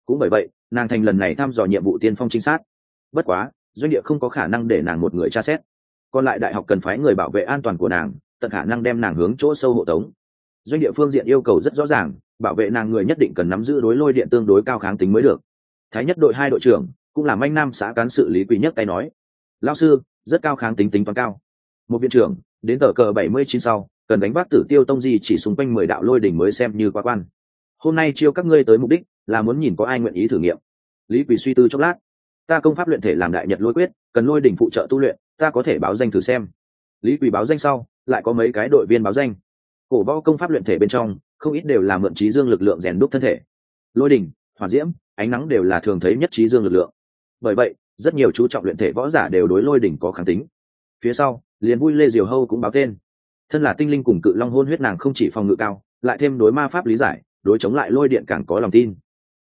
Cũng bởi vậy, nàng thành lần này thăm dò nhiệm vụ tiên phong trinh sát. Bất quá, doanh địa không có khả năng để nàng một người tra xét. Còn lại đại học cần phái người bảo vệ an toàn của nàng, tận khả năng đem nàng hướng chỗ sâu hộ tống. Doanh địa phương diện yêu cầu rất rõ ràng, bảo vệ nàng người nhất định cần nắm giữ đối lôi điện tương đối cao kháng tính mới được. Thái nhất đội hai đội trưởng, cũng là manh nam xã cán sự lý quý nhất tay nói. Lao sư, rất cao kháng tính tính toán cao. Một viện trưởng đến tờ cờ bảy mươi chín sau, cần đánh bác tử tiêu tông di chỉ xung quanh mười đạo lôi đỉnh mới xem như quá quan. Hôm nay chiêu các ngươi tới mục đích là muốn nhìn có ai nguyện ý thử nghiệm. Lý quỳ suy tư chốc lát. Ta công pháp luyện thể làm đại nhật lôi quyết, cần lôi đỉnh phụ trợ tu luyện, ta có thể báo danh thử xem. Lý quỳ báo danh sau, lại có mấy cái đội viên báo danh. Cổ võ công pháp luyện thể bên trong, không ít đều là mượn trí dương lực lượng rèn đúc thân thể. Lôi đỉnh hỏa diễm, ánh nắng đều là thường thấy nhất trí dương lực lượng. Bởi vậy, rất nhiều chú trọng luyện thể võ giả đều đối lôi đỉnh có kháng tính phía sau, liền vui lê diều hâu cũng báo tên. Thân là tinh linh cùng cự long hôn huyết nàng không chỉ phòng ngự cao, lại thêm đối ma pháp lý giải, đối chống lại lôi điện càng có lòng tin.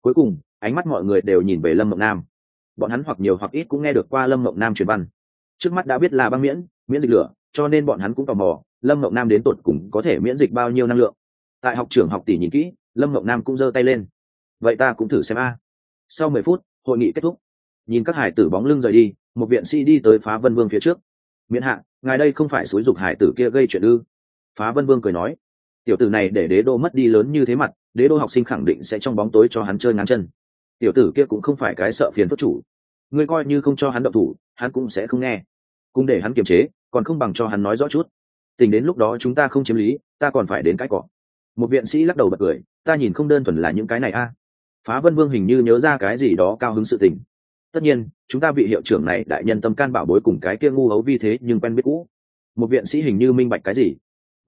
Cuối cùng, ánh mắt mọi người đều nhìn về lâm mộng nam. Bọn hắn hoặc nhiều hoặc ít cũng nghe được qua lâm mộng nam truyền văn. Trước mắt đã biết là băng miễn miễn dịch lửa, cho nên bọn hắn cũng tò mò, lâm mộng nam đến tột cùng có thể miễn dịch bao nhiêu năng lượng. Tại học trưởng học tỷ nhìn kỹ, lâm mộng nam cũng giơ tay lên. Vậy ta cũng thử xem a. Sau mười phút, hội nghị kết thúc. Nhìn các hải tử bóng lưng rời đi, một viện sĩ đi tới phá vân vương phía trước miễn hạ, ngài đây không phải xúi dục hải tử kia gây chuyện ư? Phá vân vương cười nói, tiểu tử này để đế đô mất đi lớn như thế mặt, đế đô học sinh khẳng định sẽ trong bóng tối cho hắn chơi ngắn chân. Tiểu tử kia cũng không phải cái sợ phiền phức chủ. Ngươi coi như không cho hắn động thủ, hắn cũng sẽ không nghe. Cũng để hắn kiềm chế, còn không bằng cho hắn nói rõ chút. Tình đến lúc đó chúng ta không chiếm lý, ta còn phải đến cái cọ một viện sĩ lắc đầu bật cười, ta nhìn không đơn thuần là những cái này a. Phá vân vương hình như nhớ ra cái gì đó cao hứng sự tình tất nhiên, chúng ta vị hiệu trưởng này đại nhân tâm can bảo bối cùng cái kia ngu hấu vi thế nhưng quen biết cũ. Một viện sĩ hình như minh bạch cái gì?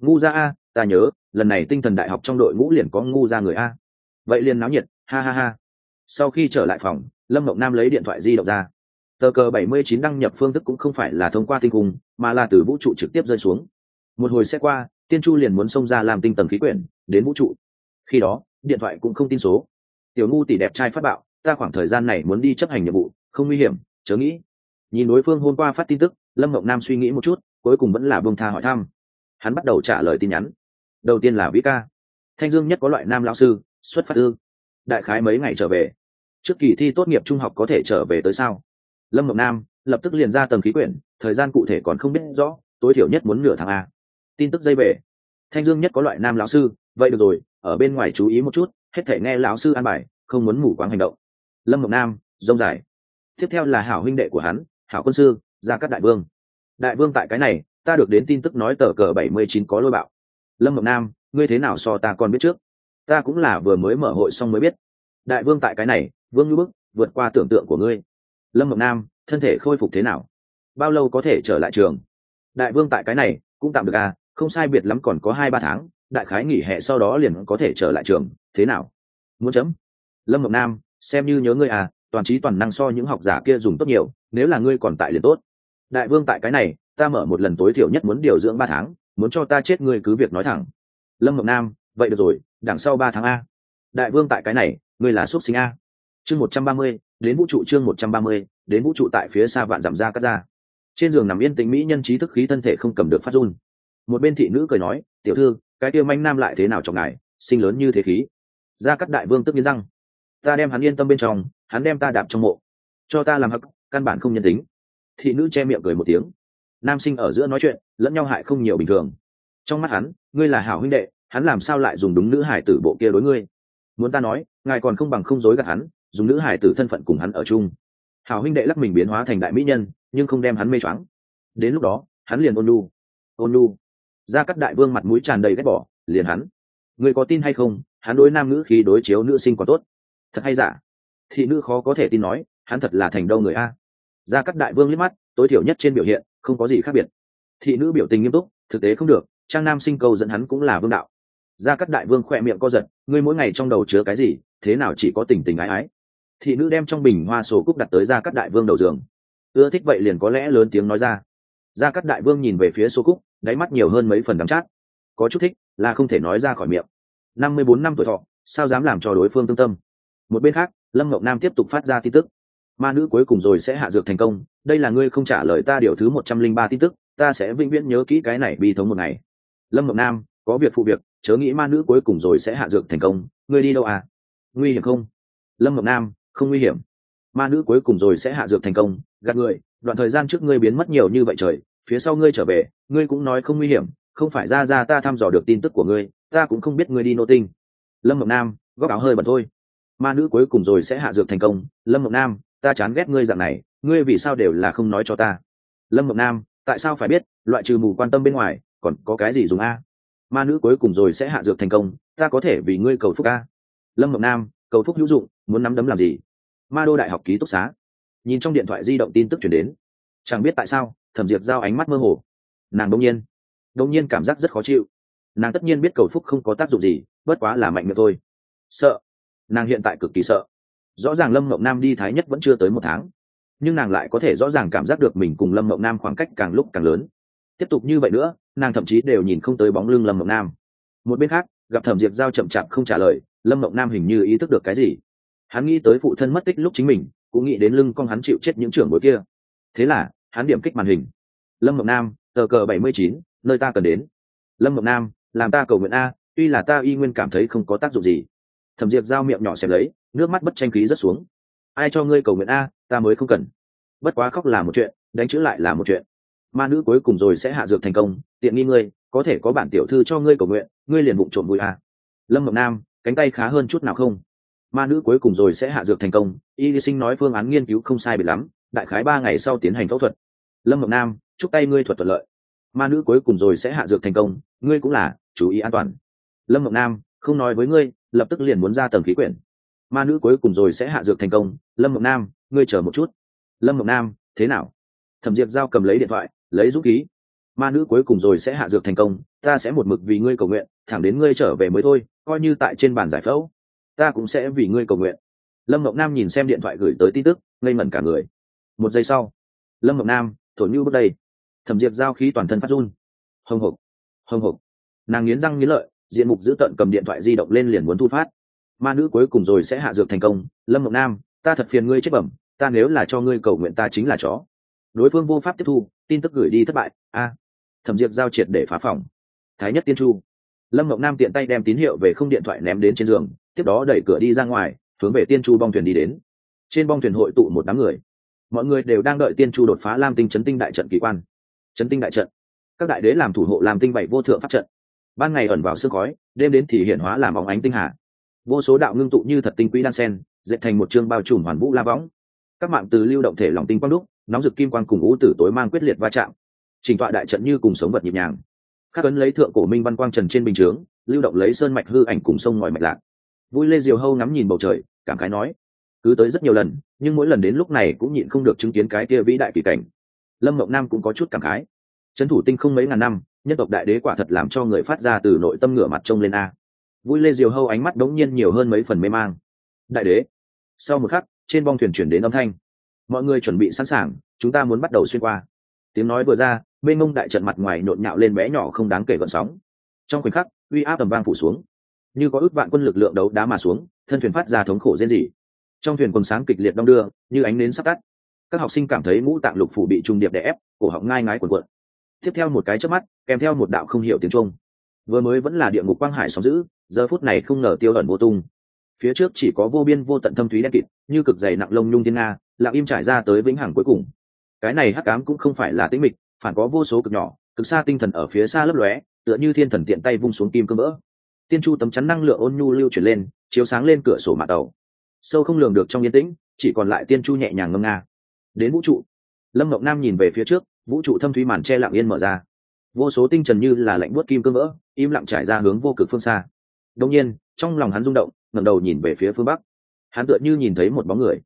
Ngu ra a, ta nhớ, lần này tinh thần đại học trong đội ngũ liền có ngu ra người a. Vậy liền náo nhiệt, ha ha ha. Sau khi trở lại phòng, lâm mộng nam lấy điện thoại di động ra. Tờ cờ 79 đăng nhập phương thức cũng không phải là thông qua tinh cung mà là từ vũ trụ trực tiếp rơi xuống. Một hồi xe qua, tiên chu liền muốn xông ra làm tinh tầng khí quyển, đến vũ trụ. Khi đó, điện thoại cũng không tin số. Tiểu ngu tỷ đẹp trai phát bạo ta khoảng thời gian này muốn đi chấp hành nhiệm vụ, không nguy hiểm, chớ nghĩ. Nhìn đối phương hôm qua phát tin tức, lâm mộng nam suy nghĩ một chút, cuối cùng vẫn là bông tha hỏi thăm. Hắn bắt đầu trả lời tin nhắn. Đầu tiên là vĩ ca. Thanh dương nhất có loại nam lão sư, xuất phát ư. Đại khái mấy ngày trở về. Trước kỳ thi tốt nghiệp trung học có thể trở về tới sao? Lâm mộng nam lập tức liền ra tầng khí quyển, thời gian cụ thể còn không biết rõ, tối thiểu nhất muốn nửa tháng a. Tin tức dây về thanh dương nhất có loại nam lão sư, vậy được rồi, ở bên ngoài chú ý một chút, hết thể nghe lão sư an bài, không muốn ngủ quáng hành động lâm mộng nam, rông dài. Tiếp theo là hảo huynh đệ của hắn, hảo quân sư, gia các đại vương. Đại vương tại cái này, ta được đến tin tức nói tờ cờ bảy mươi chín có lôi bạo. Lâm mộng nam, ngươi thế nào so ta còn biết trước? Ta cũng là vừa mới mở hội xong mới biết. Đại vương tại cái này, vương như bức, vượt qua tưởng tượng của ngươi. Lâm mộng nam, thân thể khôi phục thế nào? Bao lâu có thể trở lại trường? Đại vương tại cái này, cũng tạm được à không sai biệt lắm còn có hai ba tháng, đại khái nghỉ hè sau đó liền có thể trở lại trường, thế nào? Muốn chấm? Lâm mộng nam xem như nhớ ngươi à toàn trí toàn năng so những học giả kia dùng tốt nhiều, nếu là ngươi còn tại liền tốt. Đại vương tại cái này, ta mở một lần tối thiểu nhất muốn điều dưỡng ba tháng, muốn cho ta chết ngươi cứ việc nói thẳng. Lâm mộng nam, vậy được rồi, đằng sau ba tháng a. Đại vương tại cái này, ngươi là xúc sinh a. Chương một trăm ba mươi, đến vũ trụ chương một trăm ba mươi, đến vũ trụ tại phía xa vạn giảm ra cắt ra. Trên giường nằm yên tĩnh mỹ nhân trí thức khí thân thể không cầm được phát run. Một bên thị nữ cười nói, tiểu thư, cái kia manh nam lại thế nào trong ngài sinh lớn như thế khí? Ra cắt đại vương tức nghiến răng ta đem hắn yên tâm bên trong, hắn đem ta đạp trong mộ. Cho ta làm hắc, căn bản không nhân tính. Thị nữ che miệng cười một tiếng. Nam sinh ở giữa nói chuyện, lẫn nhau hại không nhiều bình thường. Trong mắt hắn, ngươi là hảo huynh đệ, hắn làm sao lại dùng đúng nữ hải tử bộ kia đối ngươi? Muốn ta nói, ngài còn không bằng không dối gạt hắn, dùng nữ hải tử thân phận cùng hắn ở chung. Hảo huynh đệ lắc mình biến hóa thành đại mỹ nhân, nhưng không đem hắn mê choáng. Đến lúc đó, hắn liền ôn lu ôn lu ra cắt đại vương mặt mũi tràn đầy ghét bỏ, liền hắn. Ngươi có tin hay không? Hắn đối nam ngữ khi đối chiếu nữ sinh còn tốt thật hay giả? Thị nữ khó có thể tin nói, hắn thật là thành đâu người a? Gia các đại vương liếc mắt, tối thiểu nhất trên biểu hiện, không có gì khác biệt. Thị nữ biểu tình nghiêm túc, thực tế không được, trang nam sinh câu dẫn hắn cũng là vương đạo. Gia các đại vương khỏe miệng co giật, ngươi mỗi ngày trong đầu chứa cái gì, thế nào chỉ có tình tình ái ái? Thị nữ đem trong bình hoa sổ cúc đặt tới gia các đại vương đầu giường. Ưa thích vậy liền có lẽ lớn tiếng nói ra. Gia các đại vương nhìn về phía sổ cúc, đáy mắt nhiều hơn mấy phần đắm chát. Có chút thích, là không thể nói ra khỏi miệng. Năm mươi bốn năm tuổi thọ, sao dám làm cho đối phương tương tâm? Một bên khác, lâm ngọc nam tiếp tục phát ra tin tức. Ma nữ cuối cùng rồi sẽ hạ dược thành công, đây là ngươi không trả lời ta điều thứ một trăm linh ba tin tức, ta sẽ vĩnh viễn nhớ kỹ cái này bi thống một ngày. Lâm ngọc nam, có việc phụ việc, chớ nghĩ ma nữ cuối cùng rồi sẽ hạ dược thành công, ngươi đi đâu à? Nguy hiểm không? Lâm ngọc nam, không nguy hiểm. Ma nữ cuối cùng rồi sẽ hạ dược thành công, gạt người, đoạn thời gian trước ngươi biến mất nhiều như vậy trời, phía sau ngươi trở về, ngươi cũng nói không nguy hiểm, không phải ra ra ta thăm dò được tin tức của ngươi, ta cũng không biết ngươi đi nô tinh. Lâm ngọc nam, góc áo hơi bẩn thôi ma nữ cuối cùng rồi sẽ hạ dược thành công. Lâm Mộng nam, ta chán ghét ngươi dạng này, ngươi vì sao đều là không nói cho ta? Lâm Mộng nam, tại sao phải biết, loại trừ mù quan tâm bên ngoài, còn có cái gì dùng a? Ma nữ cuối cùng rồi sẽ hạ dược thành công, ta có thể vì ngươi cầu phúc a? Lâm Mộng nam, cầu phúc hữu dụng, muốn nắm đấm làm gì? Ma đô đại học ký túc xá. Nhìn trong điện thoại di động tin tức chuyển đến, chẳng biết tại sao, thẩm diệt giao ánh mắt mơ hồ. Nàng đông nhiên đông nhiên cảm giác rất khó chịu. Nàng tất nhiên biết cầu phúc không có tác dụng gì, bất quá là mạnh miệng thôi. Sợ nàng hiện tại cực kỳ sợ. Rõ ràng lâm mộng nam đi thái nhất vẫn chưa tới một tháng, nhưng nàng lại có thể rõ ràng cảm giác được mình cùng lâm mộng nam khoảng cách càng lúc càng lớn. Tiếp tục như vậy nữa, nàng thậm chí đều nhìn không tới bóng lưng lâm mộng nam. Một bên khác, gặp thẩm diệp giao chậm chạp không trả lời, lâm mộng nam hình như ý thức được cái gì. Hắn nghĩ tới phụ thân mất tích lúc chính mình, cũng nghĩ đến lưng con hắn chịu chết những trưởng bối kia. Thế là, hắn điểm kích màn hình. Lâm mộng nam, tờ cờ bảy mươi chín, nơi ta cần đến. Lâm mộng nam, làm ta cầu nguyện a, tuy là ta y nguyên cảm thấy không có tác dụng gì thẩm diệp giao miệng nhỏ xẹp lấy, nước mắt bất tranh khí rất xuống. Ai cho ngươi cầu nguyện a, ta mới không cần. Bất quá khóc là một chuyện, đánh chữ lại là một chuyện. Ma nữ cuối cùng rồi sẽ hạ dược thành công, tiện nghi ngươi, có thể có bản tiểu thư cho ngươi cầu nguyện, ngươi liền bụng trộm bụi a. Lâm ngọc nam, cánh tay khá hơn chút nào không? Ma nữ cuối cùng rồi sẽ hạ dược thành công, y sinh nói phương án nghiên cứu không sai biệt lắm, đại khái ba ngày sau tiến hành phẫu thuật. Lâm ngọc nam, chúc tay ngươi thuật thuận lợi. Ma nữ cuối cùng rồi sẽ hạ dược thành công, ngươi cũng là, chú ý an toàn. Lâm ngọc nam không nói với ngươi, lập tức liền muốn ra tầng khí quyển. Ma nữ cuối cùng rồi sẽ hạ dược thành công, lâm mộng nam, ngươi chờ một chút. Lâm mộng nam, thế nào? Thẩm diệp giao cầm lấy điện thoại, lấy rút ký. Ma nữ cuối cùng rồi sẽ hạ dược thành công, ta sẽ một mực vì ngươi cầu nguyện, thẳng đến ngươi trở về mới thôi, coi như tại trên bàn giải phẫu, ta cũng sẽ vì ngươi cầu nguyện. Lâm mộng nam nhìn xem điện thoại gửi tới tin tức, ngây mẩn cả người. Một giây sau, lâm mộng nam thổ như bước đây. Thẩm diệp giao khí toàn thân phát run. Hồng hộc hồng hộc. Nàng nghiến răng nghiến lợi diện mục giữ tận cầm điện thoại di động lên liền muốn thu phát. Ma nữ cuối cùng rồi sẽ hạ dược thành công. Lâm mộng nam, ta thật phiền ngươi chết bẩm, ta nếu là cho ngươi cầu nguyện ta chính là chó. Đối phương vô pháp tiếp thu, tin tức gửi đi thất bại. A. À, Thẩm diệp giao triệt để phá phòng. Thái nhất tiên chu. Lâm mộng nam tiện tay đem tín hiệu về không điện thoại ném đến trên giường, tiếp đó đẩy cửa đi ra ngoài, hướng về tiên chu bong thuyền đi đến. Trên bong thuyền hội tụ một đám người. Mọi người đều đang đợi tiên chu đột phá lam tinh chấn tinh đại trận kỳ quan. Chấn tinh đại trận. Các đại đế làm thủ hộ làm tinh bảy vô thượng pháp trận ban ngày ẩn vào sương khói, đêm đến thì hiện hóa làm óng ánh tinh hà. Vô số đạo ngưng tụ như thật tinh quỹ đan sen, dệt thành một chương bao trùm hoàn vũ la võng. Các mạng từ lưu động thể lòng tinh quang đúc, nóng rực kim quang cùng ú tử tối mang quyết liệt va chạm. Trình tọa đại trận như cùng sống vật nhịp nhàng. Khắc ấn lấy thượng cổ minh văn quang trần trên bình chướng, lưu động lấy sơn mạch hư ảnh cùng sông ngòi mạch lạc. Vui lê diều hâu ngắm nhìn bầu trời, cảm khái nói, cứ tới rất nhiều lần, nhưng mỗi lần đến lúc này cũng nhịn không được chứng kiến cái kia vĩ đại kỳ cảnh. Lâm mộng nam cũng có chút cảm khái. Trấn thủ tinh không mấy ngàn năm nhân tộc đại đế quả thật làm cho người phát ra từ nội tâm ngửa mặt trông lên a. Vui lê diều hâu ánh mắt đống nhiên nhiều hơn mấy phần mê mang. Đại đế, sau một khắc, trên bong thuyền chuyển đến âm thanh. Mọi người chuẩn bị sẵn sàng, chúng ta muốn bắt đầu xuyên qua. Tiếng nói vừa ra bên mông đại trận mặt ngoài nhộn nhạo lên bé nhỏ không đáng kể gợn sóng. Trong khoảnh khắc, uy áp tầm vang phủ xuống. Như có ước vạn quân lực lượng đấu đá mà xuống, thân thuyền phát ra thống khổ rên rỉ. Trong thuyền quần sáng kịch liệt đong đưa, như ánh nến sắp tắt. Các học sinh cảm thấy mũ tạng lục phủ bị trung điệp đè ép, cổ họng ngai ngái quần quận tiếp theo một cái chớp mắt, kèm theo một đạo không hiểu tiếng trung vừa mới vẫn là địa ngục quang hải sóng giữ giờ phút này không ngờ tiêu ẩn vô tung. Phía trước chỉ có vô biên vô tận thâm thúy đen kịt, như cực dày nặng lông nhung thiên nga, lặng im trải ra tới vĩnh hằng cuối cùng. Cái này hắc ám cũng không phải là tĩnh mịch, phản có vô số cực nhỏ, cực xa tinh thần ở phía xa lấp lóe, tựa như thiên thần tiện tay vung xuống kim cương vỡ. Tiên chu tấm chắn năng lượng ôn nhu lưu chuyển lên, chiếu sáng lên cửa sổ mặt tàu. Sâu không lường được trong yên tĩnh, chỉ còn lại tiên chu nhẹ nhàng ngâm nga. Đến vũ trụ, lâm ngọc nam nhìn về phía trước vũ trụ thâm thúy màn che lặng yên mở ra. Vô số tinh trần như là lạnh buốt kim cương vỡ, im lặng trải ra hướng vô cực phương xa. Đông nhiên, trong lòng hắn rung động, ngẩng đầu nhìn về phía phương bắc. Hắn tựa như nhìn thấy một bóng người.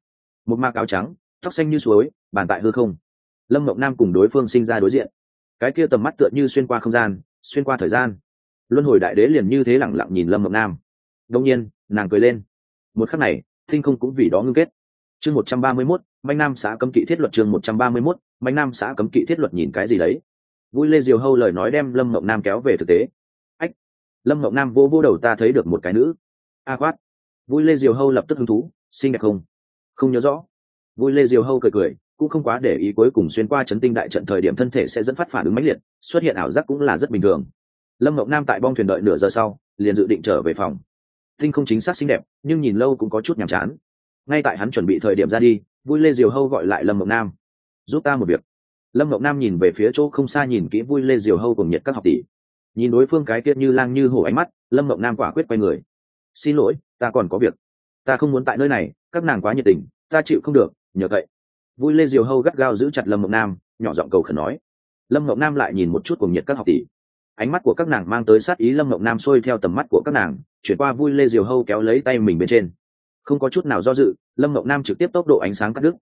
Một ma áo trắng, tóc xanh như suối, bàn tại hư không. Lâm mộng nam cùng đối phương sinh ra đối diện. Cái kia tầm mắt tựa như xuyên qua không gian, xuyên qua thời gian. Luân hồi đại đế liền như thế lẳng lặng nhìn lâm mộng nam. Đông nhiên, nàng cười lên. Một khắc này thinh không cũng vì đó ngưng kết chương một trăm ba mươi mốt manh nam xã cấm kỵ thiết luật chương một trăm ba mươi mốt manh nam xã cấm kỵ thiết luật nhìn cái gì đấy? Vui lê diều hâu lời nói đem lâm mộng nam kéo về thực tế. Ách, lâm mộng nam vô vô đầu ta thấy được một cái nữ. A à vui lê diều hâu lập tức hứng thú, xinh đẹp không? Không nhớ rõ. Vui lê diều hâu cười cười, cũng không quá để ý cuối cùng xuyên qua chấn tinh đại trận thời điểm thân thể sẽ dẫn phát phản ứng mãnh liệt, xuất hiện ảo giác cũng là rất bình thường. Lâm mộng nam tại bong thuyền đợi nửa giờ sau, liền dự định trở về phòng. Tinh không chính xác xinh đẹp, nhưng nhìn lâu cũng có chút nhàm chán ngay tại hắn chuẩn bị thời điểm ra đi, vui lê diều hâu gọi lại lâm mộng nam. Giúp ta một việc. Lâm mộng nam nhìn về phía chỗ không xa nhìn kỹ vui lê diều hâu cùng nhiệt các học tỷ. Nhìn đối phương cái tiết như lang như hổ ánh mắt, lâm mộng nam quả quyết quay người. Xin lỗi, ta còn có việc. Ta không muốn tại nơi này, các nàng quá nhiệt tình, ta chịu không được, nhờ cậy vui lê diều hâu gắt gao giữ chặt lâm mộng nam, nhỏ giọng cầu khẩn nói. Lâm mộng nam lại nhìn một chút cùng nhiệt các học tỷ. Ánh mắt của các nàng mang tới sát ý lâm mộng nam sôi theo tầm mắt của các nàng, chuyển qua vui lê diều hâu kéo lấy tay mình bên trên không có chút nào do dự, lâm mộng nam trực tiếp tốc độ ánh sáng cắt đứt.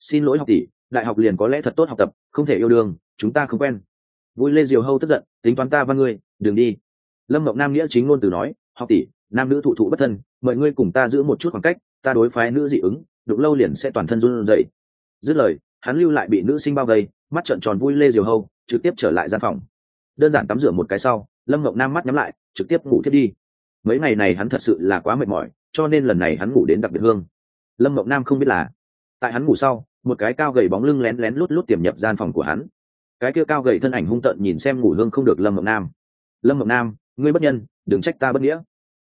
Xin lỗi học tỷ, đại học liền có lẽ thật tốt học tập, không thể yêu đương, chúng ta không quen. Vui lê diều hâu tức giận, tính toán ta văn ngươi, đừng đi. Lâm mộng nam nghĩa chính ngôn từ nói, học tỷ, nam nữ thụ thụ bất thân, mời ngươi cùng ta giữ một chút khoảng cách, ta đối phái nữ dị ứng, đụng lâu liền sẽ toàn thân run rẩy. Dứt lời, hắn lưu lại bị nữ sinh bao vây, mắt trợn tròn vui lê diều hâu, trực tiếp trở lại gian phòng. Đơn giản tắm rửa một cái sau, lâm ngọc nam mắt nhắm lại, trực tiếp ngủ thiết đi mấy ngày này hắn thật sự là quá mệt mỏi, cho nên lần này hắn ngủ đến đặc biệt hương. Lâm Mộng nam không biết là, tại hắn ngủ sau, một cái cao gầy bóng lưng lén lén lút lút tiềm nhập gian phòng của hắn. Cái kia cao gầy thân ảnh hung tợn nhìn xem ngủ hương không được lâm Mộng nam. Lâm Mộng nam, ngươi bất nhân, đừng trách ta bất nghĩa.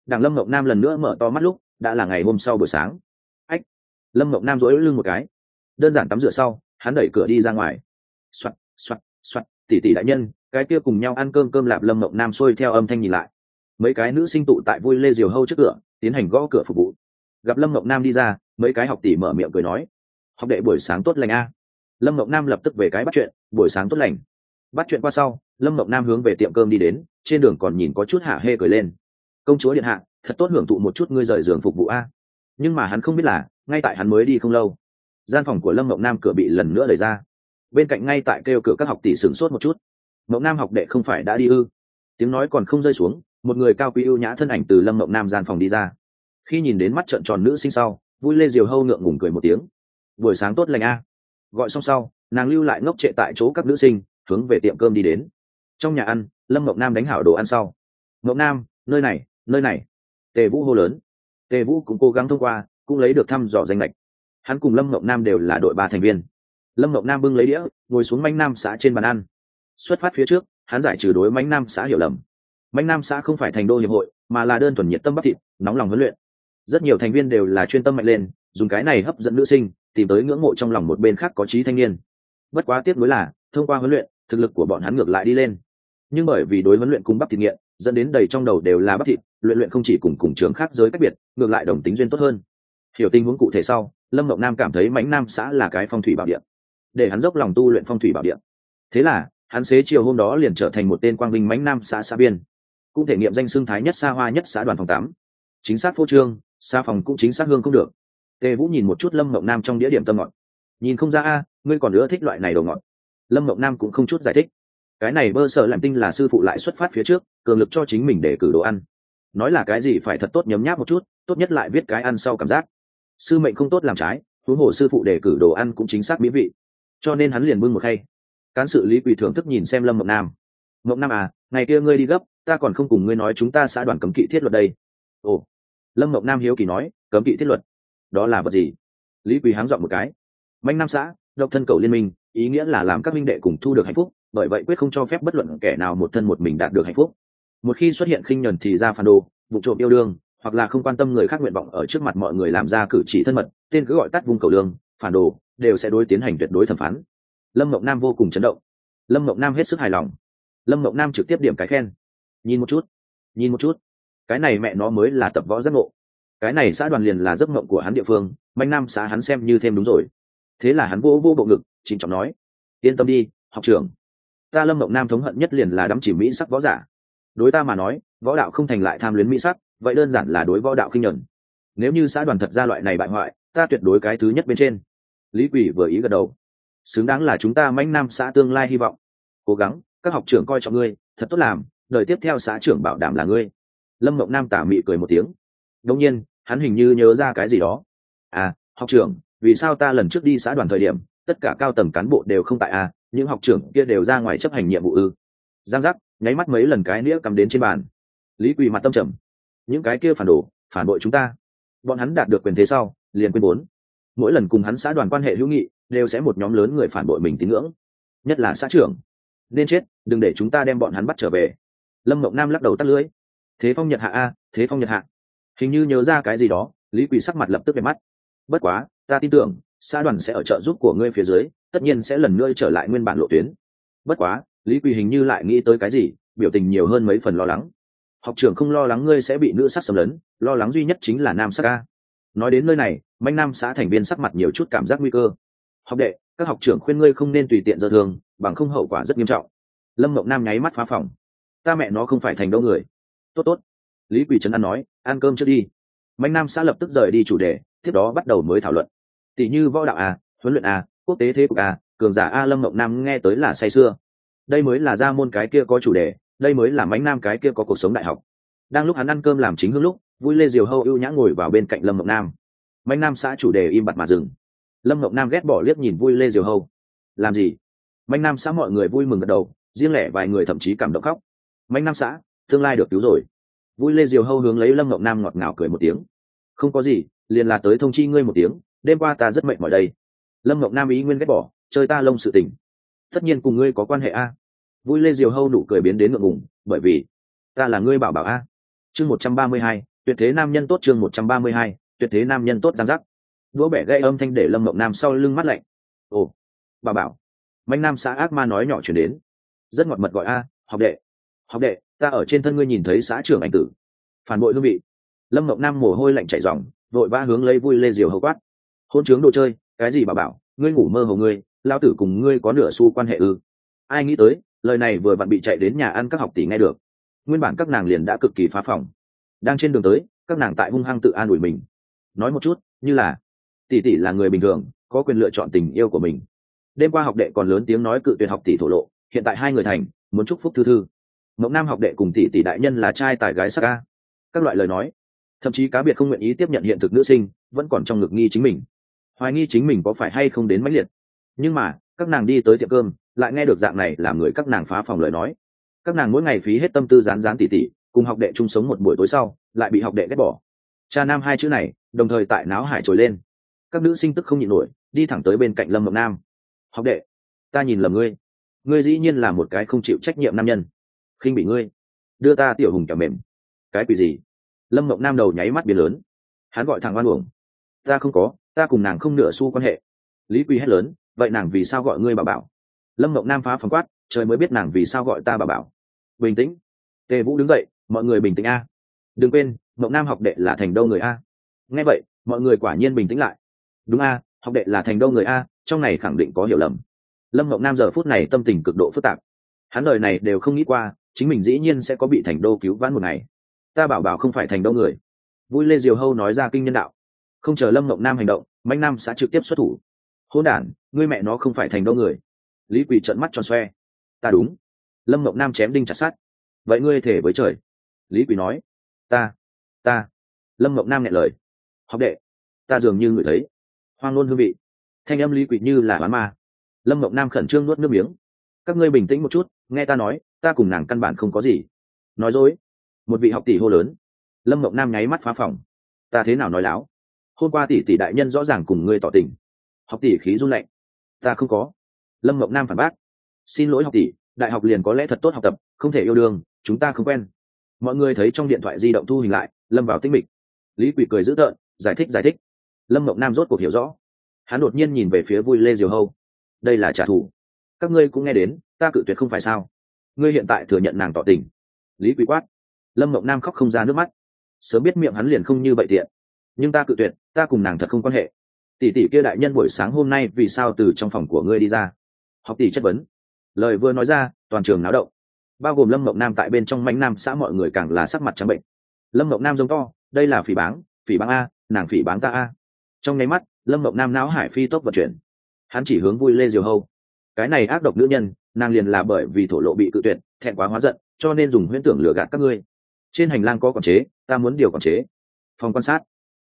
Đằng lâm Mộng nam lần nữa mở to mắt lúc, đã là ngày hôm sau buổi sáng. Ách. Lâm Mộng nam dỗi lưng một cái. Đơn giản tắm rửa sau, hắn đẩy cửa đi ra ngoài. Soạt soạt soạt tỉ tỉ đại nhân, cái kia cùng nhau ăn cơm cơm lạp. Lâm mộng nam xuôi theo âm thanh nhìn lại mấy cái nữ sinh tụ tại vui lê diều hâu trước cửa, tiến hành gõ cửa phục vụ. Gặp lâm ngọc nam đi ra, mấy cái học tỷ mở miệng cười nói, học đệ, buổi sáng tốt lành a. Lâm ngọc nam lập tức về cái bắt chuyện, buổi sáng tốt lành. Bắt chuyện qua sau, lâm ngọc nam hướng về tiệm cơm đi đến, trên đường còn nhìn có chút hạ hê cười lên. Công chúa điện hạ, thật tốt hưởng thụ một chút ngươi rời giường phục vụ a. Nhưng mà hắn không biết là, ngay tại hắn mới đi không lâu, gian phòng của lâm ngọc nam cửa bị lần nữa đẩy ra. Bên cạnh ngay tại kêu cửa các học tỷ sửng sốt một chút. Ngọc nam học đệ không phải đã đi ư? Tiếng nói còn không rơi xuống một người cao quý ưu nhã thân ảnh từ lâm mộng nam gian phòng đi ra. Khi nhìn đến mắt trợn tròn nữ sinh sau, vui lê diều hâu ngượng ngùng cười một tiếng. Buổi sáng tốt lành a. Gọi xong sau, nàng lưu lại ngốc trệ tại chỗ các nữ sinh, hướng về tiệm cơm đi đến. Trong nhà ăn, lâm mộng nam đánh hảo đồ ăn sau. Mộng nam, nơi này nơi này. Tề vũ hô lớn. Tề vũ cũng cố gắng thông qua, cũng lấy được thăm dò danh lệch hắn cùng lâm mộng nam đều là đội ba thành viên. Lâm mộng nam bưng lấy đĩa, ngồi xuống manh nam xã trên bàn ăn. Xuất phát phía trước, hắn giải trừ đối mánh nam xã hiểu lầm mánh nam xã không phải thành đô hiệp hội, mà là đơn thuần nhiệt tâm bắc thịt, nóng lòng huấn luyện. Rất nhiều thành viên đều là chuyên tâm mạnh lên, dùng cái này hấp dẫn nữ sinh, tìm tới ngưỡng mộ trong lòng một bên khác có trí thanh niên. Bất quá tiếc nuối là, thông qua huấn luyện, thực lực của bọn hắn ngược lại đi lên. Nhưng bởi vì đối huấn luyện cung bắp thịt nghiện, dẫn đến đầy trong đầu đều là bắp thịt, luyện luyện không chỉ cùng cùng trường khác giới cách biệt, ngược lại đồng tính duyên tốt hơn. Hiểu tình huống cụ thể sau, lâm mộng nam cảm thấy mãnh nam xã là cái phong thủy bảo điện để hắn dốc lòng tu luyện phong thủy bảo điện thế là, hắn xế chiều hôm đó liền trở thành một tên quang binh mãnh nam xã xã biên cũng thể nghiệm danh xưng thái nhất xa hoa nhất xã đoàn phòng tám. Chính xác phô trương, xa phòng cũng chính xác hương không được. Tề vũ nhìn một chút lâm mộng nam trong đĩa điểm tâm ngọt. Nhìn không ra a, ngươi còn nữa thích loại này đồ ngọt. Lâm mộng nam cũng không chút giải thích. Cái này bơ sợ làm tinh là sư phụ lại xuất phát phía trước, cường lực cho chính mình để cử đồ ăn. Nói là cái gì phải thật tốt nhấm nháp một chút, tốt nhất lại viết cái ăn sau cảm giác. Sư mệnh không tốt làm trái thú hồ sư phụ để cử đồ ăn cũng chính xác mỹ vị. Cho nên hắn liền bưng một khay. Cán sự lý quỳ thưởng thức nhìn xem lâm mộng nam. Mộng nam à ngày kia ngươi đi gấp ta còn không cùng ngươi nói chúng ta xã đoàn cấm kỵ thiết luật đây. Ồ, lâm mộng nam hiếu kỳ nói, cấm kỵ thiết luật? Đó là vật gì? Lý quỳ háng dọn một cái. Manh nam xã, độc thân cầu liên minh, ý nghĩa là làm các minh đệ cùng thu được hạnh phúc, bởi vậy quyết không cho phép bất luận kẻ nào một thân một mình đạt được hạnh phúc. Một khi xuất hiện khinh nhuần thì ra phản đồ, vụ trộm yêu đương, hoặc là không quan tâm người khác nguyện vọng ở trước mặt mọi người làm ra cử chỉ thân mật, tên cứ gọi tắt vùng cầu lương, phản đồ, đều sẽ đối tiến hành tuyệt đối thẩm phán. Lâm mộng nam vô cùng chấn động. Lâm mộng nam hết sức hài lòng. Lâm mộng nam trực tiếp điểm cái khen nhìn một chút. Nhìn một chút. Cái này mẹ nó mới là tập võ giấc ngộ. Cái này xã đoàn liền là giấc ngộng của hắn địa phương, manh nam xã hắn xem như thêm đúng rồi. Thế là hắn vô vô bộ ngực chỉnh trọng nói, yên tâm đi, học trưởng. Ta lâm mộng nam thống hận nhất liền là đắm chỉ mỹ sắc võ giả. Đối ta mà nói, võ đạo không thành lại tham luyến mỹ sắc, vậy đơn giản là đối võ đạo khinh nhuận. Nếu như xã đoàn thật ra loại này bại hoại, ta tuyệt đối cái thứ nhất bên trên. Lý quỷ vừa ý gật đầu. Xứng đáng là chúng ta mãnh nam xã tương lai hy vọng. Cố gắng, các học trưởng coi trọng ngươi, thật tốt làm đời tiếp theo xã trưởng bảo đảm là ngươi. Lâm mộng nam tả mị cười một tiếng. Đông nhiên, hắn hình như nhớ ra cái gì đó. À học trưởng, vì sao ta lần trước đi xã đoàn thời điểm, tất cả cao tầng cán bộ đều không tại à? Những học trưởng kia đều ra ngoài chấp hành nhiệm vụ ư? Giang giác, nháy mắt mấy lần cái nĩa cầm đến trên bàn. Lý quỳ mặt tâm trầm. Những cái kia phản đồ, phản bội chúng ta. Bọn hắn đạt được quyền thế sau, liền quên bốn. Mỗi lần cùng hắn xã đoàn quan hệ hữu nghị, đều sẽ một nhóm lớn người phản bội mình tín ngưỡng. Nhất là xã trưởng. Nên chết, đừng để chúng ta đem bọn hắn bắt trở về lâm mộng nam lắc đầu tắt lưới thế phong nhật hạ a, thế phong nhật hạ. Hình như nhớ ra cái gì đó, lý quỳ sắc mặt lập tức về mắt. Bất quá, ta tin tưởng, xã đoàn sẽ ở trợ giúp của ngươi phía dưới, tất nhiên sẽ lần nữa trở lại nguyên bản lộ tuyến. Bất quá, lý quỳ hình như lại nghĩ tới cái gì, biểu tình nhiều hơn mấy phần lo lắng. Học trưởng không lo lắng ngươi sẽ bị nữ sắc xâm lấn, lo lắng duy nhất chính là nam sắc ca nói đến nơi này, manh nam xã thành viên sắc mặt nhiều chút cảm giác nguy cơ. Học đệ, các học trưởng khuyên ngươi không nên tùy tiện dơ thường bằng không hậu quả rất nghiêm trọng. Lâm mộng nam nháy mắt phá phòng ta mẹ nó không phải thành đâu người. Tốt tốt. Lý quỳ trấn an nói, ăn cơm trước đi. Mạnh nam xã lập tức rời đi chủ đề, tiếp đó bắt đầu mới thảo luận. Tỷ như võ đạo a huấn luyện a quốc tế thế cục a cường giả a lâm mộng nam nghe tới là say sưa. Đây mới là ra môn cái kia có chủ đề, đây mới là mánh nam cái kia có cuộc sống đại học. Đang lúc hắn ăn cơm làm chính hương lúc, vui lê diều hâu ưu nhã ngồi vào bên cạnh lâm mộng nam. Mánh nam xã chủ đề im bặt mà dừng. Lâm mộng nam ghét bỏ liếc nhìn vui lê diều hâu. Làm gì? Mánh nam xã mọi người vui mừng gật đầu, riêng lẻ vài người thậm chí cảm động khóc mánh nam xã, tương lai được cứu rồi. Vui lê diều hâu hướng lấy lâm ngọc nam ngọt ngào cười một tiếng. Không có gì, liền là tới thông chi ngươi một tiếng, đêm qua ta rất mệt mỏi đây. Lâm ngọc nam ý nguyên ghét bỏ, chơi ta lông sự tình. Tất nhiên cùng ngươi có quan hệ a. Vui lê diều hâu nụ cười biến đến ngượng ngùng, bởi vì ta là ngươi bảo bảo a. Chương một trăm ba mươi hai, tuyệt thế nam nhân tốt chương một trăm ba mươi hai, tuyệt thế nam nhân tốt giang giác. Đũa bẻ gây âm thanh để lâm mộng nam sau lưng mắt lạnh. Ồ bà bảo. Mạnh nam xã ác ma nói nhỏ chuyển đến. Rất ngọt mật gọi a, học đệ học đệ, ta ở trên thân ngươi nhìn thấy xã trưởng anh tử. Phản bội hương vị. Lâm mộng nam mồ hôi lạnh chảy dòng vội ba hướng lấy vui lê diều hậu quát. Hôn trướng đồ chơi, cái gì bà bảo, ngươi ngủ mơ hồ ngươi lao tử cùng ngươi có nửa xu quan hệ ư? Ai nghĩ tới, lời này vừa vặn bị chạy đến nhà ăn các học tỷ nghe được. Nguyên bản các nàng liền đã cực kỳ phá phòng. Đang trên đường tới, các nàng tại hung hăng tự an ủi mình. Nói một chút, như là, tỷ tỷ là người bình thường, có quyền lựa chọn tình yêu của mình. Đêm qua học đệ còn lớn tiếng nói cự tuyệt học tỷ thổ lộ, hiện tại hai người thành, muốn chúc phúc thư thư mộng nam học đệ cùng tỷ tỷ đại nhân là trai tài gái sắc ca. Các loại lời nói. Thậm chí cá biệt không nguyện ý tiếp nhận hiện thực nữ sinh, vẫn còn trong ngực nghi chính mình. Hoài nghi chính mình có phải hay không đến mãnh liệt. Nhưng mà, các nàng đi tới tiệm cơm, lại nghe được dạng này làm người các nàng phá phòng lời nói. Các nàng mỗi ngày phí hết tâm tư rán rán tỉ tỉ, cùng học đệ chung sống một buổi tối sau, lại bị học đệ ghét bỏ. Cha nam hai chữ này, đồng thời tại náo hải trồi lên. Các nữ sinh tức không nhịn nổi, đi thẳng tới bên cạnh lâm mộng nam. Học đệ, ta nhìn lầm ngươi. Ngươi dĩ nhiên là một cái không chịu trách nhiệm nam nhân khinh bị ngươi. Đưa ta tiểu hùng kẻ mềm. Cái quỷ gì? Lâm mộng nam đầu nháy mắt biến lớn. Hắn gọi thằng oan uổng. Ta không có, ta cùng nàng không nửa xu quan hệ. Lý quy hét lớn, vậy nàng vì sao gọi ngươi bà bảo? Lâm mộng nam phá phán quát, trời mới biết nàng vì sao gọi ta bà bảo. Bình tĩnh. Tề vũ đứng dậy, mọi người bình tĩnh a. Đừng quên, mộng nam học đệ là thành đâu người a. Nghe vậy, mọi người quả nhiên bình tĩnh lại. Đúng a, học đệ là thành đâu người a, trong này khẳng định có hiểu lầm. Lâm mộng nam giờ phút này tâm tình cực độ phức tạp. Hắn đời này đều không nghĩ qua chính mình dĩ nhiên sẽ có bị thành đô cứu vãn một ngày. Ta bảo bảo không phải thành đô người. Vui lê diều hâu nói ra kinh nhân đạo. Không chờ lâm mộng nam hành động, mạnh nam sẽ trực tiếp xuất thủ. Hôn đản, ngươi mẹ nó không phải thành đô người. Lý quỳ trợn mắt tròn xoe. Ta đúng. Lâm mộng nam chém đinh chặt sát vậy ngươi thể với trời. Lý quỳ nói. Ta ta. Lâm mộng nam nghe lời. Học đệ, ta dường như ngửi thấy. Hoang luôn hương vị. Thanh âm lý quỳ như là bán ma. Lâm mộng nam khẩn trương nuốt nước miếng các ngươi bình tĩnh một chút, nghe ta nói, ta cùng nàng căn bản không có gì. Nói dối. Một vị học tỷ hô lớn. Lâm mộng nam nháy mắt phá phòng. Ta thế nào nói láo? Hôm qua tỷ tỷ đại nhân rõ ràng cùng ngươi tỏ tình. Học tỷ khí run lạnh. Ta không có. Lâm mộng nam phản bác. Xin lỗi học tỷ, đại học liền có lẽ thật tốt học tập, không thể yêu đương, chúng ta không quen. Mọi người thấy trong điện thoại di động thu hình lại, lâm vào tinh mịch. Lý quỷ cười dữ tợn, giải thích giải thích. Lâm mộng nam rốt cuộc hiểu rõ. Hắn đột nhiên nhìn về phía vui lê diều hâu. Đây là trả thù các ngươi cũng nghe đến, ta cự tuyệt không phải sao? Ngươi hiện tại thừa nhận nàng tỏ tình. Lý quý quát. Lâm mộng nam khóc không ra nước mắt. Sớm biết miệng hắn liền không như vậy tiện. Nhưng ta cự tuyệt, ta cùng nàng thật không quan hệ. Tỷ tỷ kia đại nhân buổi sáng hôm nay vì sao từ trong phòng của ngươi đi ra? Học tỷ chất vấn. Lời vừa nói ra, toàn trường náo động. Bao gồm lâm mộng nam tại bên trong mánh nam xã mọi người càng là sắc mặt trắng bệnh. Lâm mộng nam giống to, đây là phỉ báng phỉ báng a, nàng phỉ báng ta a. Trong nháy mắt, lâm mộng nam não hải phi tốc vận chuyển. Hắn chỉ hướng vui lê diều hâu cái này ác độc nữ nhân, nàng liền là bởi vì thổ lộ bị cự tuyệt, thẹn quá hóa giận, cho nên dùng huyễn tưởng lừa gạt các ngươi. Trên hành lang có quản chế, ta muốn điều quản chế. Phòng quan sát.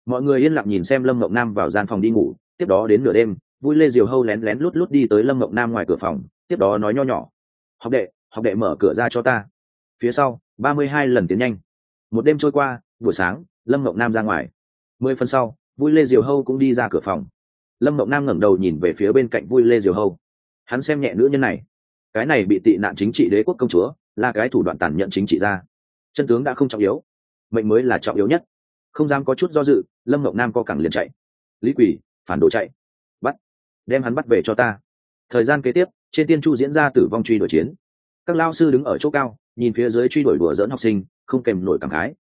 Mọi người yên lặng nhìn xem lâm ngọc nam vào gian phòng đi ngủ, tiếp đó đến nửa đêm, vui lê diều hâu lén lén lút lút đi tới lâm ngọc nam ngoài cửa phòng, tiếp đó nói nho nhỏ, học đệ học đệ mở cửa ra cho ta. Phía sau, ba mươi hai lần tiến nhanh. Một đêm trôi qua, buổi sáng, lâm ngọc nam ra ngoài. Mười phân sau, vui lê diều hâu cũng đi ra cửa phòng. Lâm ngọc nam ngẩng đầu nhìn về phía bên cạnh vui lê diều hâu hắn xem nhẹ nữ nhân này. Cái này bị tị nạn chính trị đế quốc công chúa, là cái thủ đoạn tàn nhẫn chính trị ra. Chân tướng đã không trọng yếu. Mệnh mới là trọng yếu nhất. Không dám có chút do dự, lâm mộng nam co cẳng liền chạy. Lý quỷ phản đồ chạy. Bắt. Đem hắn bắt về cho ta. Thời gian kế tiếp, trên tiên chu diễn ra tử vong truy đuổi chiến. Các lao sư đứng ở chỗ cao, nhìn phía dưới truy đuổi đùa dỡn học sinh, không kèm nổi cảm khái.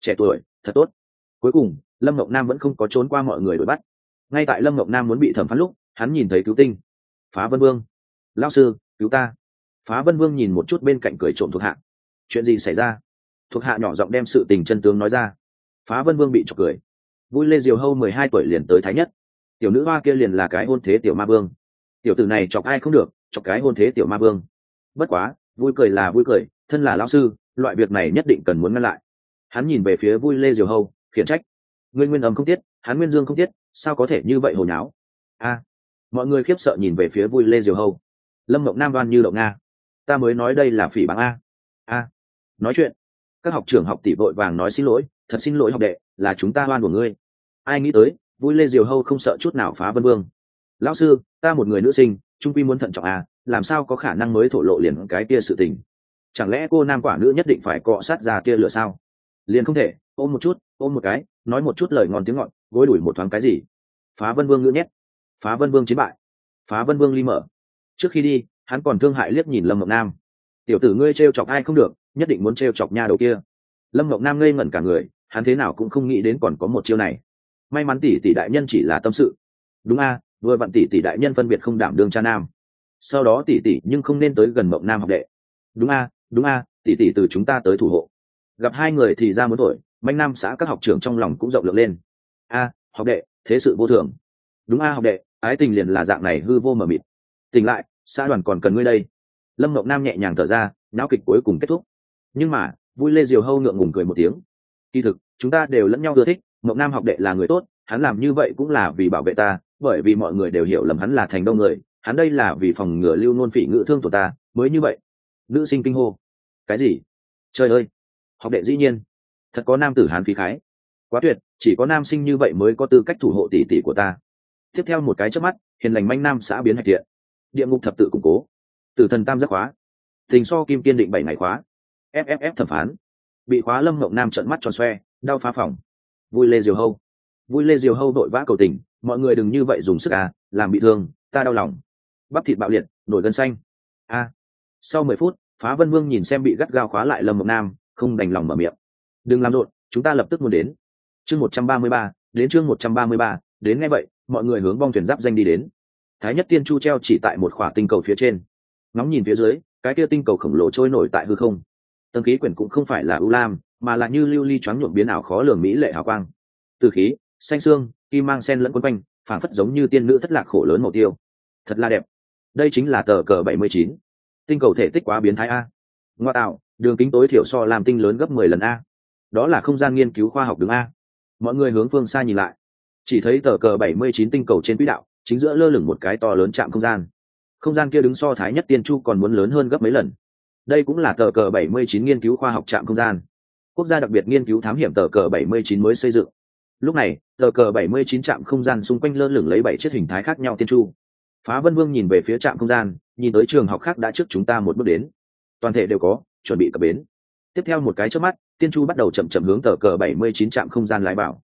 Trẻ tuổi, thật tốt. Cuối cùng, lâm mộng nam vẫn không có trốn qua mọi người đuổi bắt. Ngay tại lâm mộng nam muốn bị thẩm phán lúc, hắn nhìn thấy cứu tinh. Phá vân vương lao sư, cứu ta. Phá vân vương nhìn một chút bên cạnh cười trộm thuộc hạ. Chuyện gì xảy ra? Thuộc hạ nhỏ giọng đem sự tình chân tướng nói ra. Phá vân vương bị trọc cười. Vui lê diều hâu mười hai tuổi liền tới thái nhất. Tiểu nữ hoa kia liền là cái hôn thế tiểu ma vương. Tiểu tử này chọc ai không được, chọc cái hôn thế tiểu ma vương. Bất quá, vui cười là vui cười, thân là lão sư, loại việc này nhất định cần muốn ngăn lại. Hắn nhìn về phía vui lê diều hâu, khiển trách. Nguyên nguyên ấm không tiết, hắn nguyên dương không tiết, sao có thể như vậy hồi nháo? A. Mọi người khiếp sợ nhìn về phía vui lê diều hâu lâm mộng nam đoan như đậu nga. Ta mới nói đây là phỉ báng a. A. Nói chuyện. Các học trưởng học tỷ vội vàng nói xin lỗi, thật xin lỗi học đệ, là chúng ta oan của ngươi. Ai nghĩ tới, vui lê diều hâu không sợ chút nào phá vân vương. Lão sư, ta một người nữ sinh, trung quy muốn thận trọng à làm sao có khả năng mới thổ lộ liền cái kia sự tình? Chẳng lẽ cô nam quả nữ nhất định phải cọ sát ra kia lửa sao? Liền không thể, ôm một chút, ôm một cái, nói một chút lời ngon tiếng ngọt, gối đuổi một thoáng cái gì? Phá vân vương ngữ nhét. Phá vân vương chiến bại. Phá vân vương ly mở trước khi đi, hắn còn thương hại liếc nhìn lâm mộng nam. Tiểu tử ngươi t chọc ai không được, nhất định muốn t chọc nha đầu kia. Lâm mộng nam ngây ngẩn cả người, hắn thế nào cũng không nghĩ đến còn có một chiêu này. May mắn tỷ tỷ đại nhân chỉ là tâm sự. Đúng a, vừa vặn tỷ tỷ đại nhân phân biệt không đảm đương cha nam. Sau đó tỷ tỷ nhưng không nên tới gần mộng nam học đệ. Đúng a đúng a, tỷ tỷ từ chúng ta tới thủ hộ. Gặp hai người thì ra muốn tuổi, manh nam xã các học trưởng trong lòng cũng rộng lượng lên. A, học đệ, thế sự vô thường. Đúng a, học đệ, ái tình liền là dạng này hư vô mờ mịt tỉnh lại, xã đoàn còn cần ngươi đây. Lâm mộng nam nhẹ nhàng thở ra não kịch cuối cùng kết thúc. Nhưng mà, vui lê diều hâu ngượng ngùng cười một tiếng. Kỳ thực, chúng ta đều lẫn nhau ưa thích, mộng nam học đệ là người tốt, hắn làm như vậy cũng là vì bảo vệ ta, bởi vì mọi người đều hiểu lầm hắn là thành đông người, hắn đây là vì phòng ngừa lưu nôn phỉ ngự thương của ta, mới như vậy. Nữ sinh kinh hô. Cái gì? Trời ơi! Học đệ dĩ nhiên. Thật có nam tử hán khí khái. Quá tuyệt, chỉ có nam sinh như vậy mới có tư cách thủ hộ tỷ tỷ của ta. Tiếp theo một cái trước mắt, hiền lành manh nam xã biến hạch thiện địa ngục thập tự củng cố. Tử thần tam giác khóa. Tình so kim kiên định bảy ngày khóa. Fff thẩm phán. Bị khóa lâm mộng nam trận mắt tròn xoe, đau phá phòng. Vui lê diều hâu. Vui lê diều hâu đội vã cầu tình, mọi người đừng như vậy dùng sức à làm bị thương, ta đau lòng. Bắp thịt bạo liệt, nổi gân xanh. A. Sau mười phút, phá vân vương nhìn xem bị gắt gao khóa lại lâm mộng nam, không đành lòng mở miệng. Đừng làm rộn, chúng ta lập tức muốn đến. Chương một trăm ba mươi ba, đến chương một trăm ba mươi ba, đến ngay vậy, mọi người hướng bong thuyền giáp danh đi đến thái nhất tiên chu treo chỉ tại một khỏa tinh cầu phía trên. Ngóng nhìn phía dưới, cái kia tinh cầu khổng lồ trôi nổi tại hư không. Tầng khí quyển cũng không phải là ưu lam, mà là như lưu ly choáng nhuộm biến ảo khó lường mỹ lệ hào quang. Từ khí, xanh xương, kim mang sen lẫn quấn quanh, phảng phất giống như tiên nữ thất lạc khổ lớn màu tiêu. Thật là đẹp. Đây chính là tờ cờ bảy mươi chín. Tinh cầu thể tích quá biến thái a. Ngoa tạo, đường kính tối thiểu so làm tinh lớn gấp mười lần a. Đó là không gian nghiên cứu khoa học đứng a. Mọi người hướng phương xa nhìn lại. Chỉ thấy tờ cờ bảy mươi chín tinh cầu trên quỹ đạo chính giữa lơ lửng một cái to lớn chạm không gian. Không gian kia đứng so thái nhất tiên chu còn muốn lớn hơn gấp mấy lần. Đây cũng là tờ cờ 79 nghiên cứu khoa học trạm không gian. Quốc gia đặc biệt nghiên cứu thám hiểm tờ cờ 79 mới xây dựng. Lúc này, tờ cờ 79 trạm không gian xung quanh lơ lửng lấy bảy chiếc hình thái khác nhau tiên chu. Phá vân vương nhìn về phía trạm không gian, nhìn tới trường học khác đã trước chúng ta một bước đến. Toàn thể đều có, chuẩn bị cập bến. Tiếp theo một cái trước mắt, tiên chu bắt đầu chậm chậm hướng tờ cờ 79 trạm không gian lái bảo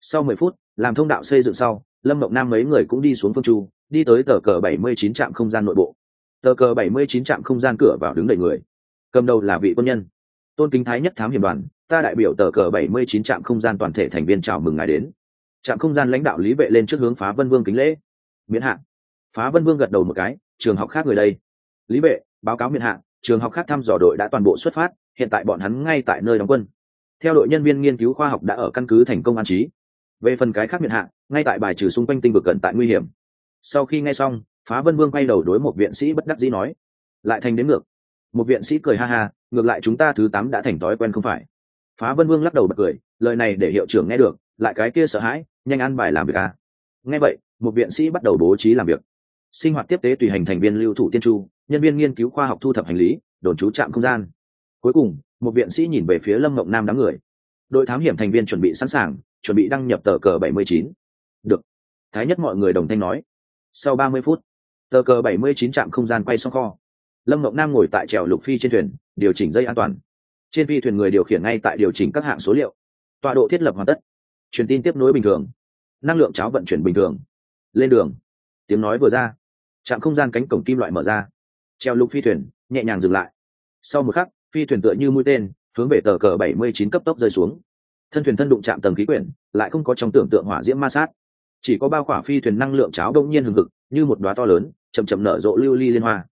sau mười phút, làm thông đạo xây dựng sau lâm mộng nam mấy người cũng đi xuống phương chu, đi tới tờ cờ 79 trạm không gian nội bộ. Tờ cờ 79 trạm không gian cửa vào đứng đầy người. Cầm đầu là vị quân nhân. Tôn kính thái nhất thám hiểm đoàn, ta đại biểu tờ cờ 79 trạm không gian toàn thể thành viên chào mừng ngài đến. Trạm không gian lãnh đạo lý vệ lên trước hướng phá vân vương kính lễ. Miễn hạn phá vân vương gật đầu một cái, trường học khác người đây. Lý vệ, báo cáo miễn hạn trường học khác thăm dò đội đã toàn bộ xuất phát, hiện tại bọn hắn ngay tại nơi đóng quân. Theo đội nhân viên nghiên cứu khoa học đã ở căn cứ thành công an trí về phần cái khác miệt hạ, ngay tại bài trừ xung quanh tinh vực cận tại nguy hiểm. Sau khi nghe xong, phá vân vương quay đầu đối một viện sĩ bất đắc dĩ nói, lại thành đến ngược. Một viện sĩ cười ha ha, ngược lại chúng ta thứ tám đã thành thói quen không phải. Phá vân vương lắc đầu bật cười, lời này để hiệu trưởng nghe được, lại cái kia sợ hãi, nhanh ăn bài làm việc à. nghe vậy, một viện sĩ bắt đầu bố trí làm việc. Sinh hoạt tiếp tế tùy hành thành viên lưu thủ tiên chu, nhân viên nghiên cứu khoa học thu thập hành lý, đồn trú trạm không gian. Cuối cùng, một viện sĩ nhìn về phía lâm mộng nam đám người. Đội thám hiểm thành viên chuẩn bị sẵn sàng chuẩn bị đăng nhập tờ cờ 79. được. Thái nhất mọi người đồng thanh nói. Sau 30 phút, tờ cờ 79 trạm không gian quay xong kho. Lâm ngọc nam ngồi tại trèo lục phi trên thuyền, điều chỉnh dây an toàn. Trên phi thuyền người điều khiển ngay tại điều chỉnh các hạng số liệu. Tọa độ thiết lập hoàn tất. Truyền tin tiếp nối bình thường. Năng lượng cháo vận chuyển bình thường. Lên đường. Tiếng nói vừa ra. Trạm không gian cánh cổng kim loại mở ra. Treo lục phi thuyền, nhẹ nhàng dừng lại. Sau một khắc, phi thuyền tựa như mũi tên, hướng về tờ cờ 79 cấp tốc rơi xuống thân thuyền thân đụng chạm tầng khí quyển, lại không có trong tưởng tượng hỏa diễm ma sát. Chỉ có bao khỏa phi thuyền năng lượng cháo đông nhiên hừng hực, như một đoá to lớn, chậm chậm nở rộ lưu ly liên hoa.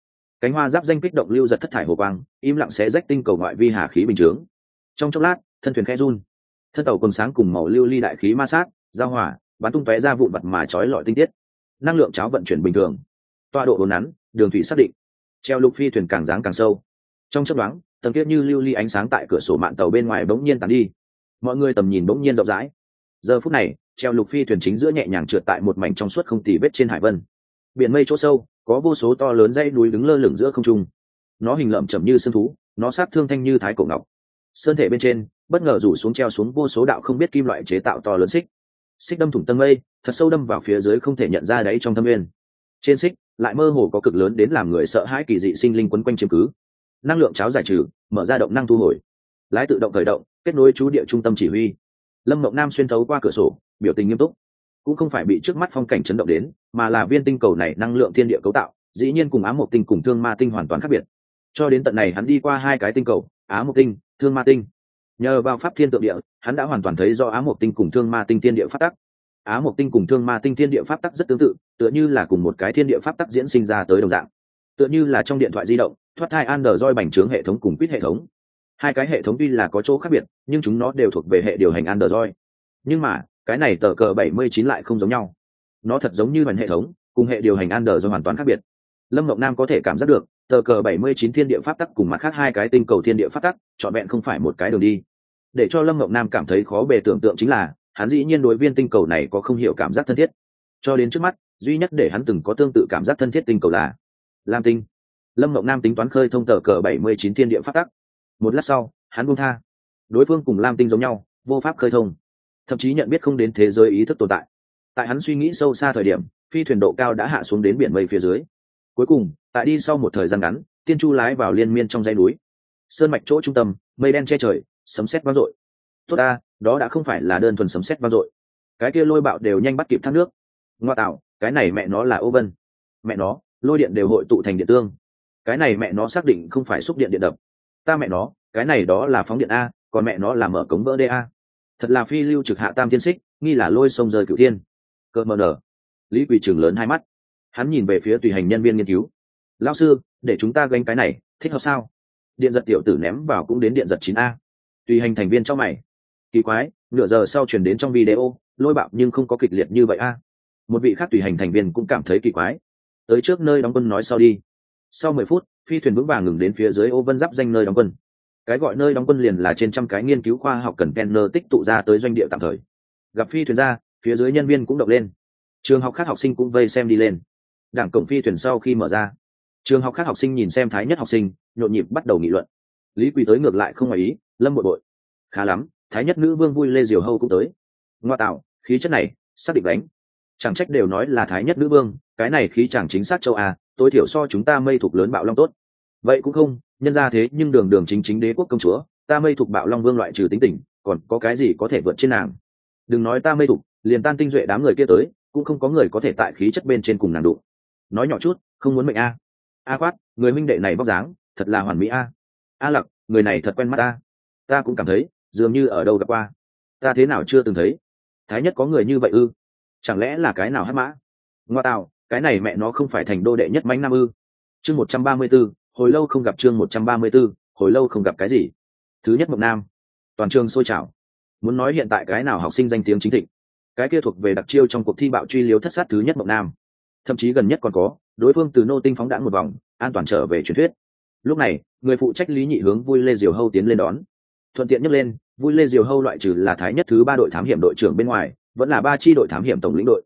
Cánh hoa giáp danh kích động lưu giật thất thải hồ quang, im lặng xé rách tinh cầu ngoại vi hà khí bình chướng. Trong chốc lát, thân thuyền khe run. Thân tàu còn sáng cùng màu lưu ly đại khí ma sát, giao hỏa bắn tung tóe ra vụn vặt mà trói lọi tinh tiết. Năng lượng cháo vận chuyển bình thường. Tọa độ bốn nắn, đường thủy xác định. Treo lục phi thuyền càng dáng càng sâu. Trong chấp đoán, tầng kiếp như lưu ly ánh sáng tại cửa sổ mạng tàu bên ngoài bỗng nhiên tàn đi mọi người tầm nhìn bỗng nhiên rộng rãi. Giờ phút này, treo lục phi thuyền chính giữa nhẹ nhàng trượt tại một mảnh trong suốt không tì vết trên hải vân. Biển mây chỗ sâu, có vô số to lớn dãy núi đứng lơ lửng giữa không trung. Nó hình lợm chậm như sương thú, nó sát thương thanh như thái cổ ngọc. Sơn thể bên trên, bất ngờ rủ xuống treo xuống vô số đạo không biết kim loại chế tạo to lớn xích. Xích đâm thủng tân mây, thật sâu đâm vào phía dưới không thể nhận ra đấy trong thâm nguyên. Trên xích, lại mơ hồ có cực lớn đến làm người sợ hãi kỳ dị sinh linh quấn quanh chiếm cứ. Năng lượng cháo giải trừ, mở ra động năng thu hồi lái tự động khởi động, kết nối chú địa trung tâm chỉ huy. Lâm mộng nam xuyên thấu qua cửa sổ, biểu tình nghiêm túc. Cũng không phải bị trước mắt phong cảnh chấn động đến, mà là viên tinh cầu này năng lượng thiên địa cấu tạo, dĩ nhiên cùng á một tinh cùng thương ma tinh hoàn toàn khác biệt. Cho đến tận này hắn đi qua hai cái tinh cầu á một tinh, thương ma tinh. Nhờ vào pháp thiên tượng địa, hắn đã hoàn toàn thấy do á một tinh cùng thương ma tinh thiên địa phát tắc. Á một tinh cùng thương ma tinh thiên địa pháp tắc rất tương tự, tựa như là cùng một cái thiên địa pháp tắc diễn sinh ra tới đồng dạng. Tựa như là trong điện thoại di động, thoát thai an đờ roi bành trướng hệ thống cùng quýt hệ thống hai cái hệ thống tuy là có chỗ khác biệt, nhưng chúng nó đều thuộc về hệ điều hành Android. nhưng mà, cái này tờ cờ 79 lại không giống nhau. Nó thật giống như hoàn hệ thống, cùng hệ điều hành Android hoàn toàn khác biệt. Lâm ngọc nam có thể cảm giác được, tờ cờ 79 thiên địa pháp tắc cùng mặt khác hai cái tinh cầu thiên địa pháp tắc, trọn vẹn không phải một cái đường đi. Để cho lâm ngọc nam cảm thấy khó bề tưởng tượng chính là, hắn dĩ nhiên đối viên tinh cầu này có không hiểu cảm giác thân thiết. Cho đến trước mắt, duy nhất để hắn từng có tương tự cảm giác thân thiết tinh cầu là lam tinh. Lâm ngọc nam tính toán khơi thông tờ cờ 79 thiên địa pháp tắc một lát sau, hắn buông tha. Đối phương cùng lam tinh giống nhau, vô pháp khơi thông. Thậm chí nhận biết không đến thế giới ý thức tồn tại. Tại hắn suy nghĩ sâu xa thời điểm, phi thuyền độ cao đã hạ xuống đến biển mây phía dưới. Cuối cùng, tại đi sau một thời gian ngắn, tiên chu lái vào liên miên trong dãy núi. Sơn mạch chỗ trung tâm, mây đen che trời, sấm sét vang dội. Tốt ta, đó đã không phải là đơn thuần sấm sét vang dội. Cái kia lôi bạo đều nhanh bắt kịp thác nước. Ngoa tạo, cái này mẹ nó là ô vân. Mẹ nó, lôi điện đều hội tụ thành điện tương. Cái này mẹ nó xác định không phải xúc điện điện đập ta mẹ nó, cái này đó là phóng điện a, còn mẹ nó là mở cống vỡ da thật là phi lưu trực hạ tam thiên xích, nghi là lôi sông rơi cửu thiên. Cơ mờ nở. Lý quỳ trường lớn hai mắt. Hắn nhìn về phía tùy hành nhân viên nghiên cứu. Lao sư, để chúng ta gánh cái này, thích hợp sao? Điện giật tiểu tử ném vào cũng đến điện giật chín a. Tùy hành thành viên trong mày. Kỳ quái, nửa giờ sau chuyển đến trong video, lôi bạo nhưng không có kịch liệt như vậy a. Một vị khác tùy hành thành viên cũng cảm thấy kỳ quái. Tới trước nơi đóng quân nói sau đi. Sau mười phút phi thuyền vững vàng ngừng đến phía dưới ô vân giáp danh nơi đóng quân. Cái gọi nơi đóng quân liền là trên trăm cái nghiên cứu khoa học cần kenner tích tụ ra tới doanh địa tạm thời. Gặp phi thuyền ra, phía dưới nhân viên cũng động lên. Trường học khác học sinh cũng vây xem đi lên. Đảng cổng phi thuyền sau khi mở ra, trường học khác học sinh nhìn xem thái nhất học sinh, nhộn nhịp bắt đầu nghị luận. Lý quỳ tới ngược lại không ngoài ý, lâm bội bội. Khá lắm, thái nhất nữ vương vui lê diều hâu cũng tới. Ngoa tạo, khí chất này, xác định đánh. Chẳng trách đều nói là thái nhất nữ vương, cái này khí chẳng chính xác châu a tối thiểu so chúng ta mây thuộc lớn bạo long tốt. Vậy cũng không, nhân ra thế nhưng đường đường chính chính đế quốc công chúa, ta mây thuộc bạo long vương loại trừ tính tình, còn có cái gì có thể vượt trên nàng? Đừng nói ta mây thuộc, liền tan tinh duệ đám người kia tới, cũng không có người có thể tại khí chất bên trên cùng nàng đụng. Nói nhỏ chút, không muốn mệnh a. A quát, người minh đệ này bóc dáng, thật là hoàn mỹ a. A lặc, người này thật quen mắt a. Ta cũng cảm thấy, dường như ở đâu gặp qua. Ta thế nào chưa từng thấy. Thái nhất có người như vậy ư? Chẳng lẽ là cái nào hát mã? Ngoa tạo cái này mẹ nó không phải thành đô đệ nhất mánh nam ư? Chương một trăm ba mươi b ố hồi lâu không gặp chương một trăm ba mươi b ố hồi lâu không gặp cái gì? Thứ nhất mộng nam. Toàn trường sôi trào. Muốn nói hiện tại cái nào học sinh danh tiếng chính thịnh. Cái kia thuộc về đặc chiêu trong cuộc thi bạo truy liếu thất sát thứ nhất mộng nam. Thậm chí gần nhất còn có, đối phương từ nô tinh phóng đãng một vòng, an toàn trở về truyền thuyết. Lúc này, người phụ trách lý nhị hướng vui lê diều hâu tiến lên đón. Thuận tiện nhắc lên, vui lê diều hâu loại trừ là thái nhất thứ ba đội thám hiểm đội trưởng bên ngoài, vẫn là ba tri đội thám hiểm tổng lĩnh đội.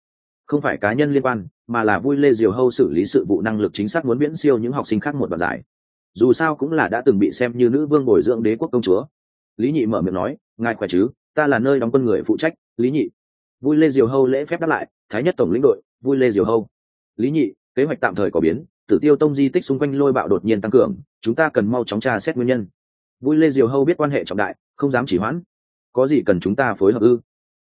Không phải cá nhân liên quan mà là vui lê diều hâu xử lý sự vụ năng lực chính xác muốn miễn siêu những học sinh khác một đoạn giải. Dù sao cũng là đã từng bị xem như nữ vương bồi dưỡng đế quốc công chúa. Lý nhị mở miệng nói, ngài khỏe chứ? Ta là nơi đóng quân người phụ trách. Lý nhị. Vui lê diều hâu lễ phép đáp lại, thái nhất tổng lĩnh đội, vui lê diều hâu. Lý nhị, kế hoạch tạm thời có biến, tử tiêu tông di tích xung quanh lôi bạo đột nhiên tăng cường, chúng ta cần mau chóng tra xét nguyên nhân. Vui lê diều hâu biết quan hệ trọng đại, không dám chỉ hoãn. Có gì cần chúng ta phối hợp ư?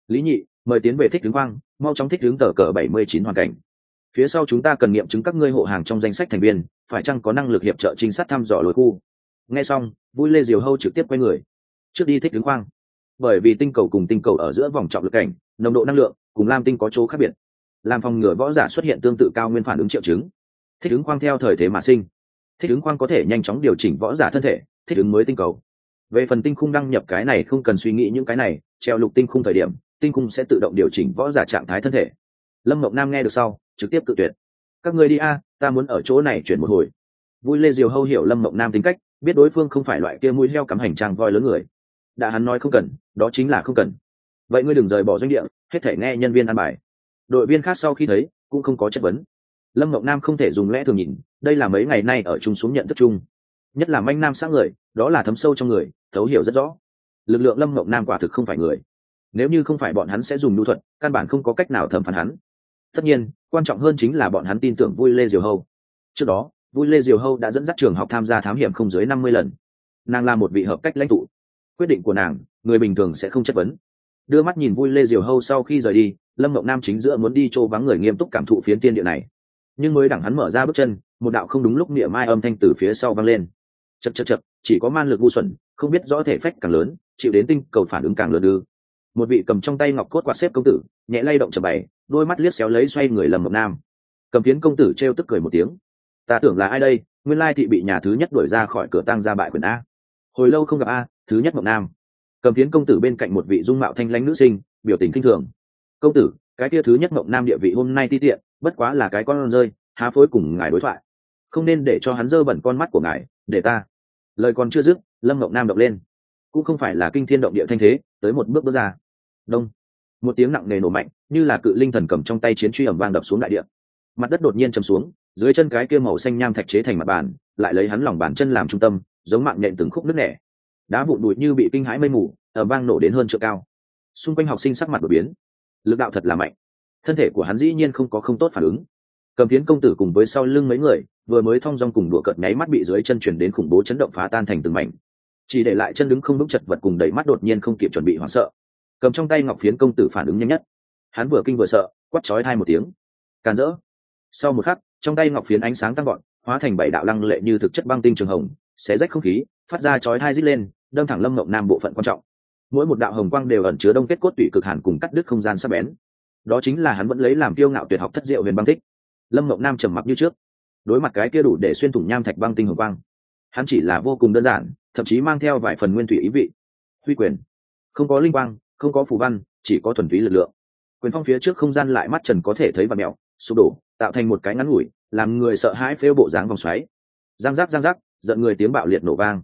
Lý nhị, mời tiến về thích tướng quang, mau chóng thích tướng tờ cờ bảy mươi chín hoàn cảnh phía sau chúng ta cần nghiệm chứng các ngươi hộ hàng trong danh sách thành viên, phải chăng có năng lực hiệp trợ trinh sát thăm dò lối khu? Nghe xong, vui lê diều hâu trực tiếp quay người. Trước đi thích tướng quang bởi vì tinh cầu cùng tinh cầu ở giữa vòng trọng lực cảnh, nồng độ năng lượng cùng lam tinh có chỗ khác biệt. Làm phòng ngừa võ giả xuất hiện tương tự cao nguyên phản ứng triệu chứng. Thích ứng quang theo thời thế mà sinh. Thích ứng quang có thể nhanh chóng điều chỉnh võ giả thân thể, thích ứng mới tinh cầu. Về phần tinh khung đăng nhập cái này không cần suy nghĩ những cái này, treo lục tinh khung thời điểm, tinh khung sẽ tự động điều chỉnh võ giả trạng thái thân thể. Lâm mộng nam nghe được sau trực tiếp tự tuyệt. Các người đi a, ta muốn ở chỗ này chuyển một hồi. Vui lê diều hâu hiểu lâm mộng nam tính cách, biết đối phương không phải loại kia mũi heo cắm hành trang voi lớn người. Đã hắn nói không cần, đó chính là không cần. Vậy ngươi đừng rời bỏ doanh địa, hết thể nghe nhân viên ăn bài. Đội viên khác sau khi thấy, cũng không có chất vấn. Lâm ngọc nam không thể dùng lẽ thường nhìn, đây là mấy ngày nay ở chung xuống nhận thức chung. Nhất là manh nam xã người, đó là thấm sâu trong người, thấu hiểu rất rõ. Lực lượng lâm ngọc nam quả thực không phải người. Nếu như không phải bọn hắn sẽ dùng nhu thuật, căn bản không có cách nào thẩm phán hắn tất nhiên, quan trọng hơn chính là bọn hắn tin tưởng vui lê diều hâu. Trước đó, vui lê diều hâu đã dẫn dắt trường học tham gia thám hiểm không dưới năm mươi lần. Nàng là một vị hợp cách lãnh tụ. Quyết định của nàng, người bình thường sẽ không chất vấn. Đưa mắt nhìn vui lê diều hâu sau khi rời đi, lâm mộng nam chính giữa muốn đi chỗ vắng người nghiêm túc cảm thụ phiến tiên địa này. Nhưng mới đẳng hắn mở ra bước chân, một đạo không đúng lúc niệm mai âm thanh từ phía sau vang lên. Chật chật chật, chỉ có man lực ngu xuẩn, không biết rõ thể phách càng lớn, chịu đến tinh cầu phản ứng càng lớn ư một vị cầm trong tay ngọc cốt quạt xếp công tử, nhẹ lay động chầm bày, đôi mắt liếc xéo lấy xoay người lầm mộng nam. Cầm phiến công tử t r e o tức cười một tiếng. Ta tưởng là ai đây? Nguyên lai thị bị nhà thứ nhất đuổi ra khỏi cửa tăng ra bại quyền a. Hồi lâu không gặp a, thứ nhất mộng nam. Cầm phiến công tử bên cạnh một vị dung mạo thanh lãnh nữ sinh, biểu tình kinh thường. Công tử, cái kia thứ nhất mộng nam địa vị hôm nay ti tiện, bất quá là cái con rơi, há phối cùng ngài đối thoại. Không nên để cho hắn dơ bẩn con mắt của ngài, để ta. Lời còn chưa dứt, lâm mộng nam động lên. Cũng không phải là kinh thiên động địa thanh thế, tới một bước bước ra đông. Một tiếng nặng nề nổ mạnh, như là cự linh thần cầm trong tay chiến truy ẩm vang đập xuống đại địa. Mặt đất đột nhiên chầm xuống, dưới chân cái kia màu xanh nham thạch chế thành mặt bàn, lại lấy hắn lòng bàn chân làm trung tâm, giống mạng nhện từng khúc nước nẻ. Đá vụn bụi như bị kinh hãi mây mù ẩm vang nổ đến hơn chỗ cao. Xung quanh học sinh sắc mặt đột biến. Lực đạo thật là mạnh. Thân thể của hắn dĩ nhiên không có không tốt phản ứng. Cầm phiến công tử cùng với sau lưng mấy người, vừa mới thong dong cùng đùa cợt nháy mắt bị dưới chân chuyển đến khủng bố chấn động phá tan thành từng mảnh. Chỉ để lại chân đứng không đúng chật vật cùng đẩy mắt đột nhiên không kịp chuẩn bị hoảng sợ cầm trong tay ngọc phiến công tử phản ứng nhanh nhất. Hắn vừa kinh vừa sợ quắt chói thai một tiếng. Càn rỡ. Sau một khắc, trong tay ngọc phiến ánh sáng tăng gọn hóa thành bảy đạo lăng lệ như thực chất băng tinh trường hồng, xé rách không khí, phát ra chói thai rít lên, đâm thẳng lâm mộng nam bộ phận quan trọng. Mỗi một đạo hồng quang đều ẩn chứa đông kết cốt tủy cực hàn cùng cắt đứt không gian sắc bén. Đó chính là hắn vẫn lấy làm kiêu ngạo tuyệt học thất diệu huyền băng thích. Lâm mộng nam trầm mặc như trước. Đối mặt cái kia đủ để xuyên thủng nham thạch băng tinh hồng quang, hắn chỉ là vô cùng đơn giản, thậm chí mang theo vài phần nguyên thủy ý vị. Huy quyền. Không có linh quang không có phù văn, chỉ có thuần túy lực lượng. Quyền phong phía trước không gian lại mắt trần có thể thấy và mẹo, sụp đổ, tạo thành một cái ngắn ngủi, làm người sợ hãi phêu bộ dáng vòng xoáy. Giang giác giang giác, giận người tiếng bạo liệt nổ vang.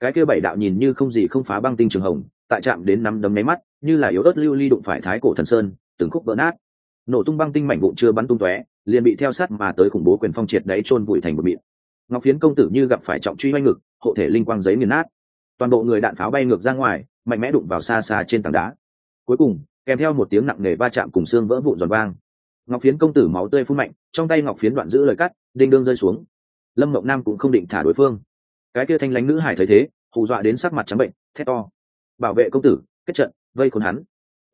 Cái kia bảy đạo nhìn như không gì không phá băng tinh trường hồng, tại chạm đến năm đấm nháy mắt, như là yếu ớt lưu ly đụng phải thái cổ thần sơn, từng khúc vỡ nát. Nổ tung băng tinh mảnh vụn chưa bắn tung tóe, liền bị theo sát mà tới khủng bố quyền phong triệt đáy chôn vùi thành một miệng ngọc phiến công tử như gặp phải trọng truy oanh ngực, hộ thể linh quang giấy nghiền nát. Toàn bộ người đạn pháo bay ngược ra ngoài mạnh mẽ đụng vào xa xa trên tảng đá. Cuối cùng, kèm theo một tiếng nặng nề va chạm cùng xương vỡ vụn giòn vang. Ngọc phiến công tử máu tươi phun mạnh, trong tay ngọc phiến đoạn giữ lời cắt, đinh đương rơi xuống. Lâm mộng nam cũng không định thả đối phương. Cái kia thanh lãnh nữ hải thấy thế, hù dọa đến sắc mặt trắng bệnh, thét to. Bảo vệ công tử, kết trận, vây khốn hắn.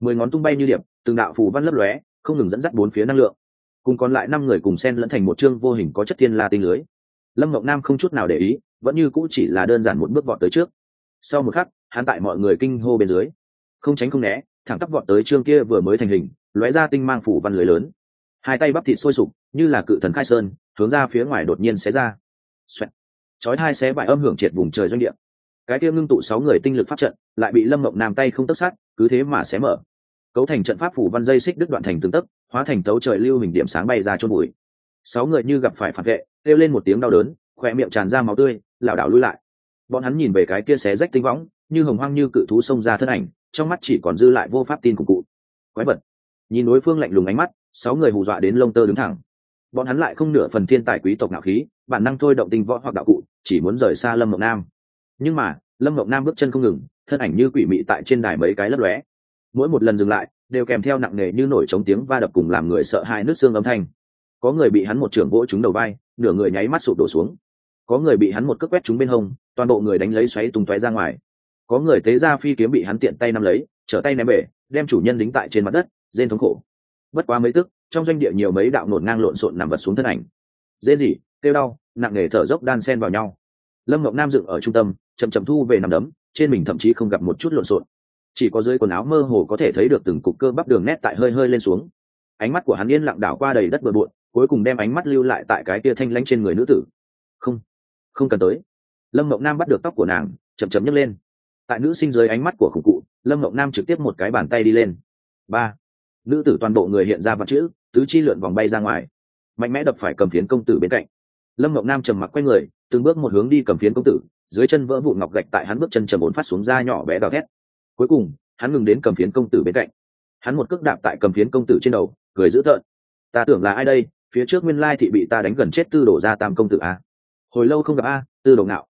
Mười ngón tung bay như điệp, từng đạo phù văn lấp lóe, không ngừng dẫn dắt bốn phía năng lượng. Cùng còn lại năm người cùng sen lẫn thành một chương vô hình có chất thiên la tinh lưới. Lâm mộng nam không chút nào để ý, vẫn như cũ chỉ là đơn giản một bước vọt tới trước. Sau một khắc hắn tại mọi người kinh hô bên dưới. Không tránh không né, thẳng tắp vọt tới trương kia vừa mới thành hình, lóe ra tinh mang phủ văn lưới lớn. Hai tay bắp thịt sôi sục, như là cự thần khai sơn, hướng ra phía ngoài đột nhiên xé ra. Xoẹt. Chói hai xé bại âm hưởng triệt vùng trời doanh địa. Cái kia ngưng tụ sáu người tinh lực pháp trận, lại bị lâm mộng nam tay không tất sát, cứ thế mà xé mở. Cấu thành trận pháp phủ văn dây xích đứt đoạn thành tương tấc, hóa thành tấu trời lưu hình điểm sáng bay ra chôn bụi. Sáu người như gặp phải phản vệ, kêu lên một tiếng đau đớn khỏe miệng tràn ra máu tươi, lảo đảo lui lại. Bọn hắn nhìn về cái kia xé rách tinh võng như hồng hoang như cự thú xông ra thân ảnh, trong mắt chỉ còn dư lại vô pháp tin của cụ. Quái vật. Nhìn đối phương lạnh lùng ánh mắt, sáu người hù dọa đến lông tơ đứng thẳng. Bọn hắn lại không nửa phần thiên tài quý tộc ngạo khí, bản năng thôi động tinh võ hoặc đạo cụ, chỉ muốn rời xa lâm mộng nam. Nhưng mà, lâm mộng nam bước chân không ngừng, thân ảnh như quỷ mị tại trên đài mấy cái lấp lóe. Mỗi một lần dừng lại, đều kèm theo nặng nề như nổi trống tiếng va đập cùng làm người sợ hãi nước xương âm thanh. Có người bị hắn một trưởng vỗ trúng đầu vai, nửa người nháy mắt sụp đổ xuống. Có người bị hắn một cước quét trúng bên hông, toàn bộ người đánh lấy xoáy tung tóe ra ngoài có người tế ra phi kiếm bị hắn tiện tay nắm lấy, trở tay ném bể, đem chủ nhân đính tại trên mặt đất, rên thống khổ. Bất quá mấy tức, trong doanh địa nhiều mấy đạo nổn ngang lộn xộn nằm vật xuống thân ảnh. Rên gì kêu đau, nặng nề thở dốc đan sen vào nhau. Lâm ngọc nam dựng ở trung tâm, chậm chậm thu về nằm đấm, trên mình thậm chí không gặp một chút lộn xộn. Chỉ có dưới quần áo mơ hồ có thể thấy được từng cục cơ bắp đường nét tại hơi hơi lên xuống. Ánh mắt của hắn yên lặng đảo qua đầy đất bừa bộn, cuối cùng đem ánh mắt lưu lại tại cái tia thanh lãnh trên người nữ tử. Không không cần tới. Lâm mộng nam bắt được tóc của nàng, chậm chậm nhấc lên tại nữ sinh dưới ánh mắt của khủng cụ, lâm mộng nam trực tiếp một cái bàn tay đi lên. Ba. Nữ tử toàn bộ người hiện ra vật chữ, tứ chi lượn vòng bay ra ngoài. Mạnh mẽ đập phải cầm phiến công tử bên cạnh. Lâm mộng nam trầm mặc q u a y người, từng bước một hướng đi cầm phiến công tử, dưới chân vỡ vụ ngọc gạch tại hắn bước chân trầm ổn phát xuống da nhỏ bé gào thét. Cuối cùng, hắn ngừng đến cầm phiến công tử bên cạnh. Hắn một cước đạp tại cầm phiến công tử trên đầu, cười dữ tợn. Ta tưởng là ai đây? Phía trước nguyên lai thị bị ta đánh gần chết tư đổ ra tam công tử a hồi lâu không gặp a, tư đồ ngạo.